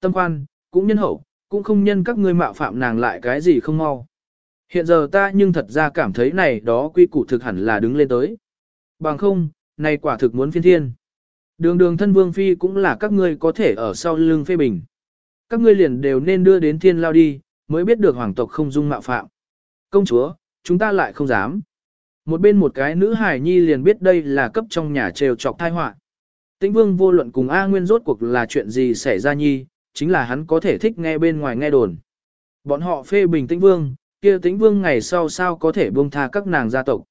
tâm khoan, cũng nhân hậu, cũng không nhân các ngươi mạo phạm nàng lại cái gì không mau. Hiện giờ ta nhưng thật ra cảm thấy này đó quy củ thực hẳn là đứng lên tới. Bằng không, này quả thực muốn phiên thiên. Đường đường thân vương phi cũng là các ngươi có thể ở sau lưng phê bình. Các ngươi liền đều nên đưa đến thiên lao đi, mới biết được hoàng tộc không dung mạo phạm. Công chúa, chúng ta lại không dám. Một bên một cái nữ hài nhi liền biết đây là cấp trong nhà trêu chọc thai họa. Tĩnh vương vô luận cùng A Nguyên rốt cuộc là chuyện gì xảy ra nhi, chính là hắn có thể thích nghe bên ngoài nghe đồn. Bọn họ phê bình tĩnh vương, kia tĩnh vương ngày sau sao có thể buông tha các nàng gia tộc.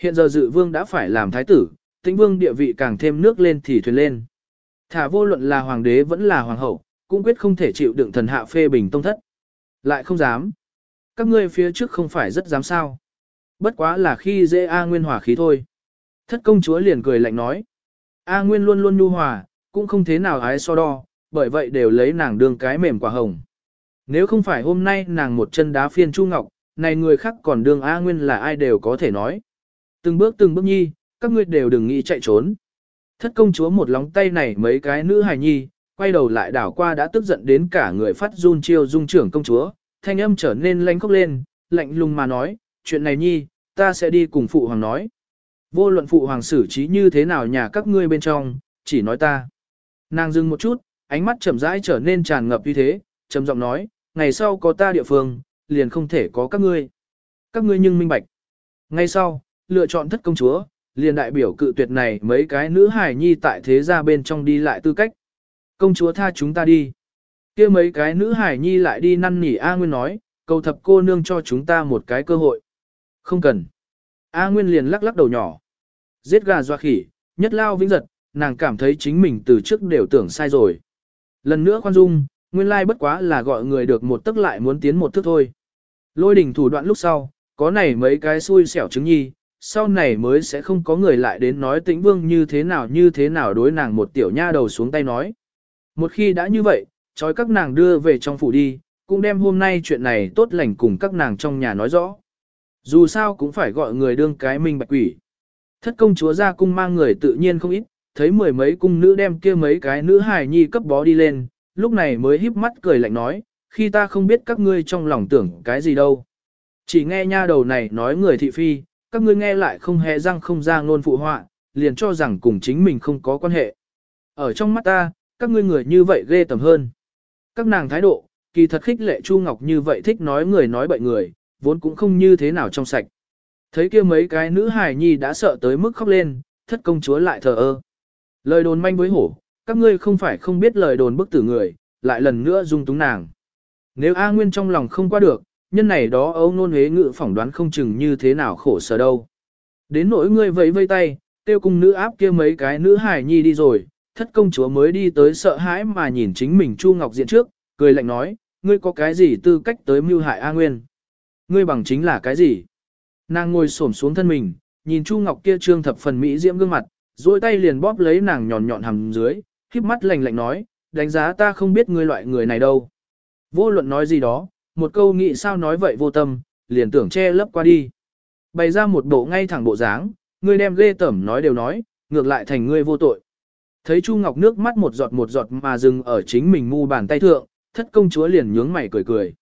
Hiện giờ dự vương đã phải làm thái tử, tĩnh vương địa vị càng thêm nước lên thì thuyền lên. Thả vô luận là hoàng đế vẫn là hoàng hậu, cũng quyết không thể chịu đựng thần hạ phê bình tông thất. Lại không dám. Các ngươi phía trước không phải rất dám sao. Bất quá là khi dễ A Nguyên hòa khí thôi. Thất công chúa liền cười lạnh nói. A Nguyên luôn luôn nhu hòa, cũng không thế nào ái so đo, bởi vậy đều lấy nàng đương cái mềm quả hồng. Nếu không phải hôm nay nàng một chân đá phiên Chu Ngọc, này người khác còn đương A Nguyên là ai đều có thể nói. Từng bước từng bước nhi, các ngươi đều đừng nghĩ chạy trốn. Thất công chúa một lóng tay này mấy cái nữ hài nhi, quay đầu lại đảo qua đã tức giận đến cả người phát run chiêu dung trưởng công chúa, thanh âm trở nên lanh khóc lên, lạnh lùng mà nói, chuyện này nhi, ta sẽ đi cùng phụ hoàng nói. Vô luận phụ hoàng xử trí như thế nào nhà các ngươi bên trong, chỉ nói ta. Nàng dừng một chút, ánh mắt chậm rãi trở nên tràn ngập như thế, trầm giọng nói, ngày sau có ta địa phương, liền không thể có các ngươi. Các ngươi nhưng minh bạch. Ngay sau, lựa chọn thất công chúa, liền đại biểu cự tuyệt này mấy cái nữ hài nhi tại thế gia bên trong đi lại tư cách. Công chúa tha chúng ta đi. kia mấy cái nữ hài nhi lại đi năn nỉ A Nguyên nói, cầu thập cô nương cho chúng ta một cái cơ hội. Không cần. A Nguyên liền lắc lắc đầu nhỏ. Giết gà doa khỉ, nhất lao vĩnh giật, nàng cảm thấy chính mình từ trước đều tưởng sai rồi. Lần nữa khoan dung, nguyên lai bất quá là gọi người được một tức lại muốn tiến một thức thôi. Lôi đỉnh thủ đoạn lúc sau, có này mấy cái xui xẻo chứng nhi, sau này mới sẽ không có người lại đến nói tĩnh vương như thế nào như thế nào đối nàng một tiểu nha đầu xuống tay nói. Một khi đã như vậy, trói các nàng đưa về trong phủ đi, cũng đem hôm nay chuyện này tốt lành cùng các nàng trong nhà nói rõ. Dù sao cũng phải gọi người đương cái minh bạch quỷ. Thất công chúa ra cung mang người tự nhiên không ít, thấy mười mấy cung nữ đem kia mấy cái nữ hài nhi cấp bó đi lên, lúc này mới híp mắt cười lạnh nói, khi ta không biết các ngươi trong lòng tưởng cái gì đâu. Chỉ nghe nha đầu này nói người thị phi, các ngươi nghe lại không hề răng không ra ngôn phụ họa, liền cho rằng cùng chính mình không có quan hệ. Ở trong mắt ta, các ngươi người như vậy ghê tầm hơn. Các nàng thái độ, kỳ thật khích lệ Chu Ngọc như vậy thích nói người nói bậy người, vốn cũng không như thế nào trong sạch. Thấy kia mấy cái nữ hài nhi đã sợ tới mức khóc lên, thất công chúa lại thờ ơ. Lời đồn manh với hổ, các ngươi không phải không biết lời đồn bức tử người, lại lần nữa dung túng nàng. Nếu A Nguyên trong lòng không qua được, nhân này đó âu nôn hế ngự phỏng đoán không chừng như thế nào khổ sở đâu. Đến nỗi ngươi vẫy vây tay, tiêu cung nữ áp kia mấy cái nữ hài nhi đi rồi, thất công chúa mới đi tới sợ hãi mà nhìn chính mình Chu Ngọc Diện trước, cười lạnh nói, ngươi có cái gì tư cách tới mưu hại A Nguyên? Ngươi bằng chính là cái gì? Nàng ngồi xổm xuống thân mình, nhìn Chu Ngọc kia trương thập phần mỹ diễm gương mặt, duỗi tay liền bóp lấy nàng nhọn nhọn hầm dưới, khiếp mắt lạnh lạnh nói, đánh giá ta không biết ngươi loại người này đâu. Vô luận nói gì đó, một câu nghĩ sao nói vậy vô tâm, liền tưởng che lấp qua đi. Bày ra một bộ ngay thẳng bộ dáng, ngươi đem ghê tẩm nói đều nói, ngược lại thành ngươi vô tội. Thấy Chu Ngọc nước mắt một giọt một giọt mà dừng ở chính mình mu bàn tay thượng, thất công chúa liền nhướng mày cười cười.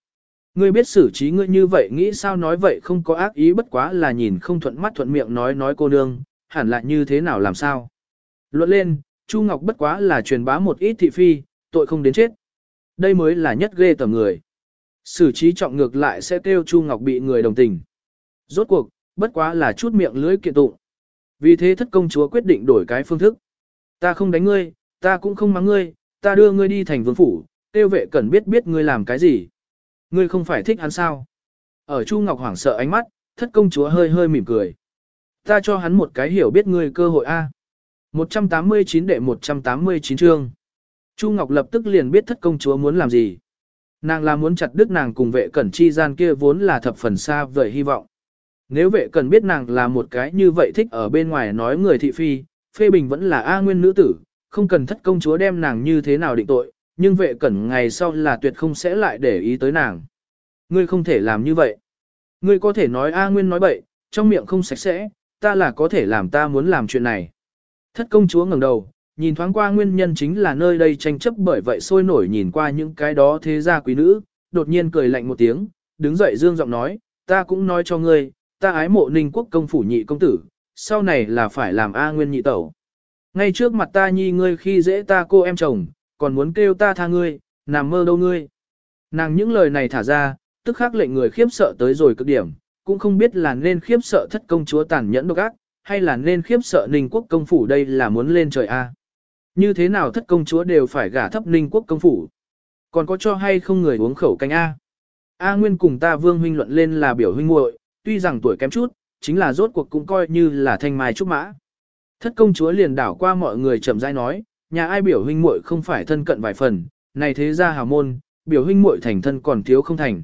Ngươi biết xử trí ngươi như vậy nghĩ sao nói vậy không có ác ý bất quá là nhìn không thuận mắt thuận miệng nói nói cô nương, hẳn là như thế nào làm sao. Luận lên, Chu Ngọc bất quá là truyền bá một ít thị phi, tội không đến chết. Đây mới là nhất ghê tầm người. Xử trí trọng ngược lại sẽ kêu Chu Ngọc bị người đồng tình. Rốt cuộc, bất quá là chút miệng lưới kiện tụng. Vì thế thất công chúa quyết định đổi cái phương thức. Ta không đánh ngươi, ta cũng không mắng ngươi, ta đưa ngươi đi thành vương phủ, tiêu vệ cần biết biết ngươi làm cái gì. Ngươi không phải thích hắn sao? Ở Chu Ngọc hoảng sợ ánh mắt, thất công chúa hơi hơi mỉm cười. Ta cho hắn một cái hiểu biết ngươi cơ hội A. 189 đệ 189 chương. Chu Ngọc lập tức liền biết thất công chúa muốn làm gì. Nàng là muốn chặt đứt nàng cùng vệ cẩn chi gian kia vốn là thập phần xa vời hy vọng. Nếu vệ cẩn biết nàng là một cái như vậy thích ở bên ngoài nói người thị phi, phê bình vẫn là A nguyên nữ tử, không cần thất công chúa đem nàng như thế nào định tội, nhưng vệ cẩn ngày sau là tuyệt không sẽ lại để ý tới nàng. Ngươi không thể làm như vậy. Ngươi có thể nói A Nguyên nói bậy, trong miệng không sạch sẽ, ta là có thể làm ta muốn làm chuyện này. Thất công chúa ngẩng đầu, nhìn thoáng qua nguyên nhân chính là nơi đây tranh chấp bởi vậy sôi nổi nhìn qua những cái đó thế gia quý nữ, đột nhiên cười lạnh một tiếng, đứng dậy dương giọng nói, ta cũng nói cho ngươi, ta ái mộ ninh quốc công phủ nhị công tử, sau này là phải làm A nguyên nhị tẩu. Ngay trước mặt ta nhi ngươi khi dễ ta cô em chồng, còn muốn kêu ta tha ngươi, nằm mơ đâu ngươi. Nàng những lời này thả ra, tức khắc lệnh người khiếp sợ tới rồi cực điểm, cũng không biết là nên khiếp sợ thất công chúa tàn nhẫn độc ác, hay là nên khiếp sợ ninh quốc công phủ đây là muốn lên trời A. Như thế nào thất công chúa đều phải gả thấp ninh quốc công phủ. Còn có cho hay không người uống khẩu canh A. A Nguyên cùng ta vương huynh luận lên là biểu huynh muội, tuy rằng tuổi kém chút, chính là rốt cuộc cũng coi như là thanh mai trúc mã. Thất công chúa liền đảo qua mọi người chậm rãi nói, nhà ai biểu huynh muội không phải thân cận vài phần, này thế ra hào môn, biểu huynh muội thành thân còn thiếu không thành.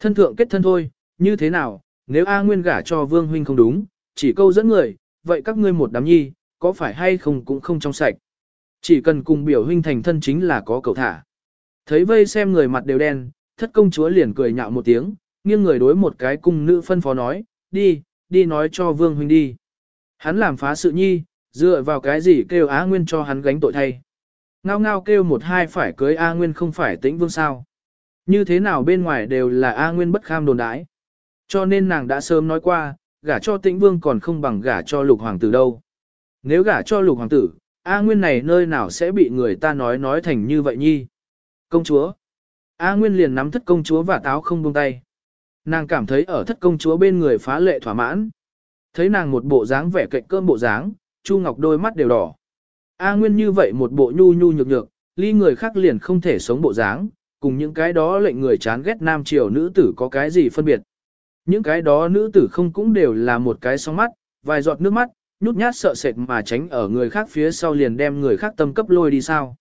Thân thượng kết thân thôi, như thế nào, nếu A Nguyên gả cho vương huynh không đúng, chỉ câu dẫn người, vậy các ngươi một đám nhi, có phải hay không cũng không trong sạch. Chỉ cần cùng biểu huynh thành thân chính là có cầu thả. Thấy vây xem người mặt đều đen, thất công chúa liền cười nhạo một tiếng, nghiêng người đối một cái cung nữ phân phó nói, đi, đi nói cho vương huynh đi. Hắn làm phá sự nhi, dựa vào cái gì kêu Á Nguyên cho hắn gánh tội thay. Ngao ngao kêu một hai phải cưới A Nguyên không phải tĩnh vương sao. Như thế nào bên ngoài đều là A Nguyên bất kham đồn đãi. Cho nên nàng đã sớm nói qua, gả cho tĩnh vương còn không bằng gả cho lục hoàng tử đâu. Nếu gả cho lục hoàng tử, A Nguyên này nơi nào sẽ bị người ta nói nói thành như vậy nhi. Công chúa. A Nguyên liền nắm thất công chúa và táo không buông tay. Nàng cảm thấy ở thất công chúa bên người phá lệ thỏa mãn. Thấy nàng một bộ dáng vẻ cạnh cơm bộ dáng, Chu Ngọc đôi mắt đều đỏ. A Nguyên như vậy một bộ nhu nhu nhược nhược, ly người khác liền không thể sống bộ dáng, cùng những cái đó lệnh người chán ghét nam triều nữ tử có cái gì phân biệt. Những cái đó nữ tử không cũng đều là một cái sóng mắt, vài giọt nước mắt, nhút nhát sợ sệt mà tránh ở người khác phía sau liền đem người khác tâm cấp lôi đi sao.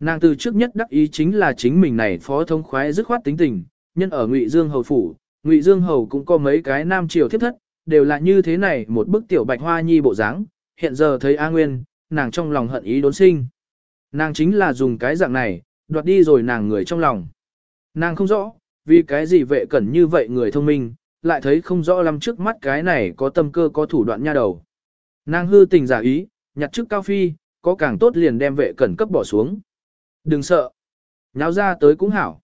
Nàng từ trước nhất đắc ý chính là chính mình này phó thông khoái dứt khoát tính tình, nhân ở Ngụy Dương hầu phủ, Ngụy Dương hầu cũng có mấy cái nam triều thiết thất, đều là như thế này một bức tiểu bạch hoa nhi bộ dáng, hiện giờ thấy A Nguyên, nàng trong lòng hận ý đốn sinh. Nàng chính là dùng cái dạng này, đoạt đi rồi nàng người trong lòng. Nàng không rõ, vì cái gì vệ cẩn như vậy người thông minh, lại thấy không rõ lắm trước mắt cái này có tâm cơ có thủ đoạn nha đầu. Nàng hư tình giả ý, nhặt trước cao phi, có càng tốt liền đem vệ cẩn cấp bỏ xuống. Đừng sợ. Nháo ra tới cũng hảo.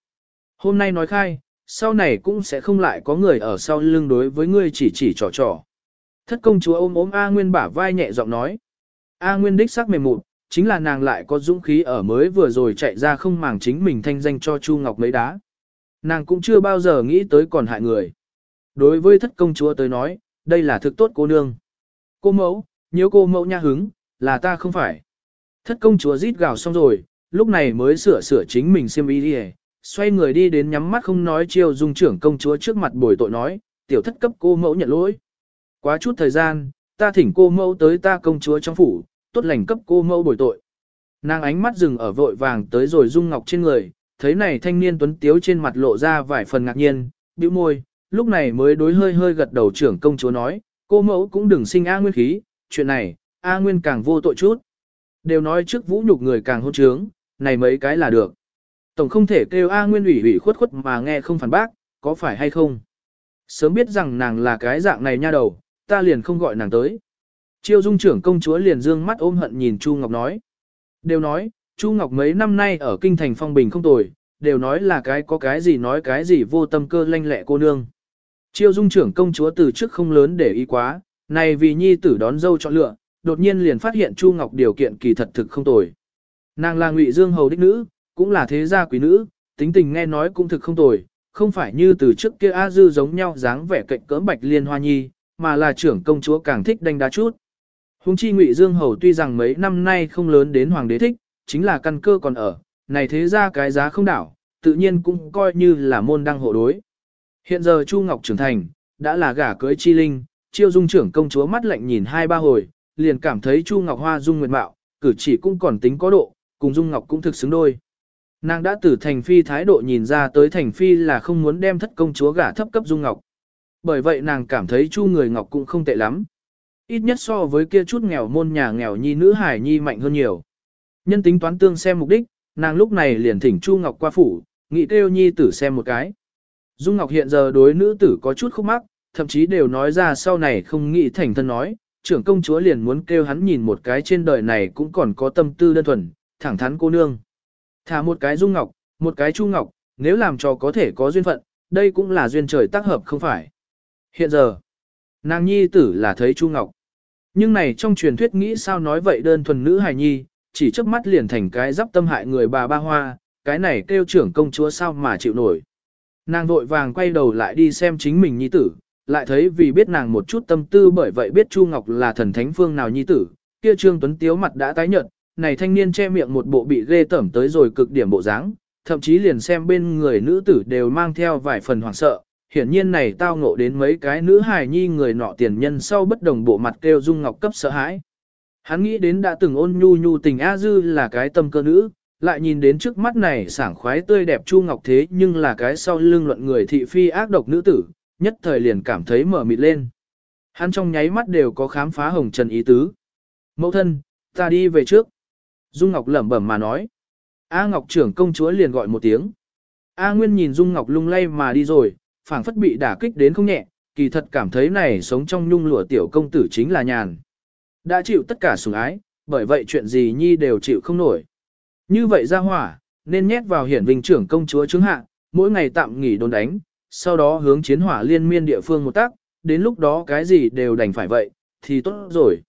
Hôm nay nói khai, sau này cũng sẽ không lại có người ở sau lưng đối với ngươi chỉ chỉ trò trò. Thất công chúa ôm ôm A Nguyên bả vai nhẹ giọng nói. A Nguyên đích sắc mềm mụn, chính là nàng lại có dũng khí ở mới vừa rồi chạy ra không màng chính mình thanh danh cho Chu Ngọc mấy đá. Nàng cũng chưa bao giờ nghĩ tới còn hại người. Đối với thất công chúa tới nói, đây là thực tốt cô nương. Cô mẫu, nếu cô mẫu nha hứng, là ta không phải. Thất công chúa rít gào xong rồi, lúc này mới sửa sửa chính mình xiêm y đi xoay người đi đến nhắm mắt không nói chiêu dung trưởng công chúa trước mặt bồi tội nói, tiểu thất cấp cô mẫu nhận lỗi. Quá chút thời gian, ta thỉnh cô mẫu tới ta công chúa trong phủ, tốt lành cấp cô mẫu bồi tội. Nàng ánh mắt dừng ở vội vàng tới rồi dung ngọc trên người, thấy này thanh niên tuấn tiếu trên mặt lộ ra vài phần ngạc nhiên, bĩu môi, lúc này mới đối hơi hơi gật đầu trưởng công chúa nói, cô mẫu cũng đừng sinh A Nguyên khí, chuyện này, A Nguyên càng vô tội chút. Đều nói trước vũ nhục người càng hôn trướng, này mấy cái là được. Tổng không thể kêu A Nguyên ủy ủy khuất khuất mà nghe không phản bác, có phải hay không? Sớm biết rằng nàng là cái dạng này nha đầu, ta liền không gọi nàng tới. Chiêu dung trưởng công chúa liền dương mắt ôm hận nhìn Chu Ngọc nói. Đều nói, Chu Ngọc mấy năm nay ở kinh thành phong bình không tồi, đều nói là cái có cái gì nói cái gì vô tâm cơ lanh lẹ cô nương. Chiêu dung trưởng công chúa từ trước không lớn để ý quá, này vì nhi tử đón dâu chọn lựa, đột nhiên liền phát hiện Chu Ngọc điều kiện kỳ thật thực không tồi. Nàng là Ngụy Dương hầu đích nữ, cũng là thế gia quý nữ, tính tình nghe nói cũng thực không tồi, không phải như từ trước kia A Dư giống nhau dáng vẻ cạnh cỡm bạch liên hoa nhi, mà là trưởng công chúa càng thích đánh đá chút. Hùng chi Ngụy Dương hầu tuy rằng mấy năm nay không lớn đến hoàng đế thích, chính là căn cơ còn ở, này thế ra cái giá không đảo, tự nhiên cũng coi như là môn đăng hộ đối. Hiện giờ Chu Ngọc trưởng thành, đã là gả cưới chi linh, chiêu dung trưởng công chúa mắt lạnh nhìn hai ba hồi, liền cảm thấy Chu Ngọc Hoa dung nguyệt mạo, cử chỉ cũng còn tính có độ, cùng Dung Ngọc cũng thực xứng đôi. Nàng đã từ Thành Phi thái độ nhìn ra tới Thành Phi là không muốn đem thất công chúa gả thấp cấp Dung Ngọc. Bởi vậy nàng cảm thấy Chu người Ngọc cũng không tệ lắm. Ít nhất so với kia chút nghèo môn nhà nghèo nhi nữ hải nhi mạnh hơn nhiều. Nhân tính toán tương xem mục đích, nàng lúc này liền thỉnh Chu Ngọc qua phủ, nghĩ kêu nhi tử xem một cái. Dung Ngọc hiện giờ đối nữ tử có chút khúc mắc, thậm chí đều nói ra sau này không nghĩ thành thân nói, trưởng công chúa liền muốn kêu hắn nhìn một cái trên đời này cũng còn có tâm tư đơn thuần, thẳng thắn cô nương. Thả một cái dung ngọc, một cái chu ngọc, nếu làm cho có thể có duyên phận, đây cũng là duyên trời tác hợp không phải. Hiện giờ, nàng nhi tử là thấy chu ngọc. Nhưng này trong truyền thuyết nghĩ sao nói vậy đơn thuần nữ hài nhi, chỉ chớp mắt liền thành cái giáp tâm hại người bà ba hoa, cái này kêu trưởng công chúa sao mà chịu nổi. Nàng vội vàng quay đầu lại đi xem chính mình nhi tử, lại thấy vì biết nàng một chút tâm tư bởi vậy biết Chu Ngọc là thần thánh phương nào nhi tử, kia Trương Tuấn Tiếu mặt đã tái nhợt, này thanh niên che miệng một bộ bị ghê tởm tới rồi cực điểm bộ dáng, thậm chí liền xem bên người nữ tử đều mang theo vài phần hoảng sợ. Hiển nhiên này tao ngộ đến mấy cái nữ hài nhi người nọ tiền nhân sau bất đồng bộ mặt kêu Dung Ngọc cấp sợ hãi. Hắn nghĩ đến đã từng ôn nhu nhu tình A Dư là cái tâm cơ nữ, lại nhìn đến trước mắt này sảng khoái tươi đẹp Chu Ngọc thế nhưng là cái sau lưng luận người thị phi ác độc nữ tử, nhất thời liền cảm thấy mở mịt lên. Hắn trong nháy mắt đều có khám phá hồng trần ý tứ. Mẫu thân, ta đi về trước. Dung Ngọc lẩm bẩm mà nói. A Ngọc trưởng công chúa liền gọi một tiếng. A Nguyên nhìn Dung Ngọc lung lay mà đi rồi, phảng phất bị đả kích đến không nhẹ, kỳ thật cảm thấy này sống trong nhung lụa tiểu công tử chính là nhàn. Đã chịu tất cả sủng ái, bởi vậy chuyện gì nhi đều chịu không nổi. Như vậy ra hỏa, nên nhét vào hiển vinh trưởng công chúa chứng hạ, mỗi ngày tạm nghỉ đồn đánh, sau đó hướng chiến hỏa liên miên địa phương một tác, đến lúc đó cái gì đều đành phải vậy, thì tốt rồi.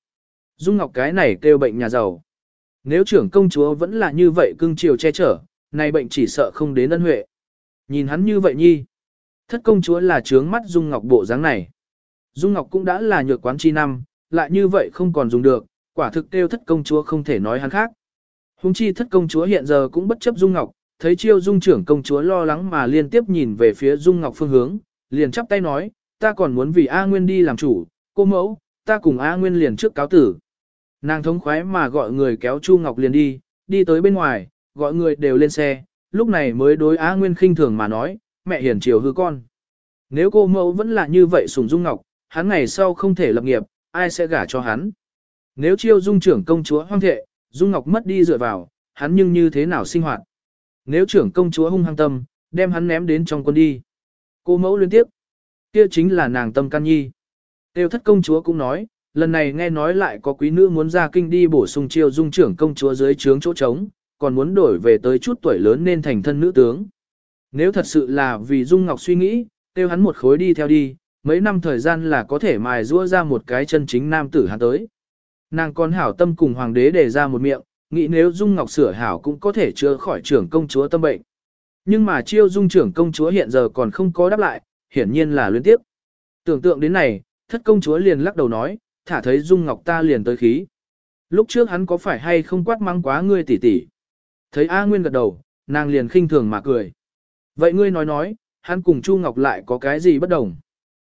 Dung Ngọc cái này kêu bệnh nhà giàu. Nếu trưởng công chúa vẫn là như vậy cưng chiều che chở, nay bệnh chỉ sợ không đến ân huệ. Nhìn hắn như vậy nhi. Thất công chúa là trướng mắt Dung Ngọc bộ dáng này. Dung Ngọc cũng đã là nhược quán chi năm, lại như vậy không còn dùng được, quả thực kêu thất công chúa không thể nói hắn khác. Hùng chi thất công chúa hiện giờ cũng bất chấp Dung Ngọc, thấy chiêu dung trưởng công chúa lo lắng mà liên tiếp nhìn về phía Dung Ngọc phương hướng, liền chắp tay nói, ta còn muốn vì A Nguyên đi làm chủ, cô mẫu, ta cùng A Nguyên liền trước cáo tử. Nàng thống khoái mà gọi người kéo Chu Ngọc liền đi, đi tới bên ngoài, gọi người đều lên xe, lúc này mới đối A Nguyên khinh thường mà nói, mẹ hiền chiều hư con. Nếu cô mẫu vẫn là như vậy sùng Dung Ngọc, hắn ngày sau không thể lập nghiệp, ai sẽ gả cho hắn. Nếu chiêu dung trưởng công chúa hoang thệ, Dung Ngọc mất đi dựa vào, hắn nhưng như thế nào sinh hoạt. Nếu trưởng công chúa hung hăng tâm, đem hắn ném đến trong quân đi. Cô mẫu liên tiếp. Kia chính là nàng tâm can nhi. Tiêu thất công chúa cũng nói, lần này nghe nói lại có quý nữ muốn ra kinh đi bổ sung chiêu dung trưởng công chúa dưới trướng chỗ trống, còn muốn đổi về tới chút tuổi lớn nên thành thân nữ tướng. Nếu thật sự là vì Dung Ngọc suy nghĩ, tiêu hắn một khối đi theo đi, mấy năm thời gian là có thể mài rũa ra một cái chân chính nam tử hắn tới. Nàng còn hảo tâm cùng hoàng đế đề ra một miệng, nghĩ nếu Dung Ngọc sửa hảo cũng có thể chữa khỏi trưởng công chúa tâm bệnh. Nhưng mà chiêu Dung trưởng công chúa hiện giờ còn không có đáp lại, hiển nhiên là luyến tiếp. Tưởng tượng đến này, thất công chúa liền lắc đầu nói, thả thấy Dung Ngọc ta liền tới khí. Lúc trước hắn có phải hay không quát mắng quá ngươi tỷ tỷ? Thấy A Nguyên gật đầu, nàng liền khinh thường mà cười. Vậy ngươi nói nói, hắn cùng Chu Ngọc lại có cái gì bất đồng?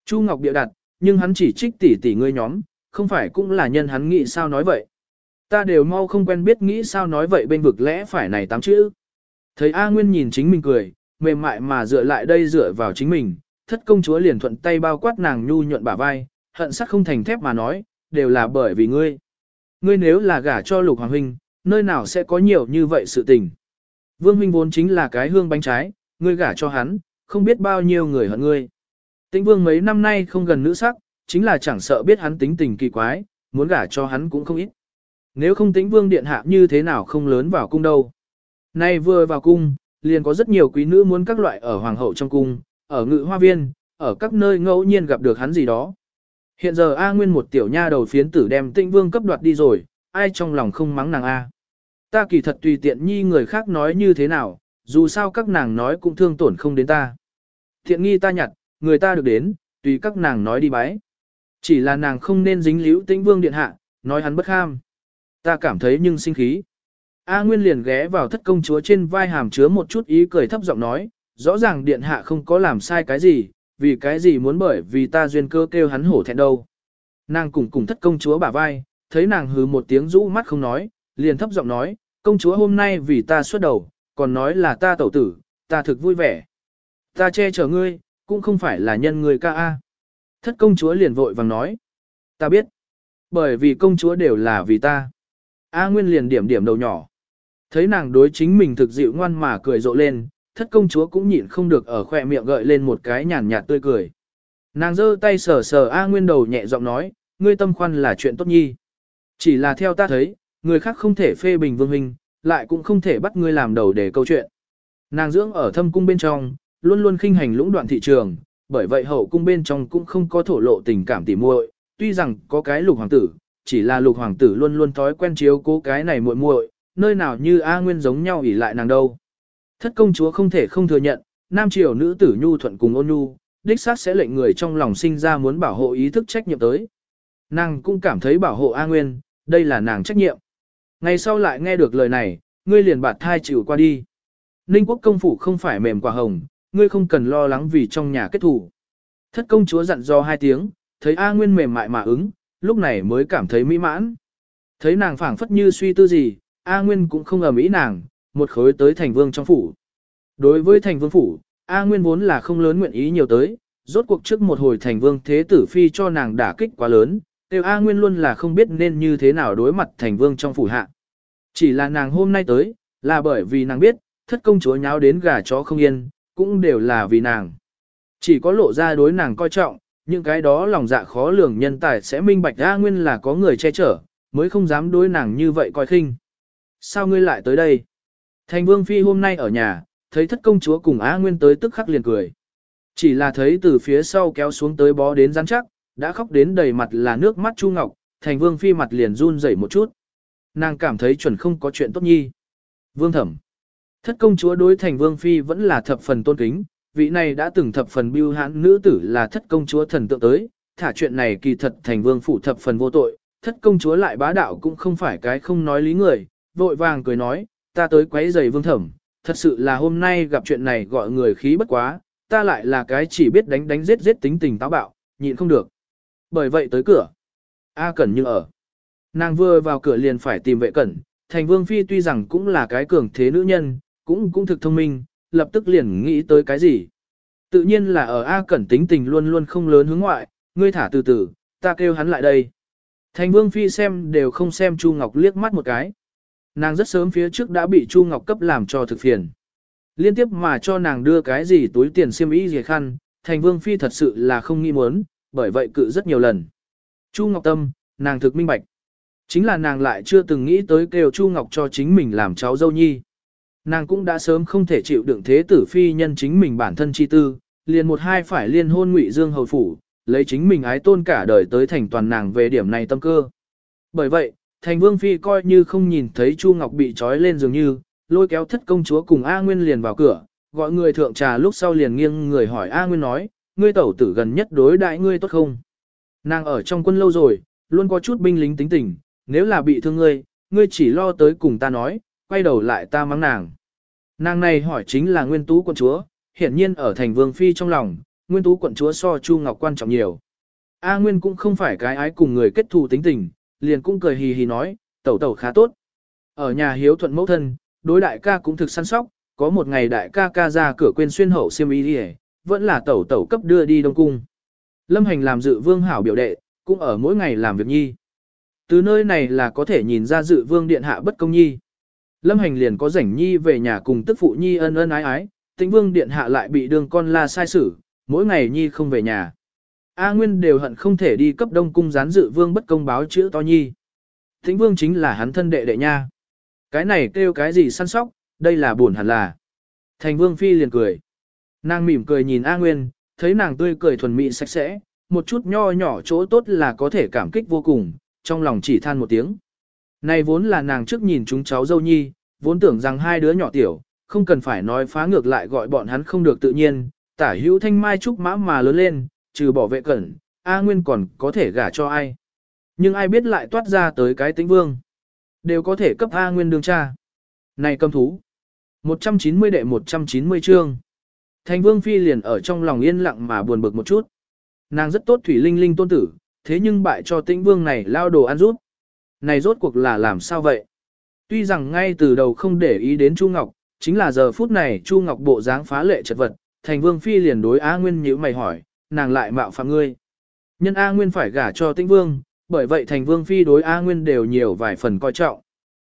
Chu Ngọc bịa đặt, nhưng hắn chỉ trích tỷ tỷ ngươi nhóm, không phải cũng là nhân hắn nghĩ sao nói vậy. Ta đều mau không quen biết nghĩ sao nói vậy bên vực lẽ phải này tám chữ. Thấy A Nguyên nhìn chính mình cười, mềm mại mà dựa lại đây dựa vào chính mình, thất công chúa liền thuận tay bao quát nàng nhu nhuận bả vai, hận sắc không thành thép mà nói, đều là bởi vì ngươi. Ngươi nếu là gả cho lục hoàng huynh, nơi nào sẽ có nhiều như vậy sự tình. Vương huynh vốn chính là cái hương bánh trái, ngươi gả cho hắn, không biết bao nhiêu người hận ngươi. Tĩnh vương mấy năm nay không gần nữ sắc, chính là chẳng sợ biết hắn tính tình kỳ quái, muốn gả cho hắn cũng không ít. Nếu không tính vương điện hạ như thế nào không lớn vào cung đâu. Nay vừa vào cung, liền có rất nhiều quý nữ muốn các loại ở hoàng hậu trong cung, ở ngự hoa viên, ở các nơi ngẫu nhiên gặp được hắn gì đó. Hiện giờ A Nguyên một tiểu nha đầu phiến tử đem tĩnh vương cấp đoạt đi rồi, ai trong lòng không mắng nàng A. Ta kỳ thật tùy tiện nhi người khác nói như thế nào, dù sao các nàng nói cũng thương tổn không đến ta. Thiện nghi ta nhặt, người ta được đến, tùy các nàng nói đi bái. Chỉ là nàng không nên dính liễu tĩnh vương điện hạ, nói hắn bất ham. Ta cảm thấy nhưng sinh khí. A Nguyên liền ghé vào thất công chúa trên vai hàm chứa một chút ý cười thấp giọng nói, rõ ràng điện hạ không có làm sai cái gì, vì cái gì muốn bởi vì ta duyên cơ kêu hắn hổ thẹn đâu. Nàng cùng cùng thất công chúa bả vai, thấy nàng hứ một tiếng rũ mắt không nói, liền thấp giọng nói, công chúa hôm nay vì ta xuất đầu, còn nói là ta tẩu tử, ta thực vui vẻ. Ta che chở ngươi, cũng không phải là nhân người ca A. Thất công chúa liền vội vàng nói, ta biết, bởi vì công chúa đều là vì ta. A Nguyên liền điểm điểm đầu nhỏ. Thấy nàng đối chính mình thực dịu ngoan mà cười rộ lên, thất công chúa cũng nhịn không được ở khoe miệng gợi lên một cái nhàn nhạt tươi cười. Nàng giơ tay sờ sờ A Nguyên đầu nhẹ giọng nói, ngươi tâm khoan là chuyện tốt nhi. Chỉ là theo ta thấy, người khác không thể phê bình vương hình, lại cũng không thể bắt ngươi làm đầu để câu chuyện. Nàng dưỡng ở thâm cung bên trong, luôn luôn khinh hành lũng đoạn thị trường, bởi vậy hậu cung bên trong cũng không có thổ lộ tình cảm tỉ muội, tuy rằng có cái lục hoàng tử, chỉ là lục hoàng tử luôn luôn thói quen chiếu cố cái này muội muội, nơi nào như A Nguyên giống nhau ỉ lại nàng đâu. Thất công chúa không thể không thừa nhận, nam triều nữ tử nhu thuận cùng ôn nhu, đích xác sẽ lệnh người trong lòng sinh ra muốn bảo hộ ý thức trách nhiệm tới. Nàng cũng cảm thấy bảo hộ A Nguyên, đây là nàng trách nhiệm. Ngày sau lại nghe được lời này, ngươi liền bạt thai chịu qua đi. Ninh quốc công phủ không phải mềm quả hồng, ngươi không cần lo lắng vì trong nhà kết thủ. Thất công chúa dặn do hai tiếng, thấy A Nguyên mềm mại mà ứng, lúc này mới cảm thấy mỹ mãn. Thấy nàng phảng phất như suy tư gì, A Nguyên cũng không ở mỹ nàng, một khối tới thành vương trong phủ. Đối với thành vương phủ, A Nguyên vốn là không lớn nguyện ý nhiều tới, rốt cuộc trước một hồi thành vương thế tử phi cho nàng đả kích quá lớn, tiêu A Nguyên luôn là không biết nên như thế nào đối mặt thành vương trong phủ hạ. Chỉ là nàng hôm nay tới, là bởi vì nàng biết, thất công chúa nháo đến gà chó không yên, cũng đều là vì nàng. Chỉ có lộ ra đối nàng coi trọng, những cái đó lòng dạ khó lường nhân tài sẽ minh bạch ra Nguyên là có người che chở, mới không dám đối nàng như vậy coi khinh. Sao ngươi lại tới đây? Thành Vương Phi hôm nay ở nhà, thấy thất công chúa cùng A Nguyên tới tức khắc liền cười. Chỉ là thấy từ phía sau kéo xuống tới bó đến rắn chắc, đã khóc đến đầy mặt là nước mắt Chu Ngọc, Thành Vương Phi mặt liền run rẩy một chút. Nàng cảm thấy chuẩn không có chuyện tốt nhi. Vương Thẩm. Thất công chúa đối Thành Vương Phi vẫn là thập phần tôn kính, vị này đã từng thập phần biêu hãn nữ tử là thất công chúa thần tượng tới, thả chuyện này kỳ thật Thành Vương Phủ thập phần vô tội, thất công chúa lại bá đạo cũng không phải cái không nói lý người, vội vàng cười nói, ta tới quấy giày vương thẩm, thật sự là hôm nay gặp chuyện này gọi người khí bất quá, ta lại là cái chỉ biết đánh đánh giết giết tính tình táo bạo, nhịn không được. Bởi vậy tới cửa, A Cẩn như ở. Nàng vừa vào cửa liền phải tìm vệ cẩn, thành vương phi tuy rằng cũng là cái cường thế nữ nhân, cũng cũng thực thông minh, lập tức liền nghĩ tới cái gì. Tự nhiên là ở A Cẩn tính tình luôn luôn không lớn hướng ngoại, ngươi thả từ từ, ta kêu hắn lại đây. Thành vương phi xem đều không xem Chu Ngọc liếc mắt một cái. Nàng rất sớm phía trước đã bị Chu Ngọc cấp làm cho thực phiền. Liên tiếp mà cho nàng đưa cái gì túi tiền xiêm y gì khăn, thành vương phi thật sự là không nghĩ muốn, bởi vậy cự rất nhiều lần. Chu Ngọc Tâm, nàng thực minh bạch. Chính là nàng lại chưa từng nghĩ tới kêu Chu Ngọc cho chính mình làm cháu dâu nhi. Nàng cũng đã sớm không thể chịu đựng thế tử phi nhân chính mình bản thân chi tư, liền một hai phải liên hôn ngụy dương hầu phủ, lấy chính mình ái tôn cả đời tới thành toàn nàng về điểm này tâm cơ. Bởi vậy, thành vương phi coi như không nhìn thấy Chu Ngọc bị trói lên dường như, lôi kéo thất công chúa cùng A Nguyên liền vào cửa, gọi người thượng trà lúc sau liền nghiêng người hỏi A Nguyên nói, ngươi tẩu tử gần nhất đối đại ngươi tốt không? Nàng ở trong quân lâu rồi, luôn có chút binh lính tính tình, nếu là bị thương ngươi, ngươi chỉ lo tới cùng ta nói, quay đầu lại ta mắng nàng. Nàng này hỏi chính là nguyên tú quận chúa, hiển nhiên ở thành vương phi trong lòng, nguyên tú quận chúa so Chu Ngọc quan trọng nhiều. A Nguyên cũng không phải cái ái cùng người kết thù tính tình, liền cũng cười hì hì nói, tẩu tẩu khá tốt. Ở nhà hiếu thuận mẫu thân, đối đại ca cũng thực săn sóc, có một ngày đại ca ca ra cửa quên xuyên hậu xiêm y đi vẫn là tẩu tẩu cấp đưa đi Đông Cung. Lâm Hành làm dự vương hảo biểu đệ, cũng ở mỗi ngày làm việc nhi. Từ nơi này là có thể nhìn ra dự vương điện hạ bất công nhi. Lâm Hành liền có rảnh nhi về nhà cùng tức phụ nhi ân ân ái ái, tĩnh vương điện hạ lại bị đường con la sai xử, mỗi ngày nhi không về nhà. A Nguyên đều hận không thể đi cấp đông cung gián dự vương bất công báo chữ to nhi. Tĩnh vương chính là hắn thân đệ đệ nha. Cái này kêu cái gì săn sóc, đây là buồn hẳn là. Thành vương phi liền cười. Nàng mỉm cười nhìn A Nguyên, thấy nàng tươi cười thuần mỹ sạch sẽ, một chút nho nhỏ chỗ tốt là có thể cảm kích vô cùng, trong lòng chỉ than một tiếng. Này vốn là nàng trước nhìn chúng cháu dâu nhi, vốn tưởng rằng hai đứa nhỏ tiểu, không cần phải nói phá ngược lại gọi bọn hắn không được tự nhiên, tả hữu thanh mai trúc mã mà lớn lên, trừ bỏ vệ cẩn, A Nguyên còn có thể gả cho ai. Nhưng ai biết lại toát ra tới cái tĩnh vương. Đều có thể cấp A Nguyên đương cha. Này cầm thú. 190 đệ 190 chương. Thành vương phi liền ở trong lòng yên lặng mà buồn bực một chút. Nàng rất tốt thủy linh linh tôn tử, thế nhưng bại cho tĩnh vương này lao đồ ăn rút. Này rốt cuộc là làm sao vậy? Tuy rằng ngay từ đầu không để ý đến Chu Ngọc, chính là giờ phút này Chu Ngọc bộ dáng phá lệ chật vật, thành vương phi liền đối A Nguyên nhíu mày hỏi, nàng lại mạo phạm ngươi. Nhân A Nguyên phải gả cho tĩnh vương, bởi vậy thành vương phi đối A Nguyên đều nhiều vài phần coi trọng.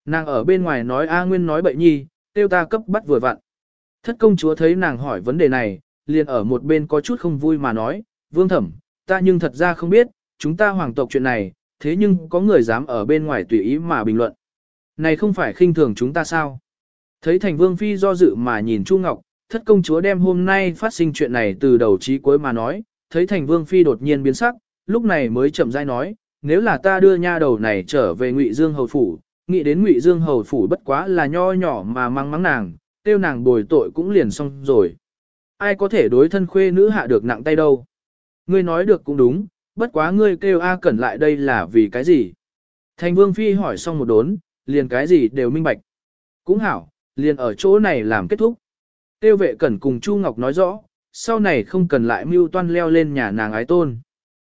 Nàng ở bên ngoài nói A Nguyên nói bậy nhi, tiêu ta cấp bắt vừa vặn. Thất công chúa thấy nàng hỏi vấn đề này, liền ở một bên có chút không vui mà nói, vương thẩm, ta nhưng thật ra không biết, chúng ta hoàng tộc chuyện này, thế nhưng có người dám ở bên ngoài tùy ý mà bình luận. Này không phải khinh thường chúng ta sao? Thấy thành vương phi do dự mà nhìn Chu Ngọc, thất công chúa đem hôm nay phát sinh chuyện này từ đầu chí cuối mà nói, thấy thành vương phi đột nhiên biến sắc, lúc này mới chậm rãi nói, nếu là ta đưa nha đầu này trở về Ngụy Dương hầu phủ, nghĩ đến Ngụy Dương hầu phủ bất quá là nho nhỏ mà mang mắng nàng, tiêu nàng bồi tội cũng liền xong rồi. Ai có thể đối thân khuê nữ hạ được nặng tay đâu? Ngươi nói được cũng đúng, bất quá ngươi kêu A Cẩn lại đây là vì cái gì? Thành Vương Phi hỏi xong một đốn, liền cái gì đều minh bạch. Cũng hảo, liền ở chỗ này làm kết thúc. Tiêu vệ cẩn cùng Chu Ngọc nói rõ, sau này không cần lại mưu toan leo lên nhà nàng ái tôn.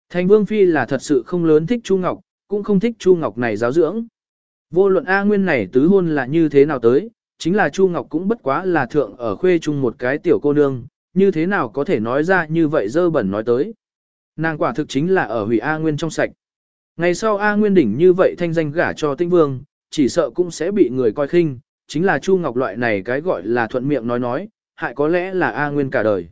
Thành Vương Phi là thật sự không lớn thích Chu Ngọc, cũng không thích Chu Ngọc này giáo dưỡng. Vô luận A Nguyên này tứ hôn là như thế nào tới, chính là Chu Ngọc cũng bất quá là thượng ở khuê chung một cái tiểu cô nương, như thế nào có thể nói ra như vậy dơ bẩn nói tới. Nàng quả thực chính là ở hủy A Nguyên trong sạch. Ngày sau A Nguyên đỉnh như vậy thanh danh gả cho tinh vương, chỉ sợ cũng sẽ bị người coi khinh, chính là Chu Ngọc loại này cái gọi là thuận miệng nói nói, hại có lẽ là A Nguyên cả đời.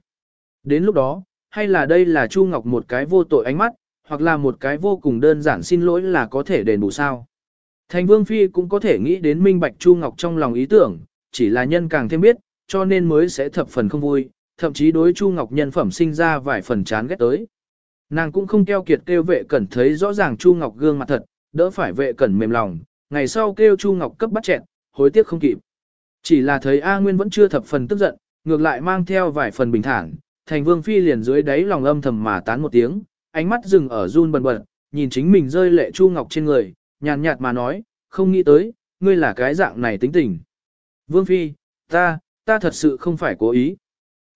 Đến lúc đó, hay là đây là Chu Ngọc một cái vô tội ánh mắt, hoặc là một cái vô cùng đơn giản xin lỗi là có thể đền bù sao. Thành Vương Phi cũng có thể nghĩ đến minh bạch Chu Ngọc trong lòng ý tưởng, chỉ là nhân càng thêm biết, cho nên mới sẽ thập phần không vui, thậm chí đối Chu Ngọc nhân phẩm sinh ra vài phần chán ghét tới. Nàng cũng không keo kiệt kêu vệ cẩn thấy rõ ràng Chu Ngọc gương mặt thật, đỡ phải vệ cẩn mềm lòng, ngày sau kêu Chu Ngọc cấp bắt chẹn, hối tiếc không kịp. Chỉ là thấy A Nguyên vẫn chưa thập phần tức giận, ngược lại mang theo vài phần bình thản, thành vương phi liền dưới đáy lòng âm thầm mà tán một tiếng, ánh mắt dừng ở run bần bật, nhìn chính mình rơi lệ Chu Ngọc trên người, nhàn nhạt mà nói, không nghĩ tới, ngươi là cái dạng này tính tình. Vương phi, ta, ta thật sự không phải cố ý.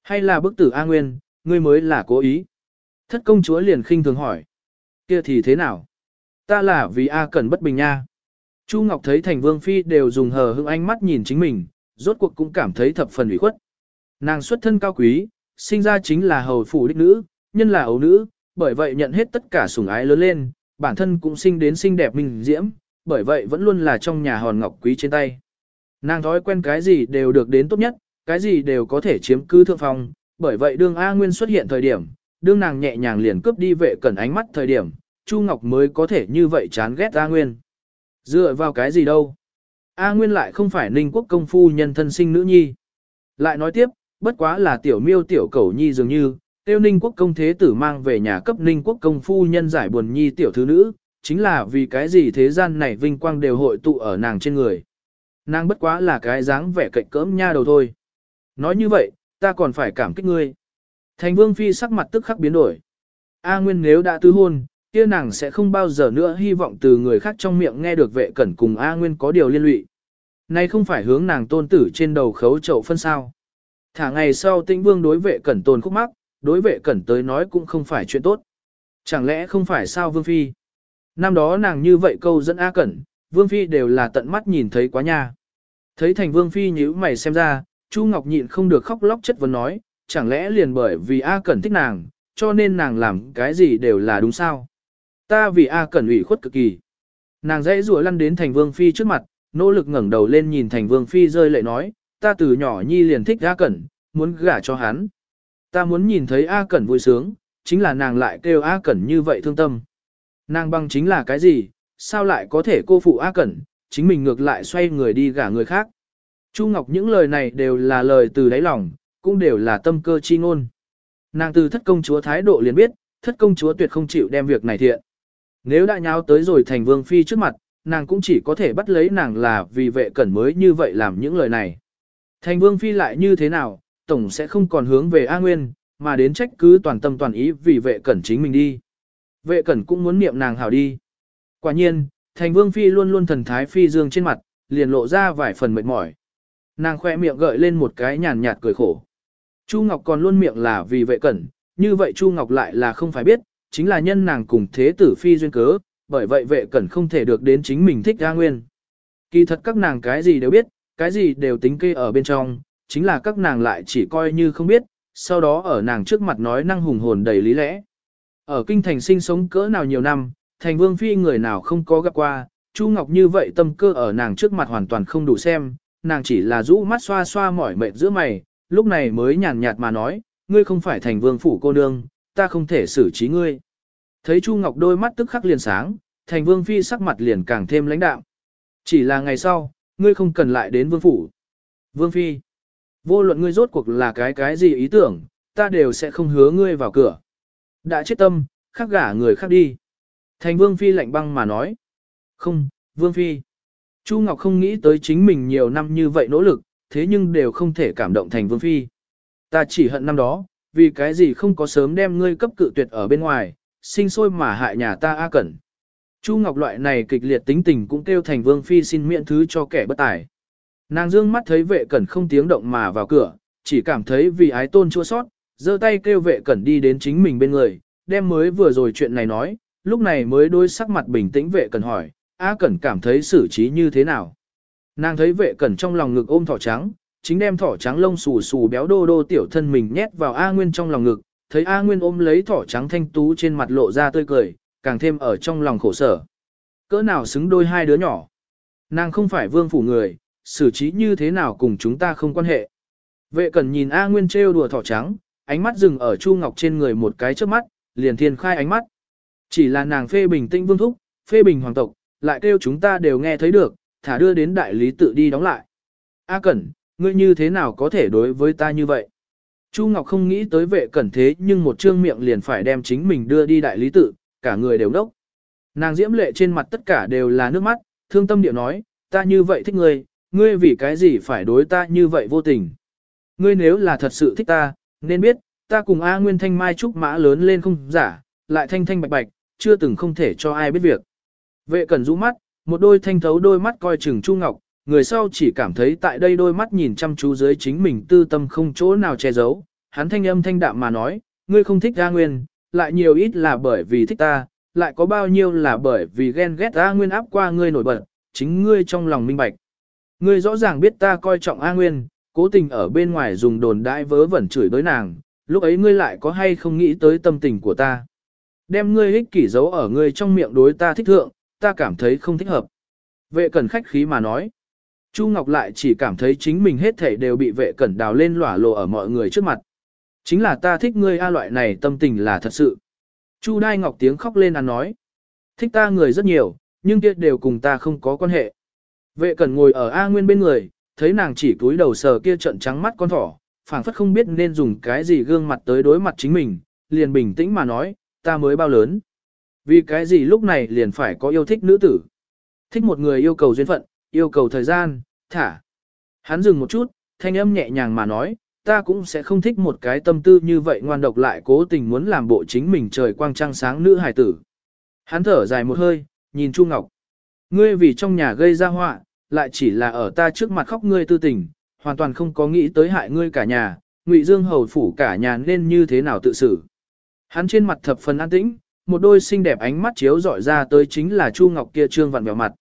Hay là bức tử A Nguyên, ngươi mới là cố ý. Thất công chúa liền khinh thường hỏi. kia thì thế nào? Ta là vì A Cẩn bất bình nha. Chu Ngọc thấy thành vương phi đều dùng hờ hững ánh mắt nhìn chính mình, rốt cuộc cũng cảm thấy thập phần ủy khuất. Nàng xuất thân cao quý, sinh ra chính là hầu phủ đích nữ, nhân là ấu nữ, bởi vậy nhận hết tất cả sủng ái lớn lên, bản thân cũng sinh đến xinh đẹp minh diễm, bởi vậy vẫn luôn là trong nhà hòn ngọc quý trên tay. Nàng thói quen cái gì đều được đến tốt nhất, cái gì đều có thể chiếm cứ thượng phong, bởi vậy đương A Nguyên xuất hiện thời điểm, đương nàng nhẹ nhàng liền cướp đi vệ cẩn ánh mắt thời điểm, Chu Ngọc mới có thể như vậy chán ghét A Nguyên. Dựa vào cái gì đâu? A Nguyên lại không phải ninh quốc công phu nhân thân sinh nữ nhi. Lại nói tiếp, bất quá là tiểu miêu tiểu cẩu nhi dường như, tiêu ninh quốc công thế tử mang về nhà cấp ninh quốc công phu nhân giải buồn nhi tiểu thứ nữ, chính là vì cái gì thế gian này vinh quang đều hội tụ ở nàng trên người. Nàng bất quá là cái dáng vẻ cạnh cỡm nha đầu thôi. Nói như vậy, ta còn phải cảm kích ngươi. Thành vương phi sắc mặt tức khắc biến đổi. A Nguyên nếu đã tứ hôn, kia nàng sẽ không bao giờ nữa hy vọng từ người khác trong miệng nghe được vệ cẩn cùng A Nguyên có điều liên lụy. Nay không phải hướng nàng tôn tử trên đầu khấu chậu phân sao. Thả ngày sau tĩnh vương đối vệ cẩn tồn khúc mắc, đối vệ cẩn tới nói cũng không phải chuyện tốt. Chẳng lẽ không phải sao vương phi? Năm đó nàng như vậy câu dẫn A cẩn, vương phi đều là tận mắt nhìn thấy quá nha. Thấy thành vương phi nhíu mày xem ra, Chu Ngọc nhịn không được khóc lóc chất vấn nói, chẳng lẽ liền bởi vì A cẩn thích nàng, cho nên nàng làm cái gì đều là đúng sao? Ta vì A Cẩn ủy khuất cực kỳ. Nàng dãy rùa lăn đến thành vương phi trước mặt, nỗ lực ngẩng đầu lên nhìn thành vương phi rơi lệ nói, ta từ nhỏ nhi liền thích A Cẩn, muốn gả cho hắn. Ta muốn nhìn thấy A Cẩn vui sướng, chính là nàng lại kêu A Cẩn như vậy thương tâm. Nàng băng chính là cái gì, sao lại có thể cô phụ A Cẩn, chính mình ngược lại xoay người đi gả người khác. Chu Ngọc những lời này đều là lời từ đáy lòng, cũng đều là tâm cơ chi ngôn. Nàng từ thất công chúa thái độ liền biết, thất công chúa tuyệt không chịu đem việc này thiện. Nếu đã nháo tới rồi thành vương phi trước mặt, nàng cũng chỉ có thể bắt lấy nàng là vì vệ cẩn mới như vậy làm những lời này. Thành vương phi lại như thế nào, tổng sẽ không còn hướng về A Nguyên, mà đến trách cứ toàn tâm toàn ý vì vệ cẩn chính mình đi. Vệ cẩn cũng muốn niệm nàng hảo đi. Quả nhiên, thành vương phi luôn luôn thần thái phi dương trên mặt, liền lộ ra vài phần mệt mỏi. Nàng khoe miệng gợi lên một cái nhàn nhạt cười khổ. Chu Ngọc còn luôn miệng là vì vệ cẩn, như vậy Chu Ngọc lại là không phải biết, chính là nhân nàng cùng thế tử phi duyên cớ, bởi vậy vệ cẩn không thể được đến chính mình thích A Nguyên. Kỳ thật các nàng cái gì đều biết, cái gì đều tính kê ở bên trong, chính là các nàng lại chỉ coi như không biết, sau đó ở nàng trước mặt nói năng hùng hồn đầy lý lẽ. Ở kinh thành sinh sống cỡ nào nhiều năm, thành vương phi người nào không có gặp qua, Chu Ngọc như vậy tâm cơ ở nàng trước mặt hoàn toàn không đủ xem, nàng chỉ là rũ mắt xoa xoa mỏi mệt giữa mày, lúc này mới nhàn nhạt mà nói, ngươi không phải thành vương phủ cô nương, ta không thể xử trí ngươi. Thấy Chu Ngọc đôi mắt tức khắc liền sáng, thành vương phi sắc mặt liền càng thêm lãnh đạm. Chỉ là ngày sau, ngươi không cần lại đến vương phủ. Vương phi, vô luận ngươi rốt cuộc là cái cái gì ý tưởng, ta đều sẽ không hứa ngươi vào cửa. Đã chết tâm, khắc gả người khác đi. Thành vương phi lạnh băng mà nói. Không, vương phi. Chu Ngọc không nghĩ tới chính mình nhiều năm như vậy nỗ lực, thế nhưng đều không thể cảm động thành vương phi. Ta chỉ hận năm đó, vì cái gì không có sớm đem ngươi cấp cự tuyệt ở bên ngoài, sinh sôi mà hại nhà ta A Cẩn. Chu Ngọc loại này kịch liệt tính tình cũng kêu thành vương phi xin miễn thứ cho kẻ bất tài. Nàng dương mắt thấy vệ cẩn không tiếng động mà vào cửa, chỉ cảm thấy vì ái tôn chua sót, giơ tay kêu vệ cẩn đi đến chính mình bên người, đem mới vừa rồi chuyện này nói, lúc này mới đôi sắc mặt bình tĩnh vệ cẩn hỏi, A cẩn cảm thấy xử trí như thế nào. Nàng thấy vệ cẩn trong lòng ngực ôm thỏ trắng, chính đem thỏ trắng lông xù xù béo đô đô tiểu thân mình nhét vào A Nguyên trong lòng ngực, thấy A Nguyên ôm lấy thỏ trắng thanh tú trên mặt lộ ra tươi cười, càng thêm ở trong lòng khổ sở. Cỡ nào xứng đôi hai đứa nhỏ. Nàng không phải vương phủ người, xử trí như thế nào cùng chúng ta không quan hệ. Vệ cần nhìn A Nguyên trêu đùa thỏ trắng, ánh mắt dừng ở Chu Ngọc trên người một cái trước mắt, liền thiên khai ánh mắt. Chỉ là nàng phê bình tinh vương thúc, phê bình hoàng tộc, lại kêu chúng ta đều nghe thấy được, thả đưa đến đại lý tự đi đóng lại. A Cẩn, ngươi như thế nào có thể đối với ta như vậy? Chu Ngọc không nghĩ tới vệ cẩn thế nhưng một trương miệng liền phải đem chính mình đưa đi đại lý tự, cả người đều đốc. Nàng diễm lệ trên mặt tất cả đều là nước mắt, thương tâm điệu nói, ta như vậy thích ngươi, ngươi vì cái gì phải đối ta như vậy vô tình. Ngươi nếu là thật sự thích ta, nên biết, ta cùng A Nguyên Thanh Mai Trúc Mã lớn lên không giả, lại thanh thanh bạch bạch, chưa từng không thể cho ai biết việc. Vệ cẩn rũ mắt, một đôi thanh thấu đôi mắt coi chừng Chu Ngọc, người sau chỉ cảm thấy tại đây đôi mắt nhìn chăm chú dưới chính mình tư tâm không chỗ nào che giấu. Hắn thanh âm thanh đạm mà nói, ngươi không thích A Nguyên, lại nhiều ít là bởi vì thích ta, lại có bao nhiêu là bởi vì ghen ghét A Nguyên áp qua ngươi nổi bật, chính ngươi trong lòng minh bạch. Ngươi rõ ràng biết ta coi trọng A Nguyên, cố tình ở bên ngoài dùng đồn đại vớ vẩn chửi đối nàng, lúc ấy ngươi lại có hay không nghĩ tới tâm tình của ta. Đem ngươi ích kỷ giấu ở ngươi trong miệng đối ta thích thượng, ta cảm thấy không thích hợp. Vệ cẩn khách khí mà nói. Chu Ngọc lại chỉ cảm thấy chính mình hết thể đều bị vệ cẩn đào lên lỏa lộ ở mọi người trước mặt. Chính là ta thích ngươi a loại này tâm tình là thật sự. Chu Đai Ngọc tiếng khóc lên ăn nói. Thích ta người rất nhiều, nhưng kia đều cùng ta không có quan hệ. Vệ cẩn ngồi ở A Nguyên bên người, thấy nàng chỉ túi đầu sờ kia trận trắng mắt con thỏ, phảng phất không biết nên dùng cái gì gương mặt tới đối mặt chính mình, liền bình tĩnh mà nói, ta mới bao lớn. Vì cái gì lúc này liền phải có yêu thích nữ tử. Thích một người yêu cầu duyên phận, yêu cầu thời gian, thả. Hắn dừng một chút, thanh âm nhẹ nhàng mà nói, ta cũng sẽ không thích một cái tâm tư như vậy ngoan độc lại cố tình muốn làm bộ chính mình trời quang trăng sáng nữ hài tử. Hắn thở dài một hơi, nhìn Chu Ngọc. Ngươi vì trong nhà gây ra họa, lại chỉ là ở ta trước mặt khóc ngươi tư tình, hoàn toàn không có nghĩ tới hại ngươi cả nhà, Ngụy Dương hầu phủ cả nhà nên như thế nào tự xử. Hắn trên mặt thập phần an tĩnh, một đôi xinh đẹp ánh mắt chiếu dọi ra tới chính là Chu Ngọc kia trương vặn vẹo mặt.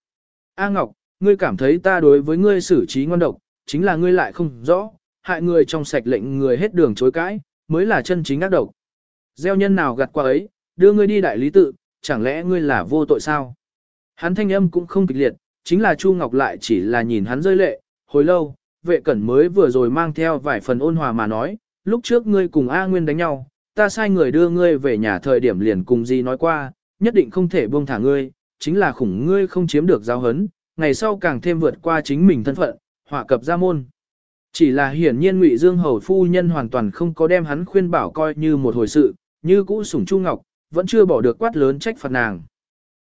A Ngọc, ngươi cảm thấy ta đối với ngươi xử trí ngon độc, chính là ngươi lại không rõ, hại người trong sạch lệnh người hết đường chối cãi, mới là chân chính ác độc. Gieo nhân nào gặt qua ấy, đưa ngươi đi đại lý tự, chẳng lẽ ngươi là vô tội sao? Hắn thanh âm cũng không kịch liệt, chính là Chu Ngọc lại chỉ là nhìn hắn rơi lệ, hồi lâu, vệ cẩn mới vừa rồi mang theo vài phần ôn hòa mà nói, lúc trước ngươi cùng A Nguyên đánh nhau, ta sai người đưa ngươi về nhà thời điểm liền cùng gì nói qua, nhất định không thể buông thả ngươi, chính là khủng ngươi không chiếm được giáo hấn, ngày sau càng thêm vượt qua chính mình thân phận, họa cập gia môn. Chỉ là hiển nhiên Ngụy Dương hầu phu nhân hoàn toàn không có đem hắn khuyên bảo coi như một hồi sự, như cũ sủng Chu Ngọc, vẫn chưa bỏ được quát lớn trách phạt nàng.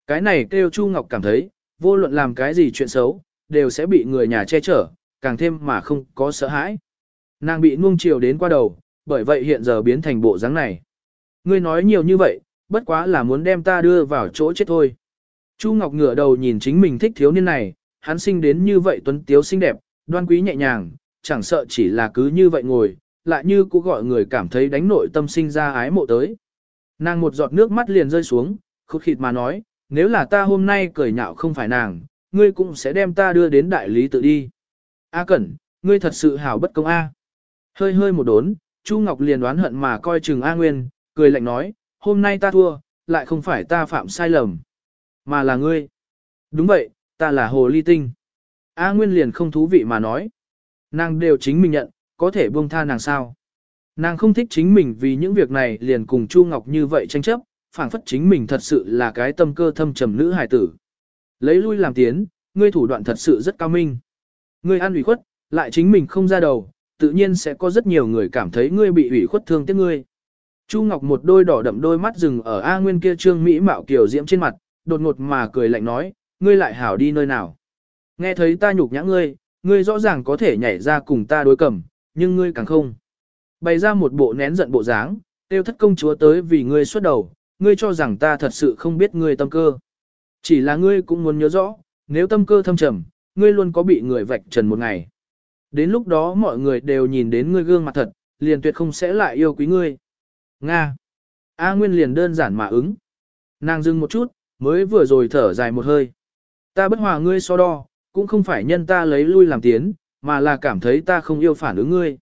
Cái này kêu Chu Ngọc cảm thấy, vô luận làm cái gì chuyện xấu, đều sẽ bị người nhà che chở, càng thêm mà không có sợ hãi. Nàng bị nuông chiều đến qua đầu, bởi vậy hiện giờ biến thành bộ dáng này. Ngươi nói nhiều như vậy, bất quá là muốn đem ta đưa vào chỗ chết thôi. Chu Ngọc ngửa đầu nhìn chính mình thích thiếu niên này, hắn sinh đến như vậy tuấn tiếu xinh đẹp, đoan quý nhẹ nhàng, chẳng sợ chỉ là cứ như vậy ngồi, lại như cô gọi người cảm thấy đánh nội tâm sinh ra ái mộ tới. Nàng một giọt nước mắt liền rơi xuống, khụt khịt mà nói, nếu là ta hôm nay cười nhạo không phải nàng, ngươi cũng sẽ đem ta đưa đến đại lý tự đi. A Cẩn, ngươi thật sự hảo bất công A. Hơi hơi một đốn, Chu Ngọc liền đoán hận mà coi chừng A Nguyên, cười lạnh nói, hôm nay ta thua, lại không phải ta phạm sai lầm, mà là ngươi. Đúng vậy, ta là hồ ly tinh. A Nguyên liền không thú vị mà nói. Nàng đều chính mình nhận, có thể buông tha nàng sao. Nàng không thích chính mình vì những việc này liền cùng Chu Ngọc như vậy tranh chấp, phảng phất chính mình thật sự là cái tâm cơ thâm trầm nữ hài tử. Lấy lui làm tiến, ngươi thủ đoạn thật sự rất cao minh. Ngươi ăn ủy khuất, lại chính mình không ra đầu, tự nhiên sẽ có rất nhiều người cảm thấy ngươi bị ủy khuất thương tiếc ngươi. Chu Ngọc một đôi đỏ đậm đôi mắt rừng ở A Nguyên kia trương mỹ mạo kiều diễm trên mặt, đột ngột mà cười lạnh nói, ngươi lại hảo đi nơi nào. Nghe thấy ta nhục nhã ngươi, ngươi rõ ràng có thể nhảy ra cùng ta đối cầm, nhưng ngươi càng không. Bày ra một bộ nén giận bộ dáng, tiêu thất công chúa tới vì ngươi xuất đầu, ngươi cho rằng ta thật sự không biết ngươi tâm cơ. Chỉ là ngươi cũng muốn nhớ rõ, nếu tâm cơ thâm trầm, ngươi luôn có bị người vạch trần một ngày. Đến lúc đó mọi người đều nhìn đến ngươi gương mặt thật, liền tuyệt không sẽ lại yêu quý ngươi. Nga. A Nguyên liền đơn giản mà ứng. Nàng dừng một chút, mới vừa rồi thở dài một hơi. Ta bất hòa ngươi so đo, cũng không phải nhân ta lấy lui làm tiến, mà là cảm thấy ta không yêu phản ứng ngươi.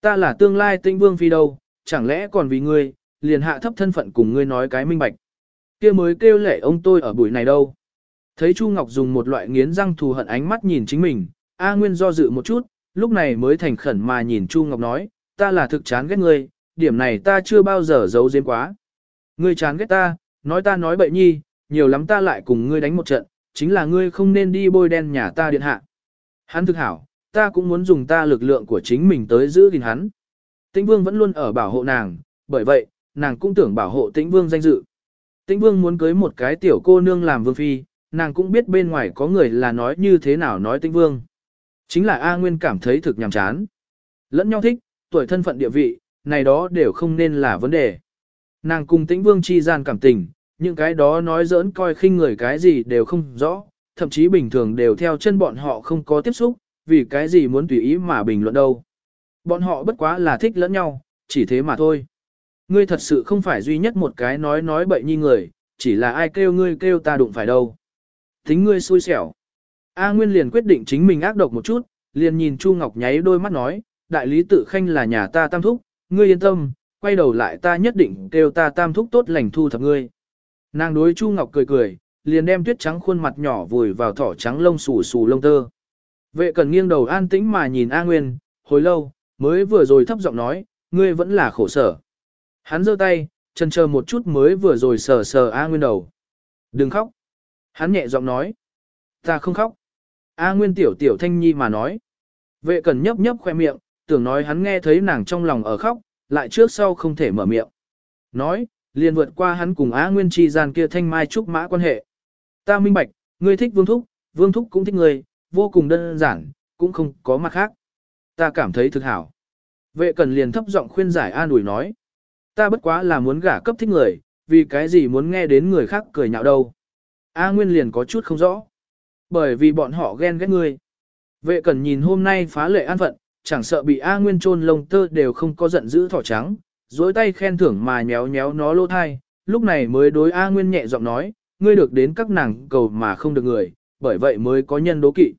Ta là tương lai tinh vương phi đâu, chẳng lẽ còn vì ngươi, liền hạ thấp thân phận cùng ngươi nói cái minh bạch. kia mới kêu lệ ông tôi ở buổi này đâu. Thấy Chu Ngọc dùng một loại nghiến răng thù hận ánh mắt nhìn chính mình, A Nguyên do dự một chút, lúc này mới thành khẩn mà nhìn Chu Ngọc nói, ta là thực chán ghét ngươi, điểm này ta chưa bao giờ giấu giếm quá. Ngươi chán ghét ta, nói ta nói bậy nhi, nhiều lắm ta lại cùng ngươi đánh một trận, chính là ngươi không nên đi bôi đen nhà ta điện hạ. Hắn thực hảo, ta cũng muốn dùng ta lực lượng của chính mình tới giữ gìn hắn. Tĩnh Vương vẫn luôn ở bảo hộ nàng, bởi vậy, nàng cũng tưởng bảo hộ Tĩnh Vương danh dự. Tĩnh Vương muốn cưới một cái tiểu cô nương làm vương phi, nàng cũng biết bên ngoài có người là nói như thế nào nói Tĩnh Vương. Chính là A Nguyên cảm thấy thực nhàm chán. Lẫn nhau thích, tuổi thân phận địa vị, này đó đều không nên là vấn đề. Nàng cùng Tĩnh Vương chi gian cảm tình, những cái đó nói giỡn coi khinh người cái gì đều không rõ, thậm chí bình thường đều theo chân bọn họ không có tiếp xúc, vì cái gì muốn tùy ý mà bình luận đâu. Bọn họ bất quá là thích lẫn nhau, chỉ thế mà thôi. Ngươi thật sự không phải duy nhất một cái nói nói bậy như người, chỉ là ai kêu ngươi kêu ta đụng phải đâu. Tính ngươi xui xẻo. A Nguyên liền quyết định chính mình ác độc một chút, liền nhìn Chu Ngọc nháy đôi mắt nói, đại lý tự khanh là nhà ta tam thúc, ngươi yên tâm, quay đầu lại ta nhất định kêu ta tam thúc tốt lành thu thập ngươi. Nàng đối Chu Ngọc cười cười, liền đem tuyết trắng khuôn mặt nhỏ vùi vào thỏ trắng lông xù xù lông tơ. Vệ cần nghiêng đầu an tĩnh mà nhìn A Nguyên, hồi lâu, mới vừa rồi thấp giọng nói, ngươi vẫn là khổ sở. Hắn giơ tay, chân chờ một chút mới vừa rồi sờ sờ A Nguyên đầu. Đừng khóc. Hắn nhẹ giọng nói. Ta không khóc. A Nguyên tiểu tiểu thanh nhi mà nói. Vệ cần nhấp nhấp khoe miệng, tưởng nói hắn nghe thấy nàng trong lòng ở khóc, lại trước sau không thể mở miệng. Nói, liền vượt qua hắn cùng A Nguyên chi gian kia thanh mai trúc mã quan hệ. Ta minh bạch, ngươi thích Vương Thúc, Vương Thúc cũng thích ngươi, vô cùng đơn giản, cũng không có mặt khác. Ta cảm thấy thực hảo. Vệ cần liền thấp giọng khuyên giải an ủi nói. Ta bất quá là muốn gả cấp thích người, vì cái gì muốn nghe đến người khác cười nhạo đâu. A Nguyên liền có chút không rõ. Bởi vì bọn họ ghen ghét ngươi. Vệ cần nhìn hôm nay phá lệ an phận, chẳng sợ bị A Nguyên trôn lông tơ đều không có giận dữ thỏ trắng, dối tay khen thưởng mà nhéo nhéo nó lỗ thai, lúc này mới đối A Nguyên nhẹ giọng nói, ngươi được đến các nàng cầu mà không được người, bởi vậy mới có nhân đố kỵ.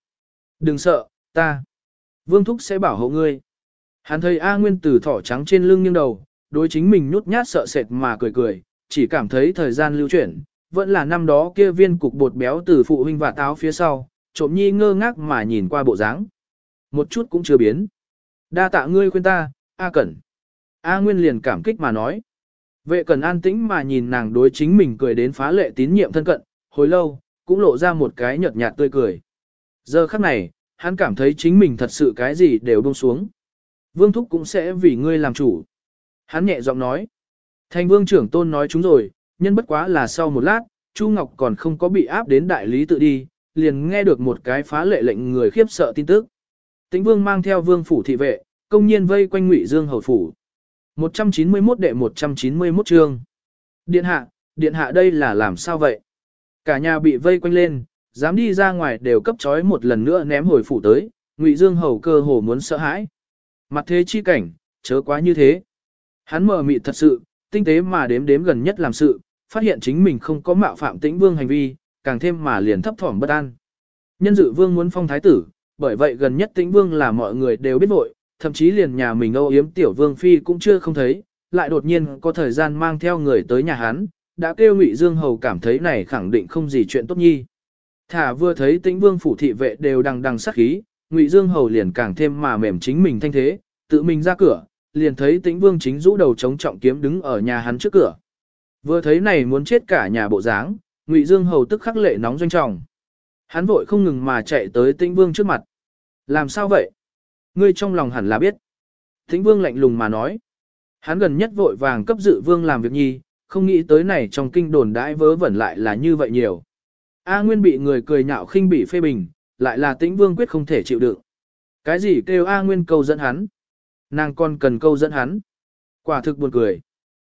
Đừng sợ, ta. Vương Thúc sẽ bảo hộ ngươi. Hắn thấy A Nguyên từ thỏ trắng trên lưng nghiêng đầu, đối chính mình nhút nhát sợ sệt mà cười cười, chỉ cảm thấy thời gian lưu chuyển, vẫn là năm đó kia viên cục bột béo từ phụ huynh và táo phía sau, trộm nhi ngơ ngác mà nhìn qua bộ dáng. Một chút cũng chưa biến. Đa tạ ngươi khuyên ta, A Cẩn. A Nguyên liền cảm kích mà nói. Vệ cần an tĩnh mà nhìn nàng đối chính mình cười đến phá lệ tín nhiệm thân cận, hồi lâu, cũng lộ ra một cái nhợt nhạt tươi cười. Giờ khắc này, hắn cảm thấy chính mình thật sự cái gì đều buông xuống. Vương Thúc cũng sẽ vì ngươi làm chủ. Hắn nhẹ giọng nói. Thành vương trưởng tôn nói chúng rồi, nhân bất quá là sau một lát, Chu Ngọc còn không có bị áp đến đại lý tự đi, liền nghe được một cái phá lệ lệnh người khiếp sợ tin tức. Tĩnh vương mang theo vương phủ thị vệ, công nhiên vây quanh ngụy dương hầu phủ. 191 đệ 191 chương. Điện hạ, điện hạ đây là làm sao vậy? Cả nhà bị vây quanh lên, dám đi ra ngoài đều cấp trói một lần nữa ném hồi phủ tới, Ngụy Dương hầu cơ hồ muốn sợ hãi. Mặt thế chi cảnh, chớ quá như thế. Hắn mờ mịt thật sự, tinh tế mà đếm đếm gần nhất làm sự, phát hiện chính mình không có mạo phạm tĩnh vương hành vi, càng thêm mà liền thấp thỏm bất an. Nhân dự vương muốn phong thái tử, bởi vậy gần nhất tĩnh vương là mọi người đều biết vội, thậm chí liền nhà mình âu yếm tiểu vương phi cũng chưa không thấy, lại đột nhiên có thời gian mang theo người tới nhà hắn, đã kêu Ngụy Dương Hầu cảm thấy này khẳng định không gì chuyện tốt nhi. Thả vừa thấy tĩnh vương phủ thị vệ đều đằng đằng sát khí, Ngụy Dương Hầu liền càng thêm mà mềm chính mình thanh thế, tự mình ra cửa, liền thấy tĩnh vương chính rũ đầu chống trọng kiếm đứng ở nhà hắn trước cửa. Vừa thấy này muốn chết cả nhà bộ dáng, Ngụy Dương hầu tức khắc lệ nóng doanh trọng. Hắn vội không ngừng mà chạy tới Tĩnh Vương trước mặt. Làm sao vậy? Ngươi trong lòng hẳn là biết. Thính Vương lạnh lùng mà nói. Hắn gần nhất vội vàng cấp dự vương làm việc nhi, không nghĩ tới này trong kinh đồn đãi vớ vẩn lại là như vậy nhiều. A Nguyên bị người cười nhạo khinh bỉ phê bình, lại là Tĩnh Vương quyết không thể chịu đựng. Cái gì kêu A Nguyên câu dẫn hắn? Nàng còn cần câu dẫn hắn. Quả thực buồn cười.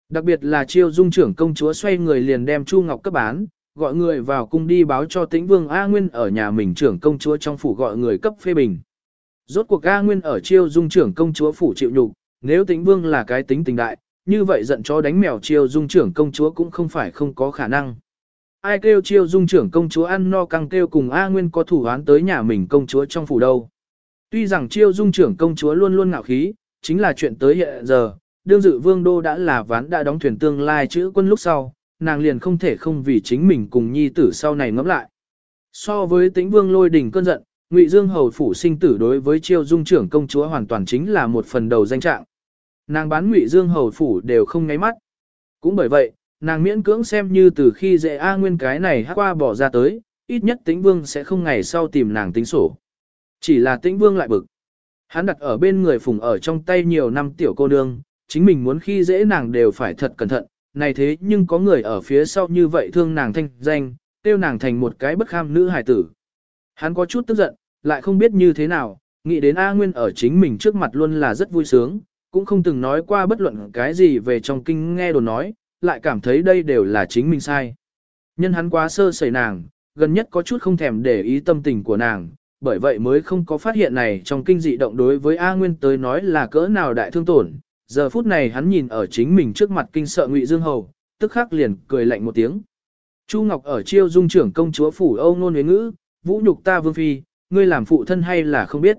Đặc biệt là chiêu dung trưởng công chúa xoay người liền đem Chu Ngọc cấp bán, gọi người vào cung đi báo cho tĩnh vương A Nguyên ở nhà mình trưởng công chúa trong phủ gọi người cấp phê bình. Rốt cuộc A Nguyên ở chiêu dung trưởng công chúa phủ chịu nhục, nếu tĩnh vương là cái tính tình đại, như vậy giận chó đánh mèo chiêu dung trưởng công chúa cũng không phải không có khả năng. Ai kêu chiêu dung trưởng công chúa ăn no căng kêu cùng A Nguyên có thủ án tới nhà mình công chúa trong phủ đâu. Tuy rằng chiêu dung trưởng công chúa luôn luôn ngạo khí, chính là chuyện tới hiện giờ, đương dự vương đô đã là ván đã đóng thuyền tương lai chữ quân lúc sau, nàng liền không thể không vì chính mình cùng nhi tử sau này ngẫm lại. So với tĩnh vương lôi đỉnh cơn giận, Ngụy Dương hầu phủ sinh tử đối với chiêu dung trưởng công chúa hoàn toàn chính là một phần đầu danh trạng. Nàng bán Ngụy Dương hầu phủ đều không ngáy mắt. Cũng bởi vậy, nàng miễn cưỡng xem như từ khi dễ A Nguyên cái này hát qua bỏ ra tới, ít nhất tĩnh vương sẽ không ngày sau tìm nàng tính sổ. Chỉ là tĩnh vương lại bực. Hắn đặt ở bên người phùng ở trong tay nhiều năm tiểu cô nương, chính mình muốn khi dễ nàng đều phải thật cẩn thận, này thế nhưng có người ở phía sau như vậy thương nàng thanh danh, tiêu nàng thành một cái bất kham nữ hài tử. Hắn có chút tức giận, lại không biết như thế nào, nghĩ đến A Nguyên ở chính mình trước mặt luôn là rất vui sướng, cũng không từng nói qua bất luận cái gì về trong kinh nghe đồn nói, lại cảm thấy đây đều là chính mình sai. Nhân hắn quá sơ sẩy nàng, gần nhất có chút không thèm để ý tâm tình của nàng, bởi vậy mới không có phát hiện này trong kinh dị động đối với A Nguyên tới nói là cỡ nào đại thương tổn, giờ phút này hắn nhìn ở chính mình trước mặt kinh sợ Ngụy Dương Hầu, tức khắc liền cười lạnh một tiếng. Chu Ngọc ở chiêu dung trưởng công chúa phủ Âu nôn huế ngữ, vũ nhục ta vương phi, ngươi làm phụ thân hay là không biết.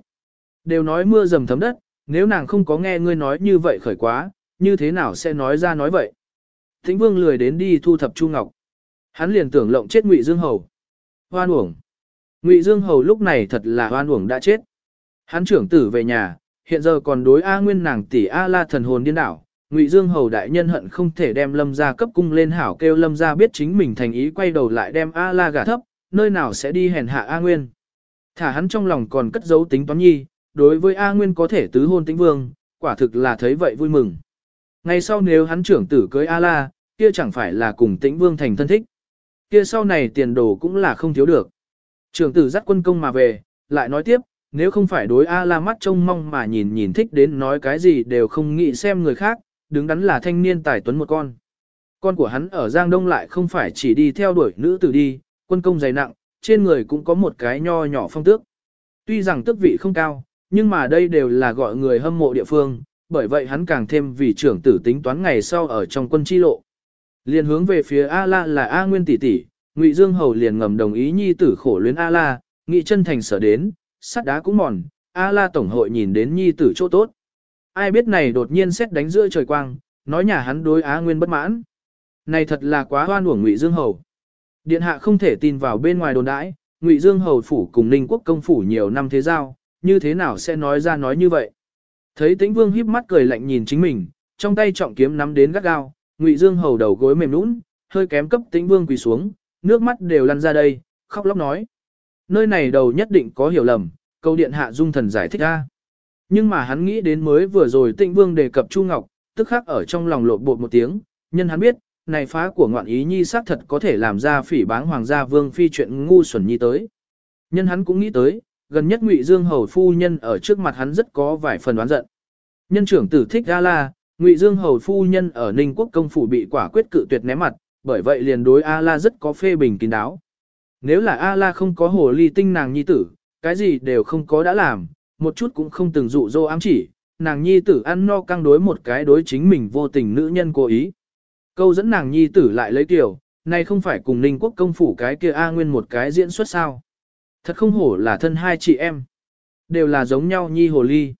Đều nói mưa dầm thấm đất, nếu nàng không có nghe ngươi nói như vậy khởi quá, như thế nào sẽ nói ra nói vậy. Thính vương lười đến đi thu thập Chu Ngọc. Hắn liền tưởng lộng chết Ngụy Dương Hầu. Hoan uổng. Ngụy Dương Hầu lúc này thật là hoan uổng đã chết. Hắn trưởng tử về nhà, hiện giờ còn đối A Nguyên nàng tỷ A La thần hồn điên đảo, Ngụy Dương hầu đại nhân hận không thể đem Lâm gia cấp cung lên hảo kêu Lâm gia biết chính mình thành ý quay đầu lại đem A La gả thấp, nơi nào sẽ đi hèn hạ A Nguyên. Thả hắn trong lòng còn cất giấu tính toán nhi, đối với A Nguyên có thể tứ hôn tĩnh vương, quả thực là thấy vậy vui mừng. Ngày sau nếu hắn trưởng tử cưới A La, kia chẳng phải là cùng tĩnh vương thành thân thích. Kia sau này tiền đồ cũng là không thiếu được. Trưởng tử dắt quân công mà về, lại nói tiếp, nếu không phải đối A La mắt trông mong mà nhìn nhìn thích đến nói cái gì đều không nghĩ xem người khác, đứng đắn là thanh niên tài tuấn một con. Con của hắn ở Giang Đông lại không phải chỉ đi theo đuổi nữ tử đi, quân công dày nặng, trên người cũng có một cái nho nhỏ phong tước. Tuy rằng tước vị không cao, nhưng mà đây đều là gọi người hâm mộ địa phương, bởi vậy hắn càng thêm vì trưởng tử tính toán ngày sau ở trong quân chi lộ. Liên hướng về phía A La là A Nguyên tỷ tỷ, Ngụy Dương Hầu liền ngầm đồng ý nhi tử khổ luyến A La, nghị chân thành sở đến, sắt đá cũng mòn, A La Tổng hội nhìn đến nhi tử chỗ tốt. Ai biết này đột nhiên xét đánh giữa trời quang, nói nhà hắn đối Á Nguyên bất mãn. Này thật là quá hoan uổng Ngụy Dương Hầu. Điện hạ không thể tin vào bên ngoài đồn đãi, Ngụy Dương Hầu phủ cùng Ninh Quốc công phủ nhiều năm thế giao, như thế nào sẽ nói ra nói như vậy. Thấy Tĩnh Vương híp mắt cười lạnh nhìn chính mình, trong tay trọng kiếm nắm đến gắt gao, Ngụy Dương Hầu đầu gối mềm nũng, hơi kém cấp Tĩnh Vương quỳ xuống, nước mắt đều lăn ra đây, khóc lóc nói. Nơi này đầu nhất định có hiểu lầm, câu điện hạ dung thần giải thích a, Nhưng mà hắn nghĩ đến mới vừa rồi Tĩnh vương đề cập Chu Ngọc, tức khắc ở trong lòng lộn bột một tiếng, nhân hắn biết, này phá của ngoạn ý nhi xác thật có thể làm ra phỉ báng hoàng gia vương phi chuyện ngu xuẩn nhi tới. Nhân hắn cũng nghĩ tới, gần nhất ngụy Dương hầu phu nhân ở trước mặt hắn rất có vài phần đoán giận. Nhân trưởng tử thích ga la, ngụy Dương hầu phu nhân ở Ninh quốc công phủ bị quả quyết cự tuyệt ném mặt, bởi vậy liền đối A La rất có phê bình kín đáo. Nếu là A La không có hồ ly tinh nàng nhi tử, cái gì đều không có đã làm, một chút cũng không từng dụ dỗ ám chỉ, nàng nhi tử ăn no căng đối một cái đối chính mình vô tình nữ nhân cố ý. Câu dẫn nàng nhi tử lại lấy tiểu, này không phải cùng ninh quốc công phủ cái kia A nguyên một cái diễn xuất sao. Thật không hổ là thân hai chị em. Đều là giống nhau nhi hồ ly.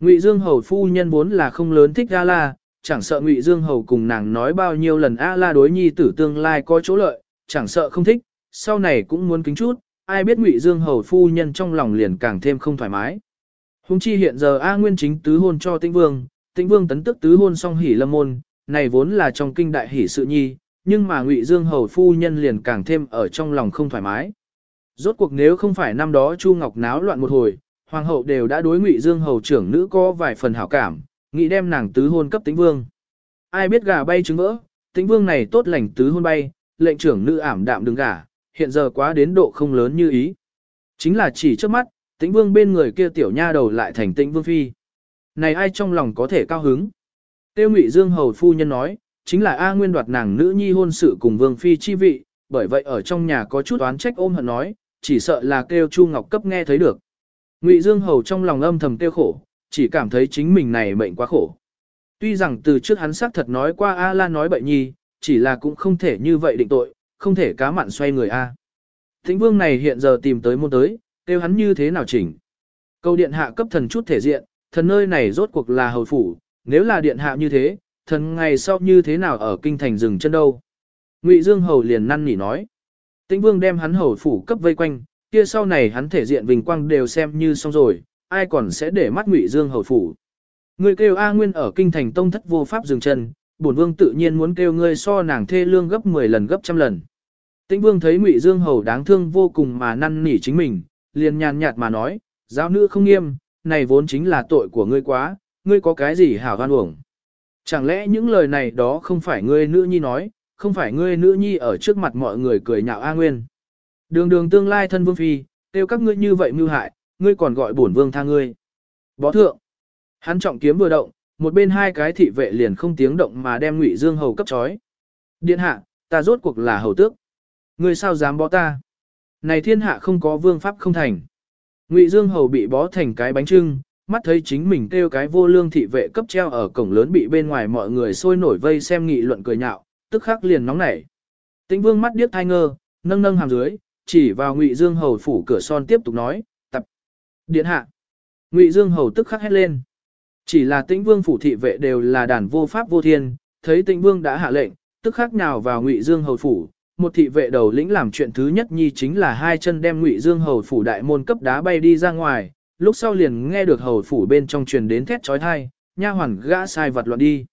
Ngụy Dương Hầu phu nhân vốn là không lớn thích A La, chẳng sợ Ngụy Dương Hầu cùng nàng nói bao nhiêu lần A La đối nhi tử tương lai có chỗ lợi, chẳng sợ không thích, sau này cũng muốn kính chút, ai biết Ngụy Dương hầu phu nhân trong lòng liền càng thêm không thoải mái. Hùng chi hiện giờ A Nguyên chính tứ hôn cho Tĩnh Vương, Tĩnh Vương tấn tức tứ hôn xong hỉ lâm môn, này vốn là trong kinh đại hỉ sự nhi, nhưng mà Ngụy Dương hầu phu nhân liền càng thêm ở trong lòng không thoải mái. Rốt cuộc nếu không phải năm đó Chu Ngọc náo loạn một hồi, hoàng hậu đều đã đối Ngụy Dương hầu trưởng nữ có vài phần hảo cảm, nghĩ đem nàng tứ hôn cấp Tĩnh Vương. Ai biết gà bay trứng vỡ, Tĩnh Vương này tốt lành tứ hôn bay, lệnh trưởng nữ ảm đạm đừng gả, hiện giờ quá đến độ không lớn như ý. Chính là chỉ trước mắt, Tĩnh Vương bên người kia tiểu nha đầu lại thành Tĩnh Vương phi. Này ai trong lòng có thể cao hứng? Tiêu Ngụy Dương hầu phu nhân nói, chính là A Nguyên đoạt nàng nữ nhi hôn sự cùng Vương phi chi vị, bởi vậy ở trong nhà có chút oán trách ôm hận nói, chỉ sợ là kêu Chu Ngọc cấp nghe thấy được. Ngụy Dương hầu trong lòng âm thầm tiêu khổ, chỉ cảm thấy chính mình này mệnh quá khổ. Tuy rằng từ trước hắn xác thật nói qua A La nói bậy nhi, chỉ là cũng không thể như vậy định tội, không thể cá mặn xoay người A. Thịnh vương này hiện giờ tìm tới môn tới, kêu hắn như thế nào chỉnh. Câu điện hạ cấp thần chút thể diện, thần nơi này rốt cuộc là hầu phủ, nếu là điện hạ như thế, thần ngày sau như thế nào ở kinh thành rừng chân đâu. Ngụy Dương hầu liền năn nỉ nói. Tĩnh vương đem hắn hầu phủ cấp vây quanh, kia sau này hắn thể diện vinh quang đều xem như xong rồi, ai còn sẽ để mắt Ngụy Dương hầu phủ. Người kêu A Nguyên ở kinh thành tông thất vô pháp dừng chân, bổn vương tự nhiên muốn kêu ngươi so nàng thê lương gấp 10 lần gấp trăm lần. Tĩnh vương thấy Ngụy Dương hầu đáng thương vô cùng mà năn nỉ chính mình, liền nhàn nhạt mà nói, giáo nữ không nghiêm, này vốn chính là tội của ngươi quá, ngươi có cái gì hảo hoan uổng. Chẳng lẽ những lời này đó không phải ngươi nữ nhi nói, không phải ngươi nữ nhi ở trước mặt mọi người cười nhạo A Nguyên. Đường đường tương lai thân vương phi, tiêu các ngươi như vậy mưu hại, ngươi còn gọi bổn vương tha ngươi. Bó thượng, hắn trọng kiếm vừa động, một bên hai cái thị vệ liền không tiếng động mà đem ngụy dương hầu cấp chói. Điện hạ, ta rốt cuộc là hầu tước. Ngươi sao dám bó ta? Này thiên hạ không có vương pháp không thành. Ngụy Dương Hầu bị bó thành cái bánh trưng, mắt thấy chính mình kêu cái vô lương thị vệ cấp treo ở cổng lớn bị bên ngoài mọi người sôi nổi vây xem nghị luận cười nhạo, tức khắc liền nóng nảy. Tĩnh Vương mắt điếc thai ngơ, nâng nâng hàm dưới, chỉ vào Ngụy Dương Hầu phủ cửa son tiếp tục nói, tập. Điện hạ. Ngụy Dương Hầu tức khắc hét lên. Chỉ là Tĩnh Vương phủ thị vệ đều là đàn vô pháp vô thiên, thấy Tĩnh Vương đã hạ lệnh, tức khắc nào vào Ngụy Dương Hầu phủ, một thị vệ đầu lĩnh làm chuyện thứ nhất nhi chính là hai chân đem ngụy dương hầu phủ đại môn cấp đá bay đi ra ngoài, lúc sau liền nghe được hầu phủ bên trong truyền đến thét trói thai, nha hoàn gã sai vật loạn đi.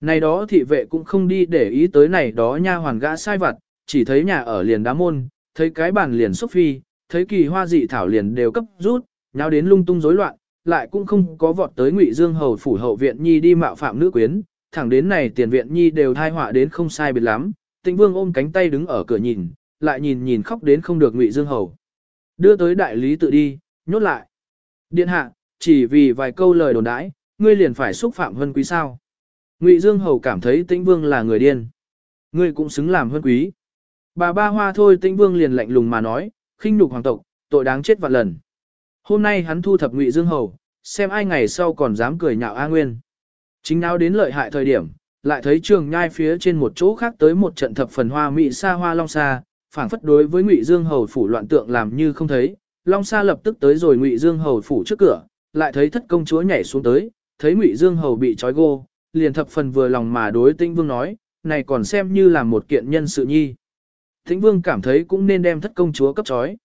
Này đó thị vệ cũng không đi để ý tới này đó nha hoàn gã sai vật, chỉ thấy nhà ở liền đá môn, thấy cái bàn liền xúc phi, thấy kỳ hoa dị thảo liền đều cấp rút, nháo đến lung tung rối loạn, lại cũng không có vọt tới ngụy dương hầu phủ hậu viện nhi đi mạo phạm nữ quyến, thẳng đến này tiền viện nhi đều thai họa đến không sai biệt lắm, Tịnh Vương ôm cánh tay đứng ở cửa nhìn, lại nhìn nhìn khóc đến không được Ngụy Dương Hầu. Đưa tới đại lý tự đi, nhốt lại. Điện hạ, chỉ vì vài câu lời đồn đãi, ngươi liền phải xúc phạm Vân Quý sao? Ngụy Dương Hầu cảm thấy Tĩnh Vương là người điên. Ngươi cũng xứng làm Vân Quý. Bà ba hoa thôi Tĩnh Vương liền lạnh lùng mà nói, khinh nhục hoàng tộc, tội đáng chết vạn lần. Hôm nay hắn thu thập Ngụy Dương Hầu, xem ai ngày sau còn dám cười nhạo A Nguyên. Chính nào đến lợi hại thời điểm, lại thấy trường nhai phía trên một chỗ khác tới một trận thập phần hoa mỹ xa hoa long xa, phảng phất đối với Ngụy Dương hầu phủ loạn tượng làm như không thấy. Long Sa lập tức tới rồi Ngụy Dương hầu phủ trước cửa, lại thấy thất công chúa nhảy xuống tới, thấy Ngụy Dương hầu bị trói gô, liền thập phần vừa lòng mà đối Tĩnh Vương nói, này còn xem như là một kiện nhân sự nhi. Tĩnh Vương cảm thấy cũng nên đem thất công chúa cấp trói.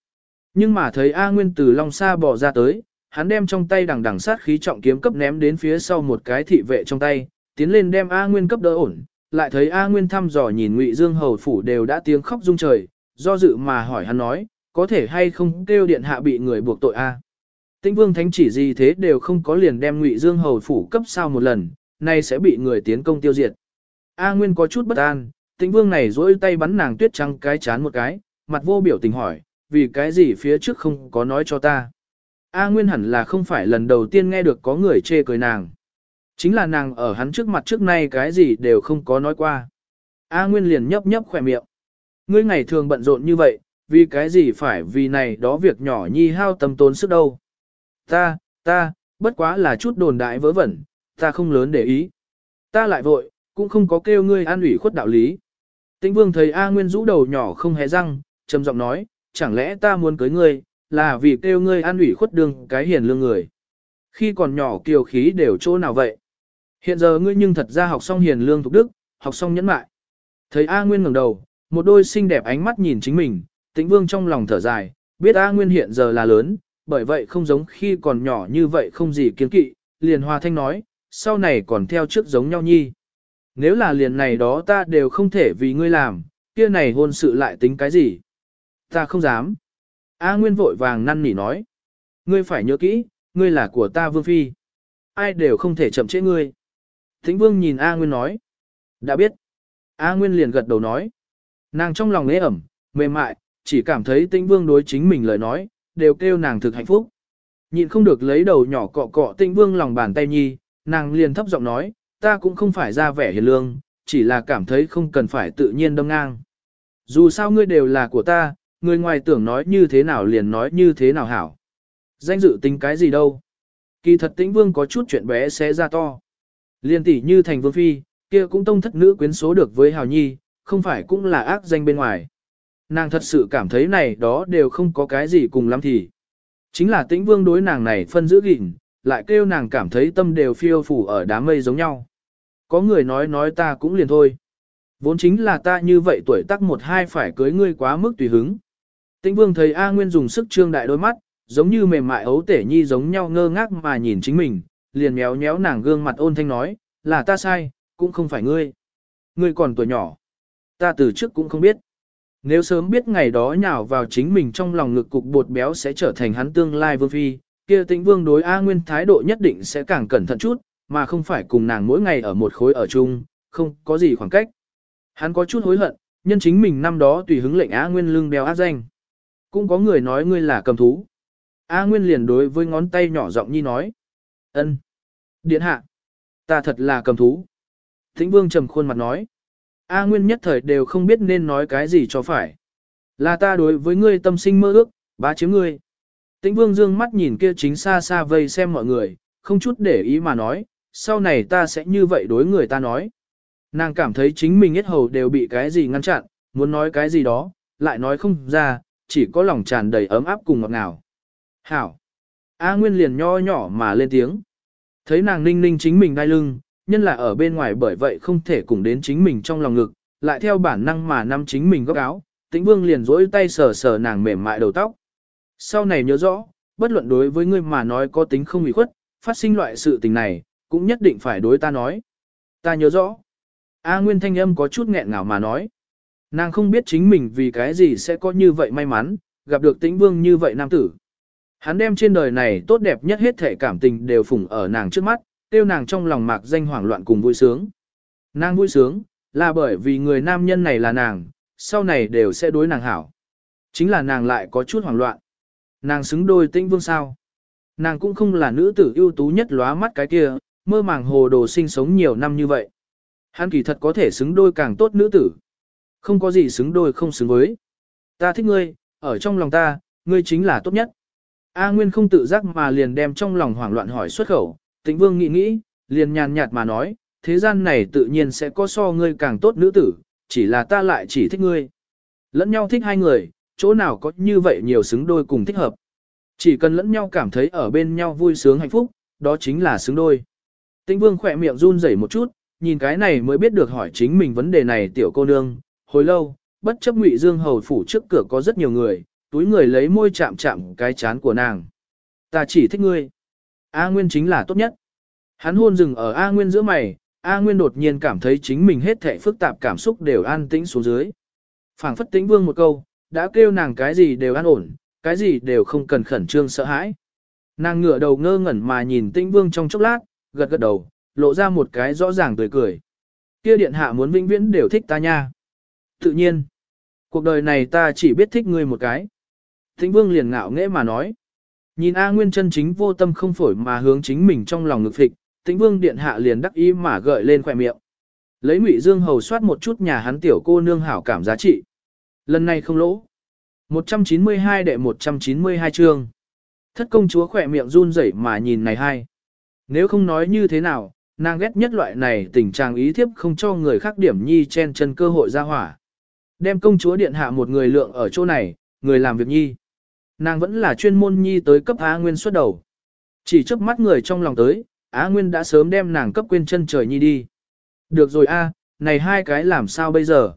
Nhưng mà thấy A Nguyên từ Long Sa bỏ ra tới, hắn đem trong tay đằng đằng sát khí trọng kiếm cấp ném đến phía sau một cái thị vệ trong tay, tiến lên đem A Nguyên cấp đỡ ổn, lại thấy A Nguyên thăm dò nhìn Ngụy Dương hầu phủ đều đã tiếng khóc rung trời, do dự mà hỏi hắn nói, có thể hay không kêu điện hạ bị người buộc tội A. Tĩnh Vương Thánh chỉ gì thế đều không có liền đem Ngụy Dương hầu phủ cấp sao một lần, nay sẽ bị người tiến công tiêu diệt. A Nguyên có chút bất an, Tĩnh Vương này duỗi tay bắn nàng tuyết trắng cái chán một cái, mặt vô biểu tình hỏi, vì cái gì phía trước không có nói cho ta. A Nguyên hẳn là không phải lần đầu tiên nghe được có người chê cười nàng. Chính là nàng ở hắn trước mặt trước nay cái gì đều không có nói qua. A Nguyên liền nhấp nhấp khỏe miệng. Ngươi ngày thường bận rộn như vậy, vì cái gì phải vì này đó việc nhỏ nhi hao tâm tốn sức đâu. Ta, ta, bất quá là chút đồn đại vớ vẩn, ta không lớn để ý. Ta lại vội, cũng không có kêu ngươi an ủy khuất đạo lý. Tĩnh vương thấy A Nguyên rũ đầu nhỏ không hề răng, trầm giọng nói, chẳng lẽ ta muốn cưới ngươi, là vì kêu ngươi an ủy khuất đường cái hiền lương người. Khi còn nhỏ kiều khí đều chỗ nào vậy? Hiện giờ ngươi nhưng thật ra học xong hiền lương thục đức, học xong nhẫn mại. Thấy A Nguyên ngẩng đầu, một đôi xinh đẹp ánh mắt nhìn chính mình, tĩnh vương trong lòng thở dài, biết A Nguyên hiện giờ là lớn, bởi vậy không giống khi còn nhỏ như vậy không gì kiến kỵ, liền hòa thanh nói, sau này còn theo trước giống nhau nhi. nếu là liền này đó ta đều không thể vì ngươi làm, kia này hôn sự lại tính cái gì? Ta không dám. A Nguyên vội vàng năn nỉ nói. Ngươi phải nhớ kỹ, ngươi là của ta Vương Phi. Ai đều không thể chậm trễ ngươi. Thính Vương nhìn A Nguyên nói. Đã biết. A Nguyên liền gật đầu nói. Nàng trong lòng lễ ẩm, mềm mại, chỉ cảm thấy Tĩnh Vương đối chính mình lời nói, đều kêu nàng thực hạnh phúc. Nhịn không được lấy đầu nhỏ cọ cọ Tĩnh Vương lòng bàn tay nhi, nàng liền thấp giọng nói, ta cũng không phải ra vẻ hiền lương, chỉ là cảm thấy không cần phải tự nhiên đâm ngang. Dù sao ngươi đều là của ta, người ngoài tưởng nói như thế nào liền nói như thế nào hảo. Danh dự tính cái gì đâu. Kỳ thật tĩnh vương có chút chuyện bé sẽ ra to. Liên tỷ như thành vương phi, kia cũng tông thất nữ quyến số được với hào nhi, không phải cũng là ác danh bên ngoài. Nàng thật sự cảm thấy này đó đều không có cái gì cùng lắm thì. Chính là tĩnh vương đối nàng này phân giữ gìn, lại kêu nàng cảm thấy tâm đều phiêu phủ ở đám mây giống nhau. Có người nói nói ta cũng liền thôi. Vốn chính là ta như vậy tuổi tác một hai phải cưới ngươi quá mức tùy hứng. Tĩnh vương thấy A Nguyên dùng sức trương đại đôi mắt, giống như mềm mại ấu tể nhi giống nhau ngơ ngác mà nhìn chính mình, liền méo méo nàng gương mặt ôn thanh nói, là ta sai, cũng không phải ngươi. Ngươi còn tuổi nhỏ. Ta từ trước cũng không biết. Nếu sớm biết ngày đó nhào vào chính mình trong lòng ngực cục bột béo sẽ trở thành hắn tương lai vương phi, kia tĩnh vương đối A Nguyên thái độ nhất định sẽ càng cẩn thận chút, mà không phải cùng nàng mỗi ngày ở một khối ở chung, không có gì khoảng cách. Hắn có chút hối hận, nhân chính mình năm đó tùy hứng lệnh A Nguyên lưng đeo ác danh. Cũng có người nói ngươi là cầm thú. A Nguyên liền đối với ngón tay nhỏ giọng nhi nói. ân, Điện hạ. Ta thật là cầm thú. Tĩnh vương trầm khuôn mặt nói. A Nguyên nhất thời đều không biết nên nói cái gì cho phải. Là ta đối với ngươi tâm sinh mơ ước, bá chiếm ngươi. Tĩnh vương dương mắt nhìn kia chính xa xa vây xem mọi người, không chút để ý mà nói, sau này ta sẽ như vậy đối người ta nói. Nàng cảm thấy chính mình hết hầu đều bị cái gì ngăn chặn, muốn nói cái gì đó, lại nói không ra, chỉ có lòng tràn đầy ấm áp cùng ngọt ngào. Hảo! A Nguyên liền nho nhỏ mà lên tiếng. Thấy nàng ninh ninh chính mình đai lưng, nhân là ở bên ngoài bởi vậy không thể cùng đến chính mình trong lòng ngực, lại theo bản năng mà nắm chính mình góc áo, tĩnh vương liền rỗi tay sờ sờ nàng mềm mại đầu tóc. Sau này nhớ rõ, bất luận đối với ngươi mà nói có tính không bị khuất, phát sinh loại sự tình này, cũng nhất định phải đối ta nói. Ta nhớ rõ. A Nguyên thanh âm có chút nghẹn ngào mà nói. Nàng không biết chính mình vì cái gì sẽ có như vậy may mắn, gặp được tĩnh vương như vậy nam tử. Hắn đem trên đời này tốt đẹp nhất hết thể cảm tình đều phủng ở nàng trước mắt, tiêu nàng trong lòng mạc danh hoảng loạn cùng vui sướng. Nàng vui sướng, là bởi vì người nam nhân này là nàng, sau này đều sẽ đối nàng hảo. Chính là nàng lại có chút hoảng loạn. Nàng xứng đôi tĩnh vương sao. Nàng cũng không là nữ tử ưu tú nhất lóa mắt cái kia, mơ màng hồ đồ sinh sống nhiều năm như vậy. Hắn kỳ thật có thể xứng đôi càng tốt nữ tử. Không có gì xứng đôi không xứng với. Ta thích ngươi, ở trong lòng ta, ngươi chính là tốt nhất. A Nguyên không tự giác mà liền đem trong lòng hoảng loạn hỏi xuất khẩu, tĩnh vương nghĩ nghĩ, liền nhàn nhạt mà nói, thế gian này tự nhiên sẽ có so ngươi càng tốt nữ tử, chỉ là ta lại chỉ thích ngươi. Lẫn nhau thích hai người, chỗ nào có như vậy nhiều xứng đôi cùng thích hợp. Chỉ cần lẫn nhau cảm thấy ở bên nhau vui sướng hạnh phúc, đó chính là xứng đôi. Tĩnh vương khỏe miệng run rẩy một chút, nhìn cái này mới biết được hỏi chính mình vấn đề này tiểu cô nương, hồi lâu, bất chấp ngụy dương hầu phủ trước cửa có rất nhiều người, túi người lấy môi chạm chạm cái chán của nàng. Ta chỉ thích ngươi. A Nguyên chính là tốt nhất. Hắn hôn dừng ở A Nguyên giữa mày, A Nguyên đột nhiên cảm thấy chính mình hết thảy phức tạp cảm xúc đều an tĩnh xuống dưới. phảng phất tĩnh vương một câu, đã kêu nàng cái gì đều an ổn, cái gì đều không cần khẩn trương sợ hãi. Nàng ngửa đầu ngơ ngẩn mà nhìn tĩnh vương trong chốc lát, gật gật đầu, lộ ra một cái rõ ràng tươi cười. Kia điện hạ muốn vĩnh viễn đều thích ta nha. Tự nhiên, cuộc đời này ta chỉ biết thích ngươi một cái. Tĩnh vương liền ngạo nghễ mà nói. Nhìn A Nguyên chân chính vô tâm không phổi mà hướng chính mình trong lòng ngực thịt. Tĩnh vương điện hạ liền đắc ý mà gợi lên khóe miệng. Lấy Ngụy Dương hầu soát một chút nhà hắn tiểu cô nương hảo cảm giá trị. Lần này không lỗ. 192 đệ 192 chương. Thất công chúa khỏe miệng run rẩy mà nhìn này hai. Nếu không nói như thế nào, nàng ghét nhất loại này tình trạng ý thiếp không cho người khác điểm nhi chen chân cơ hội ra hỏa. Đem công chúa điện hạ một người lượng ở chỗ này, người làm việc nhi. Nàng vẫn là chuyên môn nhi tới cấp A Nguyên xuất đầu. Chỉ trước mắt người trong lòng tới, Á Nguyên đã sớm đem nàng cấp quên chân trời nhi đi. Được rồi a, này hai cái làm sao bây giờ?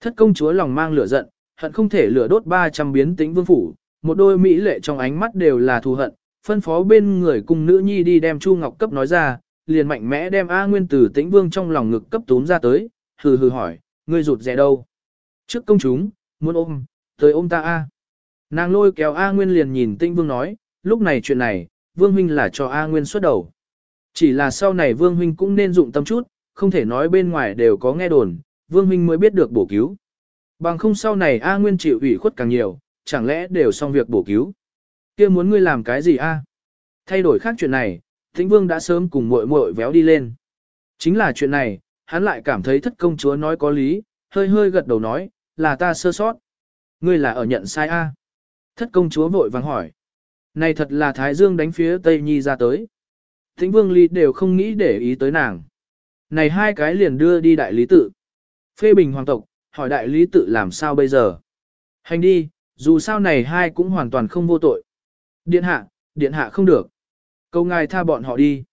Thất công chúa lòng mang lửa giận, hận không thể lửa đốt 300 biến tính vương phủ, một đôi mỹ lệ trong ánh mắt đều là thù hận, phân phó bên người cùng nữ nhi đi đem Chu Ngọc cấp nói ra, liền mạnh mẽ đem A Nguyên từ tĩnh vương trong lòng ngực cấp túm ra tới, hừ hừ hỏi, ngươi rụt rẻ đâu? Trước công chúng, muốn ôm, tới ôm ta A. Nàng lôi kéo A Nguyên liền nhìn tĩnh vương nói, lúc này chuyện này, vương huynh là cho A Nguyên xuất đầu. Chỉ là sau này vương huynh cũng nên dụng tâm chút, không thể nói bên ngoài đều có nghe đồn, vương huynh mới biết được bổ cứu. Bằng không sau này A Nguyên chịu ủy khuất càng nhiều, chẳng lẽ đều xong việc bổ cứu. kia muốn ngươi làm cái gì A? Thay đổi khác chuyện này, Thính Vương đã sớm cùng muội muội véo đi lên. Chính là chuyện này, hắn lại cảm thấy thất công chúa nói có lý, hơi hơi gật đầu nói, là ta sơ sót. Ngươi là ở nhận sai A. Thất công chúa vội vàng hỏi. Này thật là Thái Dương đánh phía Tây Nhi ra tới. Thính Vương Ly đều không nghĩ để ý tới nàng. Này hai cái liền đưa đi đại lý tự. Phê bình hoàng tộc, hỏi đại lý tự làm sao bây giờ. Hành đi, dù sao này hai cũng hoàn toàn không vô tội. Điện hạ, điện hạ không được. Câu ngài tha bọn họ đi.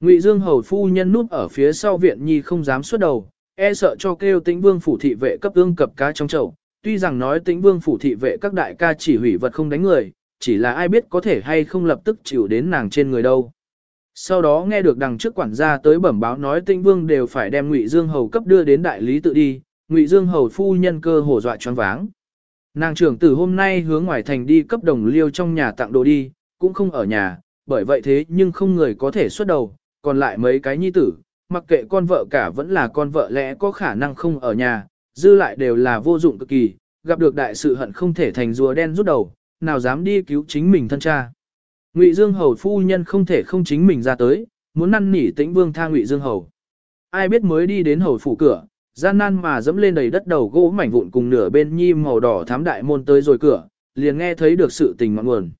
Ngụy Dương hầu phu nhân núp ở phía sau viện nhi không dám xuất đầu, e sợ cho kêu tĩnh vương phủ thị vệ cấp ương cập cá trong chậu. Tuy rằng nói tĩnh vương phủ thị vệ các đại ca chỉ hủy vật không đánh người, chỉ là ai biết có thể hay không lập tức chịu đến nàng trên người đâu. Sau đó nghe được đằng trước quản gia tới bẩm báo nói tĩnh vương đều phải đem Ngụy Dương hầu cấp đưa đến đại lý tự đi, Ngụy Dương hầu phu nhân cơ hồ dọa choáng váng. Nàng trưởng tử hôm nay hướng ngoài thành đi cấp đồng liêu trong nhà tặng đồ đi, cũng không ở nhà, bởi vậy thế nhưng không người có thể xuất đầu, còn lại mấy cái nhi tử, mặc kệ con vợ cả vẫn là con vợ lẽ có khả năng không ở nhà, dư lại đều là vô dụng cực kỳ, gặp được đại sự hận không thể thành rùa đen rút đầu, nào dám đi cứu chính mình thân cha. Ngụy Dương Hầu phu nhân không thể không chính mình ra tới, muốn năn nỉ Tĩnh Vương tha Ngụy Dương Hầu. Ai biết mới đi đến hầu phủ cửa, gian nan mà dẫm lên đầy đất đầu gỗ mảnh vụn cùng nửa bên nhi màu đỏ thám đại môn tới rồi cửa, liền nghe thấy được sự tình ngọn nguồn.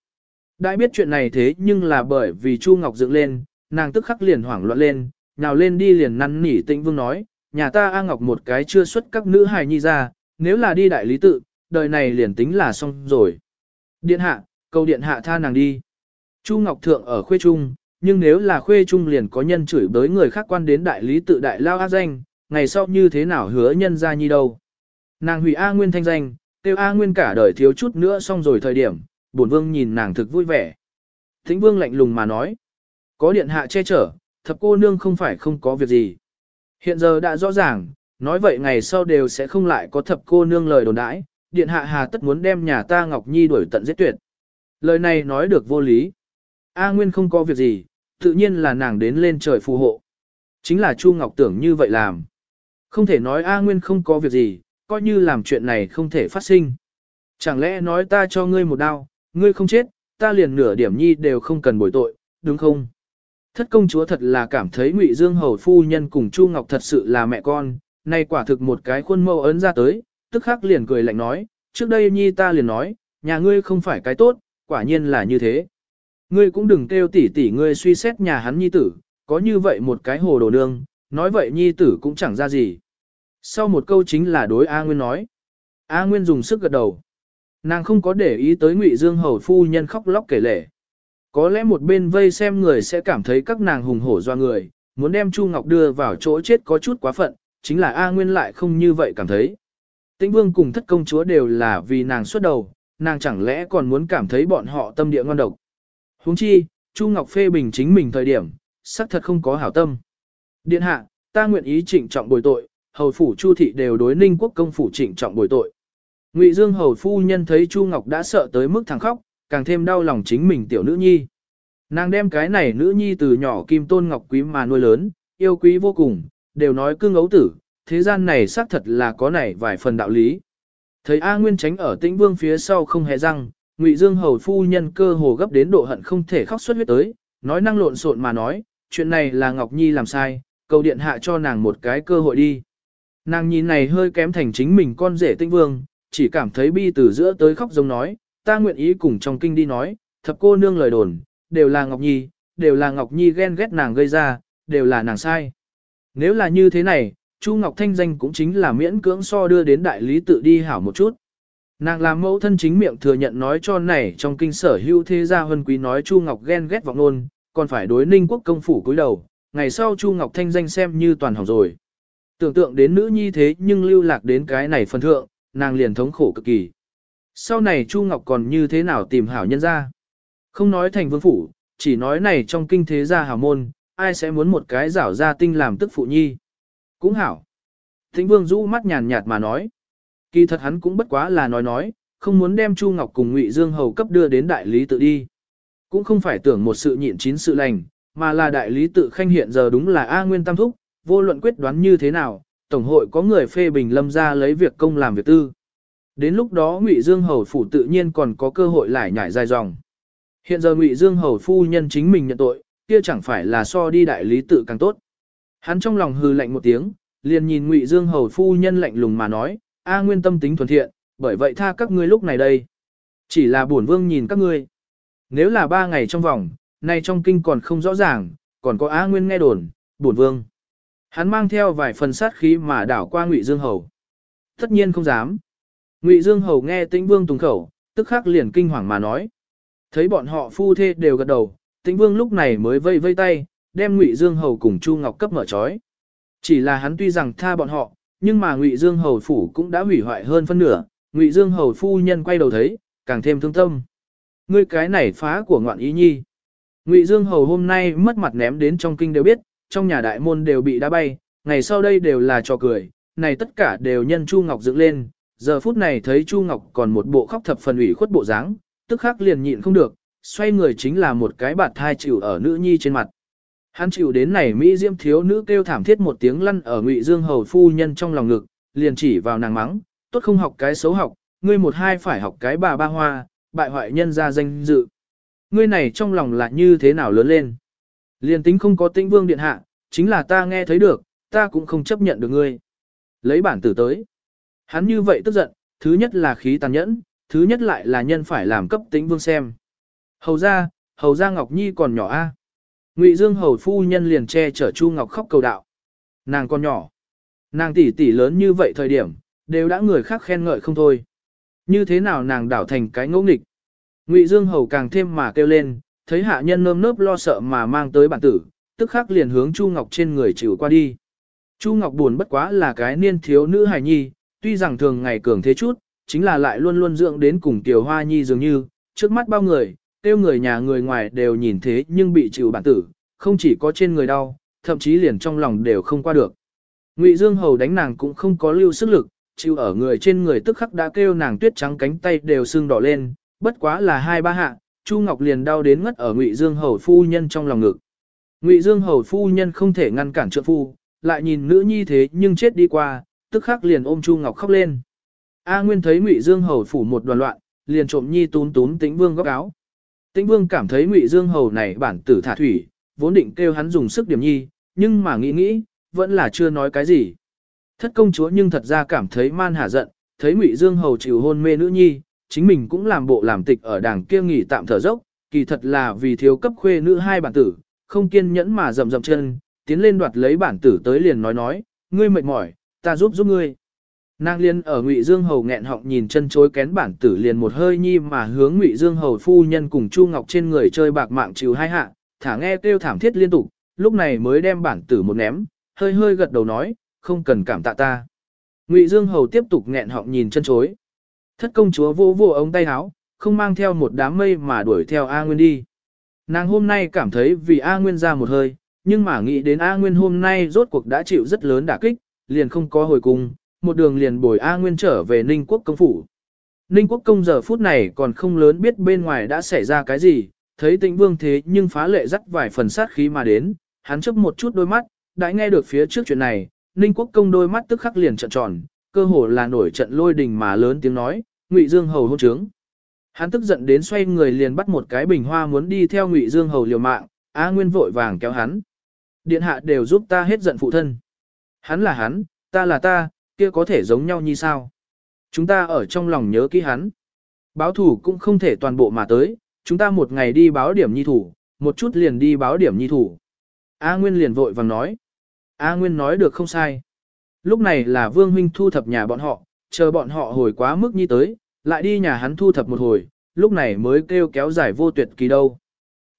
Đã biết chuyện này thế nhưng là bởi vì Chu Ngọc dựng lên, nàng tức khắc liền hoảng loạn lên, nào lên đi liền năn nỉ tĩnh vương nói, nhà ta A Ngọc một cái chưa xuất các nữ hài nhi ra, nếu là đi đại lý tự, đời này liền tính là xong rồi. Điện hạ, cầu điện hạ tha nàng đi. Chu Ngọc Thượng ở khuê trung, nhưng nếu là khuê trung liền có nhân chửi bới người khác quan đến đại lý tự đại lao ác danh, ngày sau như thế nào hứa nhân ra nhi đâu. Nàng hủy A Nguyên thanh danh, tiêu A Nguyên cả đời thiếu chút nữa xong rồi thời điểm, bổn vương nhìn nàng thực vui vẻ. Thính vương lạnh lùng mà nói, có điện hạ che chở, thập cô nương không phải không có việc gì. Hiện giờ đã rõ ràng, nói vậy ngày sau đều sẽ không lại có thập cô nương lời đồn đãi, điện hạ hà tất muốn đem nhà ta Ngọc Nhi đuổi tận giết tuyệt. Lời này nói được vô lý. A Nguyên không có việc gì, tự nhiên là nàng đến lên trời phù hộ. Chính là Chu Ngọc tưởng như vậy làm. Không thể nói A Nguyên không có việc gì, coi như làm chuyện này không thể phát sinh. Chẳng lẽ nói ta cho ngươi một đao, ngươi không chết, ta liền nửa điểm nhi đều không cần bồi tội, đúng không? Thất công chúa thật là cảm thấy Ngụy Dương hầu phu nhân cùng Chu Ngọc thật sự là mẹ con, nay quả thực một cái khuôn mẫu ấn ra tới, tức khắc liền cười lạnh nói, trước đây nhi ta liền nói, nhà ngươi không phải cái tốt, quả nhiên là như thế. Ngươi cũng đừng kêu tỉ tỉ ngươi suy xét nhà hắn nhi tử, có như vậy một cái hồ đồ nương, nói vậy nhi tử cũng chẳng ra gì. Sau một câu chính là đối A Nguyên nói. A Nguyên dùng sức gật đầu. Nàng không có để ý tới Ngụy Dương hầu phu nhân khóc lóc kể lể. Có lẽ một bên vây xem người sẽ cảm thấy các nàng hùng hổ doa người, muốn đem Chu Ngọc đưa vào chỗ chết có chút quá phận, chính là A Nguyên lại không như vậy cảm thấy. Tĩnh Vương cùng thất công chúa đều là vì nàng xuất đầu, nàng chẳng lẽ còn muốn cảm thấy bọn họ tâm địa ngon độc. Huống chi, Chu Ngọc phê bình chính mình thời điểm, xác thật không có hảo tâm. Điện hạ, ta nguyện ý trịnh trọng bồi tội, hầu phủ Chu thị đều đối Ninh quốc công phủ trịnh trọng bồi tội. Ngụy Dương hầu phu nhân thấy Chu Ngọc đã sợ tới mức thẳng khóc, càng thêm đau lòng chính mình tiểu nữ nhi. Nàng đem cái này nữ nhi từ nhỏ kim tôn ngọc quý mà nuôi lớn, yêu quý vô cùng, đều nói cương ấu tử, thế gian này xác thật là có này vài phần đạo lý. Thấy A Nguyên tránh ở tĩnh vương phía sau không hề răng, Ngụy Dương hầu phu nhân cơ hồ gấp đến độ hận không thể khóc xuất huyết tới, nói năng lộn xộn mà nói, chuyện này là Ngọc Nhi làm sai, cầu điện hạ cho nàng một cái cơ hội đi. Nàng nhìn này hơi kém thành chính mình con rể Tinh vương, chỉ cảm thấy bi từ giữa tới khóc giống nói, ta nguyện ý cùng trong kinh đi nói, thập cô nương lời đồn, đều là Ngọc Nhi, đều là Ngọc Nhi ghen ghét nàng gây ra, đều là nàng sai. Nếu là như thế này, Chu Ngọc Thanh danh cũng chính là miễn cưỡng so đưa đến đại lý tự đi hảo một chút. Nàng làm mẫu thân chính miệng thừa nhận nói cho này trong kinh sở hữu thế gia huân quý nói Chu Ngọc ghen ghét vọng nôn, còn phải đối ninh quốc công phủ cúi đầu, ngày sau Chu Ngọc thanh danh xem như toàn hỏng rồi. Tưởng tượng đến nữ nhi thế nhưng lưu lạc đến cái này phần thượng, nàng liền thống khổ cực kỳ. Sau này Chu Ngọc còn như thế nào tìm hảo nhân ra? Không nói thành vương phủ, chỉ nói này trong kinh thế gia hảo môn, ai sẽ muốn một cái rảo gia tinh làm tức phụ nhi. Cũng hảo. Thính vương rũ mắt nhàn nhạt mà nói. Kỳ thật hắn cũng bất quá là nói nói, không muốn đem Chu Ngọc cùng Ngụy Dương Hầu cấp đưa đến đại lý tự đi. Cũng không phải tưởng một sự nhịn chín sự lành, mà là đại lý tự khanh hiện giờ đúng là A Nguyên Tam Thúc, vô luận quyết đoán như thế nào, Tổng hội có người phê bình lâm ra lấy việc công làm việc tư. Đến lúc đó Ngụy Dương Hầu phủ tự nhiên còn có cơ hội lại nhảy dài dòng. Hiện giờ Ngụy Dương Hầu phu nhân chính mình nhận tội, kia chẳng phải là so đi đại lý tự càng tốt. Hắn trong lòng hừ lạnh một tiếng, liền nhìn Ngụy Dương Hầu phu nhân lạnh lùng mà nói, A Nguyên tâm tính thuần thiện, bởi vậy tha các ngươi lúc này đây. Chỉ là bổn vương nhìn các ngươi. Nếu là ba ngày trong vòng, nay trong kinh còn không rõ ràng, còn có A Nguyên nghe đồn, bổn vương. Hắn mang theo vài phần sát khí mà đảo qua Ngụy Dương Hầu. Tất nhiên không dám. Ngụy Dương Hầu nghe Tĩnh Vương tùng khẩu, tức khắc liền kinh hoàng mà nói. Thấy bọn họ phu thê đều gật đầu, Tĩnh Vương lúc này mới vây vây tay, đem Ngụy Dương Hầu cùng Chu Ngọc cấp mở trói. Chỉ là hắn tuy rằng tha bọn họ, nhưng mà Ngụy Dương Hầu phủ cũng đã hủy hoại hơn phân nửa, Ngụy Dương Hầu phu nhân quay đầu thấy, càng thêm thương tâm. Ngươi cái này phá của ngoạn ý nhi. Ngụy Dương Hầu hôm nay mất mặt ném đến trong kinh đều biết, trong nhà đại môn đều bị đá bay, ngày sau đây đều là trò cười, này tất cả đều nhân Chu Ngọc dựng lên, giờ phút này thấy Chu Ngọc còn một bộ khóc thập phần ủy khuất bộ dáng, tức khắc liền nhịn không được, xoay người chính là một cái bạt thai chịu ở nữ nhi trên mặt. Hắn chịu đến này Mỹ Diễm thiếu nữ kêu thảm thiết một tiếng lăn ở Ngụy Dương hầu phu nhân trong lòng ngực, liền chỉ vào nàng mắng, tốt không học cái xấu học, ngươi một hai phải học cái bà ba hoa, bại hoại nhân ra danh dự. Ngươi này trong lòng là như thế nào lớn lên? Liền tính không có tĩnh vương điện hạ, chính là ta nghe thấy được, ta cũng không chấp nhận được ngươi. Lấy bản tử tới. Hắn như vậy tức giận, thứ nhất là khí tàn nhẫn, thứ nhất lại là nhân phải làm cấp tĩnh vương xem. Hầu ra, hầu ra Ngọc Nhi còn nhỏ a. Ngụy Dương hầu phu nhân liền che chở Chu Ngọc khóc cầu đạo. Nàng con nhỏ. Nàng tỷ tỷ lớn như vậy thời điểm, đều đã người khác khen ngợi không thôi. Như thế nào nàng đảo thành cái ngỗ nghịch. Ngụy Dương hầu càng thêm mà kêu lên, thấy hạ nhân nơm nớp lo sợ mà mang tới bản tử, tức khắc liền hướng Chu Ngọc trên người chịu qua đi. Chu Ngọc buồn bất quá là cái niên thiếu nữ hài nhi, tuy rằng thường ngày cường thế chút, chính là lại luôn luôn dưỡng đến cùng tiểu hoa nhi dường như, trước mắt bao người, tiêu người nhà người ngoài đều nhìn thế nhưng bị chịu bản tử, không chỉ có trên người đau, thậm chí liền trong lòng đều không qua được. Ngụy Dương Hầu đánh nàng cũng không có lưu sức lực, chịu ở người trên người tức khắc đã kêu nàng tuyết trắng cánh tay đều sưng đỏ lên, bất quá là hai ba hạ, Chu Ngọc liền đau đến ngất ở Ngụy Dương Hầu phu nhân trong lòng ngực. Ngụy Dương Hầu phu nhân không thể ngăn cản trợ phu, lại nhìn nữ nhi thế nhưng chết đi qua, tức khắc liền ôm Chu Ngọc khóc lên. A Nguyên thấy Ngụy Dương Hầu phủ một đoàn loạn, liền trộm nhi tún tún Tĩnh Vương góc áo. Tĩnh Vương cảm thấy Ngụy Dương Hầu này bản tử thả thủy, vốn định kêu hắn dùng sức điểm nhi, nhưng mà nghĩ nghĩ, vẫn là chưa nói cái gì. Thất công chúa nhưng thật ra cảm thấy man hả giận, thấy Ngụy Dương Hầu chịu hôn mê nữ nhi, chính mình cũng làm bộ làm tịch ở đảng kia nghỉ tạm thở dốc, kỳ thật là vì thiếu cấp khuê nữ hai bản tử, không kiên nhẫn mà rầm rầm chân, tiến lên đoạt lấy bản tử tới liền nói nói, ngươi mệt mỏi, ta giúp giúp ngươi. Nàng liên ở Ngụy Dương Hầu nghẹn họng nhìn chân chối kén bản tử liền một hơi nhi mà hướng Ngụy Dương Hầu phu nhân cùng Chu Ngọc trên người chơi bạc mạng chịu hai hạ, thả nghe kêu thảm thiết liên tục, lúc này mới đem bản tử một ném, hơi hơi gật đầu nói, không cần cảm tạ ta. Ngụy Dương Hầu tiếp tục nghẹn họng nhìn chân chối. Thất công chúa vô vô ống tay áo, không mang theo một đám mây mà đuổi theo A Nguyên đi. Nàng hôm nay cảm thấy vì A Nguyên ra một hơi, nhưng mà nghĩ đến A Nguyên hôm nay rốt cuộc đã chịu rất lớn đả kích, liền không có hồi cùng một đường liền bồi A Nguyên trở về Ninh Quốc công phủ. Ninh Quốc công giờ phút này còn không lớn biết bên ngoài đã xảy ra cái gì, thấy tĩnh vương thế nhưng phá lệ dắt vài phần sát khí mà đến, hắn chấp một chút đôi mắt, đã nghe được phía trước chuyện này, Ninh Quốc công đôi mắt tức khắc liền trợn tròn, cơ hồ là nổi trận lôi đình mà lớn tiếng nói, Ngụy Dương hầu hôn trướng. Hắn tức giận đến xoay người liền bắt một cái bình hoa muốn đi theo Ngụy Dương hầu liều mạng, A Nguyên vội vàng kéo hắn. Điện hạ đều giúp ta hết giận phụ thân. Hắn là hắn, ta là ta, kia có thể giống nhau như sao? Chúng ta ở trong lòng nhớ kỹ hắn. Báo thủ cũng không thể toàn bộ mà tới, chúng ta một ngày đi báo điểm nhi thủ, một chút liền đi báo điểm nhi thủ. A Nguyên liền vội vàng nói. A Nguyên nói được không sai. Lúc này là Vương Huynh thu thập nhà bọn họ, chờ bọn họ hồi quá mức nhi tới, lại đi nhà hắn thu thập một hồi, lúc này mới kêu kéo dài vô tuyệt kỳ đâu.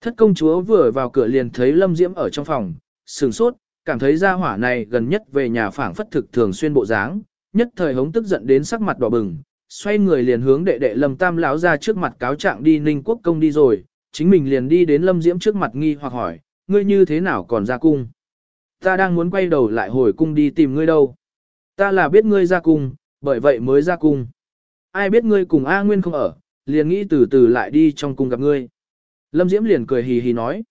Thất công chúa vừa vào cửa liền thấy Lâm Diễm ở trong phòng, sừng sốt, cảm thấy gia hỏa này gần nhất về nhà phảng phất thực thường xuyên bộ dáng, nhất thời hống tức giận đến sắc mặt đỏ bừng, xoay người liền hướng đệ đệ Lâm Tam lão ra trước mặt cáo trạng đi Ninh Quốc công đi rồi, chính mình liền đi đến Lâm Diễm trước mặt nghi hoặc hỏi, ngươi như thế nào còn ra cung? Ta đang muốn quay đầu lại hồi cung đi tìm ngươi đâu. Ta là biết ngươi ra cung, bởi vậy mới ra cung. Ai biết ngươi cùng A Nguyên không ở, liền nghĩ từ từ lại đi trong cung gặp ngươi. Lâm Diễm liền cười hì hì nói.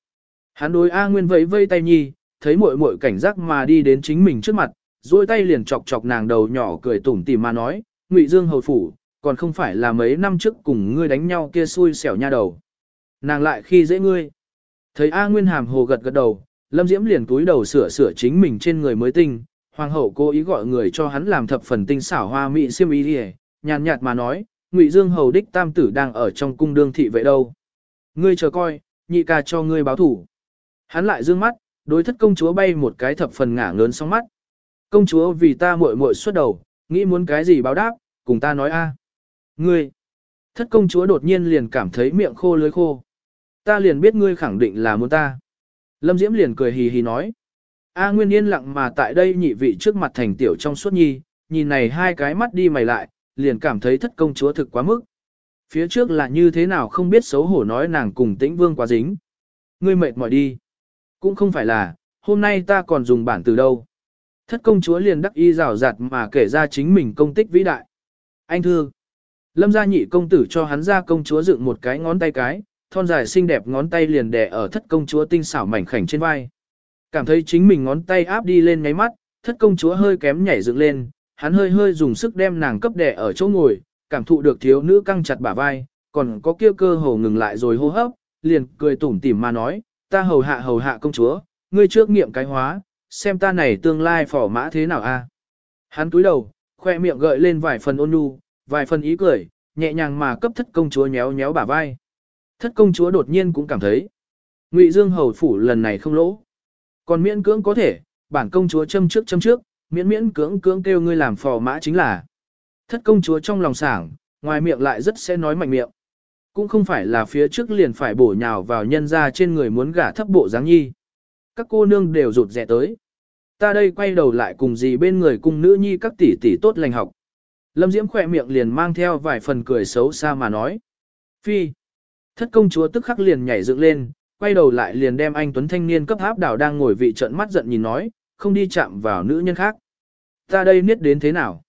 Hắn đối A Nguyên vẫy vây tay nhi, thấy muội muội cảnh giác mà đi đến chính mình trước mặt, duỗi tay liền chọc chọc nàng đầu nhỏ cười tủm tỉm mà nói, Ngụy Dương hầu phủ, còn không phải là mấy năm trước cùng ngươi đánh nhau kia xui xẻo nha đầu. Nàng lại khi dễ ngươi. Thấy A Nguyên hàm hồ gật gật đầu, Lâm Diễm liền túi đầu sửa sửa chính mình trên người mới tinh, hoàng hậu cố ý gọi người cho hắn làm thập phần tinh xảo hoa mỹ xiêm y đi nhàn nhạt mà nói, Ngụy Dương hầu đích tam tử đang ở trong cung đương thị vậy đâu. Ngươi chờ coi, nhị ca cho ngươi báo thủ. Hắn lại dương mắt, đối thất công chúa bay một cái thập phần ngả ngớn sóng mắt. Công chúa vì ta muội muội xuất đầu, nghĩ muốn cái gì báo đáp, cùng ta nói a. Ngươi, thất công chúa đột nhiên liền cảm thấy miệng khô lưới khô. Ta liền biết ngươi khẳng định là muốn ta. Lâm Diễm liền cười hì hì nói. A Nguyên yên lặng mà tại đây nhị vị trước mặt thành tiểu trong suốt nhi, nhìn này hai cái mắt đi mày lại, liền cảm thấy thất công chúa thực quá mức. Phía trước là như thế nào không biết xấu hổ nói nàng cùng tĩnh vương quá dính. Ngươi mệt mỏi đi. Cũng không phải là, hôm nay ta còn dùng bản từ đâu. Thất công chúa liền đắc y rào rạt mà kể ra chính mình công tích vĩ đại. Anh thương. Lâm gia nhị công tử cho hắn ra công chúa dựng một cái ngón tay cái, thon dài xinh đẹp ngón tay liền đè ở thất công chúa tinh xảo mảnh khảnh trên vai. Cảm thấy chính mình ngón tay áp đi lên ngáy mắt, thất công chúa hơi kém nhảy dựng lên, hắn hơi hơi dùng sức đem nàng cấp đè ở chỗ ngồi, cảm thụ được thiếu nữ căng chặt bả vai, còn có kia cơ hồ ngừng lại rồi hô hấp, liền cười tủm tỉm mà nói, ta hầu hạ hầu hạ công chúa, ngươi trước nghiệm cái hóa, xem ta này tương lai phỏ mã thế nào a. Hắn túi đầu, khoe miệng gợi lên vài phần ôn nhu, vài phần ý cười, nhẹ nhàng mà cấp thất công chúa nhéo nhéo bả vai. Thất công chúa đột nhiên cũng cảm thấy, Ngụy Dương hầu phủ lần này không lỗ. Còn miễn cưỡng có thể, bản công chúa châm trước châm trước, miễn miễn cưỡng cưỡng kêu ngươi làm phò mã chính là. Thất công chúa trong lòng sảng, ngoài miệng lại rất sẽ nói mạnh miệng. Cũng không phải là phía trước liền phải bổ nhào vào nhân ra trên người muốn gả thấp bộ dáng nhi. Các cô nương đều rụt rẻ tới. Ta đây quay đầu lại cùng gì bên người cung nữ nhi các tỷ tỷ tốt lành học. Lâm Diễm khỏe miệng liền mang theo vài phần cười xấu xa mà nói. Phi. Thất công chúa tức khắc liền nhảy dựng lên, quay đầu lại liền đem anh Tuấn Thanh niên cấp áp đảo đang ngồi vị trận mắt giận nhìn nói, không đi chạm vào nữ nhân khác. Ta đây niết đến thế nào?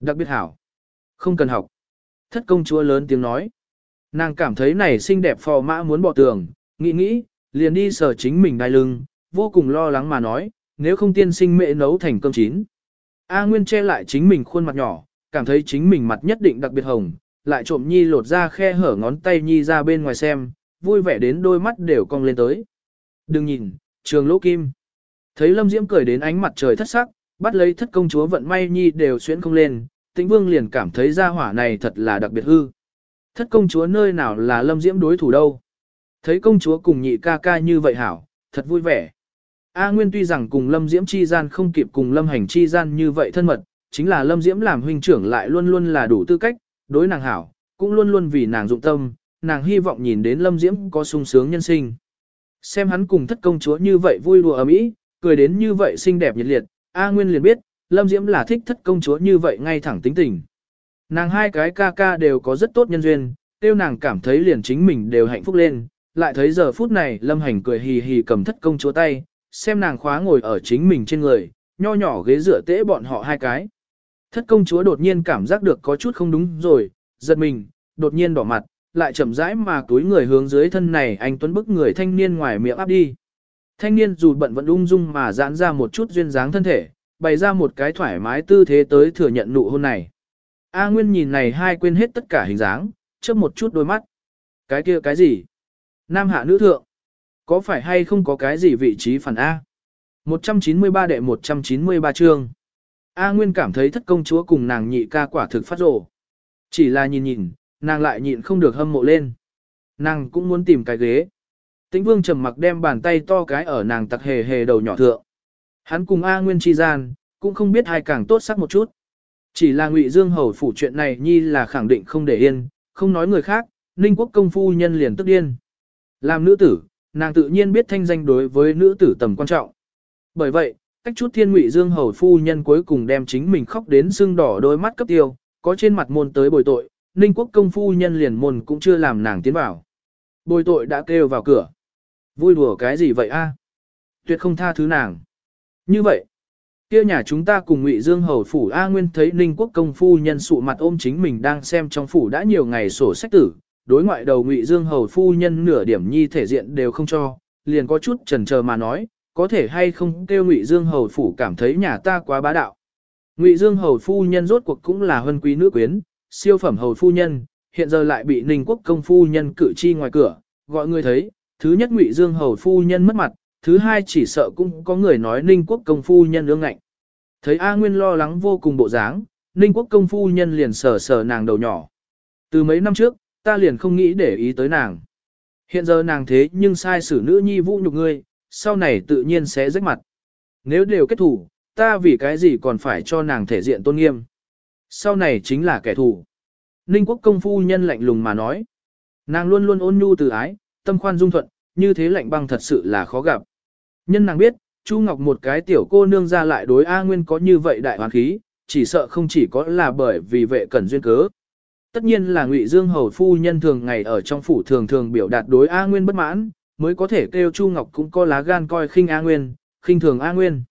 Đặc biệt hảo. Không cần học. Thất công chúa lớn tiếng nói. Nàng cảm thấy này xinh đẹp phò mã muốn bỏ tường, nghĩ nghĩ, liền đi sờ chính mình đai lưng, vô cùng lo lắng mà nói, nếu không tiên sinh mẹ nấu thành cơm chín. A Nguyên che lại chính mình khuôn mặt nhỏ, cảm thấy chính mình mặt nhất định đặc biệt hồng, lại trộm nhi lột ra khe hở ngón tay nhi ra bên ngoài xem, vui vẻ đến đôi mắt đều cong lên tới. Đừng nhìn, trường lỗ kim. Thấy Lâm Diễm cười đến ánh mặt trời thất sắc, bắt lấy thất công chúa vận may nhi đều xuyến không lên, tĩnh vương liền cảm thấy gia hỏa này thật là đặc biệt hư. Thất công chúa nơi nào là Lâm Diễm đối thủ đâu. Thấy công chúa cùng nhị ca ca như vậy hảo, thật vui vẻ. A Nguyên tuy rằng cùng Lâm Diễm chi gian không kịp cùng Lâm Hành chi gian như vậy thân mật, chính là Lâm Diễm làm huynh trưởng lại luôn luôn là đủ tư cách, đối nàng hảo, cũng luôn luôn vì nàng dụng tâm, nàng hy vọng nhìn đến Lâm Diễm có sung sướng nhân sinh. Xem hắn cùng thất công chúa như vậy vui đùa ấm ý, cười đến như vậy xinh đẹp nhiệt liệt, A Nguyên liền biết, Lâm Diễm là thích thất công chúa như vậy ngay thẳng tính tình. Nàng hai cái ca ca đều có rất tốt nhân duyên, tiêu nàng cảm thấy liền chính mình đều hạnh phúc lên, lại thấy giờ phút này Lâm Hành cười hì hì cầm thất công chúa tay, xem nàng khóa ngồi ở chính mình trên người, nho nhỏ ghế dựa tễ bọn họ hai cái. Thất công chúa đột nhiên cảm giác được có chút không đúng rồi, giật mình, đột nhiên đỏ mặt, lại chậm rãi mà túi người hướng dưới thân này anh tuấn bức người thanh niên ngoài miệng áp đi. Thanh niên dù bận vẫn ung dung mà giãn ra một chút duyên dáng thân thể, bày ra một cái thoải mái tư thế tới thừa nhận nụ hôn này. A Nguyên nhìn này hai quên hết tất cả hình dáng, chớp một chút đôi mắt. Cái kia cái gì? Nam hạ nữ thượng. Có phải hay không có cái gì vị trí phản A? 193 đệ 193 chương. A Nguyên cảm thấy thất công chúa cùng nàng nhị ca quả thực phát rổ. Chỉ là nhìn nhìn, nàng lại nhịn không được hâm mộ lên. Nàng cũng muốn tìm cái ghế. Tĩnh vương trầm mặc đem bàn tay to cái ở nàng tặc hề hề đầu nhỏ thượng. Hắn cùng A Nguyên chi gian, cũng không biết ai càng tốt sắc một chút. Chỉ là Ngụy Dương hầu phủ chuyện này nhi là khẳng định không để yên, không nói người khác, Ninh quốc công phu nhân liền tức điên. Làm nữ tử, nàng tự nhiên biết thanh danh đối với nữ tử tầm quan trọng. Bởi vậy, cách chút thiên Ngụy Dương hầu phu nhân cuối cùng đem chính mình khóc đến sưng đỏ đôi mắt cấp tiêu, có trên mặt môn tới bồi tội, Ninh quốc công phu nhân liền môn cũng chưa làm nàng tiến vào. Bồi tội đã kêu vào cửa. Vui đùa cái gì vậy a? tuyệt không tha thứ nàng. Như vậy, kia nhà chúng ta cùng Ngụy Dương hầu phủ A Nguyên thấy Ninh Quốc công phu nhân sụ mặt ôm chính mình đang xem trong phủ đã nhiều ngày sổ sách tử, đối ngoại đầu Ngụy Dương hầu phu nhân nửa điểm nhi thể diện đều không cho, liền có chút chần chờ mà nói, có thể hay không kêu Ngụy Dương hầu phủ cảm thấy nhà ta quá bá đạo. Ngụy Dương hầu phu nhân rốt cuộc cũng là huân quý nữ quyến, siêu phẩm hầu phu nhân, hiện giờ lại bị Ninh Quốc công phu nhân cử chi ngoài cửa, gọi người thấy, thứ nhất Ngụy Dương hầu phu nhân mất mặt, thứ hai chỉ sợ cũng có người nói Ninh Quốc công phu nhân ương ngạnh. Thấy A Nguyên lo lắng vô cùng bộ dáng, Ninh Quốc công phu nhân liền sờ sờ nàng đầu nhỏ. Từ mấy năm trước, ta liền không nghĩ để ý tới nàng. Hiện giờ nàng thế nhưng sai xử nữ nhi vũ nhục ngươi, sau này tự nhiên sẽ rách mặt. Nếu đều kết thủ, ta vì cái gì còn phải cho nàng thể diện tôn nghiêm. Sau này chính là kẻ thù. Ninh quốc công phu nhân lạnh lùng mà nói. Nàng luôn luôn ôn nhu từ ái, tâm khoan dung thuận, như thế lạnh băng thật sự là khó gặp. Nhân nàng biết, Chu Ngọc một cái tiểu cô nương ra lại đối A Nguyên có như vậy đại hoàn khí, chỉ sợ không chỉ có là bởi vì vệ cẩn duyên cớ. Tất nhiên là Ngụy Dương hầu phu nhân thường ngày ở trong phủ thường thường biểu đạt đối A Nguyên bất mãn, mới có thể kêu Chu Ngọc cũng có lá gan coi khinh A Nguyên, khinh thường A Nguyên.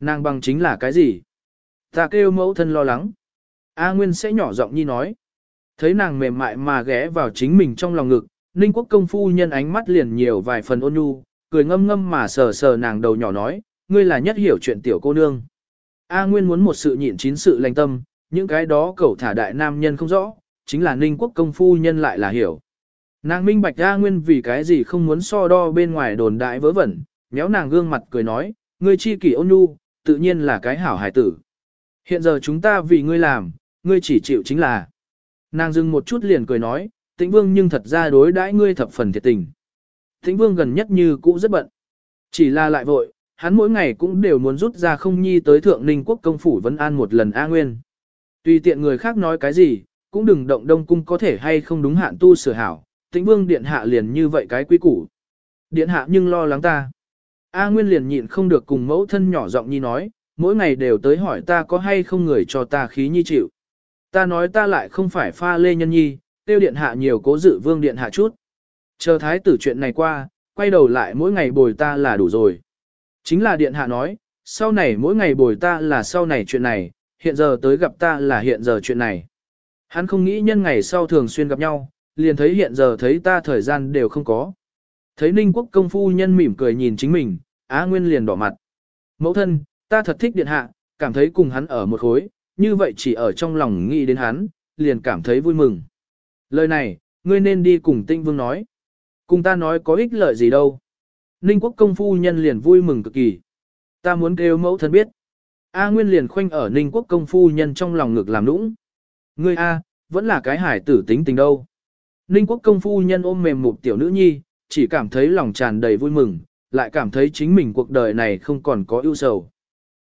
Nàng bằng chính là cái gì? Ta kêu mẫu thân lo lắng. A Nguyên sẽ nhỏ giọng nhi nói. Thấy nàng mềm mại mà ghé vào chính mình trong lòng ngực, Ninh Quốc công phu nhân ánh mắt liền nhiều vài phần ôn nhu, cười ngâm ngâm mà sờ sờ nàng đầu nhỏ nói, ngươi là nhất hiểu chuyện tiểu cô nương. A Nguyên muốn một sự nhịn chín sự lành tâm, những cái đó cẩu thả đại nam nhân không rõ, chính là Ninh Quốc công phu nhân lại là hiểu. Nàng minh bạch A Nguyên vì cái gì không muốn so đo bên ngoài đồn đại vớ vẩn, méo nàng gương mặt cười nói, ngươi chi kỷ ôn nhu, tự nhiên là cái hảo hài tử. Hiện giờ chúng ta vì ngươi làm, ngươi chỉ chịu chính là. Nàng dừng một chút liền cười nói, tĩnh vương nhưng thật ra đối đãi ngươi thập phần thiệt tình. Thính vương gần nhất như cũ rất bận. Chỉ là lại vội, hắn mỗi ngày cũng đều muốn rút ra không nhi tới thượng ninh quốc công phủ Vân an một lần A Nguyên. Tùy tiện người khác nói cái gì, cũng đừng động đông cung có thể hay không đúng hạn tu sửa hảo, tĩnh vương điện hạ liền như vậy cái quý củ. Điện hạ nhưng lo lắng ta. A Nguyên liền nhịn không được cùng mẫu thân nhỏ giọng nhi nói, mỗi ngày đều tới hỏi ta có hay không người cho ta khí nhi chịu. Ta nói ta lại không phải pha lê nhân nhi, tiêu điện hạ nhiều cố dự vương điện hạ chút. Chờ thái tử chuyện này qua, quay đầu lại mỗi ngày bồi ta là đủ rồi. Chính là điện hạ nói, sau này mỗi ngày bồi ta là sau này chuyện này, hiện giờ tới gặp ta là hiện giờ chuyện này. Hắn không nghĩ nhân ngày sau thường xuyên gặp nhau, liền thấy hiện giờ thấy ta thời gian đều không có. Thấy Ninh Quốc công phu nhân mỉm cười nhìn chính mình, Á Nguyên liền đỏ mặt. Mẫu thân, ta thật thích điện hạ, cảm thấy cùng hắn ở một khối, như vậy chỉ ở trong lòng nghĩ đến hắn, liền cảm thấy vui mừng. Lời này, ngươi nên đi cùng tinh vương nói. Cùng ta nói có ích lợi gì đâu. Ninh quốc công phu nhân liền vui mừng cực kỳ. Ta muốn kêu mẫu thân biết. A Nguyên liền khoanh ở Ninh quốc công phu nhân trong lòng ngực làm nũng. Ngươi A, vẫn là cái hải tử tính tình đâu. Ninh quốc công phu nhân ôm mềm một tiểu nữ nhi, chỉ cảm thấy lòng tràn đầy vui mừng, lại cảm thấy chính mình cuộc đời này không còn có ưu sầu.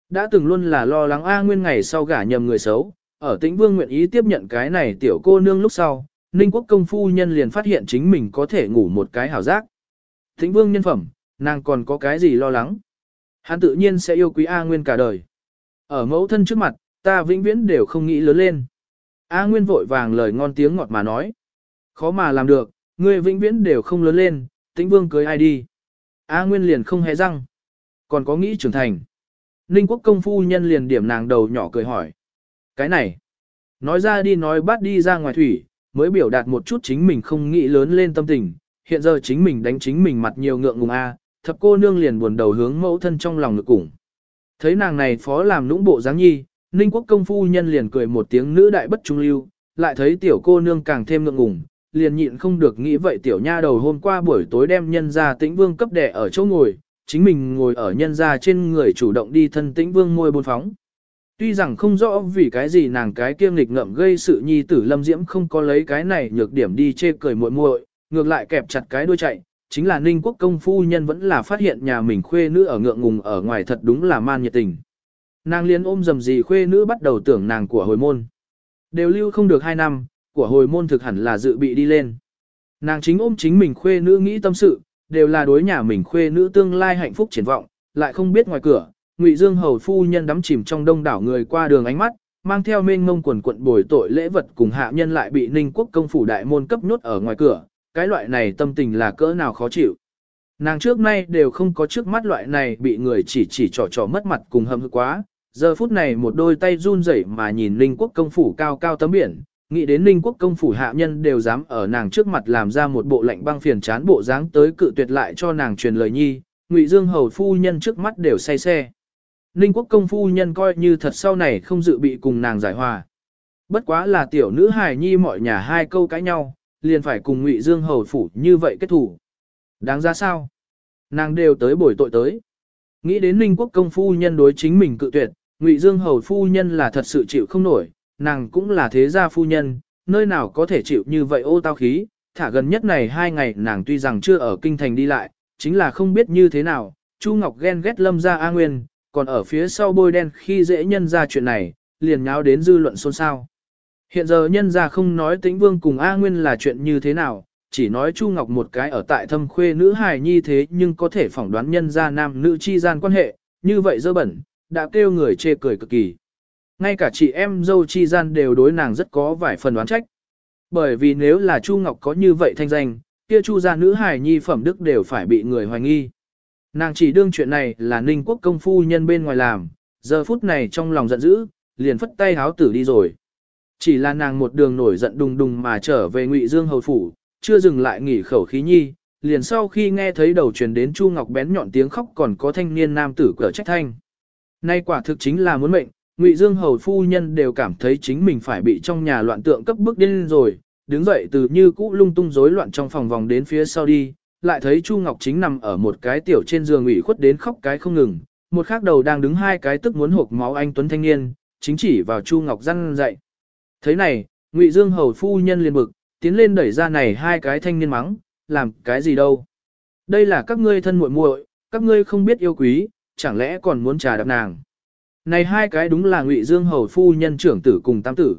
Đã từng luôn là lo lắng A Nguyên ngày sau gả nhầm người xấu, ở tĩnh vương nguyện ý tiếp nhận cái này tiểu cô nương lúc sau, Ninh quốc công phu nhân liền phát hiện chính mình có thể ngủ một cái hảo giác. Thịnh vương nhân phẩm, nàng còn có cái gì lo lắng. Hắn tự nhiên sẽ yêu quý A Nguyên cả đời. Ở mẫu thân trước mặt, ta vĩnh viễn đều không nghĩ lớn lên. A Nguyên vội vàng lời ngon tiếng ngọt mà nói. Khó mà làm được, ngươi vĩnh viễn đều không lớn lên, tĩnh vương cưới ai đi. A Nguyên liền không hề răng. Còn có nghĩ trưởng thành. Ninh quốc công phu nhân liền điểm nàng đầu nhỏ cười hỏi. Cái này. Nói ra đi nói bắt đi ra ngoài thủy, mới biểu đạt một chút chính mình không nghĩ lớn lên tâm tình. Hiện giờ chính mình đánh chính mình mặt nhiều ngượng ngùng A, thập cô nương liền buồn đầu hướng mẫu thân trong lòng ngực cùng. Thấy nàng này phó làm nũng bộ dáng nhi, Ninh quốc công phu nhân liền cười một tiếng nữ đại bất trung lưu, lại thấy tiểu cô nương càng thêm ngượng ngùng, liền nhịn không được nghĩ vậy tiểu nha đầu hôm qua buổi tối đem nhân gia tĩnh vương cấp đẻ ở chỗ ngồi, chính mình ngồi ở nhân gia trên người chủ động đi thân tĩnh vương môi buồn phóng. Tuy rằng không rõ vì cái gì nàng cái kiêm nghịch ngậm gây sự nhi tử lâm diễm không có lấy cái này nhược điểm đi chê cười muội muội, ngược lại kẹp chặt cái đuôi chạy, chính là ninh quốc công phu nhân vẫn là phát hiện nhà mình khuê nữ ở ngượng ngùng ở ngoài thật đúng là man nhiệt tình. Nàng liên ôm dầm gì khuê nữ bắt đầu tưởng nàng của hồi môn. Đều lưu không được hai năm, của hồi môn thực hẳn là dự bị đi lên. Nàng chính ôm chính mình khuê nữ nghĩ tâm sự, đều là đối nhà mình khuê nữ tương lai hạnh phúc triển vọng, lại không biết ngoài cửa, Ngụy Dương hầu phu nhân đắm chìm trong đông đảo người qua đường ánh mắt, mang theo mênh ngông quần quận bồi tội lễ vật cùng hạ nhân lại bị Ninh Quốc công phủ đại môn cấp nhốt ở ngoài cửa, cái loại này tâm tình là cỡ nào khó chịu. Nàng trước nay đều không có trước mắt loại này bị người chỉ chỉ trò trò mất mặt cùng hâm hực quá, giờ phút này một đôi tay run rẩy mà nhìn Ninh quốc công phủ cao cao tấm biển, nghĩ đến Ninh quốc công phủ hạ nhân đều dám ở nàng trước mặt làm ra một bộ lạnh băng phiền chán bộ dáng tới cự tuyệt lại cho nàng truyền lời nhi, Ngụy Dương hầu phu nhân trước mắt đều say xe. Ninh quốc công phu nhân coi như thật sau này không dự bị cùng nàng giải hòa. Bất quá là tiểu nữ hài nhi mọi nhà hai câu cãi nhau, liền phải cùng Ngụy Dương hầu phủ như vậy kết thủ. Đáng ra sao? Nàng đều tới bồi tội tới. Nghĩ đến Ninh quốc công phu nhân đối chính mình cự tuyệt, Ngụy Dương hầu phu nhân là thật sự chịu không nổi, nàng cũng là thế gia phu nhân, nơi nào có thể chịu như vậy ô tao khí, thả gần nhất này hai ngày nàng tuy rằng chưa ở kinh thành đi lại, chính là không biết như thế nào, Chu Ngọc ghen ghét lâm ra A Nguyên, còn ở phía sau bôi đen khi dễ nhân ra chuyện này, liền nháo đến dư luận xôn xao. Hiện giờ nhân ra không nói tĩnh vương cùng A Nguyên là chuyện như thế nào, chỉ nói Chu Ngọc một cái ở tại thâm khuê nữ hài nhi thế nhưng có thể phỏng đoán nhân ra nam nữ chi gian quan hệ, như vậy dơ bẩn, đã kêu người chê cười cực kỳ. Ngay cả chị em dâu chi gian đều đối nàng rất có vài phần đoán trách. Bởi vì nếu là Chu Ngọc có như vậy thanh danh, kia Chu gia nữ hài nhi phẩm đức đều phải bị người hoài nghi. Nàng chỉ đương chuyện này là ninh quốc công phu nhân bên ngoài làm, giờ phút này trong lòng giận dữ, liền phất tay háo tử đi rồi. Chỉ là nàng một đường nổi giận đùng đùng mà trở về ngụy Dương hầu phủ, chưa dừng lại nghỉ khẩu khí nhi, liền sau khi nghe thấy đầu truyền đến Chu Ngọc bén nhọn tiếng khóc còn có thanh niên nam tử cửa trách thanh. Nay quả thực chính là muốn mệnh, Ngụy Dương hầu phu nhân đều cảm thấy chính mình phải bị trong nhà loạn tượng cấp bức điên rồi, đứng dậy từ như cũ lung tung rối loạn trong phòng vòng đến phía sau đi, lại thấy Chu Ngọc chính nằm ở một cái tiểu trên giường ủy khuất đến khóc cái không ngừng, một khác đầu đang đứng hai cái tức muốn hộp máu anh tuấn thanh niên, chính chỉ vào Chu Ngọc răn dậy. Thấy này, Ngụy Dương hầu phu nhân liền bực, tiến lên đẩy ra này hai cái thanh niên mắng, làm cái gì đâu? Đây là các ngươi thân muội muội, các ngươi không biết yêu quý, chẳng lẽ còn muốn trà đạp nàng? Này hai cái đúng là Ngụy Dương hầu phu nhân trưởng tử cùng tam tử.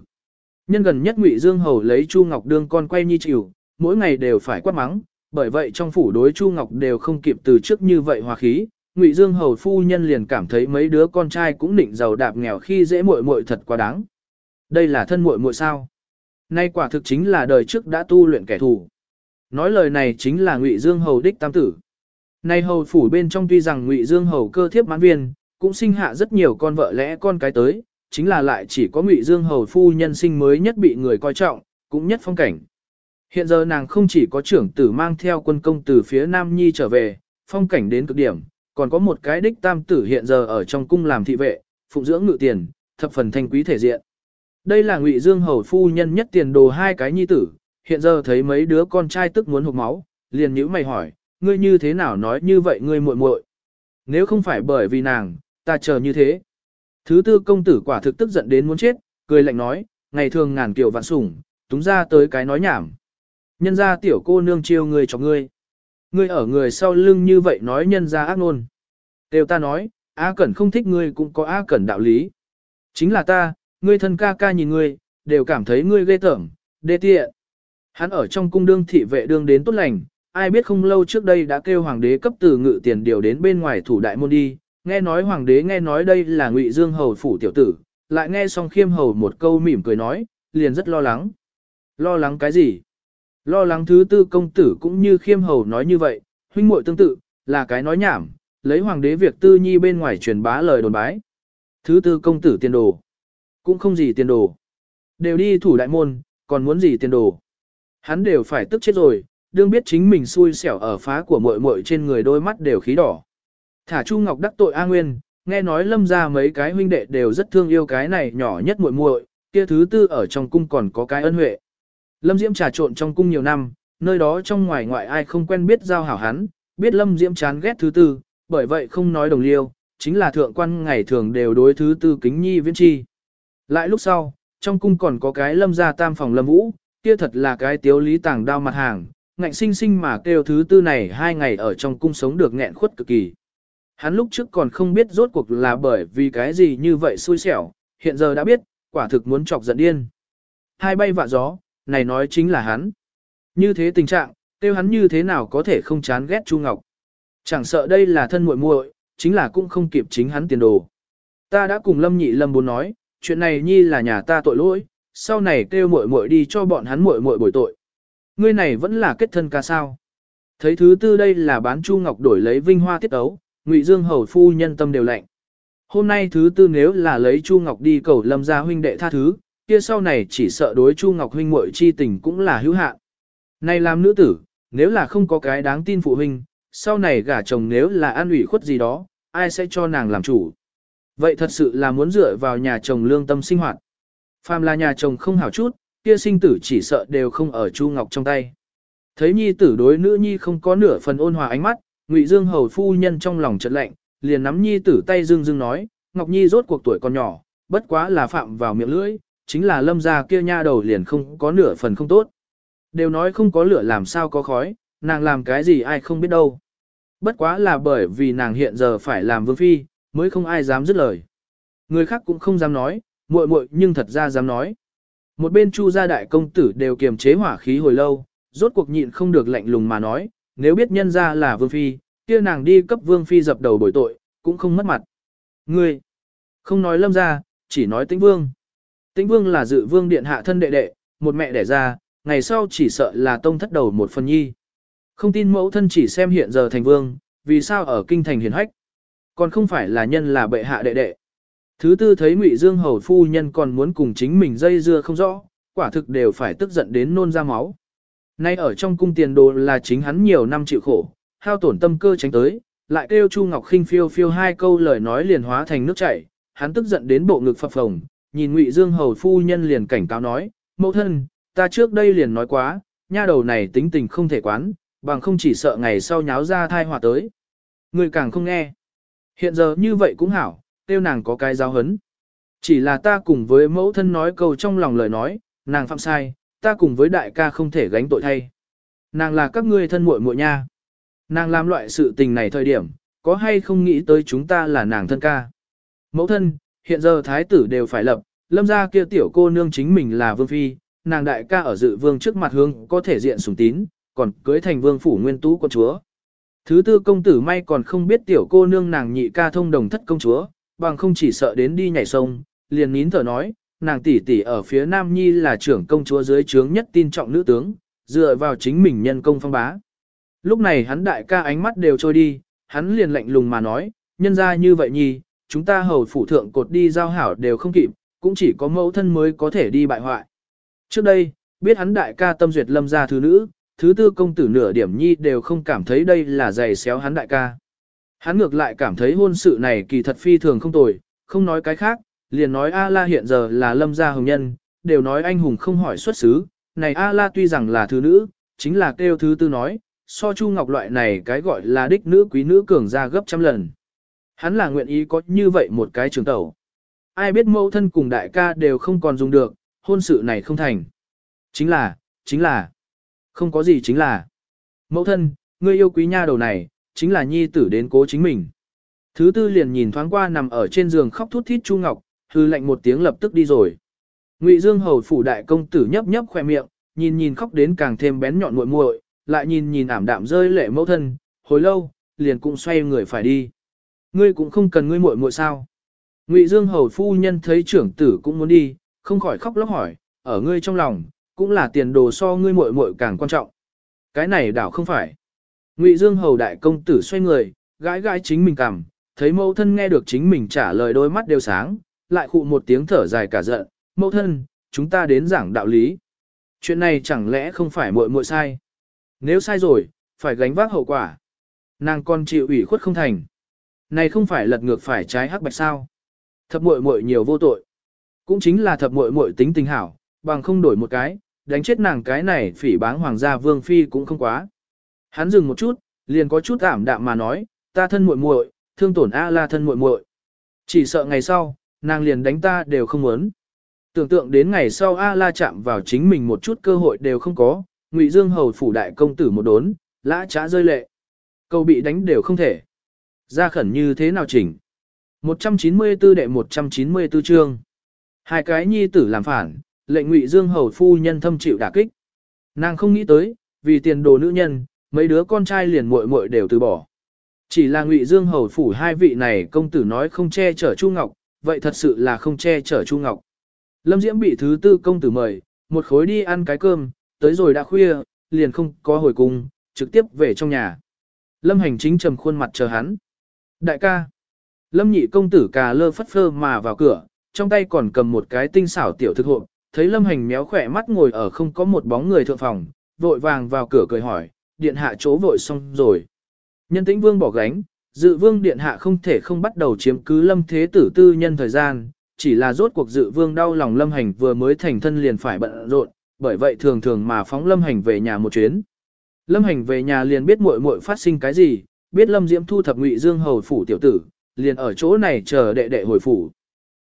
Nhân gần nhất Ngụy Dương hầu lấy Chu Ngọc đương con quay nhi chịu, mỗi ngày đều phải quát mắng, bởi vậy trong phủ đối Chu Ngọc đều không kịp từ trước như vậy hòa khí. Ngụy Dương hầu phu nhân liền cảm thấy mấy đứa con trai cũng định giàu đạp nghèo khi dễ muội muội thật quá đáng. Đây là thân muội muội sao? Nay quả thực chính là đời trước đã tu luyện kẻ thù. Nói lời này chính là Ngụy Dương hầu đích tam tử. Nay hầu phủ bên trong tuy rằng Ngụy Dương hầu cơ thiếp mãn viên, cũng sinh hạ rất nhiều con vợ lẽ con cái tới, chính là lại chỉ có Ngụy Dương hầu phu nhân sinh mới nhất bị người coi trọng, cũng nhất phong cảnh. Hiện giờ nàng không chỉ có trưởng tử mang theo quân công từ phía Nam Nhi trở về, phong cảnh đến cực điểm, còn có một cái đích tam tử hiện giờ ở trong cung làm thị vệ, phụng dưỡng ngự tiền, thập phần thanh quý thể diện. Đây là Ngụy Dương hầu phu nhân nhất tiền đồ hai cái nhi tử, hiện giờ thấy mấy đứa con trai tức muốn hụt máu, liền nhíu mày hỏi, ngươi như thế nào nói như vậy ngươi muội muội? Nếu không phải bởi vì nàng, ta chờ như thế. Thứ tư công tử quả thực tức giận đến muốn chết, cười lạnh nói, ngày thường ngàn kiều vạn sủng, túng ra tới cái nói nhảm. Nhân ra tiểu cô nương chiêu người cho ngươi. Ngươi ở người sau lưng như vậy nói nhân ra ác nôn. Đều ta nói, A Cẩn không thích ngươi cũng có A Cẩn đạo lý. Chính là ta, ngươi thân ca ca nhìn ngươi, đều cảm thấy ngươi ghê tởm, đê tiện. Hắn ở trong cung đương thị vệ đương đến tốt lành, ai biết không lâu trước đây đã kêu hoàng đế cấp từ ngự tiền điều đến bên ngoài thủ đại môn đi, nghe nói hoàng đế nghe nói đây là ngụy dương hầu phủ tiểu tử, lại nghe xong khiêm hầu một câu mỉm cười nói, liền rất lo lắng. Lo lắng cái gì? Lo lắng thứ tư công tử cũng như khiêm hầu nói như vậy, huynh muội tương tự, là cái nói nhảm, lấy hoàng đế việc tư nhi bên ngoài truyền bá lời đồn bái. Thứ tư công tử tiền đồ. Cũng không gì tiền đồ. Đều đi thủ đại môn, còn muốn gì tiền đồ. Hắn đều phải tức chết rồi, đương biết chính mình xui xẻo ở phá của muội muội trên người đôi mắt đều khí đỏ. Thả Chu Ngọc đắc tội A Nguyên, nghe nói lâm ra mấy cái huynh đệ đều rất thương yêu cái này nhỏ nhất muội muội, kia thứ tư ở trong cung còn có cái ân huệ. Lâm Diễm trà trộn trong cung nhiều năm, nơi đó trong ngoài ngoại ai không quen biết giao hảo hắn, biết Lâm Diễm chán ghét thứ tư, bởi vậy không nói đồng liêu, chính là thượng quan ngày thường đều đối thứ tư kính nhi viễn chi. Lại lúc sau, trong cung còn có cái lâm gia tam phòng lâm vũ, kia thật là cái tiếu lý tàng đao mặt hàng, ngạnh sinh sinh mà kêu thứ tư này hai ngày ở trong cung sống được nghẹn khuất cực kỳ. Hắn lúc trước còn không biết rốt cuộc là bởi vì cái gì như vậy xui xẻo, hiện giờ đã biết, quả thực muốn chọc giận điên. Hai bay vạ gió, này nói chính là hắn. Như thế tình trạng, tiêu hắn như thế nào có thể không chán ghét Chu Ngọc. Chẳng sợ đây là thân muội muội, chính là cũng không kịp chính hắn tiền đồ. Ta đã cùng Lâm Nhị Lâm muốn nói, chuyện này nhi là nhà ta tội lỗi, sau này kêu muội muội đi cho bọn hắn muội muội bồi tội. Ngươi này vẫn là kết thân ca sao? Thấy thứ tư đây là bán Chu Ngọc đổi lấy vinh hoa tiết ấu, Ngụy Dương hầu phu nhân tâm đều lạnh. Hôm nay thứ tư nếu là lấy Chu Ngọc đi cầu lâm gia huynh đệ tha thứ, kia sau này chỉ sợ đối Chu Ngọc huynh muội chi tình cũng là hữu hạn. Này làm nữ tử, nếu là không có cái đáng tin phụ huynh, sau này gả chồng nếu là an ủy khuất gì đó, ai sẽ cho nàng làm chủ. Vậy thật sự là muốn dựa vào nhà chồng lương tâm sinh hoạt. Phàm là nhà chồng không hảo chút, kia sinh tử chỉ sợ đều không ở Chu Ngọc trong tay. Thấy nhi tử đối nữ nhi không có nửa phần ôn hòa ánh mắt, Ngụy Dương hầu phu nhân trong lòng chợt lạnh, liền nắm nhi tử tay dương dương nói, Ngọc Nhi rốt cuộc tuổi còn nhỏ, bất quá là phạm vào miệng lưỡi, chính là lâm gia kia nha đầu liền không có nửa phần không tốt. Đều nói không có lửa làm sao có khói, nàng làm cái gì ai không biết đâu. Bất quá là bởi vì nàng hiện giờ phải làm vương phi, mới không ai dám dứt lời. Người khác cũng không dám nói, muội muội nhưng thật ra dám nói. Một bên chu gia đại công tử đều kiềm chế hỏa khí hồi lâu, rốt cuộc nhịn không được lạnh lùng mà nói, nếu biết nhân ra là vương phi, kia nàng đi cấp vương phi dập đầu bồi tội, cũng không mất mặt. Ngươi, không nói lâm ra, chỉ nói tĩnh vương. Tĩnh vương là dự vương điện hạ thân đệ đệ, một mẹ đẻ ra, ngày sau chỉ sợ là tông thất đầu một phần nhi. Không tin mẫu thân chỉ xem hiện giờ thành vương, vì sao ở kinh thành hiền hách. Còn không phải là nhân là bệ hạ đệ đệ. Thứ tư thấy Ngụy Dương hầu phu nhân còn muốn cùng chính mình dây dưa không rõ, quả thực đều phải tức giận đến nôn ra máu. Nay ở trong cung tiền đồ là chính hắn nhiều năm chịu khổ, hao tổn tâm cơ tránh tới, lại kêu Chu Ngọc khinh phiêu phiêu hai câu lời nói liền hóa thành nước chảy, hắn tức giận đến bộ ngực phập phồng, nhìn Ngụy Dương hầu phu nhân liền cảnh cáo nói, mẫu thân, ta trước đây liền nói quá, nha đầu này tính tình không thể quán, bằng không chỉ sợ ngày sau nháo ra thai họa tới. Người càng không nghe. Hiện giờ như vậy cũng hảo, tiêu nàng có cái giáo hấn. Chỉ là ta cùng với mẫu thân nói câu trong lòng lời nói, nàng phạm sai, ta cùng với đại ca không thể gánh tội thay. Nàng là các ngươi thân muội muội nha. Nàng làm loại sự tình này thời điểm, có hay không nghĩ tới chúng ta là nàng thân ca. Mẫu thân, hiện giờ thái tử đều phải lập, lâm gia kia tiểu cô nương chính mình là vương phi, nàng đại ca ở dự vương trước mặt hương có thể diện sủng tín, còn cưới thành vương phủ nguyên tú con chúa. Thứ tư công tử may còn không biết tiểu cô nương nàng nhị ca thông đồng thất công chúa, bằng không chỉ sợ đến đi nhảy sông, liền nín thở nói, nàng tỷ tỷ ở phía Nam Nhi là trưởng công chúa dưới trướng nhất tin trọng nữ tướng, dựa vào chính mình nhân công phong bá. Lúc này hắn đại ca ánh mắt đều trôi đi, hắn liền lạnh lùng mà nói, nhân ra như vậy Nhi, chúng ta hầu phủ thượng cột đi giao hảo đều không kịp, cũng chỉ có mẫu thân mới có thể đi bại hoại. Trước đây, biết hắn đại ca tâm duyệt lâm gia thứ nữ, thứ tư công tử nửa điểm nhi đều không cảm thấy đây là giày xéo hắn đại ca. Hắn ngược lại cảm thấy hôn sự này kỳ thật phi thường không tồi, không nói cái khác, liền nói A-la hiện giờ là lâm gia hồng nhân, đều nói anh hùng không hỏi xuất xứ, này A-la tuy rằng là thứ nữ, chính là kêu thứ tư nói, so Chu Ngọc loại này cái gọi là đích nữ quý nữ cường ra gấp trăm lần. Hắn là nguyện ý có như vậy một cái trường tẩu. Ai biết mẫu thân cùng đại ca đều không còn dùng được, hôn sự này không thành. Chính là, chính là, không có gì chính là. Mẫu thân, ngươi yêu quý nha đầu này, chính là nhi tử đến cố chính mình. Thứ tư liền nhìn thoáng qua nằm ở trên giường khóc thút thít Chu Ngọc, hư lệnh một tiếng lập tức đi rồi. Ngụy Dương hầu phủ đại công tử nhấp nhấp khoe miệng, nhìn nhìn khóc đến càng thêm bén nhọn muội muội, lại nhìn nhìn ảm đạm rơi lệ mẫu thân, hồi lâu, liền cũng xoay người phải đi. Ngươi cũng không cần ngươi muội muội sao? Ngụy Dương hầu phu nhân thấy trưởng tử cũng muốn đi, không khỏi khóc lóc hỏi, ở ngươi trong lòng, cũng là tiền đồ so ngươi muội muội càng quan trọng. Cái này đảo không phải. Ngụy Dương hầu đại công tử xoay người, gãi gãi chính mình cằm, thấy mẫu thân nghe được chính mình trả lời đôi mắt đều sáng, lại khụ một tiếng thở dài cả giận, mẫu thân, chúng ta đến giảng đạo lý. Chuyện này chẳng lẽ không phải muội muội sai? Nếu sai rồi, phải gánh vác hậu quả. Nàng còn chịu ủy khuất không thành. Này không phải lật ngược phải trái hắc bạch sao? Thập muội muội nhiều vô tội. Cũng chính là thập muội muội tính tình hảo, bằng không đổi một cái, đánh chết nàng cái này phỉ báng hoàng gia vương phi cũng không quá. Hắn dừng một chút, liền có chút ảm đạm mà nói, ta thân muội muội, thương tổn A la thân muội muội. Chỉ sợ ngày sau, nàng liền đánh ta đều không muốn. Tưởng tượng đến ngày sau A la chạm vào chính mình một chút cơ hội đều không có, Ngụy Dương hầu phủ đại công tử một đốn, lã chã rơi lệ. Câu bị đánh đều không thể. Ra khẩn như thế nào chỉnh? 194 đệ 194 chương. Hai cái nhi tử làm phản, lệnh Ngụy Dương hầu phu nhân thâm chịu đả kích. Nàng không nghĩ tới, vì tiền đồ nữ nhân, mấy đứa con trai liền muội muội đều từ bỏ. Chỉ là Ngụy Dương hầu phủ hai vị này công tử nói không che chở Chu Ngọc, vậy thật sự là không che chở Chu Ngọc. Lâm Diễm bị thứ tư công tử mời, một khối đi ăn cái cơm, tới rồi đã khuya, liền không có hồi cung, trực tiếp về trong nhà. Lâm hành chính trầm khuôn mặt chờ hắn. Đại ca. Lâm nhị công tử cà lơ phất phơ mà vào cửa, trong tay còn cầm một cái tinh xảo tiểu thực hộp, thấy lâm hành méo khỏe mắt ngồi ở không có một bóng người thượng phòng, vội vàng vào cửa cười hỏi, điện hạ chỗ vội xong rồi. Nhân tĩnh vương bỏ gánh, dự vương điện hạ không thể không bắt đầu chiếm cứ lâm thế tử tư nhân thời gian, chỉ là rốt cuộc dự vương đau lòng lâm hành vừa mới thành thân liền phải bận rộn, bởi vậy thường thường mà phóng lâm hành về nhà một chuyến. Lâm hành về nhà liền biết muội muội phát sinh cái gì, biết lâm diễm thu thập ngụy dương hầu phủ tiểu tử, liền ở chỗ này chờ đệ đệ hồi phủ.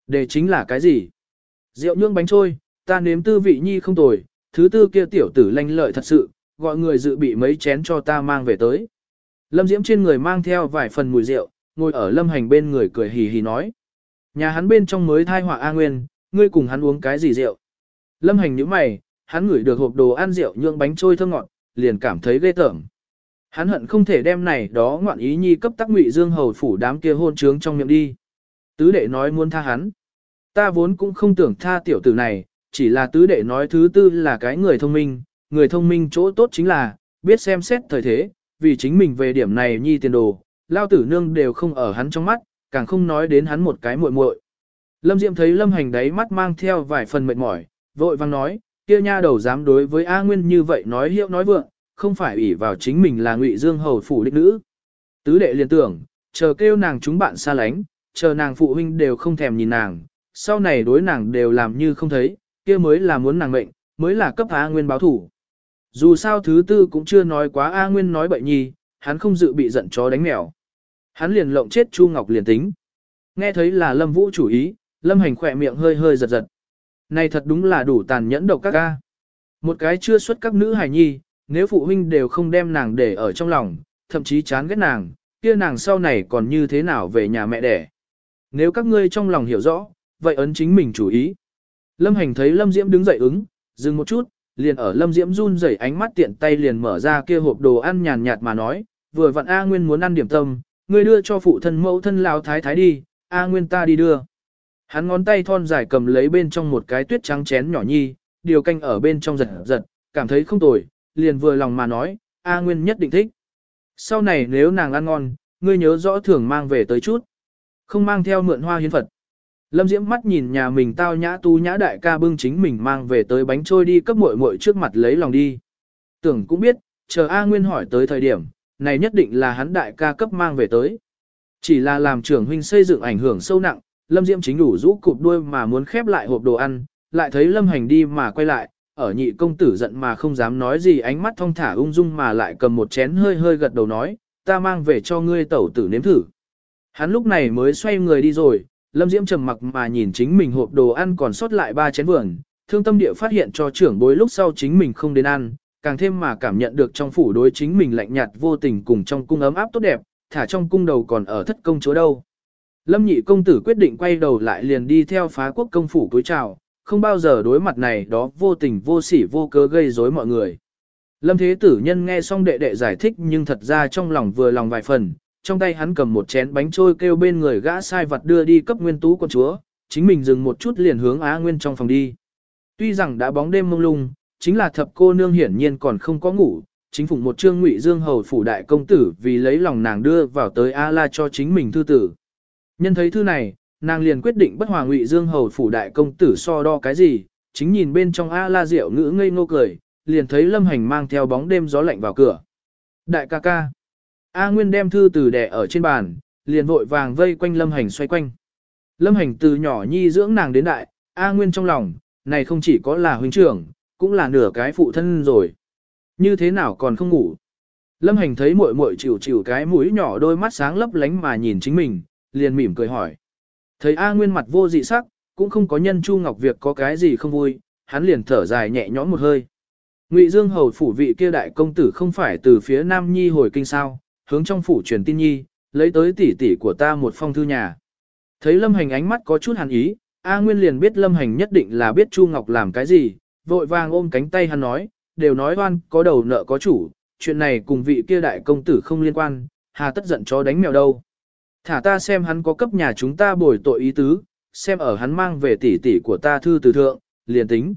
Đề chính là cái gì? Rượu nhương bánh trôi, ta nếm tư vị nhi không tồi, thứ tư kia tiểu tử lanh lợi thật sự, gọi người dự bị mấy chén cho ta mang về tới. Lâm Diễm trên người mang theo vài phần mùi rượu, ngồi ở lâm hành bên người cười hì hì nói. Nhà hắn bên trong mới thai họa A Nguyên, ngươi cùng hắn uống cái gì rượu? Lâm hành nhíu mày, hắn ngửi được hộp đồ ăn rượu nhượng bánh trôi thơm ngọt, liền cảm thấy ghê tởm. Hắn hận không thể đem này đó ngoạn ý nhi cấp tắc ngụy dương hầu phủ đám kia hôn trướng trong miệng đi. Tứ đệ nói muốn tha hắn. Ta vốn cũng không tưởng tha tiểu tử này, chỉ là tứ đệ nói thứ tư là cái người thông minh, người thông minh chỗ tốt chính là, biết xem xét thời thế, vì chính mình về điểm này nhi tiền đồ, lao tử nương đều không ở hắn trong mắt, càng không nói đến hắn một cái muội muội. Lâm Diệm thấy Lâm Hành đấy mắt mang theo vài phần mệt mỏi, vội vang nói, kia nha đầu dám đối với A Nguyên như vậy nói hiệu nói vượng, không phải ủy vào chính mình là ngụy dương hầu phủ đích nữ. Tứ đệ liền tưởng, chờ kêu nàng chúng bạn xa lánh, chờ nàng phụ huynh đều không thèm nhìn nàng, sau này đối nàng đều làm như không thấy, kia mới là muốn nàng mệnh, mới là cấp A Nguyên báo thủ. Dù sao thứ tư cũng chưa nói quá A Nguyên nói bậy nhi, hắn không dự bị giận chó đánh mèo. Hắn liền lộng chết Chu Ngọc liền tính. Nghe thấy là Lâm Vũ chủ ý, Lâm Hành khỏe miệng hơi hơi giật giật. Này thật đúng là đủ tàn nhẫn độc các ca. Một cái chưa xuất các nữ hài nhi, nếu phụ huynh đều không đem nàng để ở trong lòng, thậm chí chán ghét nàng, kia nàng sau này còn như thế nào về nhà mẹ đẻ. Nếu các ngươi trong lòng hiểu rõ, vậy ấn chính mình chủ ý. Lâm Hành thấy Lâm Diễm đứng dậy ứng, dừng một chút, liền ở Lâm Diễm run rẩy ánh mắt tiện tay liền mở ra kia hộp đồ ăn nhàn nhạt mà nói, vừa vặn A Nguyên muốn ăn điểm tâm, ngươi đưa cho phụ thân mẫu thân lao thái thái đi, A Nguyên ta đi đưa. Hắn ngón tay thon dài cầm lấy bên trong một cái tuyết trắng chén nhỏ nhi, điều canh ở bên trong giật giật, cảm thấy không tồi, liền vừa lòng mà nói, A Nguyên nhất định thích. Sau này nếu nàng ăn ngon, ngươi nhớ rõ thường mang về tới chút. Không mang theo mượn hoa hiến Phật. Lâm Diễm mắt nhìn nhà mình tao nhã tu nhã đại ca bưng chính mình mang về tới bánh trôi đi cấp muội muội trước mặt lấy lòng đi. Tưởng cũng biết, chờ A Nguyên hỏi tới thời điểm, này nhất định là hắn đại ca cấp mang về tới. Chỉ là làm trưởng huynh xây dựng ảnh hưởng sâu nặng, Lâm Diễm chính đủ rũ cụp đuôi mà muốn khép lại hộp đồ ăn, lại thấy Lâm Hành đi mà quay lại, ở nhị công tử giận mà không dám nói gì ánh mắt thong thả ung dung mà lại cầm một chén hơi hơi gật đầu nói, ta mang về cho ngươi tẩu tử nếm thử. Hắn lúc này mới xoay người đi rồi, Lâm Diễm trầm mặc mà nhìn chính mình hộp đồ ăn còn sót lại ba chén vườn, thương tâm địa phát hiện cho trưởng bối lúc sau chính mình không đến ăn, càng thêm mà cảm nhận được trong phủ đối chính mình lạnh nhạt vô tình cùng trong cung ấm áp tốt đẹp, thả trong cung đầu còn ở thất công chúa đâu. Lâm nhị công tử quyết định quay đầu lại liền đi theo phá quốc công phủ cúi chào, không bao giờ đối mặt này đó vô tình vô sỉ vô cớ gây rối mọi người. Lâm thế tử nhân nghe xong đệ đệ giải thích nhưng thật ra trong lòng vừa lòng vài phần, trong tay hắn cầm một chén bánh trôi kêu bên người gã sai vật đưa đi cấp nguyên tú con chúa, chính mình dừng một chút liền hướng Á Nguyên trong phòng đi. Tuy rằng đã bóng đêm mông lung, chính là thập cô nương hiển nhiên còn không có ngủ, chính phủ một trương ngụy dương hầu phủ đại công tử vì lấy lòng nàng đưa vào tới A La cho chính mình thư tử. Nhân thấy thư này, nàng liền quyết định bất hòa ngụy dương hầu phủ đại công tử so đo cái gì, chính nhìn bên trong A La diệu ngữ ngây ngô cười, liền thấy lâm hành mang theo bóng đêm gió lạnh vào cửa. Đại ca ca. A Nguyên đem thư từ đẻ ở trên bàn, liền vội vàng vây quanh lâm hành xoay quanh. Lâm hành từ nhỏ nhi dưỡng nàng đến đại, A Nguyên trong lòng, này không chỉ có là huynh trưởng, cũng là nửa cái phụ thân rồi. Như thế nào còn không ngủ? Lâm hành thấy muội muội chịu chịu cái mũi nhỏ đôi mắt sáng lấp lánh mà nhìn chính mình, liền mỉm cười hỏi. Thấy A Nguyên mặt vô dị sắc, cũng không có nhân Chu Ngọc việc có cái gì không vui, hắn liền thở dài nhẹ nhõm một hơi. Ngụy Dương hầu phủ vị kia đại công tử không phải từ phía Nam Nhi hồi kinh sao, hướng trong phủ truyền tin Nhi, lấy tới tỷ tỷ của ta một phong thư nhà. Thấy Lâm Hành ánh mắt có chút hàn ý, A Nguyên liền biết Lâm Hành nhất định là biết Chu Ngọc làm cái gì, vội vàng ôm cánh tay hắn nói, đều nói oan có đầu nợ có chủ, chuyện này cùng vị kia đại công tử không liên quan, hà tất giận chó đánh mèo đâu. Thả ta xem hắn có cấp nhà chúng ta bồi tội ý tứ, xem ở hắn mang về tỷ tỷ của ta thư từ thượng, liền tính.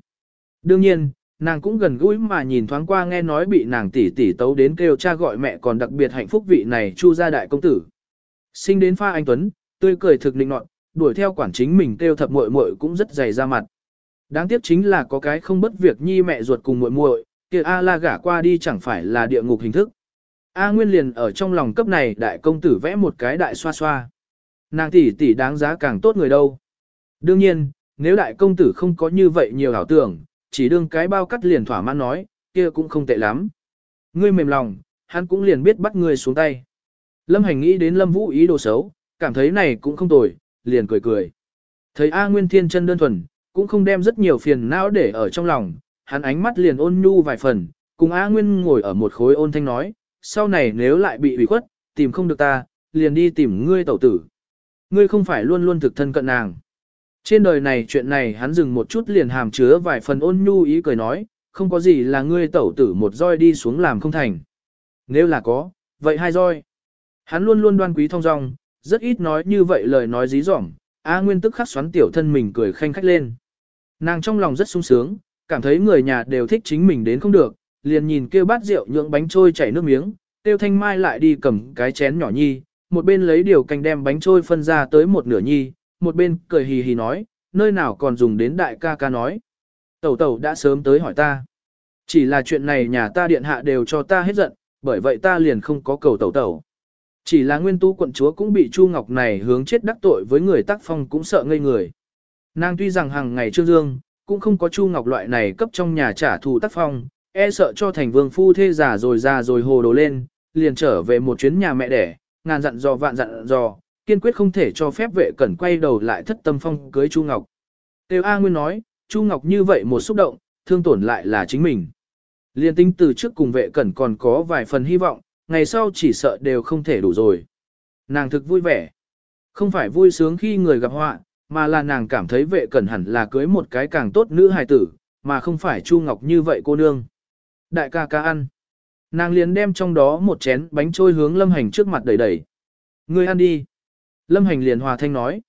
Đương nhiên, nàng cũng gần gũi mà nhìn thoáng qua nghe nói bị nàng tỷ tỷ tấu đến kêu cha gọi mẹ còn đặc biệt hạnh phúc vị này chu gia đại công tử. Sinh đến pha anh Tuấn, tươi cười thực định nọt, đuổi theo quản chính mình kêu thập muội muội cũng rất dày ra mặt. Đáng tiếc chính là có cái không bất việc nhi mẹ ruột cùng muội muội, kia A La gả qua đi chẳng phải là địa ngục hình thức. A Nguyên liền ở trong lòng cấp này đại công tử vẽ một cái đại xoa xoa. Nàng tỷ tỷ đáng giá càng tốt người đâu. Đương nhiên, nếu đại công tử không có như vậy nhiều ảo tưởng, chỉ đương cái bao cắt liền thỏa mãn nói, kia cũng không tệ lắm. Ngươi mềm lòng, hắn cũng liền biết bắt ngươi xuống tay. Lâm Hành nghĩ đến Lâm Vũ ý đồ xấu, cảm thấy này cũng không tồi, liền cười cười. Thấy A Nguyên Thiên chân đơn thuần, cũng không đem rất nhiều phiền não để ở trong lòng, hắn ánh mắt liền ôn nhu vài phần, cùng A Nguyên ngồi ở một khối ôn thanh nói, sau này nếu lại bị ủy khuất, tìm không được ta, liền đi tìm ngươi tẩu tử. Ngươi không phải luôn luôn thực thân cận nàng. Trên đời này chuyện này hắn dừng một chút liền hàm chứa vài phần ôn nhu ý cười nói, không có gì là ngươi tẩu tử một roi đi xuống làm không thành. Nếu là có, vậy hai roi. Hắn luôn luôn đoan quý thong dong, rất ít nói như vậy lời nói dí dỏm, A Nguyên tức khắc xoắn tiểu thân mình cười khanh khách lên. Nàng trong lòng rất sung sướng, cảm thấy người nhà đều thích chính mình đến không được, liền nhìn kêu bát rượu nhượng bánh trôi chảy nước miếng, tiêu thanh mai lại đi cầm cái chén nhỏ nhi, một bên lấy điều canh đem bánh trôi phân ra tới một nửa nhi, một bên cười hì hì nói, nơi nào còn dùng đến đại ca ca nói. Tẩu tẩu đã sớm tới hỏi ta. Chỉ là chuyện này nhà ta điện hạ đều cho ta hết giận, bởi vậy ta liền không có cầu tẩu tẩu. Chỉ là nguyên tu quận chúa cũng bị Chu Ngọc này hướng chết đắc tội với người tác phong cũng sợ ngây người. Nàng tuy rằng hàng ngày trương dương, cũng không có Chu Ngọc loại này cấp trong nhà trả thù tác phong, e sợ cho thành vương phu thê giả rồi già rồi hồ đồ lên, liền trở về một chuyến nhà mẹ đẻ, ngàn dặn dò vạn dặn dò, kiên quyết không thể cho phép vệ cẩn quay đầu lại thất tâm phong cưới Chu Ngọc. Tiêu A Nguyên nói, Chu Ngọc như vậy một xúc động, thương tổn lại là chính mình. Liên tinh từ trước cùng vệ cẩn còn có vài phần hy vọng, ngày sau chỉ sợ đều không thể đủ rồi. Nàng thực vui vẻ. Không phải vui sướng khi người gặp họa, mà là nàng cảm thấy vệ cẩn hẳn là cưới một cái càng tốt nữ hài tử, mà không phải Chu Ngọc như vậy cô nương. Đại ca ca ăn. Nàng liền đem trong đó một chén bánh trôi hướng lâm hành trước mặt đẩy đẩy. Ngươi ăn đi. Lâm hành liền hòa thanh nói.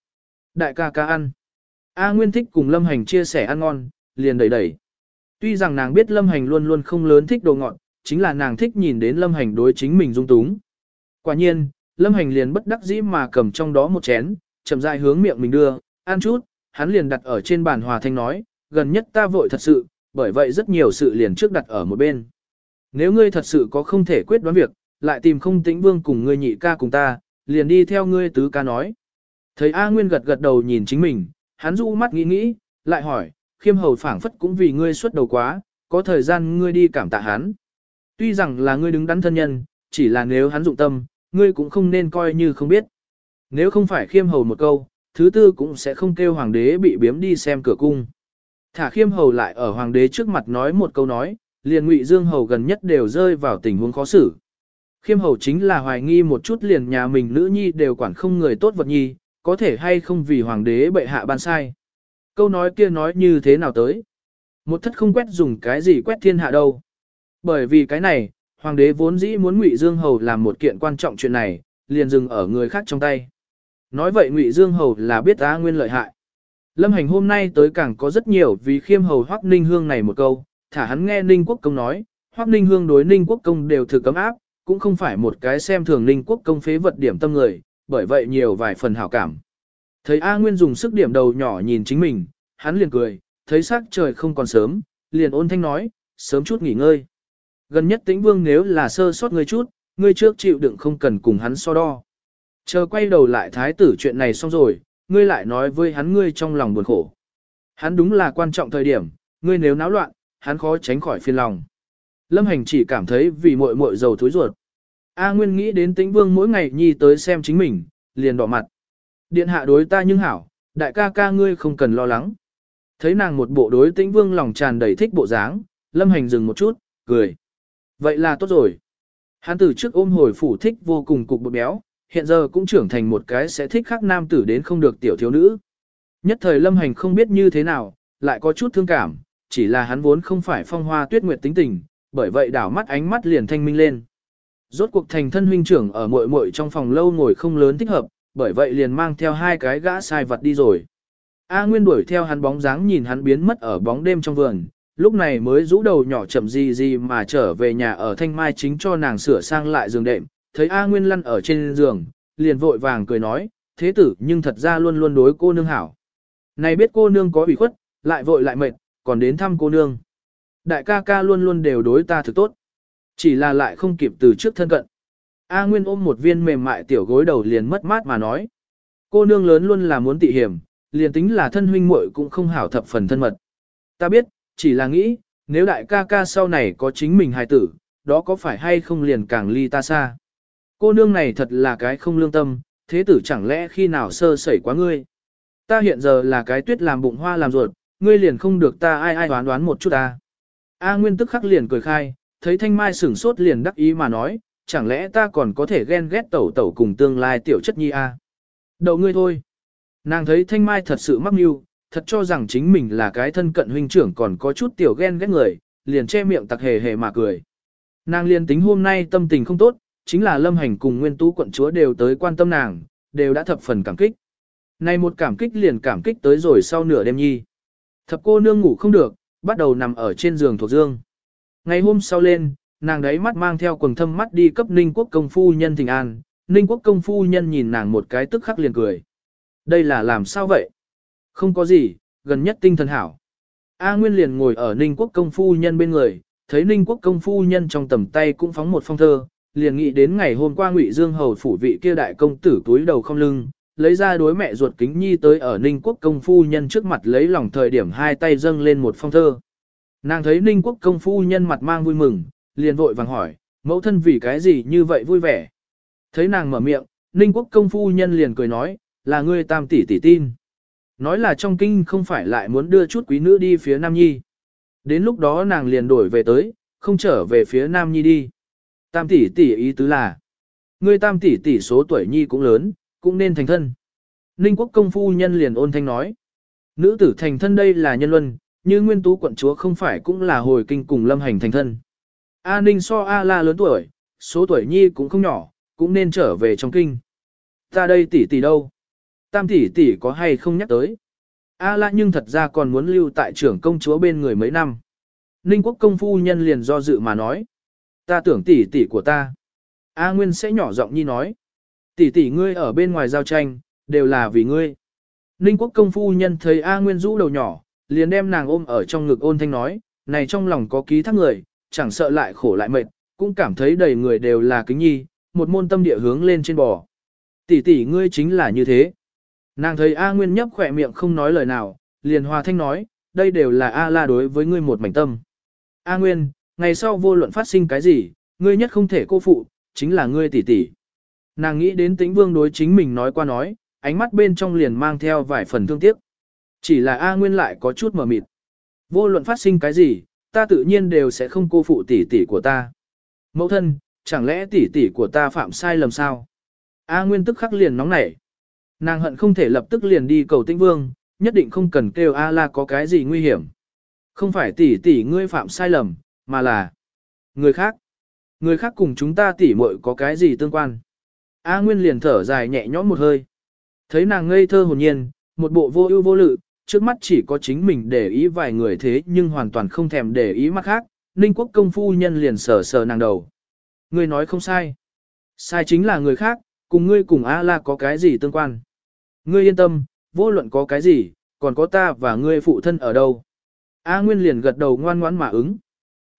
Đại ca ca ăn. A Nguyên thích cùng Lâm hành chia sẻ ăn ngon, liền đẩy đẩy. Tuy rằng nàng biết Lâm hành luôn luôn không lớn thích đồ ngọt, chính là nàng thích nhìn đến Lâm hành đối chính mình dung túng. Quả nhiên, Lâm hành liền bất đắc dĩ mà cầm trong đó một chén, chậm rãi hướng miệng mình đưa, ăn chút, hắn liền đặt ở trên bàn hòa thanh nói, gần nhất ta vội thật sự, bởi vậy rất nhiều sự liền trước đặt ở một bên. Nếu ngươi thật sự có không thể quyết đoán việc, lại tìm không tĩnh vương cùng ngươi nhị ca cùng ta, liền đi theo ngươi tứ ca nói. Thấy A Nguyên gật gật đầu nhìn chính mình, hắn du mắt nghĩ nghĩ, lại hỏi, khiêm hầu phảng phất cũng vì ngươi xuất đầu quá, có thời gian ngươi đi cảm tạ hắn. Tuy rằng là ngươi đứng đắn thân nhân, chỉ là nếu hắn dụng tâm, ngươi cũng không nên coi như không biết. Nếu không phải khiêm hầu một câu, thứ tư cũng sẽ không kêu hoàng đế bị biếm đi xem cửa cung. Thả khiêm hầu lại ở hoàng đế trước mặt nói một câu nói, liền ngụy dương hầu gần nhất đều rơi vào tình huống khó xử. Khiêm hầu chính là hoài nghi một chút liền nhà mình nữ nhi đều quản không người tốt vật nhi, có thể hay không vì hoàng đế bệ hạ ban sai. Câu nói kia nói như thế nào tới? Một thất không quét dùng cái gì quét thiên hạ đâu. Bởi vì cái này, hoàng đế vốn dĩ muốn ngụy dương hầu làm một kiện quan trọng chuyện này, liền dừng ở người khác trong tay. Nói vậy ngụy dương hầu là biết á nguyên lợi hại. Lâm hành hôm nay tới càng có rất nhiều vì khiêm hầu Hoắc Ninh Hương này một câu, thả hắn nghe Ninh Quốc Công nói, Hoắc Ninh Hương đối Ninh Quốc Công đều thử cấm áp, cũng không phải một cái xem thường Ninh Quốc Công phế vật điểm tâm người, bởi vậy nhiều vài phần hảo cảm. Thấy A Nguyên dùng sức điểm đầu nhỏ nhìn chính mình, hắn liền cười, thấy sắc trời không còn sớm, liền ôn thanh nói, sớm chút nghỉ ngơi. Gần nhất tĩnh vương nếu là sơ sót ngươi chút, ngươi trước chịu đựng không cần cùng hắn so đo. Chờ quay đầu lại thái tử chuyện này xong rồi, ngươi lại nói với hắn ngươi trong lòng buồn khổ. Hắn đúng là quan trọng thời điểm, ngươi nếu náo loạn, hắn khó tránh khỏi phiền lòng. Lâm hành chỉ cảm thấy vì muội muội dầu thối ruột. A Nguyên nghĩ đến tĩnh vương mỗi ngày nhi tới xem chính mình, liền đỏ mặt. Điện hạ đối ta nhưng hảo, đại ca ca ngươi không cần lo lắng. Thấy nàng một bộ đối tĩnh vương lòng tràn đầy thích bộ dáng, lâm hành dừng một chút, cười. Vậy là tốt rồi. Hắn từ trước ôm hồi phủ thích vô cùng cục bột béo, hiện giờ cũng trưởng thành một cái sẽ thích khác nam tử đến không được tiểu thiếu nữ. Nhất thời lâm hành không biết như thế nào, lại có chút thương cảm, chỉ là hắn vốn không phải phong hoa tuyết nguyệt tính tình, bởi vậy đảo mắt ánh mắt liền thanh minh lên. Rốt cuộc thành thân huynh trưởng ở muội muội trong phòng lâu ngồi không lớn thích hợp, bởi vậy liền mang theo hai cái gã sai vật đi rồi. A Nguyên đuổi theo hắn bóng dáng nhìn hắn biến mất ở bóng đêm trong vườn, lúc này mới rũ đầu nhỏ chậm gì gì mà trở về nhà ở thanh mai chính cho nàng sửa sang lại giường đệm, thấy A Nguyên lăn ở trên giường, liền vội vàng cười nói, thế tử nhưng thật ra luôn luôn đối cô nương hảo. Này biết cô nương có ủy khuất, lại vội lại mệt, còn đến thăm cô nương. Đại ca ca luôn luôn đều đối ta thực tốt. Chỉ là lại không kịp từ trước thân cận. A Nguyên ôm một viên mềm mại tiểu gối đầu liền mất mát mà nói. Cô nương lớn luôn là muốn tị hiểm, liền tính là thân huynh muội cũng không hảo thập phần thân mật. Ta biết, chỉ là nghĩ, nếu đại ca ca sau này có chính mình hài tử, đó có phải hay không liền càng ly ta xa. Cô nương này thật là cái không lương tâm, thế tử chẳng lẽ khi nào sơ sẩy quá ngươi. Ta hiện giờ là cái tuyết làm bụng hoa làm ruột, ngươi liền không được ta ai ai đoán đoán một chút ta. A Nguyên tức khắc liền cười khai, thấy Thanh Mai sửng sốt liền đắc ý mà nói, chẳng lẽ ta còn có thể ghen ghét tẩu tẩu cùng tương lai tiểu chất nhi a? À? Đầu ngươi thôi. Nàng thấy Thanh Mai thật sự mắc mưu, thật cho rằng chính mình là cái thân cận huynh trưởng còn có chút tiểu ghen ghét người, liền che miệng tặc hề hề mà cười. Nàng liền tính hôm nay tâm tình không tốt, chính là lâm hành cùng nguyên tú quận chúa đều tới quan tâm nàng, đều đã thập phần cảm kích. Này một cảm kích liền cảm kích tới rồi sau nửa đêm nhi. Thập cô nương ngủ không được, bắt đầu nằm ở trên giường thuộc dương. Ngày hôm sau lên, nàng đấy mắt mang theo quần thâm mắt đi cấp ninh quốc công phu nhân thịnh an, ninh quốc công phu nhân nhìn nàng một cái tức khắc liền cười. Đây là làm sao vậy? Không có gì, gần nhất tinh thần hảo. A Nguyên liền ngồi ở ninh quốc công phu nhân bên người, thấy ninh quốc công phu nhân trong tầm tay cũng phóng một phong thơ, liền nghĩ đến ngày hôm qua Ngụy Dương hầu phủ vị kia đại công tử túi đầu không lưng, lấy ra đối mẹ ruột kính nhi tới ở Ninh Quốc công phu nhân trước mặt lấy lòng thời điểm hai tay dâng lên một phong thơ. Nàng thấy Ninh Quốc công phu nhân mặt mang vui mừng, liền vội vàng hỏi, mẫu thân vì cái gì như vậy vui vẻ. Thấy nàng mở miệng, Ninh Quốc công phu nhân liền cười nói, là ngươi tam tỷ tỷ tin. Nói là trong kinh không phải lại muốn đưa chút quý nữ đi phía Nam Nhi. Đến lúc đó nàng liền đổi về tới, không trở về phía Nam Nhi đi. Tam tỷ tỷ ý tứ là, ngươi tam tỷ tỷ số tuổi Nhi cũng lớn, cũng nên thành thân. Ninh quốc công phu nhân liền ôn thanh nói. Nữ tử thành thân đây là nhân luân, như nguyên tú quận chúa không phải cũng là hồi kinh cùng lâm hành thành thân. A Ninh so A La lớn tuổi, số tuổi nhi cũng không nhỏ, cũng nên trở về trong kinh. Ta đây tỷ tỷ đâu? Tam tỷ tỷ có hay không nhắc tới? A La nhưng thật ra còn muốn lưu tại trưởng công chúa bên người mấy năm. Ninh quốc công phu nhân liền do dự mà nói. Ta tưởng tỷ tỷ của ta. A Nguyên sẽ nhỏ giọng nhi nói. Tỷ tỷ ngươi ở bên ngoài giao tranh, đều là vì ngươi. Ninh quốc công phu nhân thấy A Nguyên rũ đầu nhỏ, liền đem nàng ôm ở trong ngực ôn thanh nói, này trong lòng có ký thác người, chẳng sợ lại khổ lại mệt, cũng cảm thấy đầy người đều là kính nhi, một môn tâm địa hướng lên trên bò. Tỷ tỷ ngươi chính là như thế. Nàng thấy A Nguyên nhấp khỏe miệng không nói lời nào, liền hòa thanh nói, đây đều là A la đối với ngươi một mảnh tâm. A Nguyên, ngày sau vô luận phát sinh cái gì, ngươi nhất không thể cô phụ, chính là ngươi tỷ tỷ. Nàng nghĩ đến tĩnh vương đối chính mình nói qua nói, ánh mắt bên trong liền mang theo vài phần thương tiếc. Chỉ là A Nguyên lại có chút mờ mịt. Vô luận phát sinh cái gì, ta tự nhiên đều sẽ không cô phụ tỷ tỷ của ta. Mẫu thân, chẳng lẽ tỷ tỷ của ta phạm sai lầm sao? A Nguyên tức khắc liền nóng nảy. Nàng hận không thể lập tức liền đi cầu tĩnh vương, nhất định không cần kêu A La có cái gì nguy hiểm. Không phải tỷ tỷ ngươi phạm sai lầm, mà là người khác. Người khác cùng chúng ta tỉ muội có cái gì tương quan. A Nguyên liền thở dài nhẹ nhõm một hơi. Thấy nàng ngây thơ hồn nhiên, một bộ vô ưu vô lự, trước mắt chỉ có chính mình để ý vài người thế nhưng hoàn toàn không thèm để ý mắt khác, Ninh Quốc công phu nhân liền sờ sờ nàng đầu. Ngươi nói không sai. Sai chính là người khác, cùng ngươi cùng A La có cái gì tương quan. Ngươi yên tâm, vô luận có cái gì, còn có ta và ngươi phụ thân ở đâu. A Nguyên liền gật đầu ngoan ngoãn mà ứng.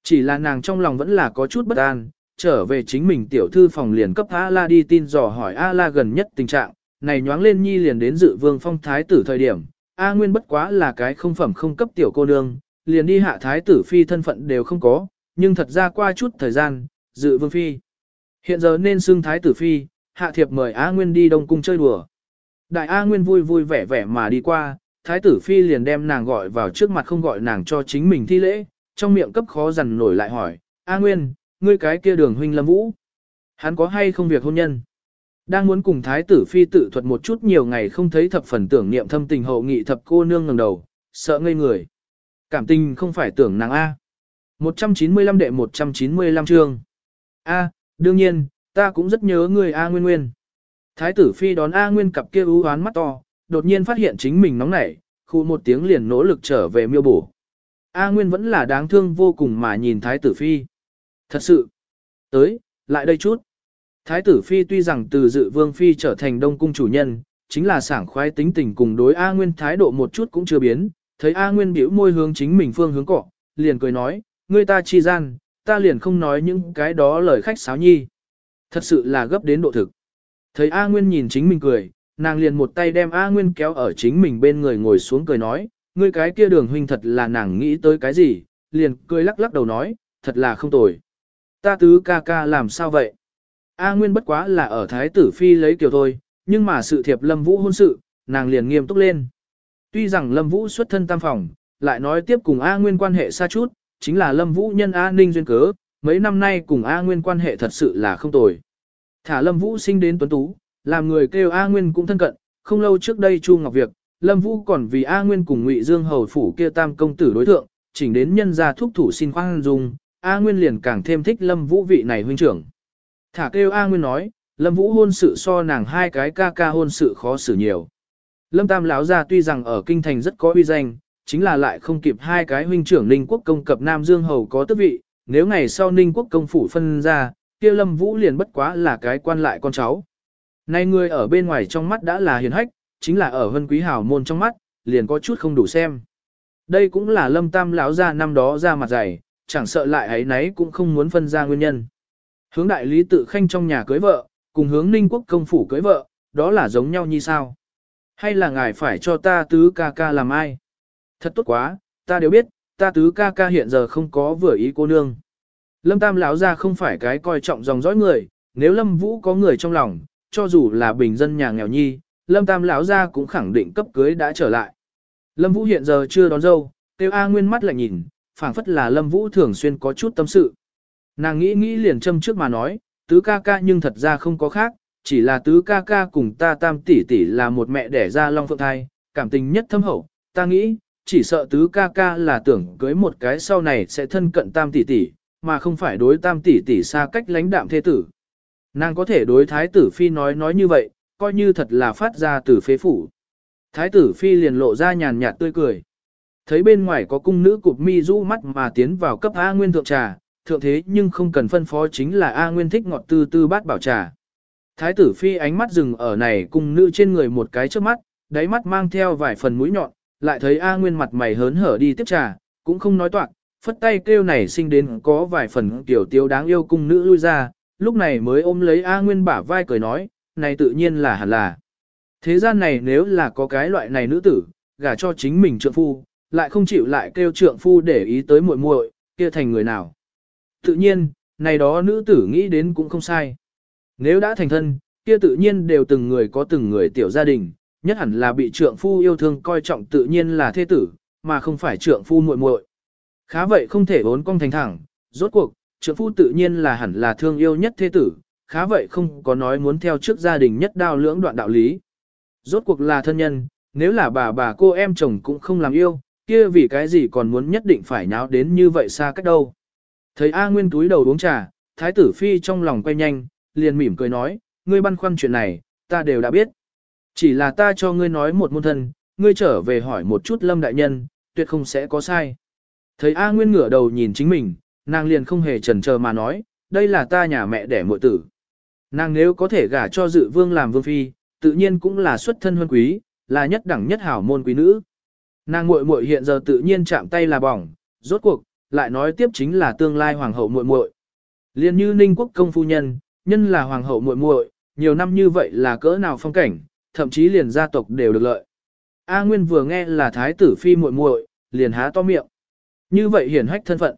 Chỉ là nàng trong lòng vẫn là có chút bất an, trở về chính mình tiểu thư phòng liền cấp A-la đi tin dò hỏi A-la gần nhất tình trạng, này nhoáng lên nhi liền đến dự vương phong thái tử thời điểm, A Nguyên bất quá là cái không phẩm không cấp tiểu cô nương, liền đi hạ thái tử phi thân phận đều không có, nhưng thật ra qua chút thời gian, dự vương phi. Hiện giờ nên xưng thái tử phi, hạ thiệp mời A Nguyên đi đông cung chơi đùa. Đại A Nguyên vui vui vẻ vẻ mà đi qua, thái tử phi liền đem nàng gọi vào trước mặt không gọi nàng cho chính mình thi lễ, trong miệng cấp khó dằn nổi lại hỏi, A Nguyên, ngươi cái kia đường huynh lâm vũ. Hắn có hay không việc hôn nhân? Đang muốn cùng thái tử phi tự thuật một chút nhiều ngày không thấy thập phần tưởng niệm thâm tình hậu nghị thập cô nương ngẩng đầu, sợ ngây người. Cảm tình không phải tưởng nàng A. 195 đệ 195 chương. A, đương nhiên, ta cũng rất nhớ người A Nguyên Nguyên. Thái tử phi đón A Nguyên cặp kia ưu hoán mắt to, đột nhiên phát hiện chính mình nóng nảy, khu một tiếng liền nỗ lực trở về miêu bổ. A Nguyên vẫn là đáng thương vô cùng mà nhìn Thái tử Phi. Thật sự. Tới, lại đây chút. Thái tử Phi tuy rằng từ dự vương Phi trở thành đông cung chủ nhân, chính là sảng khoái tính tình cùng đối A Nguyên thái độ một chút cũng chưa biến, thấy A Nguyên biểu môi hướng chính mình phương hướng cọ, liền cười nói, ngươi ta chi gian, ta liền không nói những cái đó lời khách sáo nhi. Thật sự là gấp đến độ thực. Thấy A Nguyên nhìn chính mình cười, nàng liền một tay đem A Nguyên kéo ở chính mình bên người ngồi xuống cười nói, ngươi cái kia đường huynh thật là nàng nghĩ tới cái gì, liền cười lắc lắc đầu nói, thật là không tồi. Ta tứ ca ca làm sao vậy? A Nguyên bất quá là ở Thái tử Phi lấy kiểu thôi, nhưng mà sự thiệp Lâm Vũ hôn sự, nàng liền nghiêm túc lên. Tuy rằng Lâm Vũ xuất thân tam phòng, lại nói tiếp cùng A Nguyên quan hệ xa chút, chính là Lâm Vũ nhân A Ninh duyên cớ, mấy năm nay cùng A Nguyên quan hệ thật sự là không tồi. Thả Lâm Vũ sinh đến tuấn tú, làm người kêu A Nguyên cũng thân cận, không lâu trước đây Chu Ngọc Việc, Lâm Vũ còn vì A Nguyên cùng Ngụy Dương hầu phủ kia tam công tử đối thượng, chỉnh đến nhân gia thúc thủ xin khoan dung, A Nguyên liền càng thêm thích Lâm Vũ vị này huynh trưởng. Thả kêu A Nguyên nói, Lâm Vũ hôn sự so nàng hai cái ca ca hôn sự khó xử nhiều. Lâm Tam lão gia tuy rằng ở kinh thành rất có uy danh, chính là lại không kịp hai cái huynh trưởng Ninh Quốc công cập Nam Dương hầu có tước vị, nếu ngày sau Ninh Quốc công phủ phân ra, kia Lâm Vũ liền bất quá là cái quan lại con cháu. Nay người ở bên ngoài trong mắt đã là hiền hách, chính là ở Vân Quý Hảo môn trong mắt, liền có chút không đủ xem. Đây cũng là Lâm Tam lão gia năm đó ra mặt dày, chẳng sợ lại ấy nấy cũng không muốn phân ra nguyên nhân. Hướng đại lý tự khanh trong nhà cưới vợ, cùng hướng Ninh Quốc công phủ cưới vợ, đó là giống nhau như sao? Hay là ngài phải cho ta tứ ca ca làm ai? Thật tốt quá, ta đều biết, ta tứ ca ca hiện giờ không có vừa ý cô nương. Lâm Tam lão ra không phải cái coi trọng dòng dõi người, nếu Lâm Vũ có người trong lòng, cho dù là bình dân nhà nghèo nhi, Lâm Tam lão gia cũng khẳng định cấp cưới đã trở lại. Lâm Vũ hiện giờ chưa đón dâu, tiêu A Nguyên mắt lại nhìn, phảng phất là Lâm Vũ thường xuyên có chút tâm sự. Nàng nghĩ nghĩ liền châm trước mà nói, tứ ca ca nhưng thật ra không có khác, chỉ là tứ ca ca cùng ta tam tỷ tỷ là một mẹ đẻ ra long phượng thai, cảm tình nhất thâm hậu, ta nghĩ, chỉ sợ tứ ca ca là tưởng cưới một cái sau này sẽ thân cận tam tỷ tỷ, mà không phải đối tam tỷ tỷ xa cách lãnh đạm thế tử. Nàng có thể đối thái tử phi nói nói như vậy, coi như thật là phát ra từ phế phủ. Thái tử phi liền lộ ra nhàn nhạt tươi cười. Thấy bên ngoài có cung nữ cụp mi rũ mắt mà tiến vào cấp A Nguyên thượng trà, thượng thế nhưng không cần phân phó chính là A Nguyên thích ngọt tư tư bát bảo trà. Thái tử phi ánh mắt dừng ở này cung nữ trên người một cái trước mắt, đáy mắt mang theo vài phần mũi nhọn, lại thấy A Nguyên mặt mày hớn hở đi tiếp trà, cũng không nói toạc, phất tay kêu này sinh đến có vài phần tiểu tiêu đáng yêu cung nữ lui ra, lúc này mới ôm lấy A Nguyên bả vai cười nói, này tự nhiên là hẳn là. Thế gian này nếu là có cái loại này nữ tử, gả cho chính mình trượng phu, lại không chịu lại kêu trượng phu để ý tới muội muội, kia thành người nào. Tự nhiên, này đó nữ tử nghĩ đến cũng không sai. Nếu đã thành thân, kia tự nhiên đều từng người có từng người tiểu gia đình, nhất hẳn là bị trượng phu yêu thương coi trọng tự nhiên là thế tử, mà không phải trượng phu muội muội. Khá vậy không thể vốn cong thành thẳng, rốt cuộc, trượng phu tự nhiên là hẳn là thương yêu nhất thế tử, khá vậy không có nói muốn theo trước gia đình nhất đao lưỡng đoạn đạo lý. Rốt cuộc là thân nhân, nếu là bà bà cô em chồng cũng không làm yêu, kia vì cái gì còn muốn nhất định phải nháo đến như vậy xa cách đâu. Thấy A Nguyên túi đầu uống trà, thái tử phi trong lòng quay nhanh, liền mỉm cười nói, ngươi băn khoăn chuyện này, ta đều đã biết. Chỉ là ta cho ngươi nói một môn thân, ngươi trở về hỏi một chút lâm đại nhân, tuyệt không sẽ có sai. Thấy A Nguyên ngửa đầu nhìn chính mình, nàng liền không hề chần chờ mà nói, đây là ta nhà mẹ đẻ muội tử. Nàng nếu có thể gả cho dự vương làm vương phi, tự nhiên cũng là xuất thân huân quý, là nhất đẳng nhất hảo môn quý nữ. Nàng muội muội hiện giờ tự nhiên chạm tay là bỏng, rốt cuộc, lại nói tiếp chính là tương lai hoàng hậu muội muội. Liên như Ninh Quốc công phu nhân, nhân là hoàng hậu muội muội, nhiều năm như vậy là cỡ nào phong cảnh, thậm chí liền gia tộc đều được lợi. A Nguyên vừa nghe là thái tử phi muội muội, liền há to miệng. Như vậy hiển hách thân phận.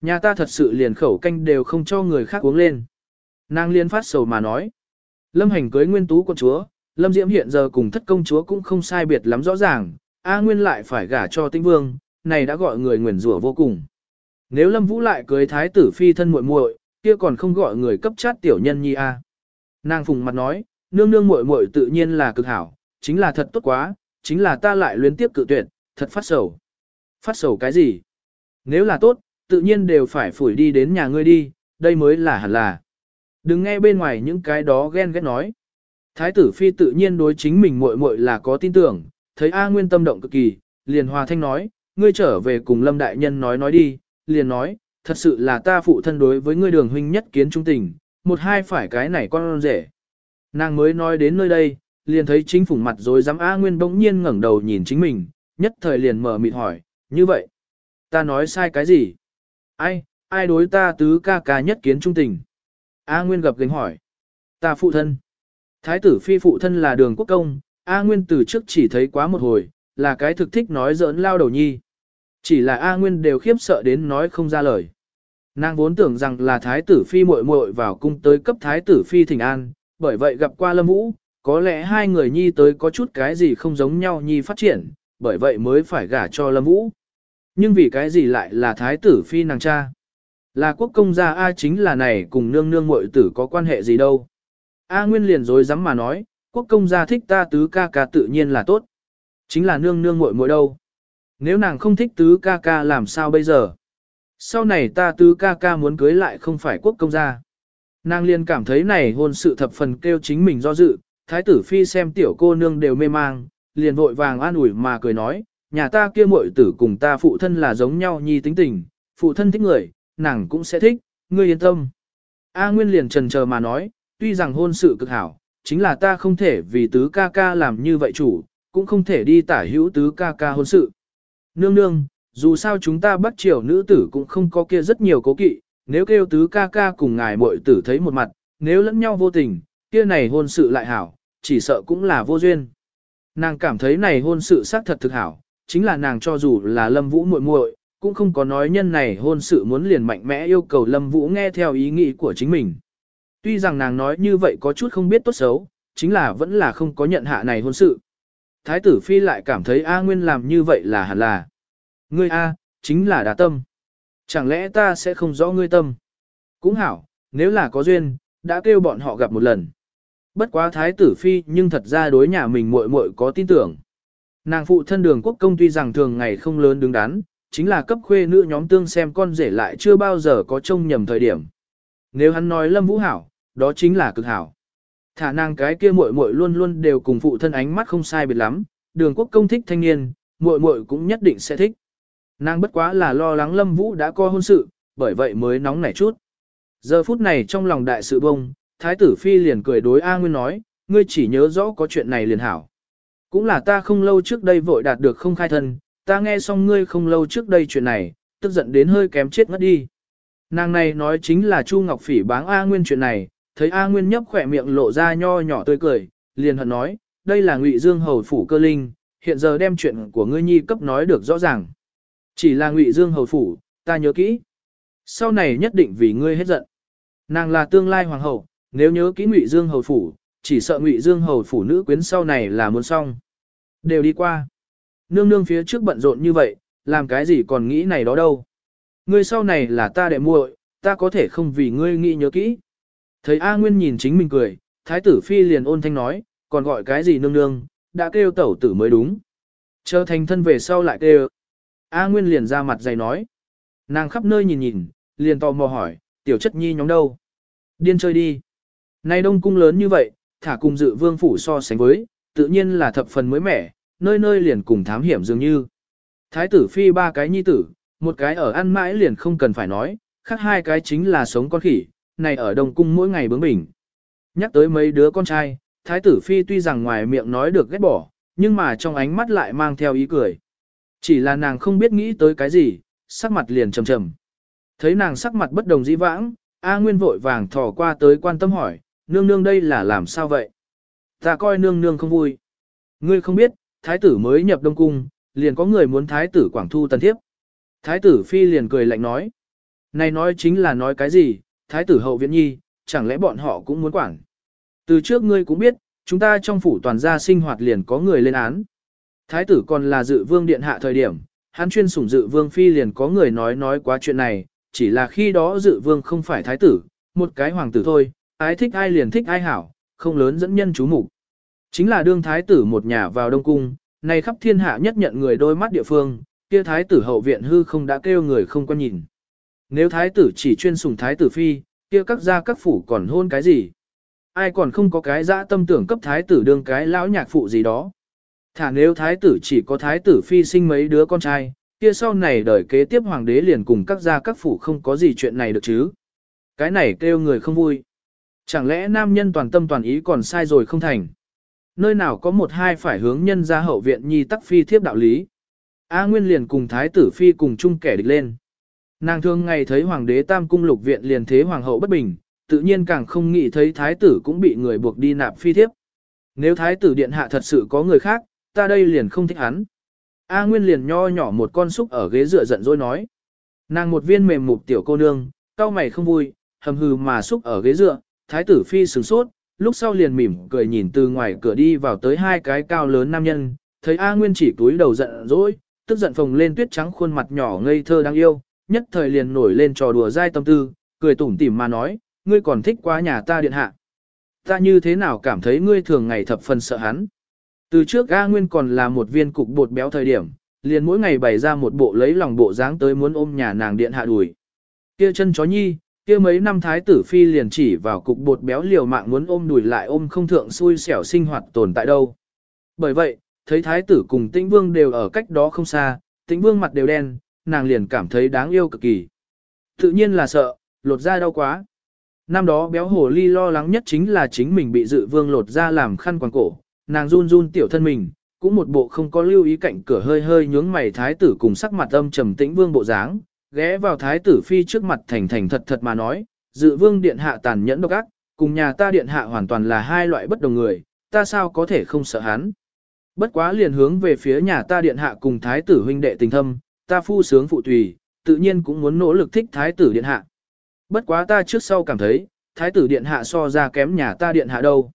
Nhà ta thật sự liền khẩu canh đều không cho người khác uống lên. Nàng liên phát sầu mà nói. Lâm hành cưới nguyên tú con chúa, Lâm Diễm hiện giờ cùng thất công chúa cũng không sai biệt lắm rõ ràng, A Nguyên lại phải gả cho tinh vương, này đã gọi người nguyền rủa vô cùng. Nếu Lâm Vũ lại cưới thái tử phi thân muội muội, kia còn không gọi người cấp chát tiểu nhân nhi a. Nàng phùng mặt nói, nương nương muội muội tự nhiên là cực hảo, chính là thật tốt quá, chính là ta lại luyến tiếp cự tuyệt, thật phát sầu. Phát sầu cái gì? Nếu là tốt, tự nhiên đều phải phủi đi đến nhà ngươi đi, đây mới là hẳn là. Đừng nghe bên ngoài những cái đó ghen ghét nói. Thái tử phi tự nhiên đối chính mình muội muội là có tin tưởng, thấy A Nguyên tâm động cực kỳ, liền hòa thanh nói, ngươi trở về cùng Lâm Đại Nhân nói nói đi, liền nói, thật sự là ta phụ thân đối với ngươi đường huynh nhất kiến trung tình, một hai phải cái này con rể. Nàng mới nói đến nơi đây, liền thấy chính phủ mặt rồi dám A Nguyên bỗng nhiên ngẩng đầu nhìn chính mình, nhất thời liền mở mịt hỏi, như vậy, ta nói sai cái gì? Ai, ai đối ta tứ ca ca nhất kiến trung tình? A Nguyên gặp gánh hỏi, ta phụ thân. Thái tử phi phụ thân là đường quốc công, A Nguyên từ trước chỉ thấy quá một hồi, là cái thực thích nói giỡn lao đầu nhi. Chỉ là A Nguyên đều khiếp sợ đến nói không ra lời. Nàng vốn tưởng rằng là thái tử phi muội muội vào cung tới cấp thái tử phi thỉnh an, bởi vậy gặp qua Lâm Vũ, có lẽ hai người nhi tới có chút cái gì không giống nhau nhi phát triển, bởi vậy mới phải gả cho Lâm Vũ. Nhưng vì cái gì lại là thái tử phi nàng cha? Là quốc công gia A chính là này cùng nương nương muội tử có quan hệ gì đâu? A Nguyên liền dối dám mà nói, quốc công gia thích ta tứ ca ca tự nhiên là tốt. Chính là nương nương muội muội đâu. Nếu nàng không thích tứ ca ca làm sao bây giờ? Sau này ta tứ ca ca muốn cưới lại không phải quốc công gia. Nàng liền cảm thấy này hôn sự thập phần kêu chính mình do dự, thái tử phi xem tiểu cô nương đều mê mang, liền vội vàng an ủi mà cười nói, nhà ta kia muội tử cùng ta phụ thân là giống nhau nhi tính tình, phụ thân thích người, nàng cũng sẽ thích, ngươi yên tâm. A Nguyên liền trần chờ mà nói, tuy rằng hôn sự cực hảo, chính là ta không thể vì tứ ca ca làm như vậy chủ, cũng không thể đi tả hữu tứ ca ca hôn sự. Nương nương, dù sao chúng ta bắt triều nữ tử cũng không có kia rất nhiều cố kỵ, nếu kêu tứ ca ca cùng ngài muội tử thấy một mặt, nếu lẫn nhau vô tình, kia này hôn sự lại hảo, chỉ sợ cũng là vô duyên. Nàng cảm thấy này hôn sự xác thật thực hảo, chính là nàng cho dù là lâm vũ muội muội cũng không có nói nhân này hôn sự muốn liền mạnh mẽ yêu cầu lâm vũ nghe theo ý nghĩ của chính mình. Tuy rằng nàng nói như vậy có chút không biết tốt xấu, chính là vẫn là không có nhận hạ này hôn sự. Thái tử Phi lại cảm thấy A Nguyên làm như vậy là hẳn là. Ngươi A, chính là đà tâm. Chẳng lẽ ta sẽ không rõ ngươi tâm? Cũng hảo, nếu là có duyên, đã kêu bọn họ gặp một lần. Bất quá Thái tử Phi nhưng thật ra đối nhà mình muội muội có tin tưởng. Nàng phụ thân đường quốc công tuy rằng thường ngày không lớn đứng đắn, chính là cấp khuê nữ nhóm tương xem con rể lại chưa bao giờ có trông nhầm thời điểm. Nếu hắn nói Lâm Vũ hảo, đó chính là cực hảo. Thả nàng cái kia muội muội luôn luôn đều cùng phụ thân ánh mắt không sai biệt lắm, đường quốc công thích thanh niên, muội muội cũng nhất định sẽ thích. Nàng bất quá là lo lắng Lâm Vũ đã có hôn sự, bởi vậy mới nóng nảy chút. Giờ phút này trong lòng đại sự bông, Thái tử Phi liền cười đối A Nguyên nói, ngươi chỉ nhớ rõ có chuyện này liền hảo. Cũng là ta không lâu trước đây vội đạt được không khai thân, ta nghe xong ngươi không lâu trước đây chuyện này, tức giận đến hơi kém chết ngất đi. Nàng này nói chính là Chu Ngọc Phỉ báng A Nguyên chuyện này, thấy A Nguyên nhấp khỏe miệng lộ ra nho nhỏ tươi cười, liền hận nói, đây là Ngụy Dương hầu phủ cơ linh, hiện giờ đem chuyện của ngươi nhi cấp nói được rõ ràng. Chỉ là Ngụy Dương hầu phủ, ta nhớ kỹ. Sau này nhất định vì ngươi hết giận. Nàng là tương lai hoàng hậu, nếu nhớ kỹ Ngụy Dương hầu phủ, chỉ sợ Ngụy Dương hầu phủ nữ quyến sau này là muốn xong. Đều đi qua. Nương nương phía trước bận rộn như vậy, làm cái gì còn nghĩ này đó đâu. Ngươi sau này là ta đệ muội, ta có thể không vì ngươi nghĩ nhớ kỹ. Thấy A Nguyên nhìn chính mình cười, Thái tử Phi liền ôn thanh nói, còn gọi cái gì nương nương, đã kêu tẩu tử mới đúng. Chờ thành thân về sau lại kêu. A Nguyên liền ra mặt dày nói. Nàng khắp nơi nhìn nhìn, liền tò mò hỏi, tiểu chất nhi nhóm đâu? Điên chơi đi. Nay đông cung lớn như vậy, thả cùng dự vương phủ so sánh với, tự nhiên là thập phần mới mẻ, nơi nơi liền cùng thám hiểm dường như. Thái tử phi ba cái nhi tử, một cái ở ăn mãi liền không cần phải nói, khác hai cái chính là sống con khỉ, này ở đông cung mỗi ngày bướng bỉnh. Nhắc tới mấy đứa con trai, thái tử phi tuy rằng ngoài miệng nói được ghét bỏ, nhưng mà trong ánh mắt lại mang theo ý cười. Chỉ là nàng không biết nghĩ tới cái gì, sắc mặt liền trầm trầm. Thấy nàng sắc mặt bất đồng dĩ vãng, A Nguyên vội vàng thò qua tới quan tâm hỏi, nương nương đây là làm sao vậy? Ta coi nương nương không vui. Ngươi không biết, thái tử mới nhập đông cung, liền có người muốn thái tử quảng thu tần thiếp. Thái tử phi liền cười lạnh nói. Này nói chính là nói cái gì, thái tử hậu viện nhi, chẳng lẽ bọn họ cũng muốn quản. Từ trước ngươi cũng biết, chúng ta trong phủ toàn gia sinh hoạt liền có người lên án. Thái tử còn là dự vương điện hạ thời điểm, hắn chuyên sủng dự vương phi liền có người nói nói quá chuyện này, chỉ là khi đó dự vương không phải thái tử, một cái hoàng tử thôi, ái thích ai liền thích ai hảo, không lớn dẫn nhân chú mục Chính là đương thái tử một nhà vào Đông Cung, nay khắp thiên hạ nhất nhận người đôi mắt địa phương, kia thái tử hậu viện hư không đã kêu người không quan nhìn. Nếu thái tử chỉ chuyên sủng thái tử phi, kia các gia các phủ còn hôn cái gì? Ai còn không có cái dã tâm tưởng cấp thái tử đương cái lão nhạc phụ gì đó? Thả nếu thái tử chỉ có thái tử phi sinh mấy đứa con trai, kia sau này đời kế tiếp hoàng đế liền cùng các gia các phủ không có gì chuyện này được chứ. Cái này kêu người không vui. Chẳng lẽ nam nhân toàn tâm toàn ý còn sai rồi không thành? Nơi nào có một hai phải hướng nhân ra hậu viện nhi tắc phi thiếp đạo lý. A Nguyên liền cùng thái tử phi cùng chung kẻ địch lên. Nàng thương ngày thấy hoàng đế tam cung lục viện liền thế hoàng hậu bất bình, tự nhiên càng không nghĩ thấy thái tử cũng bị người buộc đi nạp phi thiếp. Nếu thái tử điện hạ thật sự có người khác, ta đây liền không thích hắn. A Nguyên liền nho nhỏ một con xúc ở ghế dựa giận dỗi nói. Nàng một viên mềm mục tiểu cô nương, cao mày không vui, hầm hừ mà xúc ở ghế dựa, thái tử phi sửng sốt, lúc sau liền mỉm cười nhìn từ ngoài cửa đi vào tới hai cái cao lớn nam nhân, thấy A Nguyên chỉ túi đầu giận dỗi, tức giận phồng lên tuyết trắng khuôn mặt nhỏ ngây thơ đáng yêu, nhất thời liền nổi lên trò đùa dai tâm tư, cười tủm tỉm mà nói, ngươi còn thích quá nhà ta điện hạ. Ta như thế nào cảm thấy ngươi thường ngày thập phần sợ hắn. Từ trước A Nguyên còn là một viên cục bột béo thời điểm, liền mỗi ngày bày ra một bộ lấy lòng bộ dáng tới muốn ôm nhà nàng điện hạ đùi. Kia chân chó nhi, kia mấy năm thái tử phi liền chỉ vào cục bột béo liều mạng muốn ôm đùi lại ôm không thượng xui xẻo sinh hoạt tồn tại đâu. Bởi vậy, thấy thái tử cùng tĩnh vương đều ở cách đó không xa, tĩnh vương mặt đều đen, nàng liền cảm thấy đáng yêu cực kỳ. Tự nhiên là sợ, lột da đau quá. Năm đó béo hồ ly lo lắng nhất chính là chính mình bị dự vương lột da làm khăn quàng cổ, nàng run run tiểu thân mình, cũng một bộ không có lưu ý cạnh cửa hơi hơi nhướng mày thái tử cùng sắc mặt âm trầm tĩnh vương bộ dáng, ghé vào thái tử phi trước mặt thành thành thật thật mà nói, dự vương điện hạ tàn nhẫn độc ác, cùng nhà ta điện hạ hoàn toàn là hai loại bất đồng người, ta sao có thể không sợ hắn. Bất quá liền hướng về phía nhà ta điện hạ cùng thái tử huynh đệ tình thâm, ta phu sướng phụ tùy, tự nhiên cũng muốn nỗ lực thích thái tử điện hạ. Bất quá ta trước sau cảm thấy, thái tử điện hạ so ra kém nhà ta điện hạ đâu.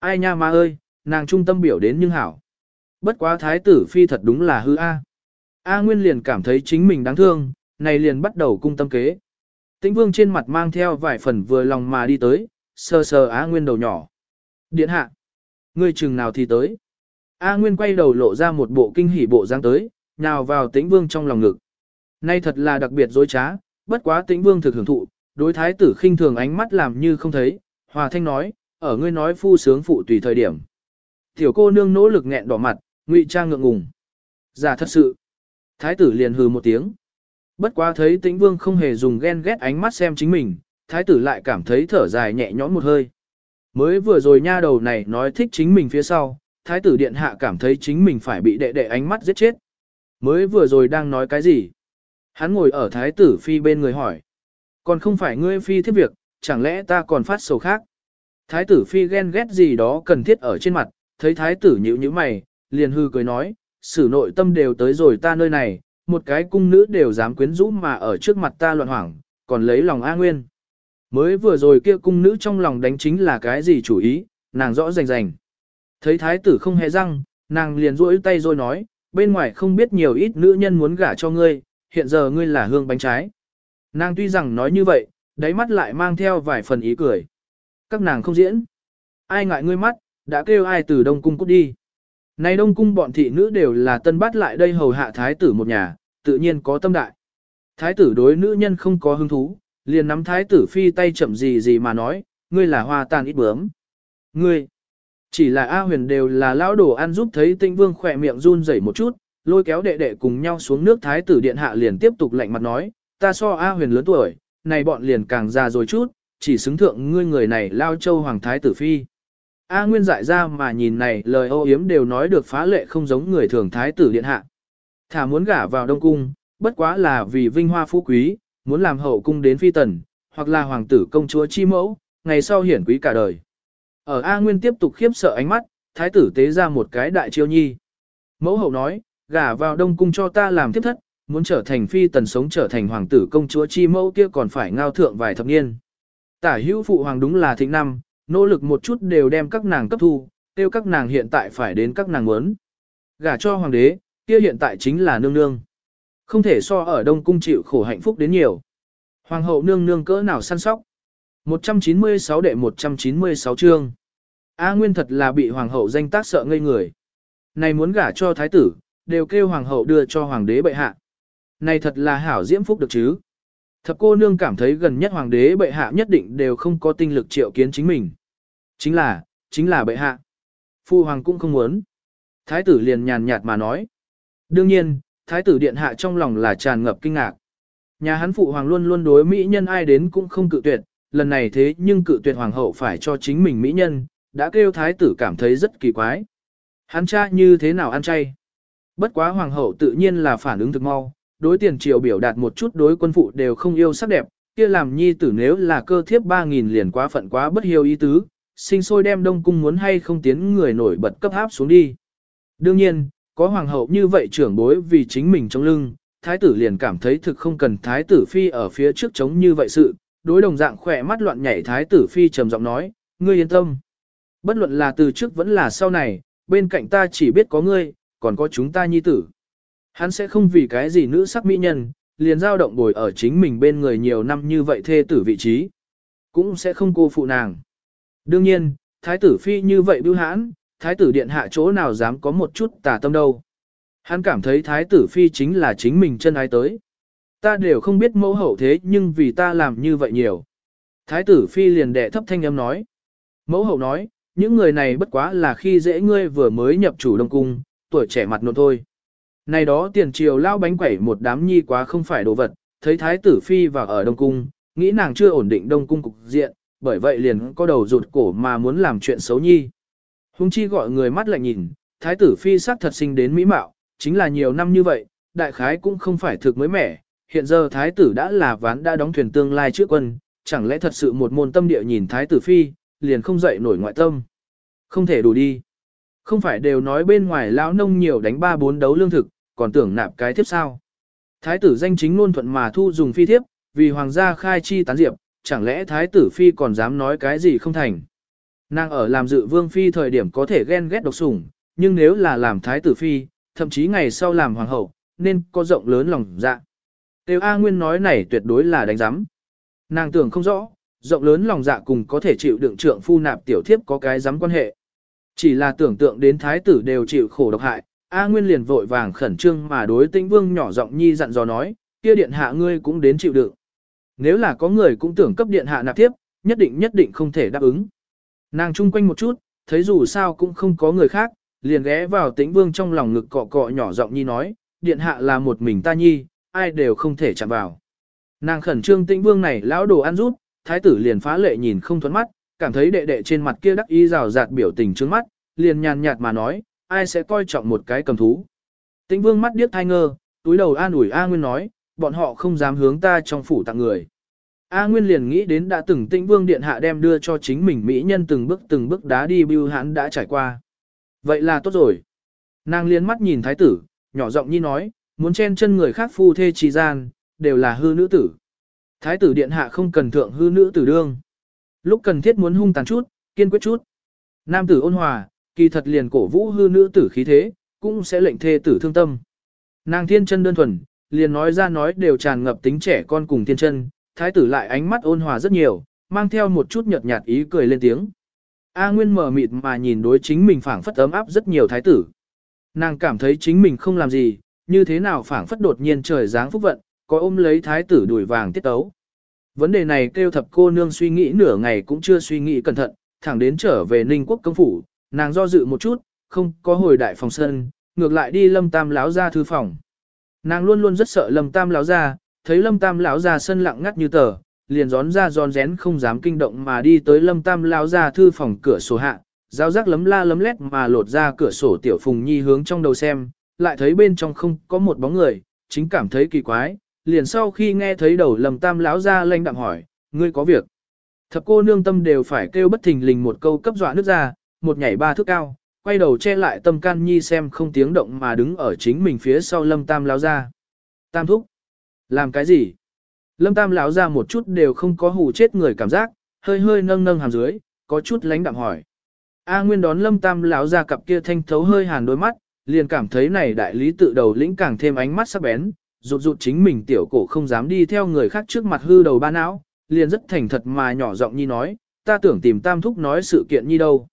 Ai nha ma ơi, nàng trung tâm biểu đến nhưng hảo. Bất quá thái tử phi thật đúng là hư A. A Nguyên liền cảm thấy chính mình đáng thương, này liền bắt đầu cung tâm kế. Tĩnh vương trên mặt mang theo vài phần vừa lòng mà đi tới, sờ sờ A Nguyên đầu nhỏ. Điện hạ, ngươi chừng nào thì tới. A Nguyên quay đầu lộ ra một bộ kinh hỉ bộ dáng tới, nhào vào tĩnh vương trong lòng ngực. Nay thật là đặc biệt dối trá, bất quá tĩnh vương thực hưởng thụ, đối thái tử khinh thường ánh mắt làm như không thấy, hòa thanh nói, ở ngươi nói phu sướng phụ tùy thời điểm. Tiểu cô nương nỗ lực nghẹn đỏ mặt, ngụy trang ngượng ngùng. Giả thật sự. Thái tử liền hừ một tiếng. Bất quá thấy tĩnh vương không hề dùng ghen ghét ánh mắt xem chính mình, thái tử lại cảm thấy thở dài nhẹ nhõm một hơi. Mới vừa rồi nha đầu này nói thích chính mình phía sau, thái tử điện hạ cảm thấy chính mình phải bị đệ đệ ánh mắt giết chết. Mới vừa rồi đang nói cái gì? Hắn ngồi ở thái tử phi bên người hỏi. Còn không phải ngươi phi thiết việc, chẳng lẽ ta còn phát sầu khác? Thái tử phi ghen ghét gì đó cần thiết ở trên mặt, thấy thái tử nhíu nhíu mày, liền hư cười nói, sử nội tâm đều tới rồi ta nơi này, một cái cung nữ đều dám quyến rũ mà ở trước mặt ta loạn hoảng, còn lấy lòng A Nguyên. Mới vừa rồi kia cung nữ trong lòng đánh chính là cái gì chủ ý, nàng rõ rành rành. Thấy thái tử không hề răng, nàng liền rỗi tay rồi nói, bên ngoài không biết nhiều ít nữ nhân muốn gả cho ngươi, hiện giờ ngươi là hương bánh trái. Nàng tuy rằng nói như vậy, đáy mắt lại mang theo vài phần ý cười. Các nàng không diễn. Ai ngại ngươi mắt, đã kêu ai từ Đông Cung cút đi. Này Đông Cung bọn thị nữ đều là tân bắt lại đây hầu hạ thái tử một nhà, tự nhiên có tâm đại. Thái tử đối nữ nhân không có hứng thú, liền nắm thái tử phi tay chậm gì gì mà nói, ngươi là hoa tàn ít bướm. Ngươi, chỉ là A huyền đều là lão đồ ăn giúp thấy tinh vương khỏe miệng run rẩy một chút, lôi kéo đệ đệ cùng nhau xuống nước thái tử điện hạ liền tiếp tục lạnh mặt nói, ta so A huyền lớn tuổi, này bọn liền càng già rồi chút, chỉ xứng thượng ngươi người này lao châu hoàng thái tử phi. A Nguyên dại ra mà nhìn này lời ô yếm đều nói được phá lệ không giống người thường thái tử điện hạ. Thả muốn gả vào Đông Cung, bất quá là vì vinh hoa phú quý, muốn làm hậu cung đến phi tần, hoặc là hoàng tử công chúa chi mẫu, ngày sau hiển quý cả đời. Ở A Nguyên tiếp tục khiếp sợ ánh mắt, thái tử tế ra một cái đại chiêu nhi. Mẫu hậu nói, gả vào Đông Cung cho ta làm tiếp thất, muốn trở thành phi tần sống trở thành hoàng tử công chúa chi mẫu kia còn phải ngao thượng vài thập niên. Tả hữu phụ hoàng đúng là thịnh năm, nỗ lực một chút đều đem các nàng cấp thu, tiêu các nàng hiện tại phải đến các nàng muốn. Gả cho hoàng đế, kia hiện tại chính là nương nương. Không thể so ở Đông Cung chịu khổ hạnh phúc đến nhiều. Hoàng hậu nương nương cỡ nào săn sóc. 196 đệ 196 chương. A Nguyên thật là bị hoàng hậu danh tác sợ ngây người. Này muốn gả cho thái tử, đều kêu hoàng hậu đưa cho hoàng đế bệ hạ. Này thật là hảo diễm phúc được chứ. Thập cô nương cảm thấy gần nhất hoàng đế bệ hạ nhất định đều không có tinh lực triệu kiến chính mình. Chính là, chính là bệ hạ. Phu hoàng cũng không muốn. Thái tử liền nhàn nhạt mà nói. Đương nhiên, thái tử điện hạ trong lòng là tràn ngập kinh ngạc. Nhà hắn phụ hoàng luôn luôn đối mỹ nhân ai đến cũng không cự tuyệt, lần này thế nhưng cự tuyệt hoàng hậu phải cho chính mình mỹ nhân, đã kêu thái tử cảm thấy rất kỳ quái. Hắn cha như thế nào ăn chay? Bất quá hoàng hậu tự nhiên là phản ứng thực mau, đối tiền triều biểu đạt một chút đối quân phụ đều không yêu sắc đẹp, kia làm nhi tử nếu là cơ thiếp 3.000 liền quá phận quá bất hiếu ý tứ, sinh sôi đem đông cung muốn hay không tiến người nổi bật cấp áp xuống đi. Đương nhiên, có hoàng hậu như vậy trưởng bối vì chính mình trong lưng, thái tử liền cảm thấy thực không cần thái tử phi ở phía trước chống như vậy sự, đối đồng dạng khỏe mắt loạn nhảy thái tử phi trầm giọng nói, ngươi yên tâm. Bất luận là từ trước vẫn là sau này, bên cạnh ta chỉ biết có ngươi, còn có chúng ta nhi tử. Hắn sẽ không vì cái gì nữ sắc mỹ nhân, liền giao động bồi ở chính mình bên người nhiều năm như vậy thê tử vị trí. Cũng sẽ không cô phụ nàng. Đương nhiên, thái tử phi như vậy bưu hãn, thái tử điện hạ chỗ nào dám có một chút tà tâm đâu. Hắn cảm thấy thái tử phi chính là chính mình chân ái tới. Ta đều không biết mẫu hậu thế nhưng vì ta làm như vậy nhiều. Thái tử phi liền đệ thấp thanh âm nói. Mẫu hậu nói, những người này bất quá là khi dễ ngươi vừa mới nhập chủ đông cung, tuổi trẻ mặt nộn thôi. Này đó tiền triều lao bánh quẩy một đám nhi quá không phải đồ vật, thấy thái tử phi vào ở đông cung, nghĩ nàng chưa ổn định đông cung cục diện, bởi vậy liền có đầu rụt cổ mà muốn làm chuyện xấu nhi. Hùng chi gọi người mắt lại nhìn, thái tử phi sắc thật sinh đến mỹ mạo, chính là nhiều năm như vậy, đại khái cũng không phải thực mới mẻ, hiện giờ thái tử đã là ván đã đóng thuyền tương lai trước quân, chẳng lẽ thật sự một môn tâm địa nhìn thái tử phi, liền không dậy nổi ngoại tâm. Không thể đủ đi. Không phải đều nói bên ngoài lão nông nhiều đánh ba bốn đấu lương thực, còn tưởng nạp cái tiếp sao. Thái tử danh chính luôn thuận mà thu dùng phi thiếp, vì hoàng gia khai chi tán diệp, chẳng lẽ thái tử phi còn dám nói cái gì không thành. Nàng ở làm dự vương phi thời điểm có thể ghen ghét độc sủng, nhưng nếu là làm thái tử phi, thậm chí ngày sau làm hoàng hậu, nên có rộng lớn lòng dạ. Tiêu A Nguyên nói này tuyệt đối là đánh giám. Nàng tưởng không rõ, rộng lớn lòng dạ cùng có thể chịu đựng trượng phu nạp tiểu thiếp có cái giám quan hệ. Chỉ là tưởng tượng đến thái tử đều chịu khổ độc hại, A Nguyên liền vội vàng khẩn trương mà đối tĩnh vương nhỏ giọng nhi dặn dò nói, kia điện hạ ngươi cũng đến chịu đựng. Nếu là có người cũng tưởng cấp điện hạ nạp tiếp, nhất định nhất định không thể đáp ứng. Nàng chung quanh một chút, thấy dù sao cũng không có người khác, liền ghé vào tĩnh vương trong lòng ngực cọ cọ nhỏ giọng nhi nói, điện hạ là một mình ta nhi, ai đều không thể chạm vào. Nàng khẩn trương tĩnh vương này lão đồ ăn rút, thái tử liền phá lệ nhìn không thuẫn mắt, cảm thấy đệ đệ trên mặt kia đắc ý rào rạt biểu tình trước mắt, liền nhàn nhạt mà nói, ai sẽ coi trọng một cái cầm thú. Tĩnh vương mắt điếc thai ngơ, túi đầu an ủi A Nguyên nói, bọn họ không dám hướng ta trong phủ tặng người. A Nguyên liền nghĩ đến đã từng tĩnh vương điện hạ đem đưa cho chính mình mỹ nhân từng bước từng bước đá đi bưu hãn đã trải qua. Vậy là tốt rồi. Nàng liên mắt nhìn thái tử, nhỏ giọng nhi nói, muốn chen chân người khác phu thê trì gian, đều là hư nữ tử. Thái tử điện hạ không cần thượng hư nữ tử đương. Lúc cần thiết muốn hung tàn chút, kiên quyết chút. Nam tử ôn hòa, kỳ thật liền cổ vũ hư nữ tử khí thế, cũng sẽ lệnh thê tử thương tâm. Nàng thiên chân đơn thuần, liền nói ra nói đều tràn ngập tính trẻ con cùng thiên chân, thái tử lại ánh mắt ôn hòa rất nhiều, mang theo một chút nhợt nhạt ý cười lên tiếng. A Nguyên mở mịt mà nhìn đối chính mình phảng phất ấm áp rất nhiều thái tử. Nàng cảm thấy chính mình không làm gì, như thế nào phảng phất đột nhiên trời giáng phúc vận, có ôm lấy thái tử đuổi vàng tiết tấu. Vấn đề này kêu thập cô nương suy nghĩ nửa ngày cũng chưa suy nghĩ cẩn thận, thẳng đến trở về Ninh quốc công phủ, nàng do dự một chút, không có hồi đại phòng sân, ngược lại đi lâm tam láo ra thư phòng. Nàng luôn luôn rất sợ lâm tam lão ra, thấy lâm tam lão ra sân lặng ngắt như tờ, liền gión ra gión rén không dám kinh động mà đi tới lâm tam lão ra thư phòng cửa sổ hạ, giáo giác lấm la lấm lét mà lột ra cửa sổ tiểu phùng nhi hướng trong đầu xem, lại thấy bên trong không có một bóng người, chính cảm thấy kỳ quái, liền sau khi nghe thấy đầu lâm tam lão ra lanh đạm hỏi, ngươi có việc. Thập cô nương tâm đều phải kêu bất thình lình một câu cấp dọa nước ra, một nhảy ba thước cao, quay đầu che lại tâm can nhi xem không tiếng động mà đứng ở chính mình phía sau lâm tam lão ra. Tam thúc. Làm cái gì? Lâm Tam lão ra một chút đều không có hù chết người cảm giác, hơi hơi nâng nâng hàm dưới, có chút lánh đạm hỏi. A Nguyên đón Lâm Tam lão ra cặp kia thanh thấu hơi hàn đôi mắt, liền cảm thấy này đại lý tự đầu lĩnh càng thêm ánh mắt sắc bén, rụt rụt chính mình tiểu cổ không dám đi theo người khác trước mặt hư đầu ba não, liền rất thành thật mà nhỏ giọng nhi nói, ta tưởng tìm Tam thúc nói sự kiện nhi đâu.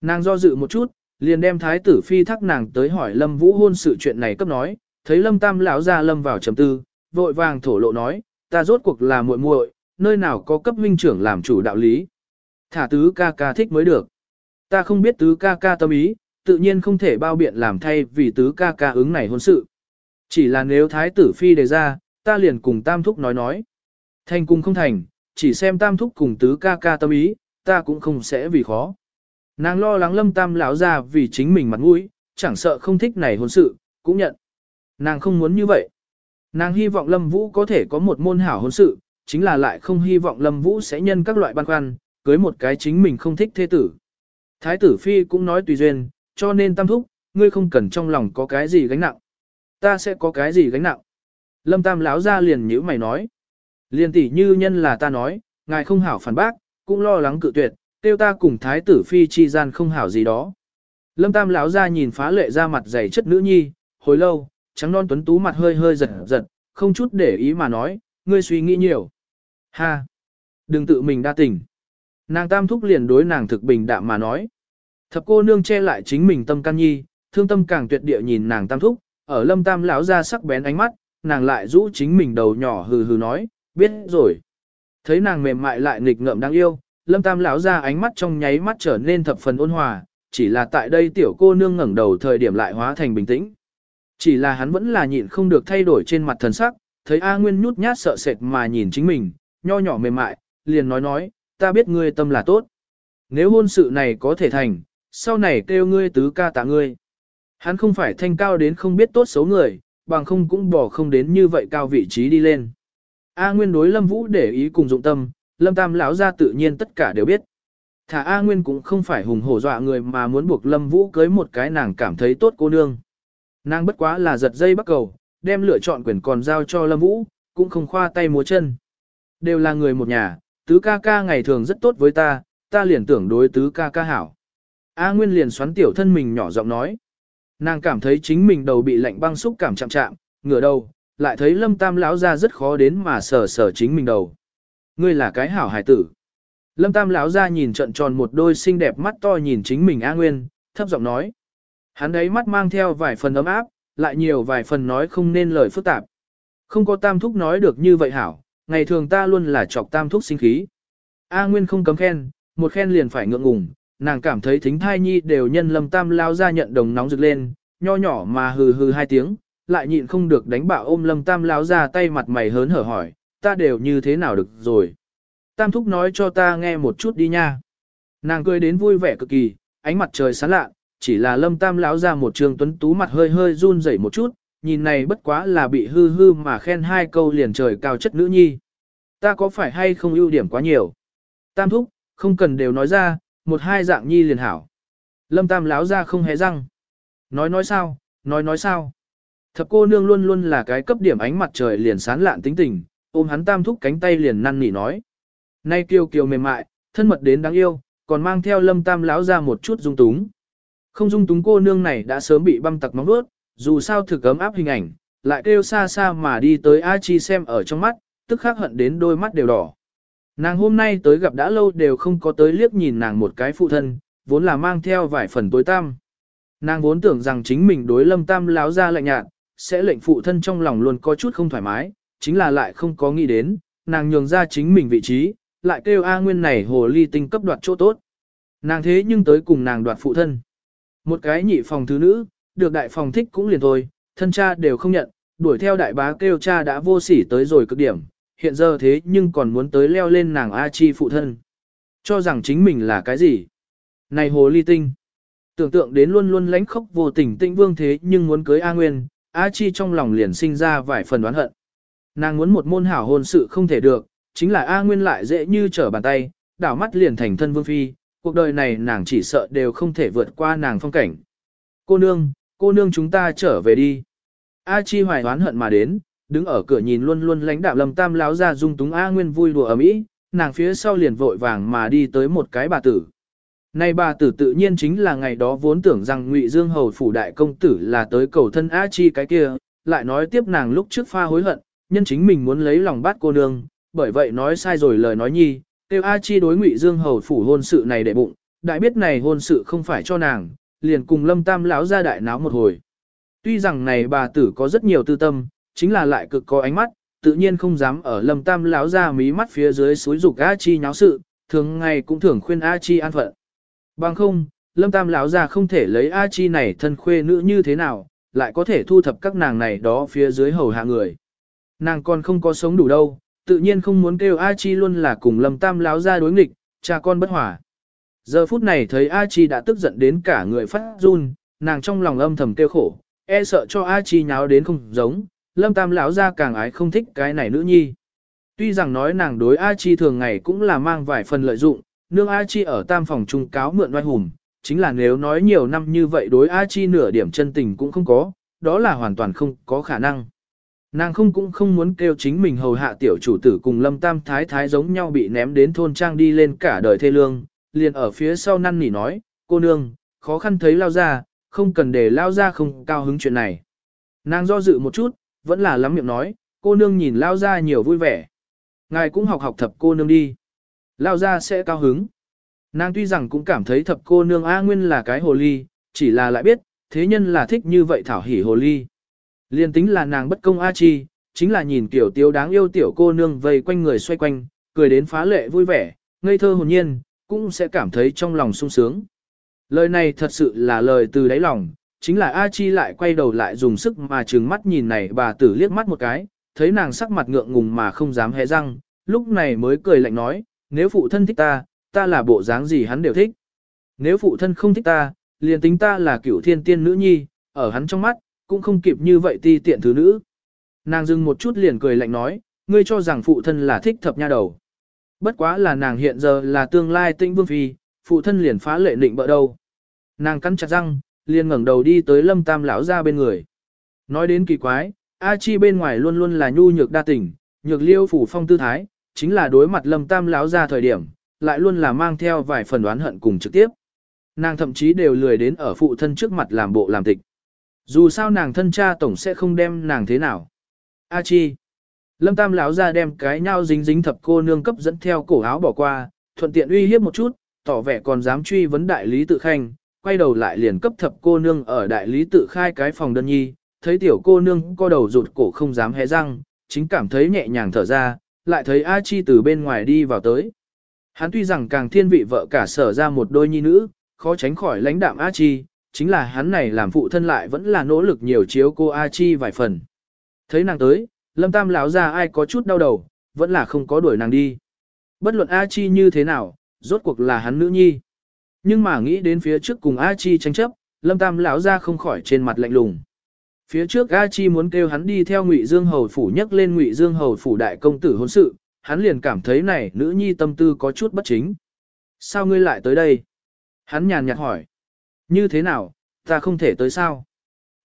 Nàng do dự một chút, liền đem thái tử phi thắc nàng tới hỏi Lâm Vũ hôn sự chuyện này cấp nói, thấy Lâm Tam lão ra lâm vào trầm tư, vội vàng thổ lộ nói, ta rốt cuộc là muội muội, nơi nào có cấp huynh trưởng làm chủ đạo lý. Thả tứ ca ca thích mới được. Ta không biết tứ ca ca tâm ý, tự nhiên không thể bao biện làm thay vì tứ ca ca ứng này hôn sự. Chỉ là nếu thái tử phi đề ra, ta liền cùng tam thúc nói nói. Thành cùng không thành, chỉ xem tam thúc cùng tứ ca ca tâm ý, ta cũng không sẽ vì khó. Nàng lo lắng lâm tam lão ra vì chính mình mặt mũi, chẳng sợ không thích này hôn sự, cũng nhận. Nàng không muốn như vậy. Nàng hy vọng lâm vũ có thể có một môn hảo hôn sự, chính là lại không hy vọng lâm vũ sẽ nhân các loại băn khoăn, cưới một cái chính mình không thích thế tử. Thái tử phi cũng nói tùy duyên, cho nên tam thúc, ngươi không cần trong lòng có cái gì gánh nặng. Ta sẽ có cái gì gánh nặng. Lâm tam lão ra liền nhữ mày nói. Liền tỷ như nhân là ta nói, ngài không hảo phản bác, cũng lo lắng cự tuyệt, tiêu ta cùng thái tử phi chi gian không hảo gì đó. Lâm tam lão ra nhìn phá lệ ra mặt dày chất nữ nhi, hồi lâu, trắng non tuấn tú mặt hơi hơi giật giật, không chút để ý mà nói, ngươi suy nghĩ nhiều. Ha! Đừng tự mình đa tình. Nàng tam thúc liền đối nàng thực bình đạm mà nói. Thập cô nương che lại chính mình tâm can nhi, thương tâm càng tuyệt địa nhìn nàng tam thúc, ở lâm tam lão ra sắc bén ánh mắt, nàng lại rũ chính mình đầu nhỏ hừ hừ nói, biết rồi. Thấy nàng mềm mại lại nghịch ngợm đáng yêu, lâm tam lão ra ánh mắt trong nháy mắt trở nên thập phần ôn hòa, chỉ là tại đây tiểu cô nương ngẩng đầu thời điểm lại hóa thành bình tĩnh. Chỉ là hắn vẫn là nhịn không được thay đổi trên mặt thần sắc, thấy A Nguyên nhút nhát sợ sệt mà nhìn chính mình, nho nhỏ mềm mại, liền nói nói, ta biết ngươi tâm là tốt. Nếu hôn sự này có thể thành, sau này kêu ngươi tứ ca tạ ngươi. Hắn không phải thanh cao đến không biết tốt xấu người, bằng không cũng bỏ không đến như vậy cao vị trí đi lên. A Nguyên đối Lâm Vũ để ý cùng dụng tâm, Lâm Tam lão ra tự nhiên tất cả đều biết. Thả A Nguyên cũng không phải hùng hổ dọa người mà muốn buộc Lâm Vũ cưới một cái nàng cảm thấy tốt cô nương. Nàng bất quá là giật dây bắt cầu, đem lựa chọn quyền còn giao cho Lâm Vũ, cũng không khoa tay múa chân. Đều là người một nhà, tứ ca ca ngày thường rất tốt với ta, ta liền tưởng đối tứ ca ca hảo. A Nguyên liền xoắn tiểu thân mình nhỏ giọng nói. Nàng cảm thấy chính mình đầu bị lạnh băng xúc cảm chạm chạm, ngửa đầu, lại thấy lâm tam lão ra rất khó đến mà sờ sờ chính mình đầu. Ngươi là cái hảo hải tử. Lâm tam lão ra nhìn trận tròn một đôi xinh đẹp mắt to nhìn chính mình A Nguyên, thấp giọng nói. Hắn đấy mắt mang theo vài phần ấm áp, lại nhiều vài phần nói không nên lời phức tạp. Không có tam thúc nói được như vậy hảo, ngày thường ta luôn là chọc tam thúc sinh khí. A Nguyên không cấm khen, một khen liền phải ngượng ngùng, nàng cảm thấy thính thai nhi đều nhân lâm tam lão ra nhận đồng nóng rực lên, nho nhỏ mà hừ hừ hai tiếng, lại nhịn không được đánh bạo ôm lâm tam lão ra tay mặt mày hớn hở hỏi, ta đều như thế nào được rồi. Tam thúc nói cho ta nghe một chút đi nha. Nàng cười đến vui vẻ cực kỳ, ánh mặt trời sáng lạ, chỉ là lâm tam lão ra một trường tuấn tú mặt hơi hơi run rẩy một chút, nhìn này bất quá là bị hư hư mà khen hai câu liền trời cao chất nữ nhi. Ta có phải hay không ưu điểm quá nhiều? Tam thúc, không cần đều nói ra, một hai dạng nhi liền hảo. Lâm tam láo ra không hề răng. Nói nói sao, nói nói sao. Thập cô nương luôn luôn là cái cấp điểm ánh mặt trời liền sán lạn tính tình, ôm hắn tam thúc cánh tay liền năn nỉ nói. Nay kiều kiều mềm mại, thân mật đến đáng yêu, còn mang theo lâm tam láo ra một chút dung túng. Không dung túng cô nương này đã sớm bị băm tặc móng vuốt, dù sao thực ấm áp hình ảnh, lại kêu xa xa mà đi tới A Chi xem ở trong mắt, tức khắc hận đến đôi mắt đều đỏ. Nàng hôm nay tới gặp đã lâu đều không có tới liếc nhìn nàng một cái phụ thân, vốn là mang theo vài phần tối tam. Nàng vốn tưởng rằng chính mình đối lâm tam láo ra lạnh nhạt, sẽ lệnh phụ thân trong lòng luôn có chút không thoải mái, chính là lại không có nghĩ đến, nàng nhường ra chính mình vị trí, lại kêu A Nguyên này hồ ly tinh cấp đoạt chỗ tốt. Nàng thế nhưng tới cùng nàng đoạt phụ thân. Một cái nhị phòng thứ nữ, được đại phòng thích cũng liền thôi, thân cha đều không nhận, đuổi theo đại bá kêu cha đã vô sỉ tới rồi cực điểm, hiện giờ thế nhưng còn muốn tới leo lên nàng A Chi phụ thân. Cho rằng chính mình là cái gì? Này hồ ly tinh! Tưởng tượng đến luôn luôn lánh khóc vô tình tinh vương thế nhưng muốn cưới A Nguyên, A Chi trong lòng liền sinh ra vài phần đoán hận. Nàng muốn một môn hảo hôn sự không thể được, chính là A Nguyên lại dễ như trở bàn tay, đảo mắt liền thành thân vương phi, cuộc đời này nàng chỉ sợ đều không thể vượt qua nàng phong cảnh. Cô nương, cô nương chúng ta trở về đi. A Chi hoài oán hận mà đến, đứng ở cửa nhìn luôn luôn lãnh đạo Lâm Tam láo ra dung túng A Nguyên vui đùa ở mỹ, nàng phía sau liền vội vàng mà đi tới một cái bà tử. Này bà tử tự nhiên chính là ngày đó vốn tưởng rằng Ngụy Dương hầu phủ đại công tử là tới cầu thân A Chi cái kia, lại nói tiếp nàng lúc trước pha hối hận, nhân chính mình muốn lấy lòng bát cô nương, bởi vậy nói sai rồi lời nói nhi, tiêu A Chi đối Ngụy Dương hầu phủ hôn sự này để bụng, đại biết này hôn sự không phải cho nàng, liền cùng Lâm Tam lão ra đại náo một hồi. Tuy rằng này bà tử có rất nhiều tư tâm, chính là lại cực có ánh mắt, tự nhiên không dám ở lâm tam lão ra mí mắt phía dưới suối dục A Chi nháo sự, thường ngày cũng thường khuyên A Chi an phận. Bằng không, lâm tam lão ra không thể lấy A Chi này thân khuê nữ như thế nào, lại có thể thu thập các nàng này đó phía dưới hầu hạ người. Nàng còn không có sống đủ đâu, tự nhiên không muốn kêu A Chi luôn là cùng Lâm Tam láo ra đối nghịch, cha con bất hòa. Giờ phút này thấy A Chi đã tức giận đến cả người phát run, nàng trong lòng âm thầm kêu khổ, e sợ cho A Chi nháo đến không giống, Lâm Tam lão ra càng ái không thích cái này nữ nhi. Tuy rằng nói nàng đối A Chi thường ngày cũng là mang vài phần lợi dụng, nương A Chi ở tam phòng trung cáo mượn oai hùng, chính là nếu nói nhiều năm như vậy đối A Chi nửa điểm chân tình cũng không có, đó là hoàn toàn không có khả năng. Nàng không cũng không muốn kêu chính mình hầu hạ tiểu chủ tử cùng lâm tam thái thái giống nhau bị ném đến thôn trang đi lên cả đời thê lương, liền ở phía sau năn nỉ nói, cô nương, khó khăn thấy lao ra, không cần để lao ra không cao hứng chuyện này. Nàng do dự một chút, vẫn là lắm miệng nói, cô nương nhìn lao ra nhiều vui vẻ. Ngài cũng học học thập cô nương đi. Lao ra sẽ cao hứng. Nàng tuy rằng cũng cảm thấy thập cô nương A Nguyên là cái hồ ly, chỉ là lại biết, thế nhân là thích như vậy thảo hỉ hồ ly. Liên tính là nàng bất công A Chi, chính là nhìn tiểu tiếu đáng yêu tiểu cô nương vây quanh người xoay quanh, cười đến phá lệ vui vẻ, ngây thơ hồn nhiên, cũng sẽ cảm thấy trong lòng sung sướng. Lời này thật sự là lời từ đáy lòng, chính là A Chi lại quay đầu lại dùng sức mà trừng mắt nhìn này bà tử liếc mắt một cái, thấy nàng sắc mặt ngượng ngùng mà không dám hé răng, lúc này mới cười lạnh nói, nếu phụ thân thích ta, ta là bộ dáng gì hắn đều thích. Nếu phụ thân không thích ta, liền tính ta là cửu thiên tiên nữ nhi, ở hắn trong mắt, cũng không kịp như vậy ti tiện thứ nữ. Nàng dừng một chút liền cười lạnh nói, ngươi cho rằng phụ thân là thích thập nha đầu. Bất quá là nàng hiện giờ là tương lai tinh vương phi, phụ thân liền phá lệ định bợ đâu. Nàng cắn chặt răng, liền ngẩng đầu đi tới lâm tam lão ra bên người. Nói đến kỳ quái, A Chi bên ngoài luôn luôn là nhu nhược đa tình, nhược liêu phủ phong tư thái, chính là đối mặt lâm tam lão ra thời điểm, lại luôn là mang theo vài phần đoán hận cùng trực tiếp. Nàng thậm chí đều lười đến ở phụ thân trước mặt làm bộ làm tịch. Dù sao nàng thân cha tổng sẽ không đem nàng thế nào. A chi. Lâm Tam lão ra đem cái nhau dính dính thập cô nương cấp dẫn theo cổ áo bỏ qua, thuận tiện uy hiếp một chút, tỏ vẻ còn dám truy vấn đại lý tự khanh, quay đầu lại liền cấp thập cô nương ở đại lý tự khai cái phòng đơn nhi, thấy tiểu cô nương co đầu rụt cổ không dám hé răng, chính cảm thấy nhẹ nhàng thở ra, lại thấy A Chi từ bên ngoài đi vào tới. Hắn tuy rằng càng thiên vị vợ cả sở ra một đôi nhi nữ, khó tránh khỏi lãnh đạm A Chi, chính là hắn này làm phụ thân lại vẫn là nỗ lực nhiều chiếu cô A Chi vài phần. Thấy nàng tới, Lâm Tam lão ra ai có chút đau đầu, vẫn là không có đuổi nàng đi. Bất luận A Chi như thế nào, rốt cuộc là hắn nữ nhi. Nhưng mà nghĩ đến phía trước cùng A Chi tranh chấp, Lâm Tam lão ra không khỏi trên mặt lạnh lùng. Phía trước A Chi muốn kêu hắn đi theo Ngụy Dương Hầu phủ nhắc lên Ngụy Dương Hầu phủ đại công tử hôn sự, hắn liền cảm thấy này nữ nhi tâm tư có chút bất chính. Sao ngươi lại tới đây? Hắn nhàn nhạt hỏi. Như thế nào, ta không thể tới sao?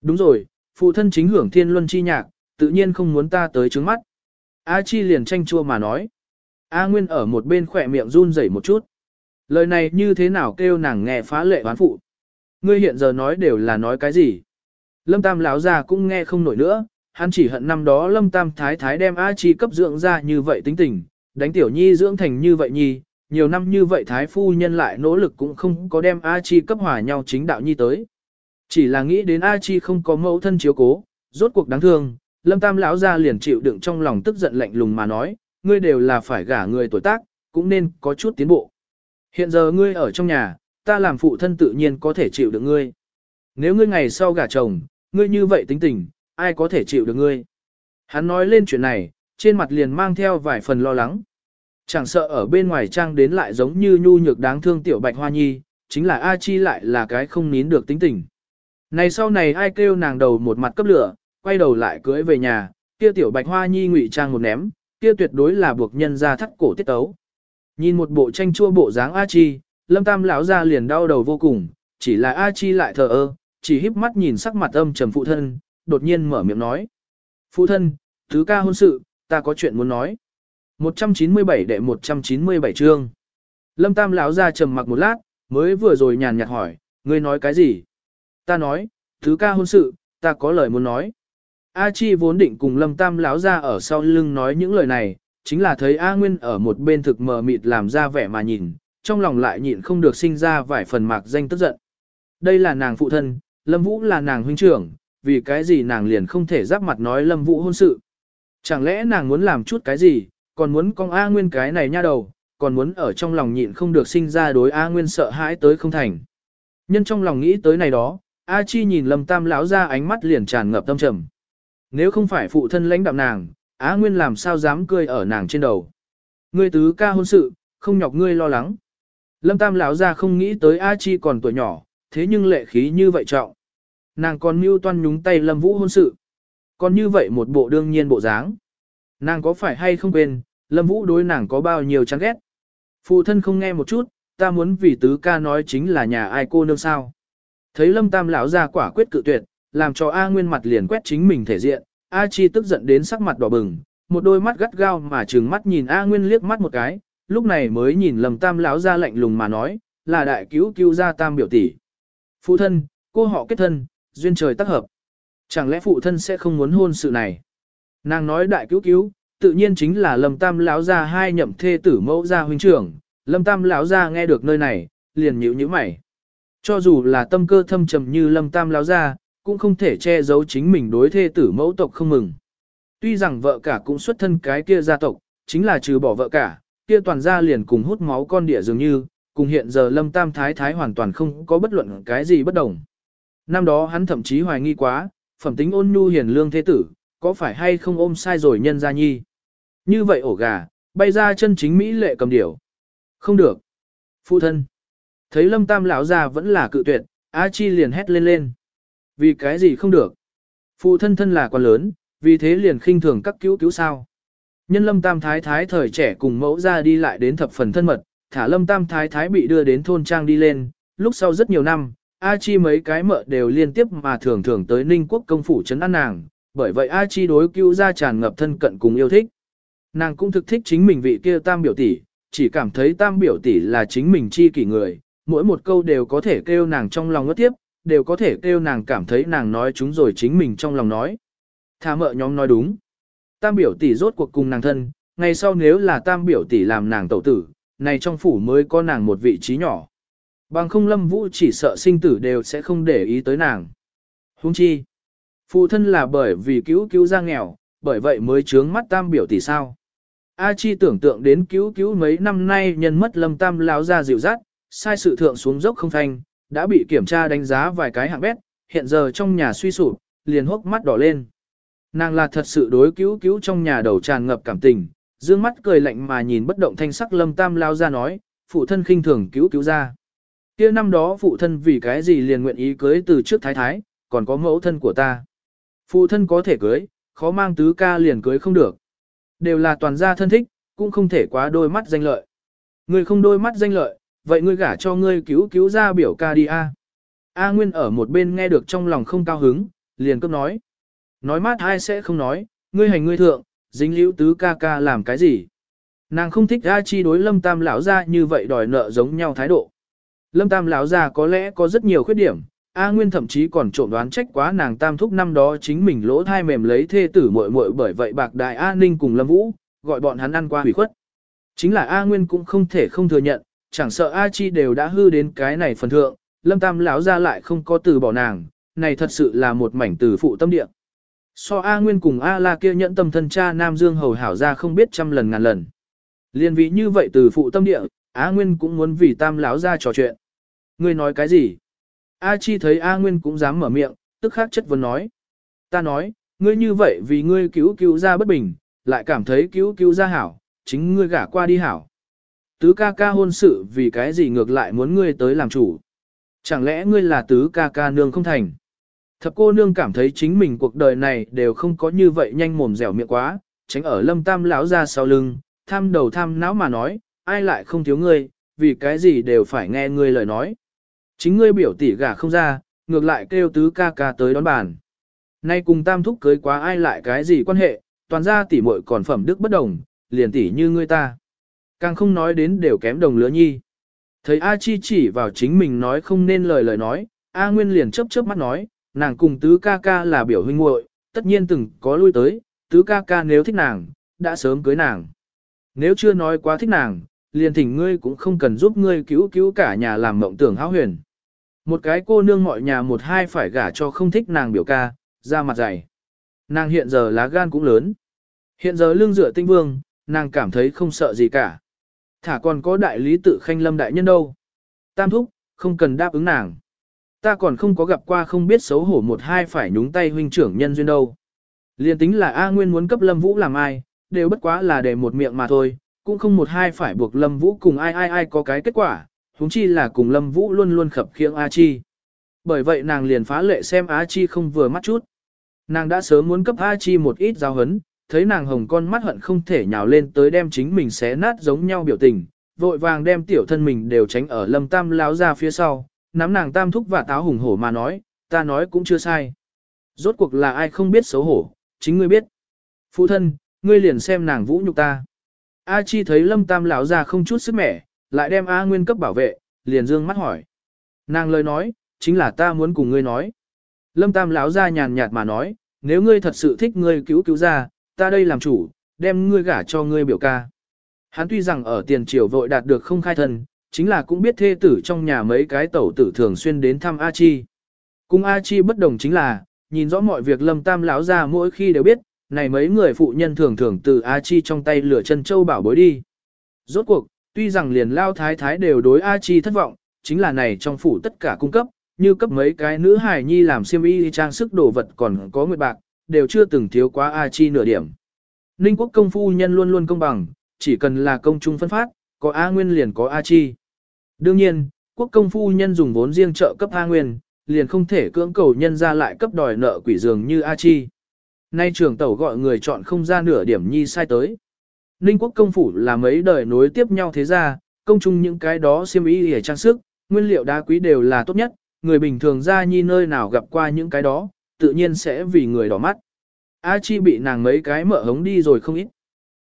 Đúng rồi, phụ thân chính hưởng thiên luân chi nhạc, tự nhiên không muốn ta tới trước mắt. A Chi liền tranh chua mà nói. A Nguyên ở một bên khỏe miệng run rẩy một chút. Lời này như thế nào kêu nàng nghe phá lệ oán phụ. Ngươi hiện giờ nói đều là nói cái gì? Lâm Tam lão già cũng nghe không nổi nữa, hắn chỉ hận năm đó Lâm Tam thái thái đem A Chi cấp dưỡng ra như vậy tính tình, đánh tiểu nhi dưỡng thành như vậy nhi, nhiều năm như vậy thái phu nhân lại nỗ lực cũng không có đem A Chi cấp hòa nhau chính đạo nhi tới. Chỉ là nghĩ đến A Chi không có mẫu thân chiếu cố, rốt cuộc đáng thương, Lâm Tam lão ra liền chịu đựng trong lòng tức giận lạnh lùng mà nói, ngươi đều là phải gả người tuổi tác, cũng nên có chút tiến bộ. Hiện giờ ngươi ở trong nhà, ta làm phụ thân tự nhiên có thể chịu được ngươi. Nếu ngươi ngày sau gả chồng, ngươi như vậy tính tình, ai có thể chịu được ngươi. Hắn nói lên chuyện này, trên mặt liền mang theo vài phần lo lắng. Chẳng sợ ở bên ngoài trang đến lại giống như nhu nhược đáng thương tiểu bạch hoa nhi, chính là A Chi lại là cái không nín được tính tình. Này sau này ai kêu nàng đầu một mặt cấp lửa, quay đầu lại cưới về nhà, kia tiểu bạch hoa nhi ngụy trang một ném, kia tuyệt đối là buộc nhân ra thắt cổ tiết tấu. Nhìn một bộ tranh chua bộ dáng A Chi, lâm tam lão ra liền đau đầu vô cùng, chỉ là A Chi lại thờ ơ, chỉ híp mắt nhìn sắc mặt âm trầm phụ thân, đột nhiên mở miệng nói. Phụ thân, thứ ca hôn sự, ta có chuyện muốn nói. 197 đệ 197 chương. Lâm Tam lão ra trầm mặc một lát, mới vừa rồi nhàn nhạt hỏi, ngươi nói cái gì? Ta nói, thứ ca hôn sự, ta có lời muốn nói. A Chi vốn định cùng Lâm Tam lão ra ở sau lưng nói những lời này, chính là thấy A Nguyên ở một bên thực mờ mịt làm ra vẻ mà nhìn, trong lòng lại nhịn không được sinh ra vài phần mạc danh tức giận. Đây là nàng phụ thân, Lâm Vũ là nàng huynh trưởng, vì cái gì nàng liền không thể giáp mặt nói Lâm Vũ hôn sự. Chẳng lẽ nàng muốn làm chút cái gì, còn muốn con A Nguyên cái này nha đầu, còn muốn ở trong lòng nhịn không được sinh ra đối A Nguyên sợ hãi tới không thành. Nhân trong lòng nghĩ tới này đó, A Chi nhìn Lâm Tam lão ra ánh mắt liền tràn ngập tâm trầm. Nếu không phải phụ thân lãnh đạm nàng, Á Nguyên làm sao dám cười ở nàng trên đầu. Ngươi tứ ca hôn sự, không nhọc ngươi lo lắng. Lâm Tam lão ra không nghĩ tới A Chi còn tuổi nhỏ, thế nhưng lệ khí như vậy trọng. Nàng còn mưu toan nhúng tay Lâm Vũ hôn sự. Còn như vậy một bộ đương nhiên bộ dáng. Nàng có phải hay không quên, Lâm Vũ đối nàng có bao nhiêu chán ghét. Phụ thân không nghe một chút, ta muốn vì tứ ca nói chính là nhà ai cô nương sao. Thấy Lâm Tam lão ra quả quyết cự tuyệt, làm cho A Nguyên mặt liền quét chính mình thể diện, A Chi tức giận đến sắc mặt đỏ bừng, một đôi mắt gắt gao mà trừng mắt nhìn A Nguyên liếc mắt một cái, lúc này mới nhìn Lâm Tam lão ra lạnh lùng mà nói, là đại cứu cứu gia Tam biểu tỷ. Phụ thân, cô họ kết thân, duyên trời tác hợp. Chẳng lẽ phụ thân sẽ không muốn hôn sự này? Nàng nói đại cứu cứu, tự nhiên chính là Lâm Tam lão gia hai nhậm thê tử mẫu gia huynh trưởng. Lâm Tam lão gia nghe được nơi này, liền nhíu nhíu mày. Cho dù là tâm cơ thâm trầm như Lâm Tam lão gia, cũng không thể che giấu chính mình đối thê tử mẫu tộc không mừng. Tuy rằng vợ cả cũng xuất thân cái kia gia tộc, chính là trừ bỏ vợ cả, kia toàn gia liền cùng hút máu con địa dường như, cùng hiện giờ Lâm Tam Thái Thái hoàn toàn không có bất luận cái gì bất đồng. Năm đó hắn thậm chí hoài nghi quá, phẩm tính ôn nhu hiền lương thế tử, có phải hay không ôm sai rồi nhân gia nhi. Như vậy ổ gà, bay ra chân chính Mỹ lệ cầm điểu. Không được. Phụ thân. Thấy lâm tam lão già vẫn là cự tuyệt, A Chi liền hét lên lên. Vì cái gì không được. Phụ thân thân là quan lớn, vì thế liền khinh thường các cứu cứu sao. Nhân lâm tam thái thái thời trẻ cùng mẫu ra đi lại đến thập phần thân mật, thả lâm tam thái thái bị đưa đến thôn trang đi lên, lúc sau rất nhiều năm, A Chi mấy cái mợ đều liên tiếp mà thường thường tới Ninh Quốc công phủ trấn an nàng, bởi vậy A Chi đối cứu ra tràn ngập thân cận cùng yêu thích. Nàng cũng thực thích chính mình vị kia tam biểu tỷ, chỉ cảm thấy tam biểu tỷ là chính mình chi kỷ người, mỗi một câu đều có thể kêu nàng trong lòng ngất tiếp, đều có thể kêu nàng cảm thấy nàng nói chúng rồi chính mình trong lòng nói. Thà mợ nhóm nói đúng. Tam biểu tỷ rốt cuộc cùng nàng thân, ngày sau nếu là tam biểu tỷ làm nàng tẩu tử, này trong phủ mới có nàng một vị trí nhỏ. Bằng không lâm vũ chỉ sợ sinh tử đều sẽ không để ý tới nàng. Huống chi. Phụ thân là bởi vì cứu cứu ra nghèo, bởi vậy mới trướng mắt tam biểu tỷ sao. A Chi tưởng tượng đến cứu cứu mấy năm nay nhân mất lâm tam lão ra dịu dắt, sai sự thượng xuống dốc không thanh, đã bị kiểm tra đánh giá vài cái hạng bét, hiện giờ trong nhà suy sụp, liền hốc mắt đỏ lên. Nàng là thật sự đối cứu cứu trong nhà đầu tràn ngập cảm tình, dương mắt cười lạnh mà nhìn bất động thanh sắc lâm tam lao ra nói, phụ thân khinh thường cứu cứu ra. kia năm đó phụ thân vì cái gì liền nguyện ý cưới từ trước thái thái, còn có mẫu thân của ta. Phụ thân có thể cưới, khó mang tứ ca liền cưới không được. Đều là toàn gia thân thích, cũng không thể quá đôi mắt danh lợi. Ngươi không đôi mắt danh lợi, vậy ngươi gả cho ngươi cứu cứu ra biểu ca đi a. A Nguyên ở một bên nghe được trong lòng không cao hứng, liền cấp nói. Nói mát ai sẽ không nói, ngươi hành ngươi thượng, dính liễu tứ ca ca làm cái gì. Nàng không thích A Chi đối Lâm Tam lão ra như vậy đòi nợ giống nhau thái độ. Lâm Tam lão ra có lẽ có rất nhiều khuyết điểm, A Nguyên thậm chí còn trộm đoán trách quá nàng tam thúc năm đó chính mình lỗ thai mềm lấy thê tử muội muội bởi vậy bạc đại A Ninh cùng Lâm Vũ, gọi bọn hắn ăn qua hủy khuất. Chính là A Nguyên cũng không thể không thừa nhận, chẳng sợ A Chi đều đã hư đến cái này phần thượng, Lâm Tam lão ra lại không có từ bỏ nàng, này thật sự là một mảnh từ phụ tâm địa. So A Nguyên cùng A La kia nhẫn tâm thân cha Nam Dương hầu hảo ra không biết trăm lần ngàn lần. Liên vị như vậy từ phụ tâm địa, A Nguyên cũng muốn vì Tam lão ra trò chuyện. Ngươi nói cái gì? A Chi thấy A Nguyên cũng dám mở miệng, tức khắc chất vấn nói. Ta nói, ngươi như vậy vì ngươi cứu cứu ra bất bình, lại cảm thấy cứu cứu ra hảo, chính ngươi gả qua đi hảo. Tứ ca ca hôn sự vì cái gì ngược lại muốn ngươi tới làm chủ. Chẳng lẽ ngươi là tứ ca ca nương không thành. Thập cô nương cảm thấy chính mình cuộc đời này đều không có như vậy nhanh mồm dẻo miệng quá, tránh ở lâm tam lão ra sau lưng, tham đầu tham não mà nói, ai lại không thiếu ngươi, vì cái gì đều phải nghe ngươi lời nói. Chính ngươi biểu tỷ gả không ra, ngược lại kêu tứ ca ca tới đón bàn. Nay cùng tam thúc cưới quá ai lại cái gì quan hệ, toàn ra tỷ muội còn phẩm đức bất đồng, liền tỷ như ngươi ta. Càng không nói đến đều kém đồng lứa nhi. Thấy A Chi chỉ vào chính mình nói không nên lời lời nói, A Nguyên liền chớp chớp mắt nói, nàng cùng tứ ca ca là biểu huynh muội, tất nhiên từng có lui tới, tứ ca ca nếu thích nàng, đã sớm cưới nàng. Nếu chưa nói quá thích nàng, liền thỉnh ngươi cũng không cần giúp ngươi cứu cứu cả nhà làm mộng tưởng hão huyền. Một cái cô nương mọi nhà một hai phải gả cho không thích nàng biểu ca, ra mặt dày. Nàng hiện giờ lá gan cũng lớn. Hiện giờ lương dựa tinh vương, nàng cảm thấy không sợ gì cả. Thả còn có đại lý tự khanh lâm đại nhân đâu. Tam thúc, không cần đáp ứng nàng. ta còn không có gặp qua không biết xấu hổ một hai phải nhúng tay huynh trưởng nhân duyên đâu. Liên tính là A Nguyên muốn cấp Lâm Vũ làm ai, đều bất quá là để một miệng mà thôi, cũng không một hai phải buộc Lâm Vũ cùng ai ai ai có cái kết quả, huống chi là cùng Lâm Vũ luôn luôn khập khiễng A Chi. Bởi vậy nàng liền phá lệ xem A Chi không vừa mắt chút. Nàng đã sớm muốn cấp A Chi một ít giáo hấn, thấy nàng hồng con mắt hận không thể nhào lên tới đem chính mình xé nát giống nhau biểu tình, vội vàng đem tiểu thân mình đều tránh ở Lâm Tam láo ra phía sau, nắm nàng tam thúc và táo hùng hổ mà nói, ta nói cũng chưa sai. Rốt cuộc là ai không biết xấu hổ, chính ngươi biết. Phụ thân, ngươi liền xem nàng vũ nhục ta. A Chi thấy Lâm Tam lão ra không chút sức mẻ, lại đem A Nguyên cấp bảo vệ, liền dương mắt hỏi. Nàng lời nói, chính là ta muốn cùng ngươi nói. Lâm Tam lão ra nhàn nhạt mà nói, nếu ngươi thật sự thích ngươi cứu cứu ra, ta đây làm chủ, đem ngươi gả cho ngươi biểu ca. Hắn tuy rằng ở tiền triều vội đạt được không khai thân, chính là cũng biết thê tử trong nhà mấy cái tẩu tử thường xuyên đến thăm A Chi. Cùng A Chi bất đồng chính là, nhìn rõ mọi việc Lâm Tam lão ra mỗi khi đều biết, này mấy người phụ nhân thường thường từ A Chi trong tay lửa chân châu bảo bối đi. Rốt cuộc, tuy rằng liền lao thái thái đều đối A Chi thất vọng, chính là này trong phủ tất cả cung cấp, như cấp mấy cái nữ hài nhi làm xiêm y trang sức đồ vật còn có nguyệt bạc, đều chưa từng thiếu quá A Chi nửa điểm. Ninh quốc công phu nhân luôn luôn công bằng, chỉ cần là công chung phân phát, có A Nguyên liền có A Chi. Đương nhiên, quốc công phu nhân dùng vốn riêng trợ cấp A Nguyên, liền không thể cưỡng cầu nhân ra lại cấp đòi nợ quỷ dường như A Chi. Nay trưởng tẩu gọi người chọn không ra nửa điểm nhi sai tới. Ninh quốc công phủ là mấy đời nối tiếp nhau thế ra, công chung những cái đó xiêm y để trang sức, nguyên liệu đá quý đều là tốt nhất, người bình thường ra nhi nơi nào gặp qua những cái đó, tự nhiên sẽ vì người đỏ mắt. A Chi bị nàng mấy cái mở hống đi rồi không ít.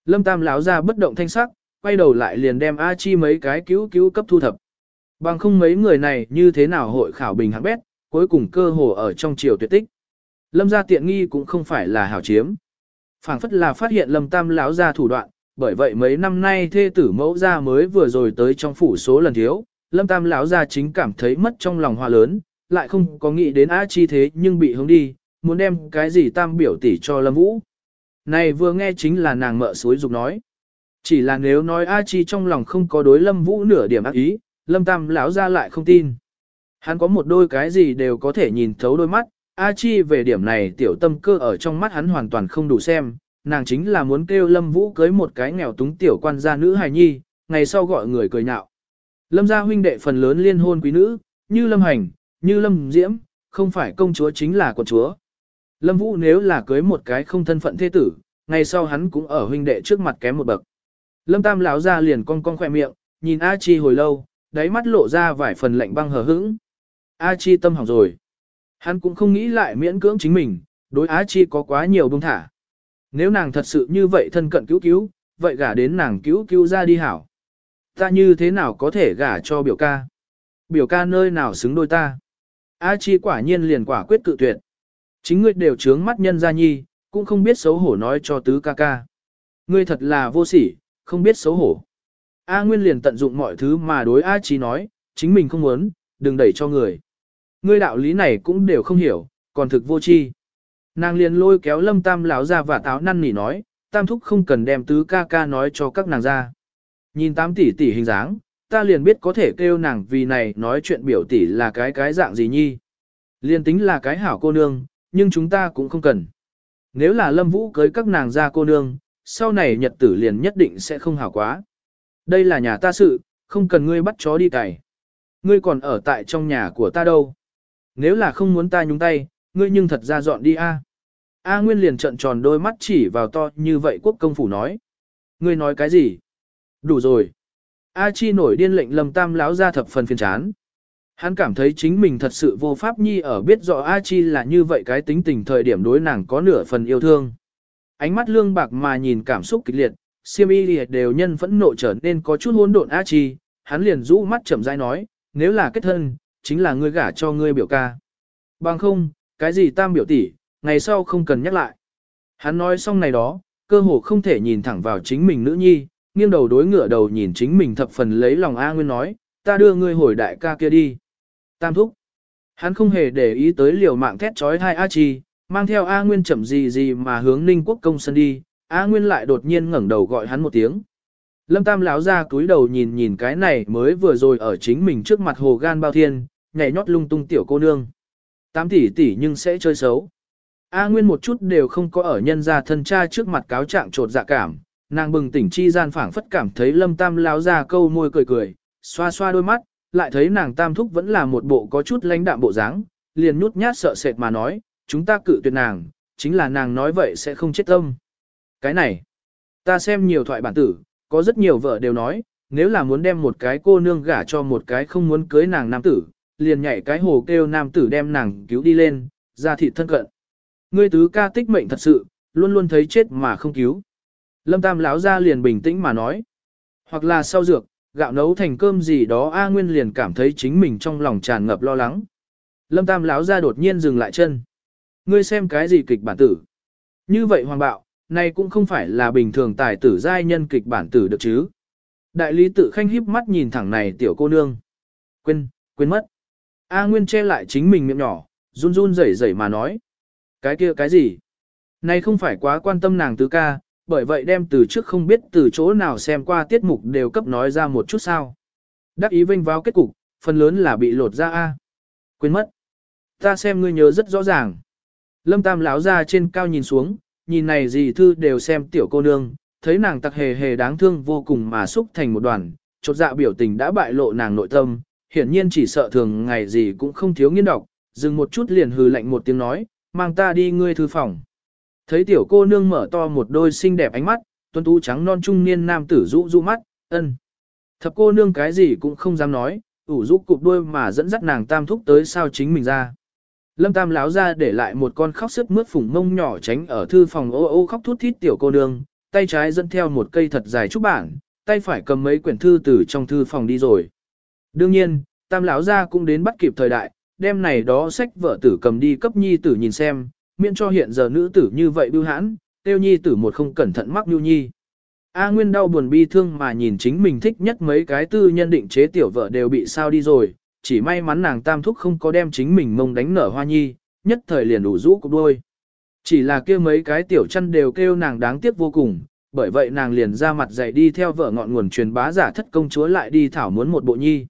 Lâm Tam láo ra bất động thanh sắc, quay đầu lại liền đem A Chi mấy cái cứu cứu cấp thu thập. Bằng không mấy người này như thế nào hội khảo bình hạng bét, cuối cùng cơ hồ ở trong chiều tuyệt tích. Lâm gia tiện nghi cũng không phải là hảo chiếm. phảng phất là phát hiện Lâm Tam láo ra thủ đoạn, bởi vậy mấy năm nay thê tử mẫu gia mới vừa rồi tới trong phủ số lần thiếu, Lâm Tam lão gia chính cảm thấy mất trong lòng hoa lớn, lại không có nghĩ đến A Chi thế nhưng bị hướng đi, muốn đem cái gì Tam biểu tỷ cho Lâm Vũ. Này vừa nghe chính là nàng mợ suối dục nói. Chỉ là nếu nói A Chi trong lòng không có đối Lâm Vũ nửa điểm ác ý, Lâm Tam lão gia lại không tin. Hắn có một đôi cái gì đều có thể nhìn thấu đôi mắt, A Chi về điểm này tiểu tâm cơ ở trong mắt hắn hoàn toàn không đủ xem, nàng chính là muốn kêu Lâm Vũ cưới một cái nghèo túng tiểu quan gia nữ hài nhi, ngày sau gọi người cười nhạo. Lâm gia huynh đệ phần lớn liên hôn quý nữ, như Lâm Hành, như Lâm Diễm, không phải công chúa chính là quận chúa. Lâm Vũ nếu là cưới một cái không thân phận thế tử, ngày sau hắn cũng ở huynh đệ trước mặt kém một bậc. Lâm Tam lão ra liền cong cong khỏe miệng, nhìn A Chi hồi lâu, đáy mắt lộ ra vài phần lạnh băng hờ hững. A Chi tâm hỏng rồi. Hắn cũng không nghĩ lại miễn cưỡng chính mình, đối A Chi có quá nhiều buông thả. Nếu nàng thật sự như vậy thân cận cứu cứu, vậy gả đến nàng cứu cứu ra đi hảo. Ta như thế nào có thể gả cho biểu ca? Biểu ca nơi nào xứng đôi ta? A Chi quả nhiên liền quả quyết cự tuyệt. Chính ngươi đều trướng mắt nhân gia nhi, cũng không biết xấu hổ nói cho tứ ca ca. Ngươi thật là vô sỉ, không biết xấu hổ. A Nguyên liền tận dụng mọi thứ mà đối A Chi nói, chính mình không muốn, đừng đẩy cho người. Ngươi đạo lý này cũng đều không hiểu, còn thực vô chi. Nàng liền lôi kéo lâm tam lão ra và táo năn nỉ nói, tam thúc không cần đem tứ ca ca nói cho các nàng ra. Nhìn tám tỷ tỷ hình dáng, ta liền biết có thể kêu nàng vì này nói chuyện biểu tỷ là cái cái dạng gì nhi. Liền tính là cái hảo cô nương, nhưng chúng ta cũng không cần. Nếu là lâm vũ cưới các nàng ra cô nương, sau này nhật tử liền nhất định sẽ không hảo quá. Đây là nhà ta sự, không cần ngươi bắt chó đi cày. Ngươi còn ở tại trong nhà của ta đâu. Nếu là không muốn ta nhúng tay, ngươi nhưng thật ra dọn đi a. A Nguyên liền trận tròn đôi mắt chỉ vào to như vậy quốc công phủ nói. Ngươi nói cái gì? Đủ rồi. A Chi nổi điên lệnh lầm tam láo ra thập phần phiền chán. Hắn cảm thấy chính mình thật sự vô pháp nhi ở biết rõ A Chi là như vậy cái tính tình thời điểm đối nàng có nửa phần yêu thương. Ánh mắt lương bạc mà nhìn cảm xúc kịch liệt, siêm y đều nhân phẫn nộ trở nên có chút hỗn độn A Chi, hắn liền rũ mắt chậm rãi nói, nếu là kết thân, chính là ngươi gả cho ngươi biểu ca. Bằng không, cái gì tam biểu tỷ, ngày sau không cần nhắc lại. Hắn nói xong này đó, cơ hồ không thể nhìn thẳng vào chính mình nữ nhi, nghiêng đầu đối ngửa đầu nhìn chính mình thập phần lấy lòng A Nguyên nói, ta đưa ngươi hồi đại ca kia đi. Tam thúc. Hắn không hề để ý tới liều mạng thét trói hai A Chi, mang theo A Nguyên chậm gì gì mà hướng Ninh Quốc công sân đi, A Nguyên lại đột nhiên ngẩng đầu gọi hắn một tiếng. Lâm Tam lão ra túi đầu nhìn nhìn cái này mới vừa rồi ở chính mình trước mặt hồ gan bao thiên, nhảy nhót lung tung tiểu cô nương. Tám tỷ tỷ nhưng sẽ chơi xấu. A Nguyên một chút đều không có ở nhân gia thân cha trước mặt cáo trạng trột dạ cảm, nàng bừng tỉnh chi gian phảng phất cảm thấy lâm tam láo ra câu môi cười cười, xoa xoa đôi mắt, lại thấy nàng tam thúc vẫn là một bộ có chút lãnh đạm bộ dáng, liền nhút nhát sợ sệt mà nói, chúng ta cự tuyệt nàng, chính là nàng nói vậy sẽ không chết tâm. Cái này, ta xem nhiều thoại bản tử, có rất nhiều vợ đều nói, nếu là muốn đem một cái cô nương gả cho một cái không muốn cưới nàng nam tử, liền nhảy cái hồ kêu nam tử đem nàng cứu đi lên, ra thịt thân cận. Ngươi tứ ca tích mệnh thật sự, luôn luôn thấy chết mà không cứu. Lâm Tam lão ra liền bình tĩnh mà nói. Hoặc là sau dược, gạo nấu thành cơm gì đó A Nguyên liền cảm thấy chính mình trong lòng tràn ngập lo lắng. Lâm Tam lão ra đột nhiên dừng lại chân. Ngươi xem cái gì kịch bản tử? Như vậy hoàng bạo, này cũng không phải là bình thường tài tử giai nhân kịch bản tử được chứ. Đại lý tự khanh híp mắt nhìn thẳng này tiểu cô nương. Quên, quên mất. A Nguyên che lại chính mình miệng nhỏ, run run rẩy rẩy mà nói. Cái kia cái gì? Này không phải quá quan tâm nàng tứ ca, bởi vậy đem từ trước không biết từ chỗ nào xem qua tiết mục đều cấp nói ra một chút sao. Đắc ý vinh vào kết cục, phần lớn là bị lột ra A. Quên mất. Ta xem ngươi nhớ rất rõ ràng. Lâm Tam lão ra trên cao nhìn xuống, nhìn này gì thư đều xem tiểu cô nương, thấy nàng tặc hề hề đáng thương vô cùng mà xúc thành một đoàn, chột dạ biểu tình đã bại lộ nàng nội tâm, hiển nhiên chỉ sợ thường ngày gì cũng không thiếu nghiên đọc, dừng một chút liền hừ lạnh một tiếng nói, mang ta đi ngươi thư phòng. Thấy tiểu cô nương mở to một đôi xinh đẹp ánh mắt, tuấn tú trắng non trung niên nam tử rũ rũ mắt, ân. Thập cô nương cái gì cũng không dám nói, ủ rũ cụp đuôi mà dẫn dắt nàng tam thúc tới sao chính mình ra. Lâm tam láo ra để lại một con khóc sức mướt phủng mông nhỏ tránh ở thư phòng ô ô khóc thút thít tiểu cô nương, tay trái dẫn theo một cây thật dài trúc bản, tay phải cầm mấy quyển thư từ trong thư phòng đi rồi. Đương nhiên, tam lão gia cũng đến bắt kịp thời đại, đem này đó sách vợ tử cầm đi cấp nhi tử nhìn xem, miễn cho hiện giờ nữ tử như vậy bưu hãn, tiêu nhi tử một không cẩn thận mắc nhu nhi. A Nguyên đau buồn bi thương mà nhìn chính mình thích nhất mấy cái tư nhân định chế tiểu vợ đều bị sao đi rồi, chỉ may mắn nàng tam thúc không có đem chính mình mông đánh nở hoa nhi, nhất thời liền đủ rũ cục đôi. Chỉ là kia mấy cái tiểu chăn đều kêu nàng đáng tiếc vô cùng, bởi vậy nàng liền ra mặt dạy đi theo vợ ngọn nguồn truyền bá giả thất công chúa lại đi thảo muốn một bộ nhi.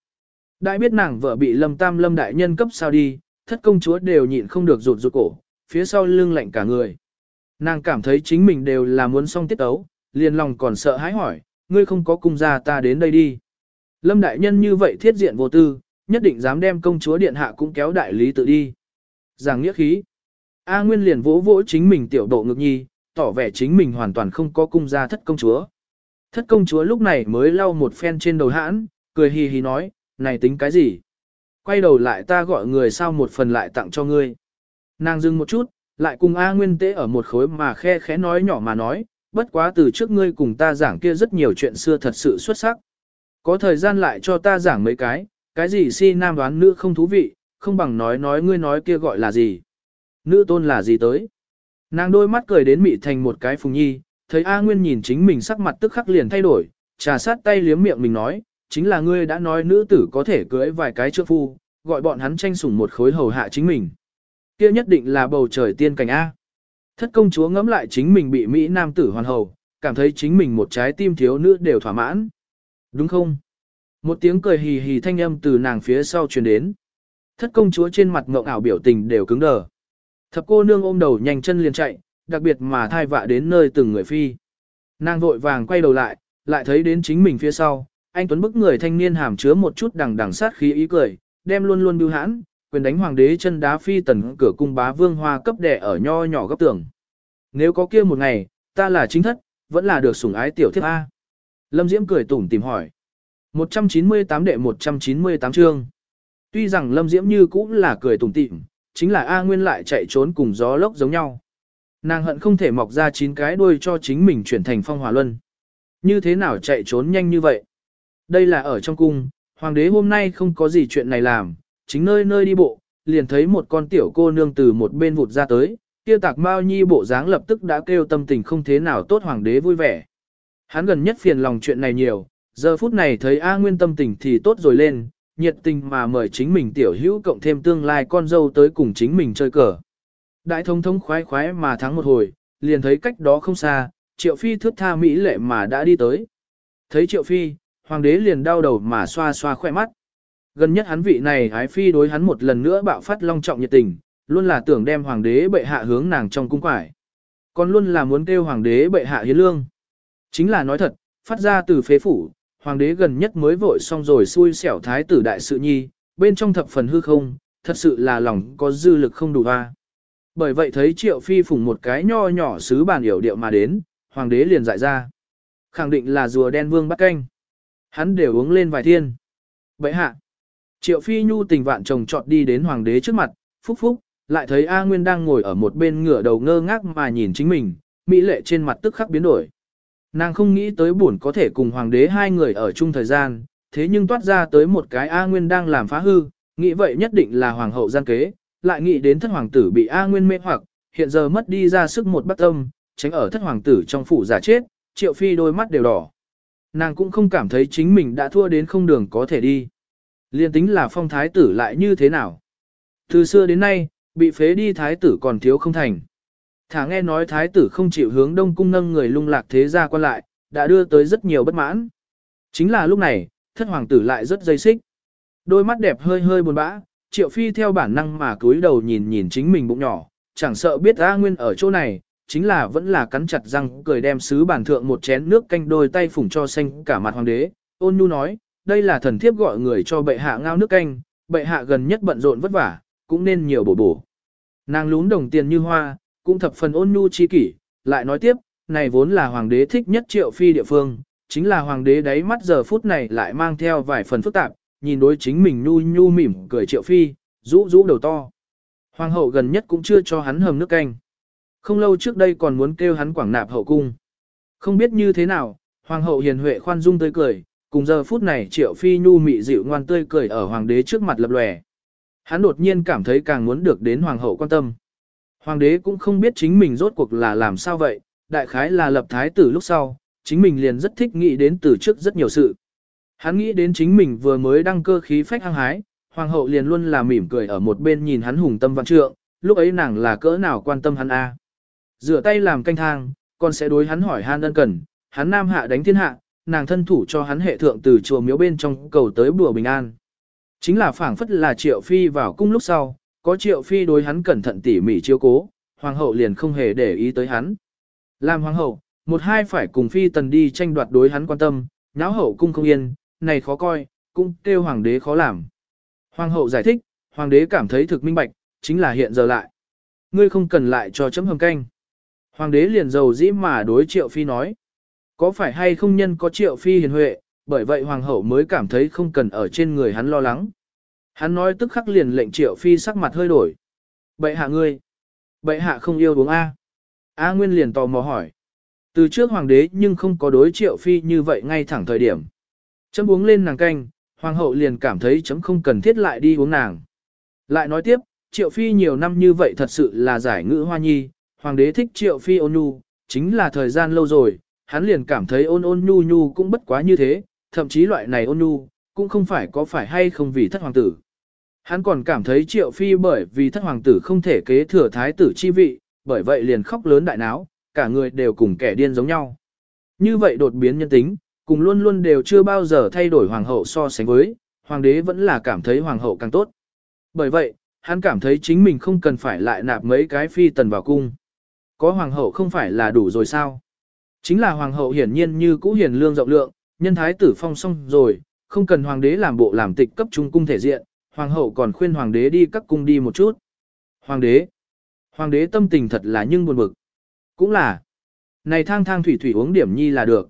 Đại biết nàng vợ bị lâm tam lâm đại nhân cấp sao đi, thất công chúa đều nhịn không được rụt rụt cổ, phía sau lưng lạnh cả người. Nàng cảm thấy chính mình đều là muốn xong tiết ấu, liền lòng còn sợ hãi hỏi, ngươi không có cung gia ta đến đây đi. Lâm đại nhân như vậy thiết diện vô tư, nhất định dám đem công chúa điện hạ cũng kéo đại lý tự đi. Giảng nghĩa khí. A Nguyên liền vỗ vỗ chính mình tiểu độ ngực nhi, tỏ vẻ chính mình hoàn toàn không có cung gia thất công chúa. Thất công chúa lúc này mới lau một phen trên đầu hãn, cười hì hì nói, này tính cái gì? Quay đầu lại ta gọi người sao một phần lại tặng cho ngươi. Nàng dừng một chút, lại cùng A Nguyên tế ở một khối mà khe khẽ nói nhỏ mà nói, bất quá từ trước ngươi cùng ta giảng kia rất nhiều chuyện xưa thật sự xuất sắc. Có thời gian lại cho ta giảng mấy cái, cái gì si nam đoán nữ không thú vị, không bằng nói nói ngươi nói kia gọi là gì. Nữ tôn là gì tới. Nàng đôi mắt cười đến mị thành một cái phùng nhi, thấy A Nguyên nhìn chính mình sắc mặt tức khắc liền thay đổi, trà sát tay liếm miệng mình nói, chính là ngươi đã nói nữ tử có thể cưới vài cái trượng phu, gọi bọn hắn tranh sủng một khối hầu hạ chính mình. Kia nhất định là bầu trời tiên cảnh A. Thất công chúa ngẫm lại chính mình bị Mỹ nam tử hoàn hầu, cảm thấy chính mình một trái tim thiếu nữ đều thỏa mãn. Đúng không? Một tiếng cười hì hì thanh âm từ nàng phía sau truyền đến. Thất công chúa trên mặt ngộng ảo biểu tình đều cứng đờ. Thập cô nương ôm đầu nhanh chân liền chạy, đặc biệt mà thai vạ đến nơi từng người phi. Nàng vội vàng quay đầu lại, lại thấy đến chính mình phía sau, anh Tuấn bức người thanh niên hàm chứa một chút đằng đằng sát khí ý cười, đem luôn luôn bưu hãn, quyền đánh hoàng đế chân đá phi tần cửa cung bá vương hoa cấp đẻ ở nho nhỏ góc tường. Nếu có kia một ngày, ta là chính thất, vẫn là được sủng ái tiểu thiếp A. Lâm Diễm cười tủm tìm hỏi. 198 đệ 198 chương. Tuy rằng Lâm Diễm như cũng là cười tủm tỉm, chính là A Nguyên lại chạy trốn cùng gió lốc giống nhau. Nàng hận không thể mọc ra chín cái đuôi cho chính mình chuyển thành phong hỏa luân. Như thế nào chạy trốn nhanh như vậy? Đây là ở trong cung, hoàng đế hôm nay không có gì chuyện này làm, chính nơi nơi đi bộ, liền thấy một con tiểu cô nương từ một bên vụt ra tới, kia tạc mao nhi bộ dáng lập tức đã kêu tâm tình không thế nào tốt hoàng đế vui vẻ. Hắn gần nhất phiền lòng chuyện này nhiều, giờ phút này thấy A Nguyên tâm tình thì tốt rồi lên, nhiệt tình mà mời chính mình tiểu hữu cộng thêm tương lai con dâu tới cùng chính mình chơi cờ. Đại thông thống khoái khoái mà thắng một hồi, liền thấy cách đó không xa, triệu phi thước tha mỹ lệ mà đã đi tới. Thấy triệu phi, hoàng đế liền đau đầu mà xoa xoa khỏe mắt. Gần nhất hắn vị này ái phi đối hắn một lần nữa bạo phát long trọng nhiệt tình, luôn là tưởng đem hoàng đế bệ hạ hướng nàng trong cung quải. Còn luôn là muốn kêu hoàng đế bệ hạ hiến lương. Chính là nói thật, phát ra từ phế phủ, hoàng đế gần nhất mới vội xong rồi xui xẻo thái tử đại sự nhi, bên trong thập phần hư không, thật sự là lòng có dư lực không đủ hoa. Bởi vậy thấy triệu phi phủng một cái nho nhỏ sứ bàn hiểu điệu mà đến, hoàng đế liền dại ra. Khẳng định là rùa đen vương bắt canh. Hắn đều uống lên vài thiên. Vậy hạ, triệu phi nhu tình vạn chồng trọt đi đến hoàng đế trước mặt, phúc phúc, lại thấy A Nguyên đang ngồi ở một bên ngửa đầu ngơ ngác mà nhìn chính mình, mỹ lệ trên mặt tức khắc biến đổi. Nàng không nghĩ tới buồn có thể cùng hoàng đế hai người ở chung thời gian, thế nhưng toát ra tới một cái A Nguyên đang làm phá hư, nghĩ vậy nhất định là hoàng hậu gian kế, lại nghĩ đến thất hoàng tử bị A Nguyên mê hoặc, hiện giờ mất đi ra sức một bắt tâm, tránh ở thất hoàng tử trong phủ giả chết, triệu phi đôi mắt đều đỏ. Nàng cũng không cảm thấy chính mình đã thua đến không đường có thể đi. Liên tính là phong thái tử lại như thế nào. Từ xưa đến nay, bị phế đi thái tử còn thiếu không thành. Thả nghe nói thái tử không chịu hướng đông cung nâng người lung lạc thế gia quan lại, đã đưa tới rất nhiều bất mãn. Chính là lúc này, thất hoàng tử lại rất dây xích. Đôi mắt đẹp hơi hơi buồn bã, triệu phi theo bản năng mà cúi đầu nhìn nhìn chính mình bụng nhỏ, chẳng sợ biết A Nguyên ở chỗ này, chính là vẫn là cắn chặt răng cười đem sứ bản thượng một chén nước canh đôi tay phủng cho xanh cả mặt hoàng đế. Ôn nhu nói, đây là thần thiếp gọi người cho bệ hạ ngao nước canh, bệ hạ gần nhất bận rộn vất vả, cũng nên nhiều bổ bổ. Nàng lún đồng tiền như hoa, cũng thập phần ôn nhu chi kỷ, lại nói tiếp, này vốn là hoàng đế thích nhất triệu phi địa phương, chính là hoàng đế đáy mắt giờ phút này lại mang theo vài phần phức tạp, nhìn đối chính mình nhu nhu mỉm cười triệu phi, rũ rũ đầu to. Hoàng hậu gần nhất cũng chưa cho hắn hầm nước canh. Không lâu trước đây còn muốn kêu hắn quảng nạp hậu cung. Không biết như thế nào, hoàng hậu hiền huệ khoan dung tươi cười, cùng giờ phút này triệu phi nhu mị dịu ngoan tươi cười ở hoàng đế trước mặt lập lòe. Hắn đột nhiên cảm thấy càng muốn được đến hoàng hậu quan tâm. Hoàng đế cũng không biết chính mình rốt cuộc là làm sao vậy, đại khái là lập thái tử lúc sau, chính mình liền rất thích nghĩ đến từ trước rất nhiều sự. Hắn nghĩ đến chính mình vừa mới đăng cơ khí phách hăng hái, hoàng hậu liền luôn là mỉm cười ở một bên nhìn hắn hùng tâm văn trượng, lúc ấy nàng là cỡ nào quan tâm hắn a. À. Rửa tay làm canh thang, còn sẽ đối hắn hỏi han ân cần, hắn nam hạ đánh thiên hạ, nàng thân thủ cho hắn hệ thượng từ chùa miếu bên trong cầu tới bùa bình an. Chính là phảng phất là triệu phi vào cung lúc sau, có triệu phi đối hắn cẩn thận tỉ mỉ chiếu cố, hoàng hậu liền không hề để ý tới hắn. Làm hoàng hậu, một hai phải cùng phi tần đi tranh đoạt đối hắn quan tâm, nháo hậu cung không yên, này khó coi, cũng kêu hoàng đế khó làm. Hoàng hậu giải thích, hoàng đế cảm thấy thực minh bạch, chính là hiện giờ lại. Ngươi không cần lại cho chấm hầm canh. Hoàng đế liền dầu dĩ mà đối triệu phi nói. Có phải hay không nhân có triệu phi hiền huệ, bởi vậy hoàng hậu mới cảm thấy không cần ở trên người hắn lo lắng. Hắn nói tức khắc liền lệnh triệu phi sắc mặt hơi đổi. Bệ hạ ngươi. Bệ hạ không yêu uống A. A Nguyên liền tò mò hỏi. Từ trước hoàng đế nhưng không có đối triệu phi như vậy ngay thẳng thời điểm. Chấm uống lên nàng canh, hoàng hậu liền cảm thấy chấm không cần thiết lại đi uống nàng. Lại nói tiếp, triệu phi nhiều năm như vậy thật sự là giải ngữ hoa nhi, hoàng đế thích triệu phi ôn nhu, chính là thời gian lâu rồi, hắn liền cảm thấy ôn ôn nhu nhu cũng bất quá như thế, thậm chí loại này ôn nhu, cũng không phải có phải hay không vì thất hoàng tử. Hắn còn cảm thấy triệu phi bởi vì thất hoàng tử không thể kế thừa thái tử chi vị, bởi vậy liền khóc lớn đại náo, cả người đều cùng kẻ điên giống nhau. Như vậy đột biến nhân tính, cùng luôn luôn đều chưa bao giờ thay đổi hoàng hậu so sánh với, hoàng đế vẫn là cảm thấy hoàng hậu càng tốt. Bởi vậy, hắn cảm thấy chính mình không cần phải lại nạp mấy cái phi tần vào cung. Có hoàng hậu không phải là đủ rồi sao? Chính là hoàng hậu hiển nhiên như cũ hiền lương rộng lượng, nhân thái tử phong xong rồi, không cần hoàng đế làm bộ làm tịch cấp trung cung thể diện, hoàng hậu còn khuyên hoàng đế đi các cung đi một chút. Hoàng đế, hoàng đế tâm tình thật là nhưng buồn bực. Cũng là, này thang thang thủy thủy uống điểm nhi là được.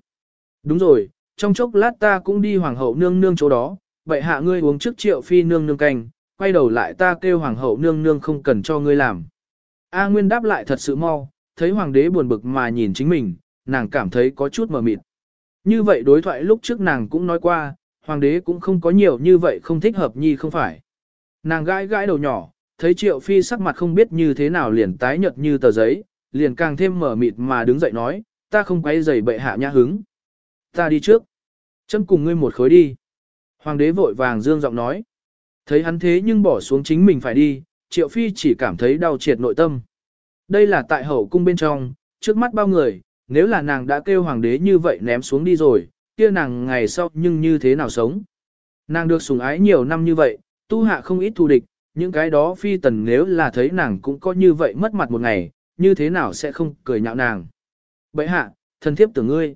Đúng rồi, trong chốc lát ta cũng đi hoàng hậu nương nương chỗ đó, vậy hạ ngươi uống trước triệu phi nương nương canh, quay đầu lại ta kêu hoàng hậu nương nương không cần cho ngươi làm. A Nguyên đáp lại thật sự mau, thấy hoàng đế buồn bực mà nhìn chính mình, nàng cảm thấy có chút mờ mịt. Như vậy đối thoại lúc trước nàng cũng nói qua, hoàng đế cũng không có nhiều như vậy không thích hợp nhi không phải. Nàng gãi gãi đầu nhỏ, thấy triệu phi sắc mặt không biết như thế nào liền tái nhợt như tờ giấy, liền càng thêm mở mịt mà đứng dậy nói, ta không quay giày bệ hạ nhã hứng. Ta đi trước. Châm cùng ngươi một khối đi. Hoàng đế vội vàng dương giọng nói. Thấy hắn thế nhưng bỏ xuống chính mình phải đi, triệu phi chỉ cảm thấy đau triệt nội tâm. Đây là tại hậu cung bên trong, trước mắt bao người, nếu là nàng đã kêu hoàng đế như vậy ném xuống đi rồi, kia nàng ngày sau nhưng như thế nào sống. Nàng được sủng ái nhiều năm như vậy, tu hạ không ít thù địch, những cái đó phi tần nếu là thấy nàng cũng có như vậy mất mặt một ngày, như thế nào sẽ không cười nhạo nàng. Bậy hạ, thần thiếp tưởng ngươi.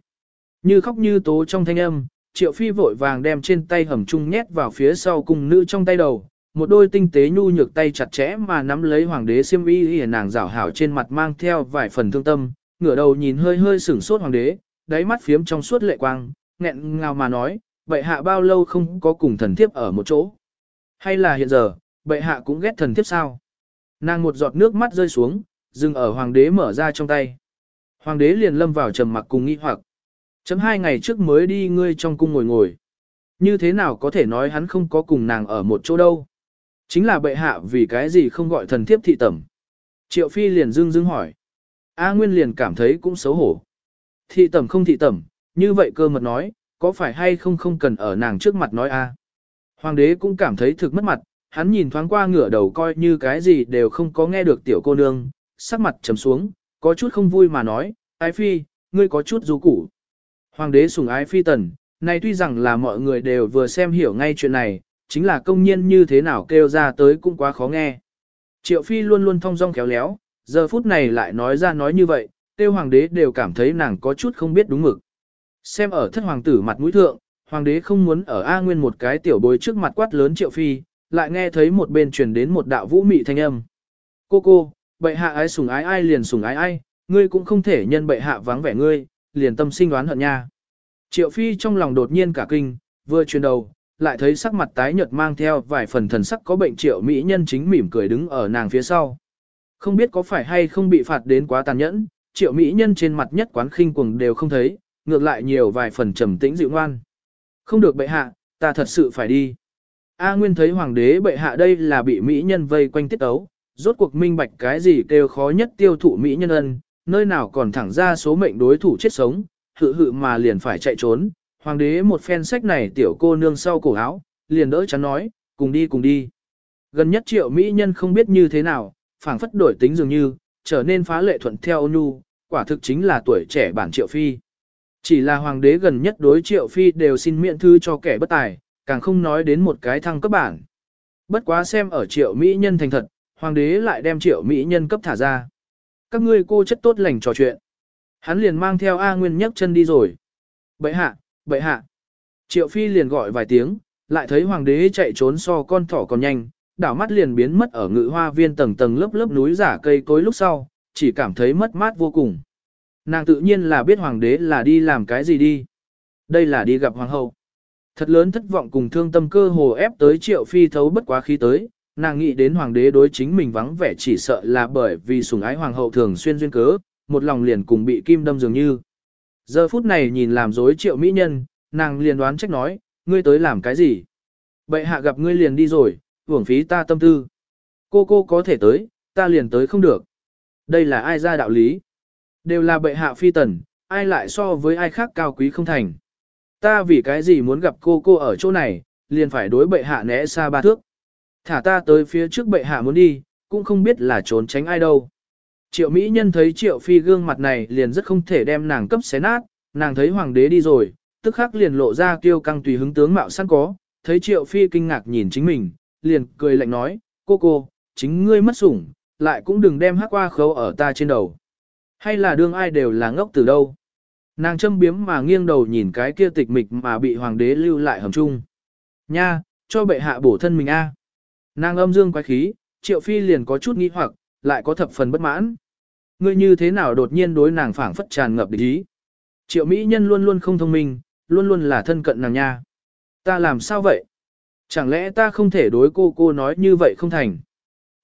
Như khóc như tố trong thanh âm, triệu phi vội vàng đem trên tay hầm chung nhét vào phía sau cùng nữ trong tay đầu, một đôi tinh tế nhu nhược tay chặt chẽ mà nắm lấy hoàng đế xiêm y y nàng rảo hảo trên mặt mang theo vài phần thương tâm, ngửa đầu nhìn hơi hơi sửng sốt hoàng đế, đáy mắt phiếm trong suốt lệ quang, nghẹn ngào mà nói, bệ hạ bao lâu không có cùng thần thiếp ở một chỗ. Hay là hiện giờ, bệ hạ cũng ghét thần thiếp sao? Nàng một giọt nước mắt rơi xuống, dừng ở hoàng đế mở ra trong tay. Hoàng đế liền lâm vào trầm mặc cùng nghi hoặc. Chấm hai ngày trước mới đi ngươi trong cung ngồi ngồi. Như thế nào có thể nói hắn không có cùng nàng ở một chỗ đâu? Chính là bệ hạ vì cái gì không gọi thần thiếp thị tẩm. Triệu phi liền dưng dưng hỏi. A Nguyên liền cảm thấy cũng xấu hổ. Thị tẩm không thị tẩm, như vậy cơ mật nói, có phải hay không không cần ở nàng trước mặt nói a? Hoàng đế cũng cảm thấy thực mất mặt, hắn nhìn thoáng qua ngửa đầu coi như cái gì đều không có nghe được tiểu cô nương, sắc mặt trầm xuống, có chút không vui mà nói, ái phi, ngươi có chút rú củ. Hoàng đế sủng ái phi tần, này tuy rằng là mọi người đều vừa xem hiểu ngay chuyện này, chính là công nhiên như thế nào kêu ra tới cũng quá khó nghe. Triệu phi luôn luôn thong dong khéo léo, giờ phút này lại nói ra nói như vậy, tiêu hoàng đế đều cảm thấy nàng có chút không biết đúng mực. Xem ở thất hoàng tử mặt mũi thượng, hoàng đế không muốn ở A Nguyên một cái tiểu bối trước mặt quát lớn triệu phi, lại nghe thấy một bên truyền đến một đạo vũ mị thanh âm. Cô cô, bệ hạ ái sủng ái ai liền sủng ái ai, ngươi cũng không thể nhân bệ hạ vắng vẻ ngươi, liền tâm sinh đoán hận nha. Triệu phi trong lòng đột nhiên cả kinh, vừa chuyển đầu, lại thấy sắc mặt tái nhợt mang theo vài phần thần sắc có bệnh triệu mỹ nhân chính mỉm cười đứng ở nàng phía sau. Không biết có phải hay không bị phạt đến quá tàn nhẫn, triệu mỹ nhân trên mặt nhất quán khinh cuồng đều không thấy, ngược lại nhiều vài phần trầm tĩnh dịu ngoan. Không được bệ hạ, ta thật sự phải đi. A Nguyên thấy hoàng đế bệ hạ đây là bị mỹ nhân vây quanh tiết ấu, rốt cuộc minh bạch cái gì kêu khó nhất tiêu thụ mỹ nhân ân, nơi nào còn thẳng ra số mệnh đối thủ chết sống, hự hự mà liền phải chạy trốn. Hoàng đế một phen sách này tiểu cô nương sau cổ áo, liền đỡ chắn nói, cùng đi cùng đi. Gần nhất triệu mỹ nhân không biết như thế nào, phảng phất đổi tính dường như, trở nên phá lệ thuận theo ôn nhu, quả thực chính là tuổi trẻ bản triệu phi. Chỉ là hoàng đế gần nhất đối triệu phi đều xin miễn thư cho kẻ bất tài, càng không nói đến một cái thăng cấp bản. Bất quá xem ở triệu mỹ nhân thành thật, hoàng đế lại đem triệu mỹ nhân cấp thả ra. Các ngươi cô chất tốt lành trò chuyện. Hắn liền mang theo A Nguyên nhấc chân đi rồi. Bậy hạ, bậy hạ. Triệu phi liền gọi vài tiếng, lại thấy hoàng đế chạy trốn so con thỏ còn nhanh, đảo mắt liền biến mất ở ngự hoa viên tầng tầng lớp lớp núi giả cây cối lúc sau, chỉ cảm thấy mất mát vô cùng. Nàng tự nhiên là biết hoàng đế là đi làm cái gì đi. Đây là đi gặp hoàng hậu. Thật lớn thất vọng cùng thương tâm cơ hồ ép tới triệu phi thấu bất quá khí tới, nàng nghĩ đến hoàng đế đối chính mình vắng vẻ chỉ sợ là bởi vì sủng ái hoàng hậu thường xuyên duyên cớ, một lòng liền cùng bị kim đâm dường như. Giờ phút này nhìn làm dối triệu mỹ nhân, nàng liền đoán trách nói, ngươi tới làm cái gì? Bệ hạ gặp ngươi liền đi rồi, hưởng phí ta tâm tư. Cô cô có thể tới, ta liền tới không được. Đây là ai ra đạo lý? Đều là bệ hạ phi tần, ai lại so với ai khác cao quý không thành. Ta vì cái gì muốn gặp cô cô ở chỗ này, liền phải đối bệ hạ né xa ba thước. Thả ta tới phía trước bệ hạ muốn đi, cũng không biết là trốn tránh ai đâu. Triệu Mỹ Nhân thấy Triệu Phi gương mặt này liền rất không thể đem nàng cấp xé nát, nàng thấy hoàng đế đi rồi, tức khắc liền lộ ra kiêu căng tùy hứng tướng mạo sẵn có, thấy Triệu Phi kinh ngạc nhìn chính mình, liền cười lạnh nói, cô cô, chính ngươi mất sủng, lại cũng đừng đem hắc qua khấu ở ta trên đầu. Hay là đương ai đều là ngốc từ đâu. Nàng châm biếm mà nghiêng đầu nhìn cái kia tịch mịch mà bị hoàng đế lưu lại hầm chung. Nha, cho bệ hạ bổ thân mình a. Nàng âm dương quái khí, triệu phi liền có chút nghi hoặc, lại có thập phần bất mãn. Ngươi như thế nào đột nhiên đối nàng phảng phất tràn ngập địch ý. Triệu mỹ nhân luôn luôn không thông minh, luôn luôn là thân cận nàng nha. Ta làm sao vậy? Chẳng lẽ ta không thể đối cô cô nói như vậy không thành?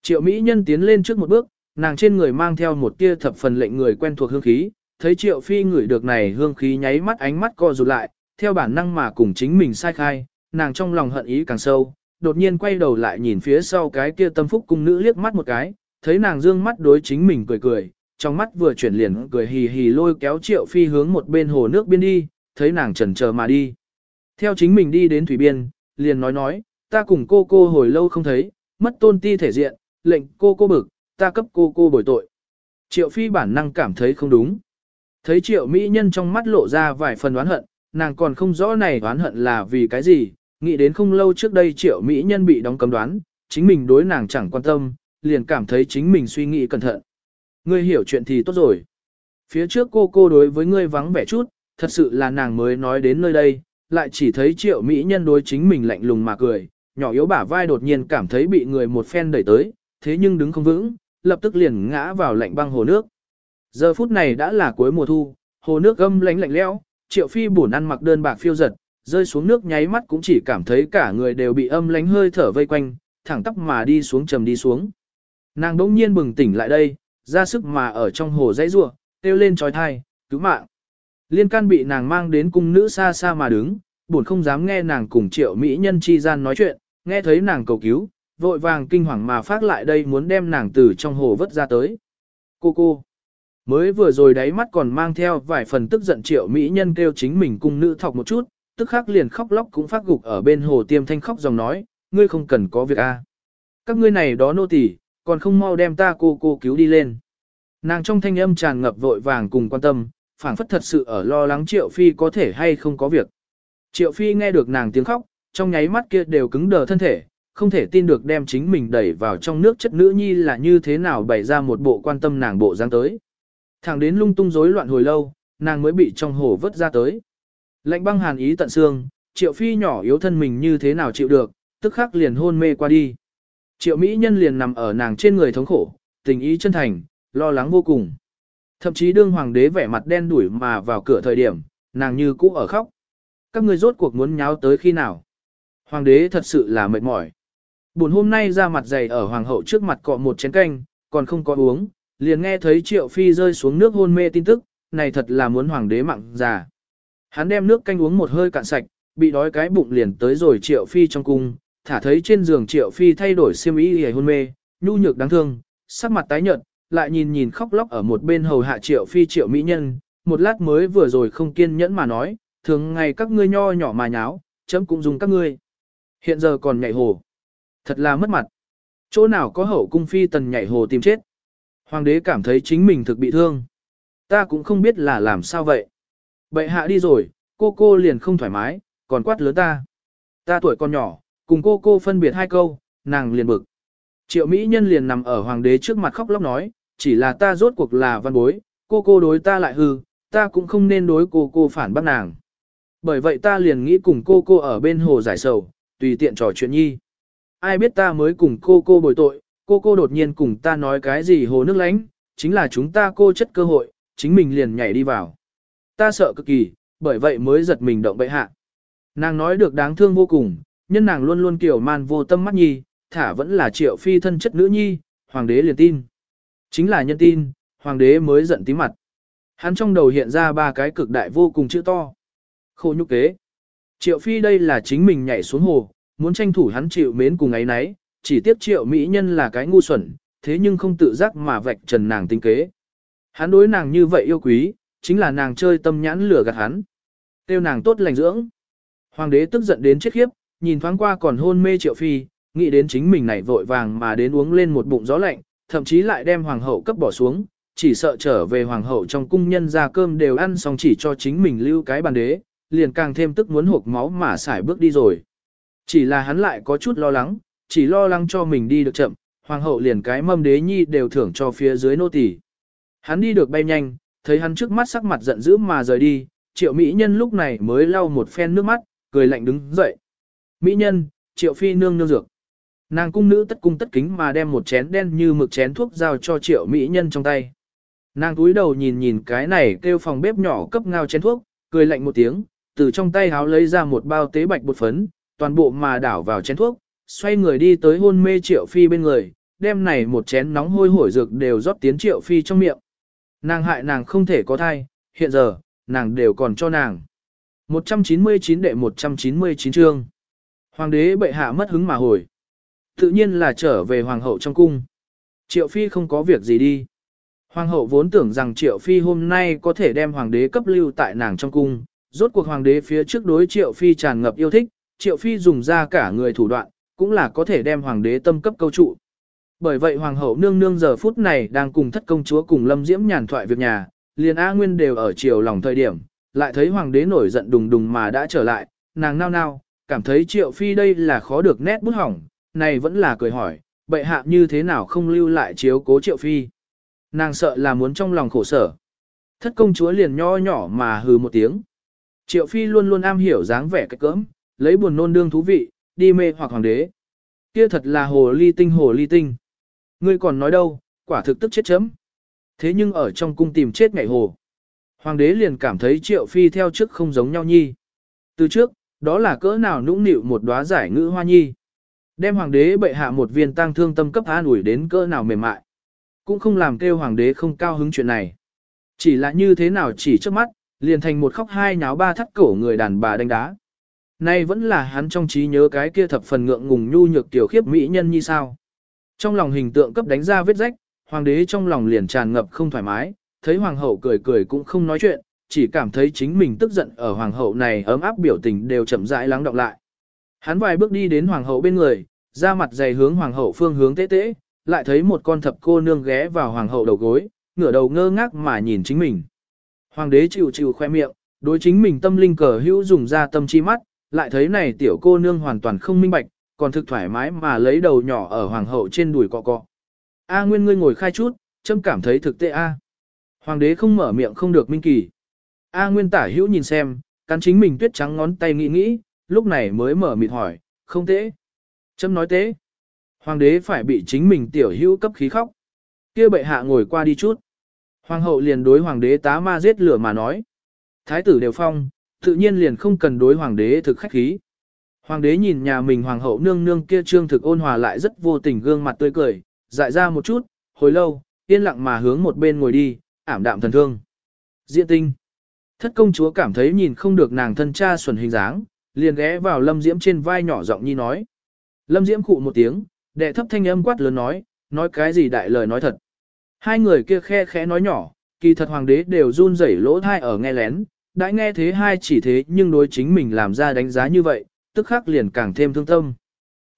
Triệu mỹ nhân tiến lên trước một bước, nàng trên người mang theo một tia thập phần lệnh người quen thuộc hương khí, thấy triệu phi ngửi được này hương khí nháy mắt ánh mắt co rụt lại, theo bản năng mà cùng chính mình sai khai, nàng trong lòng hận ý càng sâu, đột nhiên quay đầu lại nhìn phía sau cái kia tâm phúc cung nữ liếc mắt một cái, thấy nàng dương mắt đối chính mình cười cười, trong mắt vừa chuyển liền cười hì hì lôi kéo triệu phi hướng một bên hồ nước biên đi, thấy nàng chần chờ mà đi. Theo chính mình đi đến thủy biên, liền nói nói, ta cùng cô cô hồi lâu không thấy, mất tôn ti thể diện, lệnh cô cô bực, ta cấp cô cô bồi tội. Triệu phi bản năng cảm thấy không đúng. Thấy triệu mỹ nhân trong mắt lộ ra vài phần oán hận, nàng còn không rõ này oán hận là vì cái gì, nghĩ đến không lâu trước đây triệu mỹ nhân bị đóng cấm đoán, chính mình đối nàng chẳng quan tâm, liền cảm thấy chính mình suy nghĩ cẩn thận. Ngươi hiểu chuyện thì tốt rồi. Phía trước cô cô đối với ngươi vắng vẻ chút, thật sự là nàng mới nói đến nơi đây, lại chỉ thấy triệu mỹ nhân đối chính mình lạnh lùng mà cười, nhỏ yếu bả vai đột nhiên cảm thấy bị người một phen đẩy tới, thế nhưng đứng không vững, lập tức liền ngã vào lạnh băng hồ nước. Giờ phút này đã là cuối mùa thu, hồ nước gâm lánh lạnh lẽo, triệu phi buồn ăn mặc đơn bạc phiêu giật, rơi xuống nước nháy mắt cũng chỉ cảm thấy cả người đều bị âm lánh hơi thở vây quanh, thẳng tóc mà đi xuống trầm đi xuống. Nàng đỗng nhiên bừng tỉnh lại đây, ra sức mà ở trong hồ dãy rua, kêu lên trói thai, cứu mạng. Liên can bị nàng mang đến cung nữ xa xa mà đứng, buồn không dám nghe nàng cùng triệu mỹ nhân chi gian nói chuyện, nghe thấy nàng cầu cứu, vội vàng kinh hoàng mà phát lại đây muốn đem nàng từ trong hồ vớt ra tới. Cô cô, mới vừa rồi đáy mắt còn mang theo vài phần tức giận triệu mỹ nhân kêu chính mình cung nữ thọc một chút, tức khắc liền khóc lóc cũng phát gục ở bên hồ tiêm thanh khóc dòng nói, ngươi không cần có việc a. Các ngươi này đó nô tỳ, còn không mau đem ta cô cô cứu đi lên. Nàng trong thanh âm tràn ngập vội vàng cùng quan tâm, phảng phất thật sự ở lo lắng Triệu Phi có thể hay không có việc. Triệu Phi nghe được nàng tiếng khóc, trong nháy mắt kia đều cứng đờ thân thể, không thể tin được đem chính mình đẩy vào trong nước chất nữ nhi là như thế nào bày ra một bộ quan tâm nàng bộ dáng tới. Thẳng đến lung tung rối loạn hồi lâu, nàng mới bị trong hồ vớt ra tới. Lạnh băng hàn ý tận xương, Triệu Phi nhỏ yếu thân mình như thế nào chịu được, tức khắc liền hôn mê qua đi. Triệu Mỹ nhân liền nằm ở nàng trên người thống khổ, tình ý chân thành, lo lắng vô cùng. Thậm chí đương hoàng đế vẻ mặt đen đuổi mà vào cửa thời điểm, nàng như cũ ở khóc. Các người rốt cuộc muốn nháo tới khi nào? Hoàng đế thật sự là mệt mỏi. Buồn hôm nay ra mặt dày ở hoàng hậu trước mặt cọ một chén canh, còn không có uống, liền nghe thấy triệu phi rơi xuống nước hôn mê tin tức, này thật là muốn hoàng đế mặn già. Hắn đem nước canh uống một hơi cạn sạch, bị đói cái bụng liền tới rồi triệu phi trong cung, thả thấy trên giường triệu phi thay đổi xiêm y hề hôn mê, nhu nhược đáng thương, sắc mặt tái nhợt, lại nhìn nhìn khóc lóc ở một bên hầu hạ triệu phi triệu mỹ nhân, một lát mới vừa rồi không kiên nhẫn mà nói, thường ngày các ngươi nho nhỏ mà nháo, chấm cũng dùng các ngươi. Hiện giờ còn nhảy hồ. Thật là mất mặt. Chỗ nào có hậu cung phi tần nhảy hồ tìm chết. Hoàng đế cảm thấy chính mình thực bị thương. Ta cũng không biết là làm sao vậy. Bệ hạ đi rồi, cô cô liền không thoải mái, còn quát lớn ta. Ta tuổi còn nhỏ, cùng cô cô phân biệt hai câu, nàng liền bực. Triệu Mỹ Nhân liền nằm ở hoàng đế trước mặt khóc lóc nói, chỉ là ta rốt cuộc là văn bối, cô cô đối ta lại hư, ta cũng không nên đối cô cô phản bác nàng. Bởi vậy ta liền nghĩ cùng cô cô ở bên hồ giải sầu, tùy tiện trò chuyện nhi. Ai biết ta mới cùng cô cô bồi tội, cô cô đột nhiên cùng ta nói cái gì hồ nước lánh, chính là chúng ta cô chất cơ hội, chính mình liền nhảy đi vào. Ta sợ cực kỳ, bởi vậy mới giật mình động bệ hạ. Nàng nói được đáng thương vô cùng, nhân nàng luôn luôn kiểu man vô tâm mắt nhi, thả vẫn là triệu phi thân chất nữ nhi, hoàng đế liền tin. Chính là nhân tin, hoàng đế mới giận tí mặt. Hắn trong đầu hiện ra ba cái cực đại vô cùng chữ to. Khổ nhục kế. Triệu phi đây là chính mình nhảy xuống hồ, muốn tranh thủ hắn chịu mến cùng ấy nấy, chỉ tiếp triệu mỹ nhân là cái ngu xuẩn, thế nhưng không tự giác mà vạch trần nàng tinh kế. Hắn đối nàng như vậy yêu quý, chính là nàng chơi tâm nhãn lửa gạt hắn. Tiêu nàng tốt lành dưỡng. Hoàng đế tức giận đến chết khiếp, nhìn thoáng qua còn hôn mê triệu phi, nghĩ đến chính mình này vội vàng mà đến uống lên một bụng gió lạnh, thậm chí lại đem hoàng hậu cấp bỏ xuống, chỉ sợ trở về hoàng hậu trong cung nhân ra cơm đều ăn xong chỉ cho chính mình lưu cái bàn đế, liền càng thêm tức muốn hộp máu mà xài bước đi rồi. Chỉ là hắn lại có chút lo lắng, chỉ lo lắng cho mình đi được chậm, hoàng hậu liền cái mâm đế nhi đều thưởng cho phía dưới nô tỳ. Hắn đi được bay nhanh, thấy hắn trước mắt sắc mặt giận dữ mà rời đi, triệu mỹ nhân lúc này mới lau một phen nước mắt, cười lạnh đứng dậy. Mỹ nhân, triệu phi nương nương dược. Nàng cung nữ tất cung tất kính mà đem một chén đen như mực chén thuốc giao cho triệu mỹ nhân trong tay. Nàng túi đầu nhìn nhìn cái này kêu phòng bếp nhỏ cấp ngao chén thuốc, cười lạnh một tiếng, từ trong tay háo lấy ra một bao tế bạch bột phấn, toàn bộ mà đảo vào chén thuốc, xoay người đi tới hôn mê triệu phi bên người, đem này một chén nóng hôi hổi dược đều rót tiến triệu phi trong miệng. Nàng hại nàng không thể có thai, hiện giờ, nàng đều còn cho nàng. 199 đệ 199 chương. Hoàng đế bệ hạ mất hứng mà hồi. Tự nhiên là trở về hoàng hậu trong cung. Triệu phi không có việc gì đi. Hoàng hậu vốn tưởng rằng triệu phi hôm nay có thể đem hoàng đế cấp lưu tại nàng trong cung. Rốt cuộc hoàng đế phía trước đối triệu phi tràn ngập yêu thích, triệu phi dùng ra cả người thủ đoạn, cũng là có thể đem hoàng đế tâm cấp câu trụ. Bởi vậy hoàng hậu nương nương giờ phút này đang cùng thất công chúa cùng lâm diễm nhàn thoại việc nhà, liền A Nguyên đều ở chiều lòng thời điểm, lại thấy hoàng đế nổi giận đùng đùng mà đã trở lại, nàng nao nao, cảm thấy triệu phi đây là khó được nét bút hỏng, này vẫn là cười hỏi, bệ hạ như thế nào không lưu lại chiếu cố triệu phi. Nàng sợ là muốn trong lòng khổ sở. Thất công chúa liền nho nhỏ mà hừ một tiếng. Triệu phi luôn luôn am hiểu dáng vẻ cách cỡm, lấy buồn nôn đương thú vị, đi mê hoặc hoàng đế. Kia thật là hồ ly tinh hồ ly tinh. Ngươi còn nói đâu, quả thực tức chết chấm. Thế nhưng ở trong cung tìm chết ngày hồ. Hoàng đế liền cảm thấy triệu phi theo trước không giống nhau nhi. Từ trước, đó là cỡ nào nũng nịu một đóa giải ngữ hoa nhi. Đem hoàng đế bệ hạ một viên tang thương tâm cấp an ủi đến cỡ nào mềm mại. Cũng không làm kêu hoàng đế không cao hứng chuyện này. Chỉ là như thế nào chỉ trước mắt, liền thành một khóc hai nháo ba thắt cổ người đàn bà đánh đá. Nay vẫn là hắn trong trí nhớ cái kia thập phần ngượng ngùng nhu nhược tiểu khiếp mỹ nhân như sao. Trong lòng hình tượng cấp đánh ra vết rách, hoàng đế trong lòng liền tràn ngập không thoải mái, thấy hoàng hậu cười cười cũng không nói chuyện, chỉ cảm thấy chính mình tức giận ở hoàng hậu này ấm áp biểu tình đều chậm rãi lắng đọng lại. Hắn vài bước đi đến hoàng hậu bên người, ra mặt dày hướng hoàng hậu phương hướng tế tế, lại thấy một con thập cô nương ghé vào hoàng hậu đầu gối, ngửa đầu ngơ ngác mà nhìn chính mình. Hoàng đế chịu chịu khoe miệng, đối chính mình tâm linh cờ hữu dùng ra tâm chi mắt, lại thấy này tiểu cô nương hoàn toàn không minh bạch, còn thực thoải mái mà lấy đầu nhỏ ở hoàng hậu trên đùi cọ cọ. A nguyên ngươi ngồi khai chút, châm cảm thấy thực tệ A. Hoàng đế không mở miệng không được minh kỳ. A nguyên tả hữu nhìn xem, cắn chính mình tuyết trắng ngón tay nghĩ nghĩ, lúc này mới mở mịt hỏi, không tế. Châm nói tế. Hoàng đế phải bị chính mình tiểu hữu cấp khí khóc. kia bệ hạ ngồi qua đi chút. Hoàng hậu liền đối hoàng đế tá ma giết lửa mà nói. Thái tử đều phong, tự nhiên liền không cần đối hoàng đế thực khách khí. Hoàng đế nhìn nhà mình hoàng hậu nương nương kia trương thực ôn hòa lại rất vô tình gương mặt tươi cười, dại ra một chút, hồi lâu, yên lặng mà hướng một bên ngồi đi, ảm đạm thần thương. Diện tinh. Thất công chúa cảm thấy nhìn không được nàng thân cha xuẩn hình dáng, liền ghé vào lâm diễm trên vai nhỏ giọng nhi nói. Lâm diễm cụ một tiếng, đệ thấp thanh âm quát lớn nói, nói cái gì đại lời nói thật. Hai người kia khe khẽ nói nhỏ, kỳ thật hoàng đế đều run rẩy lỗ thai ở nghe lén, đã nghe thế hai chỉ thế nhưng đối chính mình làm ra đánh giá như vậy, tức khắc liền càng thêm thương tâm.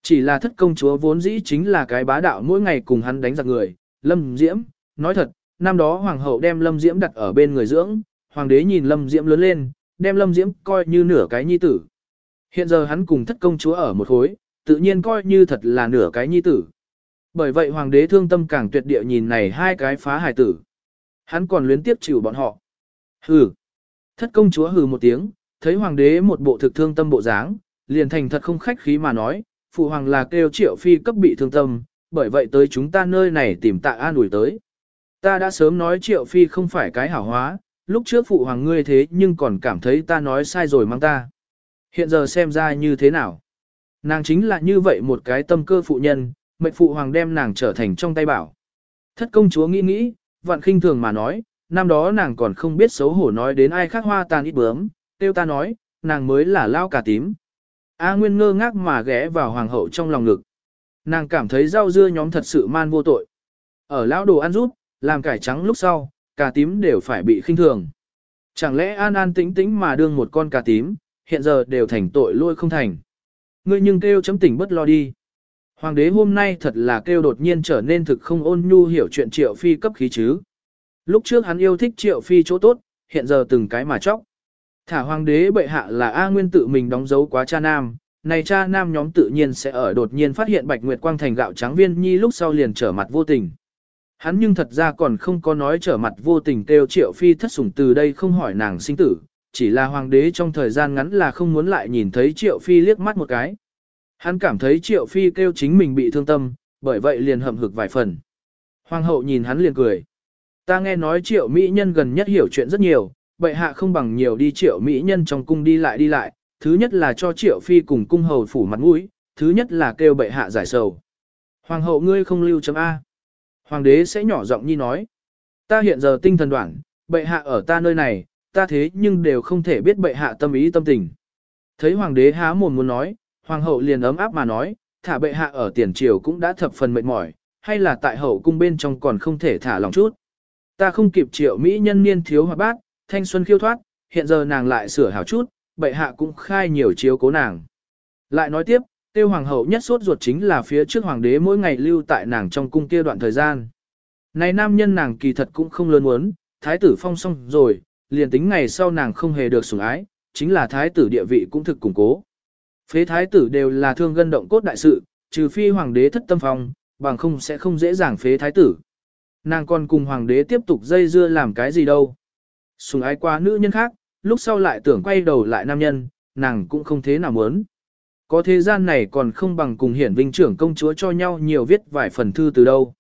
Chỉ là thất công chúa vốn dĩ chính là cái bá đạo mỗi ngày cùng hắn đánh giặc người, Lâm Diễm, nói thật, năm đó hoàng hậu đem Lâm Diễm đặt ở bên người dưỡng, hoàng đế nhìn Lâm Diễm lớn lên, đem Lâm Diễm coi như nửa cái nhi tử. Hiện giờ hắn cùng thất công chúa ở một khối, tự nhiên coi như thật là nửa cái nhi tử. Bởi vậy hoàng đế thương tâm càng tuyệt địa nhìn này hai cái phá hài tử. Hắn còn luyến tiếp chịu bọn họ. Hừ. Thất công chúa hừ một tiếng, thấy hoàng đế một bộ thực thương tâm bộ dáng, liền thành thật không khách khí mà nói, phụ hoàng là kêu triệu phi cấp bị thương tâm, bởi vậy tới chúng ta nơi này tìm tạ an ủi tới. Ta đã sớm nói triệu phi không phải cái hảo hóa, lúc trước phụ hoàng ngươi thế nhưng còn cảm thấy ta nói sai rồi mang ta. Hiện giờ xem ra như thế nào. Nàng chính là như vậy một cái tâm cơ phụ nhân, mệnh phụ hoàng đem nàng trở thành trong tay bảo. Thất công chúa nghĩ nghĩ, vạn khinh thường mà nói, năm đó nàng còn không biết xấu hổ nói đến ai khác hoa tàn ít bướm, tiêu ta nói, nàng mới là lao cả tím. A Nguyên ngơ ngác mà ghé vào hoàng hậu trong lòng ngực. Nàng cảm thấy rau dưa nhóm thật sự man vô tội. Ở lão đồ ăn rút, làm cải trắng lúc sau, cà tím đều phải bị khinh thường. Chẳng lẽ an an tĩnh tĩnh mà đương một con cà tím, hiện giờ đều thành tội lôi không thành. Ngươi nhưng kêu chấm tỉnh bất lo đi. Hoàng đế hôm nay thật là kêu đột nhiên trở nên thực không ôn nhu hiểu chuyện triệu phi cấp khí chứ. Lúc trước hắn yêu thích triệu phi chỗ tốt, hiện giờ từng cái mà chóc. Thả hoàng đế bệ hạ là A Nguyên tự mình đóng dấu quá cha nam, này cha nam nhóm tự nhiên sẽ ở đột nhiên phát hiện Bạch Nguyệt Quang thành gạo trắng viên nhi lúc sau liền trở mặt vô tình. Hắn nhưng thật ra còn không có nói trở mặt vô tình kêu triệu phi thất sủng từ đây không hỏi nàng sinh tử, chỉ là hoàng đế trong thời gian ngắn là không muốn lại nhìn thấy triệu phi liếc mắt một cái. Hắn cảm thấy triệu phi kêu chính mình bị thương tâm, bởi vậy liền hậm hực vài phần. Hoàng hậu nhìn hắn liền cười. Ta nghe nói triệu mỹ nhân gần nhất hiểu chuyện rất nhiều, bệ hạ không bằng nhiều đi triệu mỹ nhân trong cung đi lại đi lại, thứ nhất là cho triệu phi cùng cung hầu phủ mặt mũi, thứ nhất là kêu bệ hạ giải sầu. Hoàng hậu ngươi không lưu chấm A. Hoàng đế sẽ nhỏ giọng nhi nói. Ta hiện giờ tinh thần đoạn, bệ hạ ở ta nơi này, ta thế nhưng đều không thể biết bệ hạ tâm ý tâm tình. Thấy hoàng đế há mồm muốn nói, hoàng hậu liền ấm áp mà nói, thả bệ hạ ở tiền triều cũng đã thập phần mệt mỏi, hay là tại hậu cung bên trong còn không thể thả lòng chút. Ta không kịp triệu mỹ nhân niên thiếu hoạt bát, thanh xuân khiêu thoát, hiện giờ nàng lại sửa hảo chút, bệ hạ cũng khai nhiều chiếu cố nàng. Lại nói tiếp, tiêu hoàng hậu nhất sốt ruột chính là phía trước hoàng đế mỗi ngày lưu tại nàng trong cung kia đoạn thời gian. Này nam nhân nàng kỳ thật cũng không lớn muốn, thái tử phong xong rồi, liền tính ngày sau nàng không hề được sủng ái, chính là thái tử địa vị cũng thực củng cố. Phế thái tử đều là thương gân động cốt đại sự, trừ phi hoàng đế thất tâm phong bằng không sẽ không dễ dàng phế thái tử. Nàng còn cùng hoàng đế tiếp tục dây dưa làm cái gì đâu. Sùng ái qua nữ nhân khác, lúc sau lại tưởng quay đầu lại nam nhân, nàng cũng không thế nào muốn. Có thế gian này còn không bằng cùng hiển vinh trưởng công chúa cho nhau nhiều viết vài phần thư từ đâu.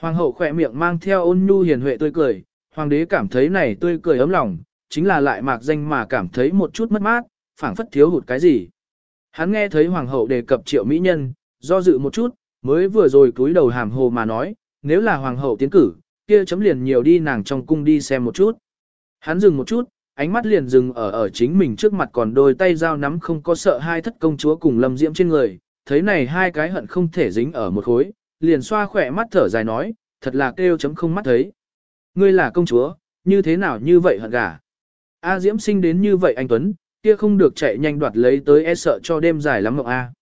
Hoàng hậu khỏe miệng mang theo ôn nhu hiền huệ tươi cười, hoàng đế cảm thấy này tươi cười ấm lòng, chính là lại mạc danh mà cảm thấy một chút mất mát, phảng phất thiếu hụt cái gì. Hắn nghe thấy hoàng hậu đề cập triệu mỹ nhân, do dự một chút, mới vừa rồi cúi đầu hàm hồ mà nói, nếu là hoàng hậu tiến cử, kia chấm liền nhiều đi nàng trong cung đi xem một chút. Hắn dừng một chút, ánh mắt liền dừng ở ở chính mình trước mặt còn đôi tay dao nắm không có sợ hai thất công chúa cùng lâm diễm trên người, thấy này hai cái hận không thể dính ở một khối, liền xoa khỏe mắt thở dài nói, thật là kêu chấm không mắt thấy. Ngươi là công chúa, như thế nào như vậy hận gả. A diễm sinh đến như vậy anh Tuấn, kia không được chạy nhanh đoạt lấy tới e sợ cho đêm dài lắm mộng A.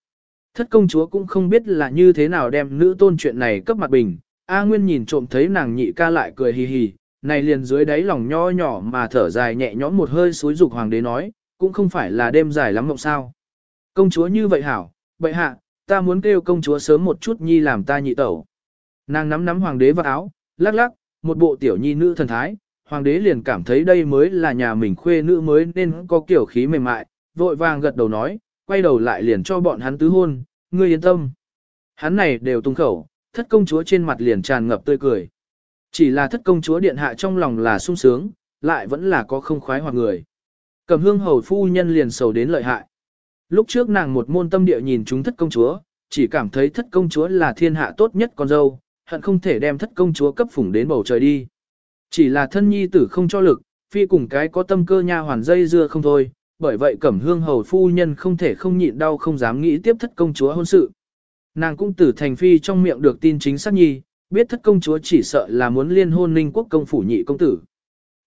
Thất công chúa cũng không biết là như thế nào đem nữ tôn chuyện này cấp mặt bình, A Nguyên nhìn trộm thấy nàng nhị ca lại cười hì hì, này liền dưới đáy lòng nho nhỏ mà thở dài nhẹ nhõm một hơi suối dục hoàng đế nói, cũng không phải là đêm dài lắm mộng sao. Công chúa như vậy hảo, bệ hạ, ta muốn kêu công chúa sớm một chút nhi làm ta nhị tẩu. Nàng nắm nắm hoàng đế vào áo, lắc lắc, một bộ tiểu nhi nữ thần thái, hoàng đế liền cảm thấy đây mới là nhà mình khuê nữ mới nên có kiểu khí mềm mại, vội vàng gật đầu nói, quay đầu lại liền cho bọn hắn tứ hôn, ngươi yên tâm. Hắn này đều tung khẩu, thất công chúa trên mặt liền tràn ngập tươi cười. Chỉ là thất công chúa điện hạ trong lòng là sung sướng, lại vẫn là có không khoái hoặc người. Cầm hương hầu phu nhân liền sầu đến lợi hại. Lúc trước nàng một môn tâm địa nhìn chúng thất công chúa, chỉ cảm thấy thất công chúa là thiên hạ tốt nhất con dâu, hận không thể đem thất công chúa cấp phủng đến bầu trời đi. Chỉ là thân nhi tử không cho lực, phi cùng cái có tâm cơ nha hoàn dây dưa không thôi, bởi vậy cẩm hương hầu phu nhân không thể không nhịn đau không dám nghĩ tiếp thất công chúa hôn sự. Nàng cũng tử thành phi trong miệng được tin chính xác nhi, biết thất công chúa chỉ sợ là muốn liên hôn ninh quốc công phủ nhị công tử.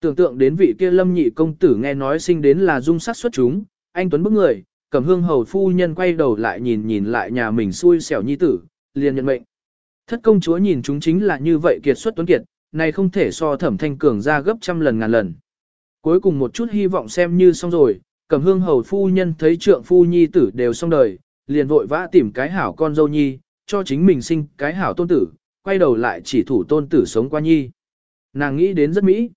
Tưởng tượng đến vị kia lâm nhị công tử nghe nói sinh đến là dung sắc xuất chúng, anh Tuấn bức người, cẩm hương hầu phu nhân quay đầu lại nhìn nhìn lại nhà mình xui xẻo nhi tử, liền nhận mệnh. Thất công chúa nhìn chúng chính là như vậy kiệt xuất tuấn kiệt, này không thể so thẩm thanh cường ra gấp trăm lần ngàn lần. Cuối cùng một chút hy vọng xem như xong rồi, cẩm hương hầu phu nhân thấy trượng phu nhi tử đều xong đời, liền vội vã tìm cái hảo con dâu nhi, cho chính mình sinh cái hảo tôn tử, quay đầu lại chỉ thủ tôn tử sống qua nhi. Nàng nghĩ đến rất mỹ.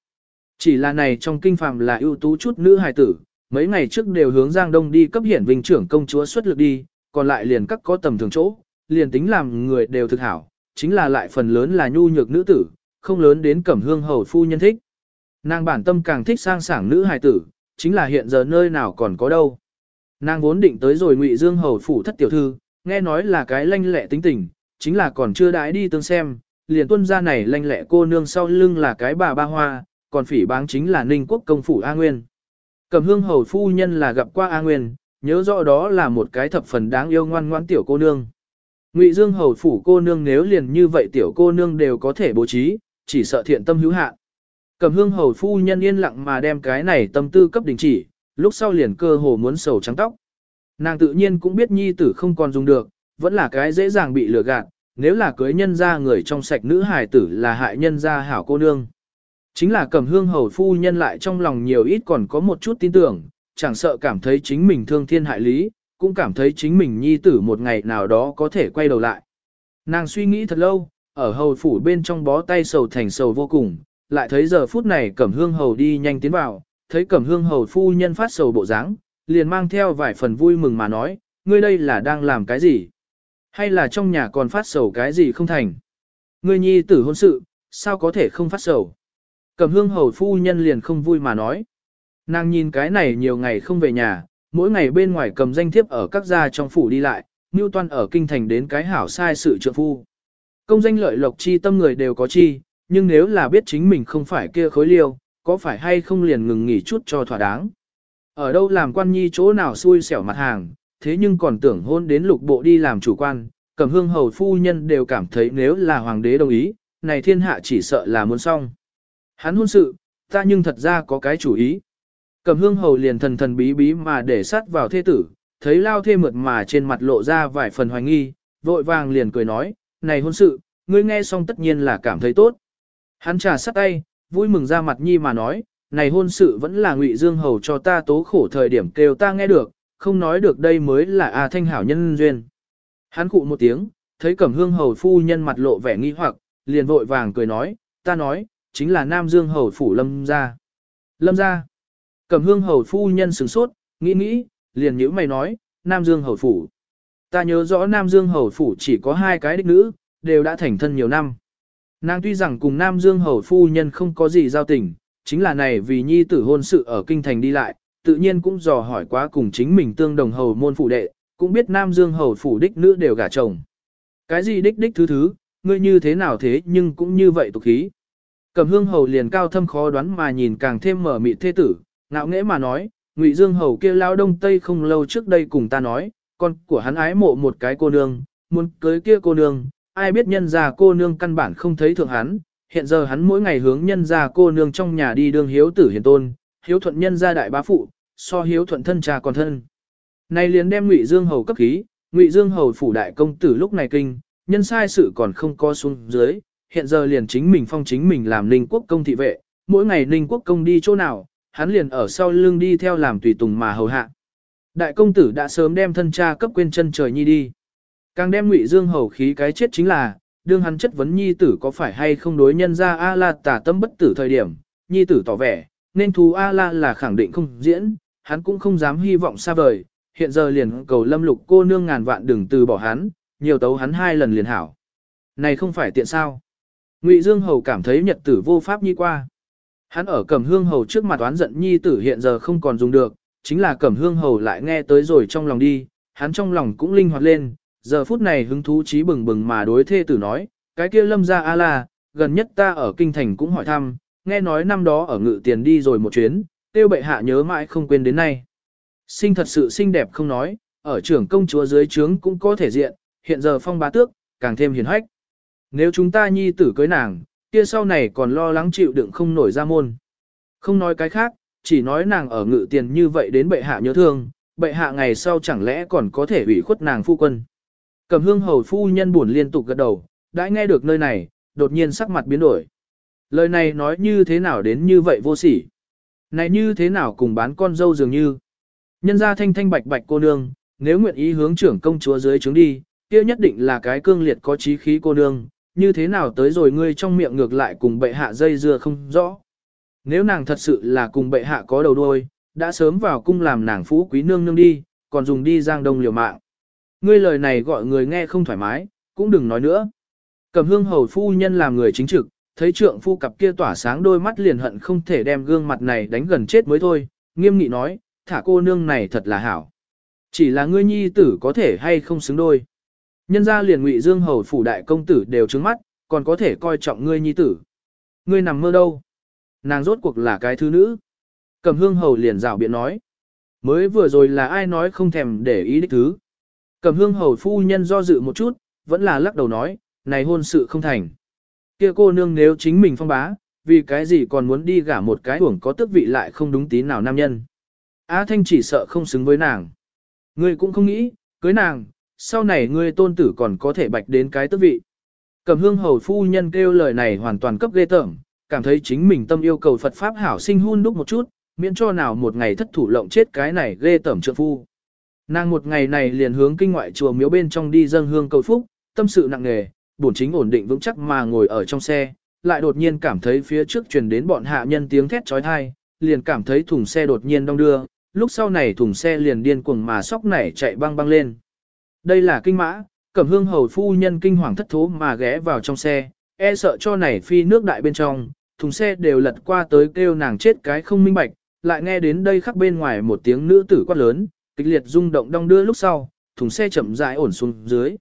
Chỉ là này trong kinh phàm là ưu tú chút nữ hài tử, mấy ngày trước đều hướng Giang Đông đi cấp hiển vinh trưởng công chúa xuất lực đi, còn lại liền các có tầm thường chỗ, liền tính làm người đều thực hảo, chính là lại phần lớn là nhu nhược nữ tử, không lớn đến cẩm hương hầu phu nhân thích. Nàng bản tâm càng thích sang sảng nữ hài tử, chính là hiện giờ nơi nào còn có đâu. Nàng vốn định tới rồi ngụy dương hầu phủ thất tiểu thư, nghe nói là cái lanh lẹ tính tình, chính là còn chưa đãi đi tương xem, liền tuân ra này lanh lẹ cô nương sau lưng là cái bà ba hoa, còn phỉ báng chính là ninh quốc công phủ A Nguyên. Cầm hương hầu phu nhân là gặp qua A Nguyên, nhớ rõ đó là một cái thập phần đáng yêu ngoan ngoãn tiểu cô nương. Ngụy Dương hầu phủ cô nương nếu liền như vậy tiểu cô nương đều có thể bố trí, chỉ sợ thiện tâm hữu hạ. Cầm hương hầu phu nhân yên lặng mà đem cái này tâm tư cấp đình chỉ, lúc sau liền cơ hồ muốn sầu trắng tóc. Nàng tự nhiên cũng biết nhi tử không còn dùng được, vẫn là cái dễ dàng bị lừa gạt, nếu là cưới nhân ra người trong sạch nữ hài tử là hại nhân ra hảo cô nương. Chính là cầm hương hầu phu nhân lại trong lòng nhiều ít còn có một chút tin tưởng, chẳng sợ cảm thấy chính mình thương thiên hại lý, cũng cảm thấy chính mình nhi tử một ngày nào đó có thể quay đầu lại. Nàng suy nghĩ thật lâu, ở hầu phủ bên trong bó tay sầu thành sầu vô cùng, lại thấy giờ phút này cẩm hương hầu đi nhanh tiến vào, thấy cẩm hương hầu phu nhân phát sầu bộ dáng, liền mang theo vài phần vui mừng mà nói, ngươi đây là đang làm cái gì? Hay là trong nhà còn phát sầu cái gì không thành? Ngươi nhi tử hôn sự, sao có thể không phát sầu? Cẩm hương hầu phu nhân liền không vui mà nói. Nàng nhìn cái này nhiều ngày không về nhà, mỗi ngày bên ngoài cầm danh thiếp ở các gia trong phủ đi lại, như Toan ở kinh thành đến cái hảo sai sự trượng phu. Công danh lợi lộc chi tâm người đều có chi, nhưng nếu là biết chính mình không phải kia khối liêu, có phải hay không liền ngừng nghỉ chút cho thỏa đáng. Ở đâu làm quan nhi chỗ nào xui xẻo mặt hàng, thế nhưng còn tưởng hôn đến lục bộ đi làm chủ quan, cầm hương hầu phu nhân đều cảm thấy nếu là hoàng đế đồng ý, này thiên hạ chỉ sợ là muốn xong. Hắn hôn sự, ta nhưng thật ra có cái chủ ý. Cầm hương hầu liền thần thần bí bí mà để sát vào thê tử, thấy lao thê mượt mà trên mặt lộ ra vài phần hoài nghi, vội vàng liền cười nói, này hôn sự, ngươi nghe xong tất nhiên là cảm thấy tốt. Hắn trà sắt tay, vui mừng ra mặt nhi mà nói, này hôn sự vẫn là ngụy dương hầu cho ta tố khổ thời điểm kêu ta nghe được, không nói được đây mới là A Thanh hảo nhân duyên. Hắn cụ một tiếng, thấy Cẩm Hương hầu phu nhân mặt lộ vẻ nghi hoặc, liền vội vàng cười nói, ta nói, chính là Nam Dương hầu phủ Lâm gia. Lâm gia. Cẩm Hương hầu phu nhân sửng sốt, nghĩ nghĩ, liền nhíu mày nói, Nam Dương hầu phủ. Ta nhớ rõ Nam Dương hầu phủ chỉ có hai cái đích nữ, đều đã thành thân nhiều năm. Nàng tuy rằng cùng Nam Dương hầu phu nhân không có gì giao tình, chính là này vì nhi tử hôn sự ở kinh thành đi lại, tự nhiên cũng dò hỏi quá cùng chính mình tương đồng hầu môn phụ đệ, cũng biết Nam Dương hầu phủ đích nữ đều gả chồng. Cái gì đích đích thứ thứ, ngươi như thế nào thế nhưng cũng như vậy tục khí. Cầm hương hầu liền cao thâm khó đoán mà nhìn càng thêm mở mịt thê tử, ngạo nghễ mà nói, Ngụy Dương hầu kia lao đông tây không lâu trước đây cùng ta nói, con của hắn ái mộ một cái cô nương, muốn cưới kia cô nương, ai biết nhân gia cô nương căn bản không thấy thượng hắn, hiện giờ hắn mỗi ngày hướng nhân gia cô nương trong nhà đi đương hiếu tử hiền tôn, hiếu thuận nhân gia đại bá phụ, so hiếu thuận thân cha còn thân. Này liền đem Ngụy Dương hầu cấp khí, Ngụy Dương hầu phủ đại công tử lúc này kinh, nhân sai sự còn không có xuống dưới, hiện giờ liền chính mình phong chính mình làm Ninh Quốc công thị vệ, mỗi ngày Ninh Quốc công đi chỗ nào, hắn liền ở sau lưng đi theo làm tùy tùng mà hầu hạ. Đại công tử đã sớm đem thân cha cấp quên chân trời nhi đi. Càng đem Ngụy Dương hầu khí cái chết chính là, đương hắn chất vấn nhi tử có phải hay không đối nhân ra A La tả tâm bất tử thời điểm, nhi tử tỏ vẻ, nên thú A La là khẳng định không diễn, hắn cũng không dám hy vọng xa vời, hiện giờ liền cầu lâm lục cô nương ngàn vạn đừng từ bỏ hắn, nhiều tấu hắn hai lần liền hảo. Này không phải tiện sao. Ngụy Dương Hầu cảm thấy nhật tử vô pháp nhi qua. Hắn ở Cẩm Hương Hầu trước mặt oán giận nhi tử hiện giờ không còn dùng được, chính là Cẩm Hương Hầu lại nghe tới rồi trong lòng đi, hắn trong lòng cũng linh hoạt lên, giờ phút này hứng thú trí bừng bừng mà đối thê tử nói, cái kia lâm ra a la, gần nhất ta ở kinh thành cũng hỏi thăm, nghe nói năm đó ở ngự tiền đi rồi một chuyến, tiêu bệ hạ nhớ mãi không quên đến nay. Sinh thật sự xinh đẹp không nói, ở trưởng công chúa dưới trướng cũng có thể diện, hiện giờ phong bá tước, càng thêm hiền hách. Nếu chúng ta nhi tử cưới nàng, kia sau này còn lo lắng chịu đựng không nổi ra môn. Không nói cái khác, chỉ nói nàng ở ngự tiền như vậy đến bệ hạ nhớ thương, bệ hạ ngày sau chẳng lẽ còn có thể ủy khuất nàng phu quân. Cầm hương hầu phu nhân buồn liên tục gật đầu, đã nghe được nơi này, đột nhiên sắc mặt biến đổi. Lời này nói như thế nào đến như vậy vô sỉ. Này như thế nào cùng bán con dâu dường như. Nhân ra thanh thanh bạch bạch cô nương, nếu nguyện ý hướng trưởng công chúa dưới trướng đi, kia nhất định là cái cương liệt có trí khí cô nương, như thế nào tới rồi ngươi trong miệng ngược lại cùng bệ hạ dây dưa không rõ. Nếu nàng thật sự là cùng bệ hạ có đầu đuôi, đã sớm vào cung làm nàng phú quý nương nương đi, còn dùng đi giang đông liều mạng. Ngươi lời này gọi người nghe không thoải mái, cũng đừng nói nữa. Cầm hương hầu phu nhân làm người chính trực, thấy trượng phu cặp kia tỏa sáng đôi mắt liền hận không thể đem gương mặt này đánh gần chết mới thôi, nghiêm nghị nói, thả cô nương này thật là hảo. Chỉ là ngươi nhi tử có thể hay không xứng đôi. Nhân ra liền ngụy dương hầu phủ đại công tử đều trứng mắt, còn có thể coi trọng ngươi nhi tử. Ngươi nằm mơ đâu? Nàng rốt cuộc là cái thứ nữ. Cầm hương hầu liền rào biện nói. Mới vừa rồi là ai nói không thèm để ý đích thứ. Cầm hương hầu phu nhân do dự một chút, vẫn là lắc đầu nói, này hôn sự không thành kia cô nương nếu chính mình phong bá, vì cái gì còn muốn đi gả một cái uổng có tước vị lại không đúng tí nào nam nhân. Á Thanh chỉ sợ không xứng với nàng. Ngươi cũng không nghĩ, cưới nàng, sau này ngươi tôn tử còn có thể bạch đến cái tước vị. Cầm hương hầu phu nhân kêu lời này hoàn toàn cấp ghê tởm, cảm thấy chính mình tâm yêu cầu Phật Pháp hảo sinh hun đúc một chút, miễn cho nào một ngày thất thủ lộng chết cái này ghê tởm trượng phu. Nàng một ngày này liền hướng kinh ngoại chùa miếu bên trong đi dâng hương cầu phúc, tâm sự nặng nề, bổn chính ổn định vững chắc mà ngồi ở trong xe, lại đột nhiên cảm thấy phía trước truyền đến bọn hạ nhân tiếng thét chói tai, liền cảm thấy thùng xe đột nhiên đông đưa, lúc sau này thùng xe liền điên cuồng mà sóc nảy chạy băng băng lên. Đây là kinh mã, cẩm hương hầu phu nhân kinh hoàng thất thố mà ghé vào trong xe, e sợ cho này phi nước đại bên trong, thùng xe đều lật qua tới kêu nàng chết cái không minh bạch, lại nghe đến đây khắc bên ngoài một tiếng nữ tử quát lớn, kịch liệt rung động đong đưa lúc sau, thùng xe chậm rãi ổn xuống dưới.